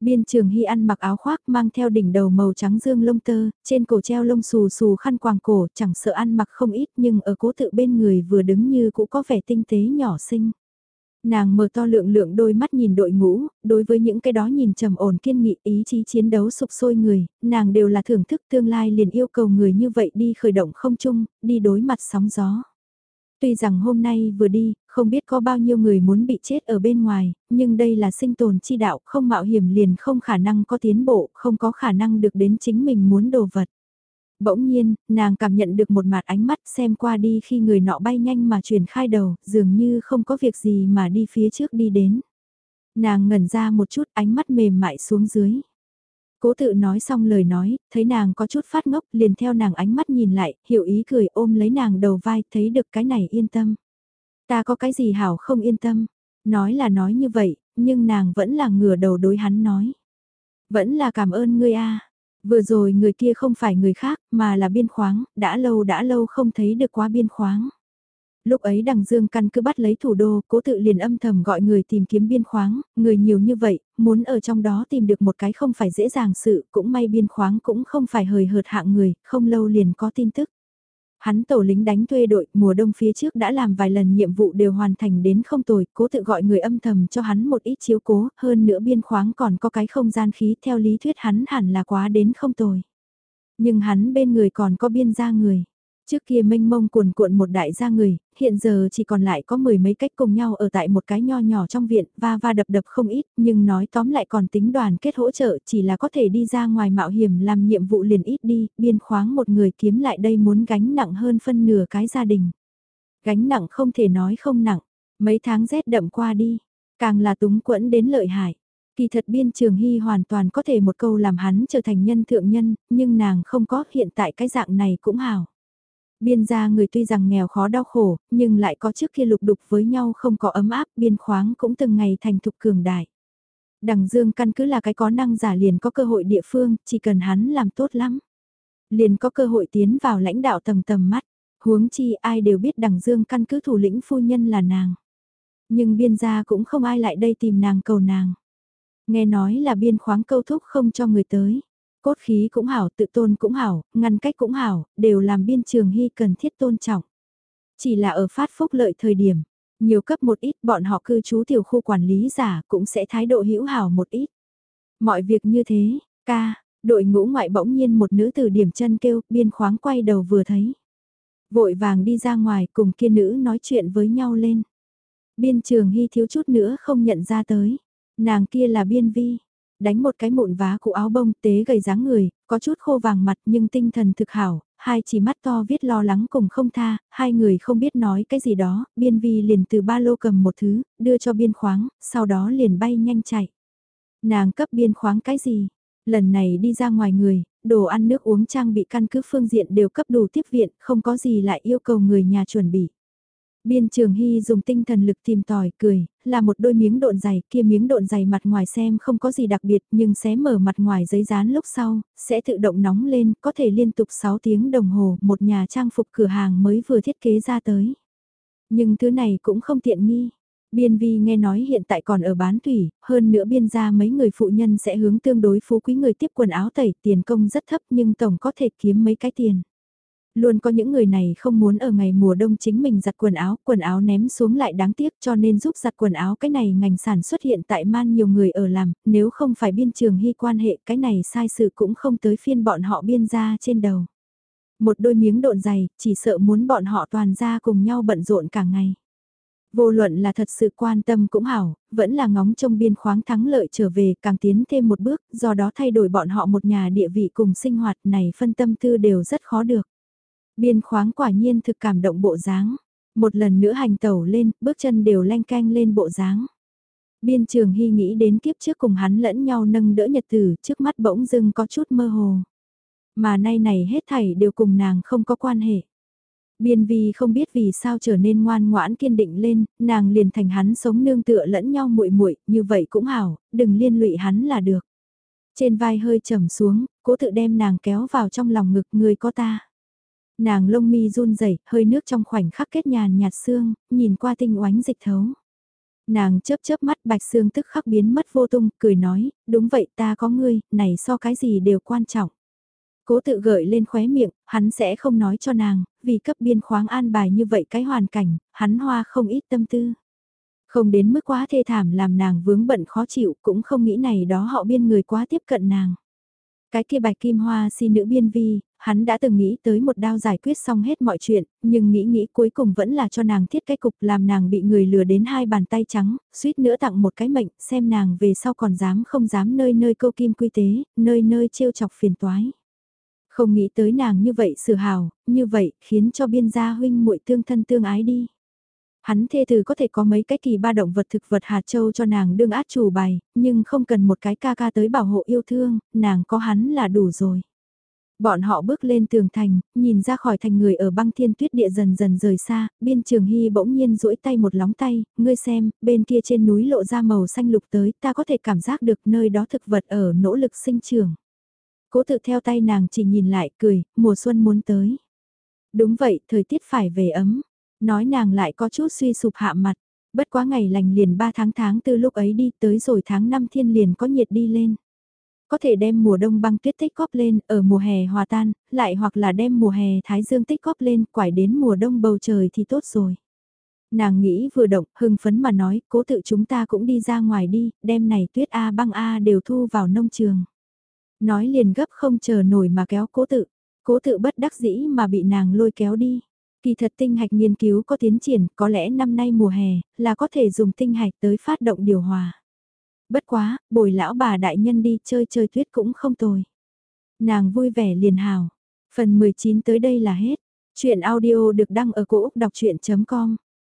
A: Biên trường hy ăn mặc áo khoác mang theo đỉnh đầu màu trắng dương lông tơ, trên cổ treo lông xù xù khăn quàng cổ, chẳng sợ ăn mặc không ít nhưng ở cố tự bên người vừa đứng như cũng có vẻ tinh tế nhỏ xinh. Nàng mở to lượng lượng đôi mắt nhìn đội ngũ, đối với những cái đó nhìn trầm ổn kiên nghị ý chí chiến đấu sụp sôi người, nàng đều là thưởng thức tương lai liền yêu cầu người như vậy đi khởi động không chung, đi đối mặt sóng gió. Tuy rằng hôm nay vừa đi, không biết có bao nhiêu người muốn bị chết ở bên ngoài, nhưng đây là sinh tồn chi đạo, không mạo hiểm liền không khả năng có tiến bộ, không có khả năng được đến chính mình muốn đồ vật. Bỗng nhiên, nàng cảm nhận được một mặt ánh mắt xem qua đi khi người nọ bay nhanh mà chuyển khai đầu, dường như không có việc gì mà đi phía trước đi đến. Nàng ngẩn ra một chút ánh mắt mềm mại xuống dưới. Cố tự nói xong lời nói, thấy nàng có chút phát ngốc liền theo nàng ánh mắt nhìn lại, hiểu ý cười ôm lấy nàng đầu vai, thấy được cái này yên tâm. Ta có cái gì hảo không yên tâm, nói là nói như vậy, nhưng nàng vẫn là ngửa đầu đối hắn nói. Vẫn là cảm ơn ngươi a Vừa rồi người kia không phải người khác, mà là biên khoáng, đã lâu đã lâu không thấy được quá biên khoáng. Lúc ấy đằng Dương căn cứ bắt lấy thủ đô, cố tự liền âm thầm gọi người tìm kiếm biên khoáng, người nhiều như vậy, muốn ở trong đó tìm được một cái không phải dễ dàng sự, cũng may biên khoáng cũng không phải hời hợt hạng người, không lâu liền có tin tức. Hắn tổ lính đánh thuê đội mùa đông phía trước đã làm vài lần nhiệm vụ đều hoàn thành đến không tồi, cố tự gọi người âm thầm cho hắn một ít chiếu cố, hơn nữa biên khoáng còn có cái không gian khí theo lý thuyết hắn hẳn là quá đến không tồi. Nhưng hắn bên người còn có biên gia người. Trước kia mênh mông cuồn cuộn một đại gia người, hiện giờ chỉ còn lại có mười mấy cách cùng nhau ở tại một cái nho nhỏ trong viện, va va đập đập không ít, nhưng nói tóm lại còn tính đoàn kết hỗ trợ chỉ là có thể đi ra ngoài mạo hiểm làm nhiệm vụ liền ít đi, biên khoáng một người kiếm lại đây muốn gánh nặng hơn phân nửa cái gia đình. Gánh nặng không thể nói không nặng, mấy tháng rét đậm qua đi, càng là túng quẫn đến lợi hại. Kỳ thật biên trường hy hoàn toàn có thể một câu làm hắn trở thành nhân thượng nhân, nhưng nàng không có hiện tại cái dạng này cũng hào. Biên gia người tuy rằng nghèo khó đau khổ, nhưng lại có trước kia lục đục với nhau không có ấm áp, biên khoáng cũng từng ngày thành thục cường đại. Đằng Dương căn cứ là cái có năng giả liền có cơ hội địa phương, chỉ cần hắn làm tốt lắm. Liền có cơ hội tiến vào lãnh đạo tầm tầm mắt, huống chi ai đều biết đằng Dương căn cứ thủ lĩnh phu nhân là nàng. Nhưng biên gia cũng không ai lại đây tìm nàng cầu nàng. Nghe nói là biên khoáng câu thúc không cho người tới cốt khí cũng hảo, tự tôn cũng hảo, ngăn cách cũng hảo, đều làm biên trường hy cần thiết tôn trọng. Chỉ là ở phát phúc lợi thời điểm, nhiều cấp một ít bọn họ cư trú tiểu khu quản lý giả cũng sẽ thái độ hữu hảo một ít. Mọi việc như thế, ca, đội ngũ ngoại bỗng nhiên một nữ từ điểm chân kêu, biên khoáng quay đầu vừa thấy. Vội vàng đi ra ngoài cùng kia nữ nói chuyện với nhau lên. Biên trường hy thiếu chút nữa không nhận ra tới. Nàng kia là biên vi, đánh một cái mụn vá cụ áo bông tế gầy dáng người, có chút khô vàng mặt nhưng tinh thần thực hảo, hai chỉ mắt to viết lo lắng cùng không tha, hai người không biết nói cái gì đó, biên vi liền từ ba lô cầm một thứ, đưa cho biên khoáng, sau đó liền bay nhanh chạy. Nàng cấp biên khoáng cái gì? Lần này đi ra ngoài người, đồ ăn nước uống trang bị căn cứ phương diện đều cấp đủ tiếp viện, không có gì lại yêu cầu người nhà chuẩn bị. Biên trường hy dùng tinh thần lực tìm tòi, cười, là một đôi miếng độn dày, kia miếng độn dày mặt ngoài xem không có gì đặc biệt nhưng xé mở mặt ngoài giấy dán lúc sau, sẽ tự động nóng lên, có thể liên tục 6 tiếng đồng hồ, một nhà trang phục cửa hàng mới vừa thiết kế ra tới. Nhưng thứ này cũng không tiện nghi. Biên vi nghe nói hiện tại còn ở bán thủy, hơn nữa biên gia mấy người phụ nhân sẽ hướng tương đối phú quý người tiếp quần áo tẩy tiền công rất thấp nhưng tổng có thể kiếm mấy cái tiền. Luôn có những người này không muốn ở ngày mùa đông chính mình giặt quần áo, quần áo ném xuống lại đáng tiếc cho nên giúp giặt quần áo cái này ngành sản xuất hiện tại man nhiều người ở làm, nếu không phải biên trường hy quan hệ cái này sai sự cũng không tới phiên bọn họ biên ra trên đầu. Một đôi miếng độn dày, chỉ sợ muốn bọn họ toàn ra cùng nhau bận rộn cả ngày. Vô luận là thật sự quan tâm cũng hảo, vẫn là ngóng trông biên khoáng thắng lợi trở về càng tiến thêm một bước, do đó thay đổi bọn họ một nhà địa vị cùng sinh hoạt này phân tâm tư đều rất khó được. Biên khoáng quả nhiên thực cảm động bộ dáng. Một lần nữa hành tẩu lên, bước chân đều lanh canh lên bộ dáng. Biên trường hy nghĩ đến kiếp trước cùng hắn lẫn nhau nâng đỡ nhật tử, trước mắt bỗng dưng có chút mơ hồ. Mà nay này hết thảy đều cùng nàng không có quan hệ. Biên vi không biết vì sao trở nên ngoan ngoãn kiên định lên, nàng liền thành hắn sống nương tựa lẫn nhau muội muội như vậy cũng hảo, đừng liên lụy hắn là được. Trên vai hơi trầm xuống, cố tự đem nàng kéo vào trong lòng ngực người có ta. Nàng lông mi run rẩy, hơi nước trong khoảnh khắc kết nhàn nhạt xương, nhìn qua tinh oánh dịch thấu. Nàng chớp chớp mắt bạch xương tức khắc biến mất vô tung, cười nói, đúng vậy ta có ngươi, này so cái gì đều quan trọng. Cố tự gợi lên khóe miệng, hắn sẽ không nói cho nàng, vì cấp biên khoáng an bài như vậy cái hoàn cảnh, hắn hoa không ít tâm tư. Không đến mức quá thê thảm làm nàng vướng bận khó chịu cũng không nghĩ này đó họ biên người quá tiếp cận nàng. Cái kia bạch kim hoa si nữ biên vi, hắn đã từng nghĩ tới một đao giải quyết xong hết mọi chuyện, nhưng nghĩ nghĩ cuối cùng vẫn là cho nàng thiết cái cục làm nàng bị người lừa đến hai bàn tay trắng, suýt nữa tặng một cái mệnh, xem nàng về sau còn dám không dám nơi nơi câu kim quy tế, nơi nơi trêu chọc phiền toái. Không nghĩ tới nàng như vậy sự hào, như vậy khiến cho biên gia huynh muội tương thân tương ái đi. Hắn thê từ có thể có mấy cái kỳ ba động vật thực vật hạt châu cho nàng đương át chủ bài, nhưng không cần một cái ca ca tới bảo hộ yêu thương, nàng có hắn là đủ rồi. Bọn họ bước lên tường thành, nhìn ra khỏi thành người ở băng thiên tuyết địa dần dần rời xa, biên trường hy bỗng nhiên duỗi tay một lóng tay, ngươi xem, bên kia trên núi lộ ra màu xanh lục tới, ta có thể cảm giác được nơi đó thực vật ở nỗ lực sinh trưởng. Cố tự theo tay nàng chỉ nhìn lại cười, mùa xuân muốn tới. Đúng vậy, thời tiết phải về ấm. Nói nàng lại có chút suy sụp hạ mặt. Bất quá ngày lành liền 3 tháng tháng từ lúc ấy đi tới rồi tháng 5 thiên liền có nhiệt đi lên. Có thể đem mùa đông băng tuyết tích góp lên ở mùa hè hòa tan, lại hoặc là đem mùa hè thái dương tích góp lên quải đến mùa đông bầu trời thì tốt rồi. Nàng nghĩ vừa động, hưng phấn mà nói, cố tự chúng ta cũng đi ra ngoài đi, đem này tuyết A băng A đều thu vào nông trường. Nói liền gấp không chờ nổi mà kéo cố tự. Cố tự bất đắc dĩ mà bị nàng lôi kéo đi. Kỳ thật tinh hạch nghiên cứu có tiến triển, có lẽ năm nay mùa hè, là có thể dùng tinh hạch tới phát động điều hòa. Bất quá, bồi lão bà đại nhân đi chơi chơi tuyết cũng không tồi. Nàng vui vẻ liền hào. Phần 19 tới đây là hết. Chuyện audio được đăng ở cổ Úc đọc chuyện.com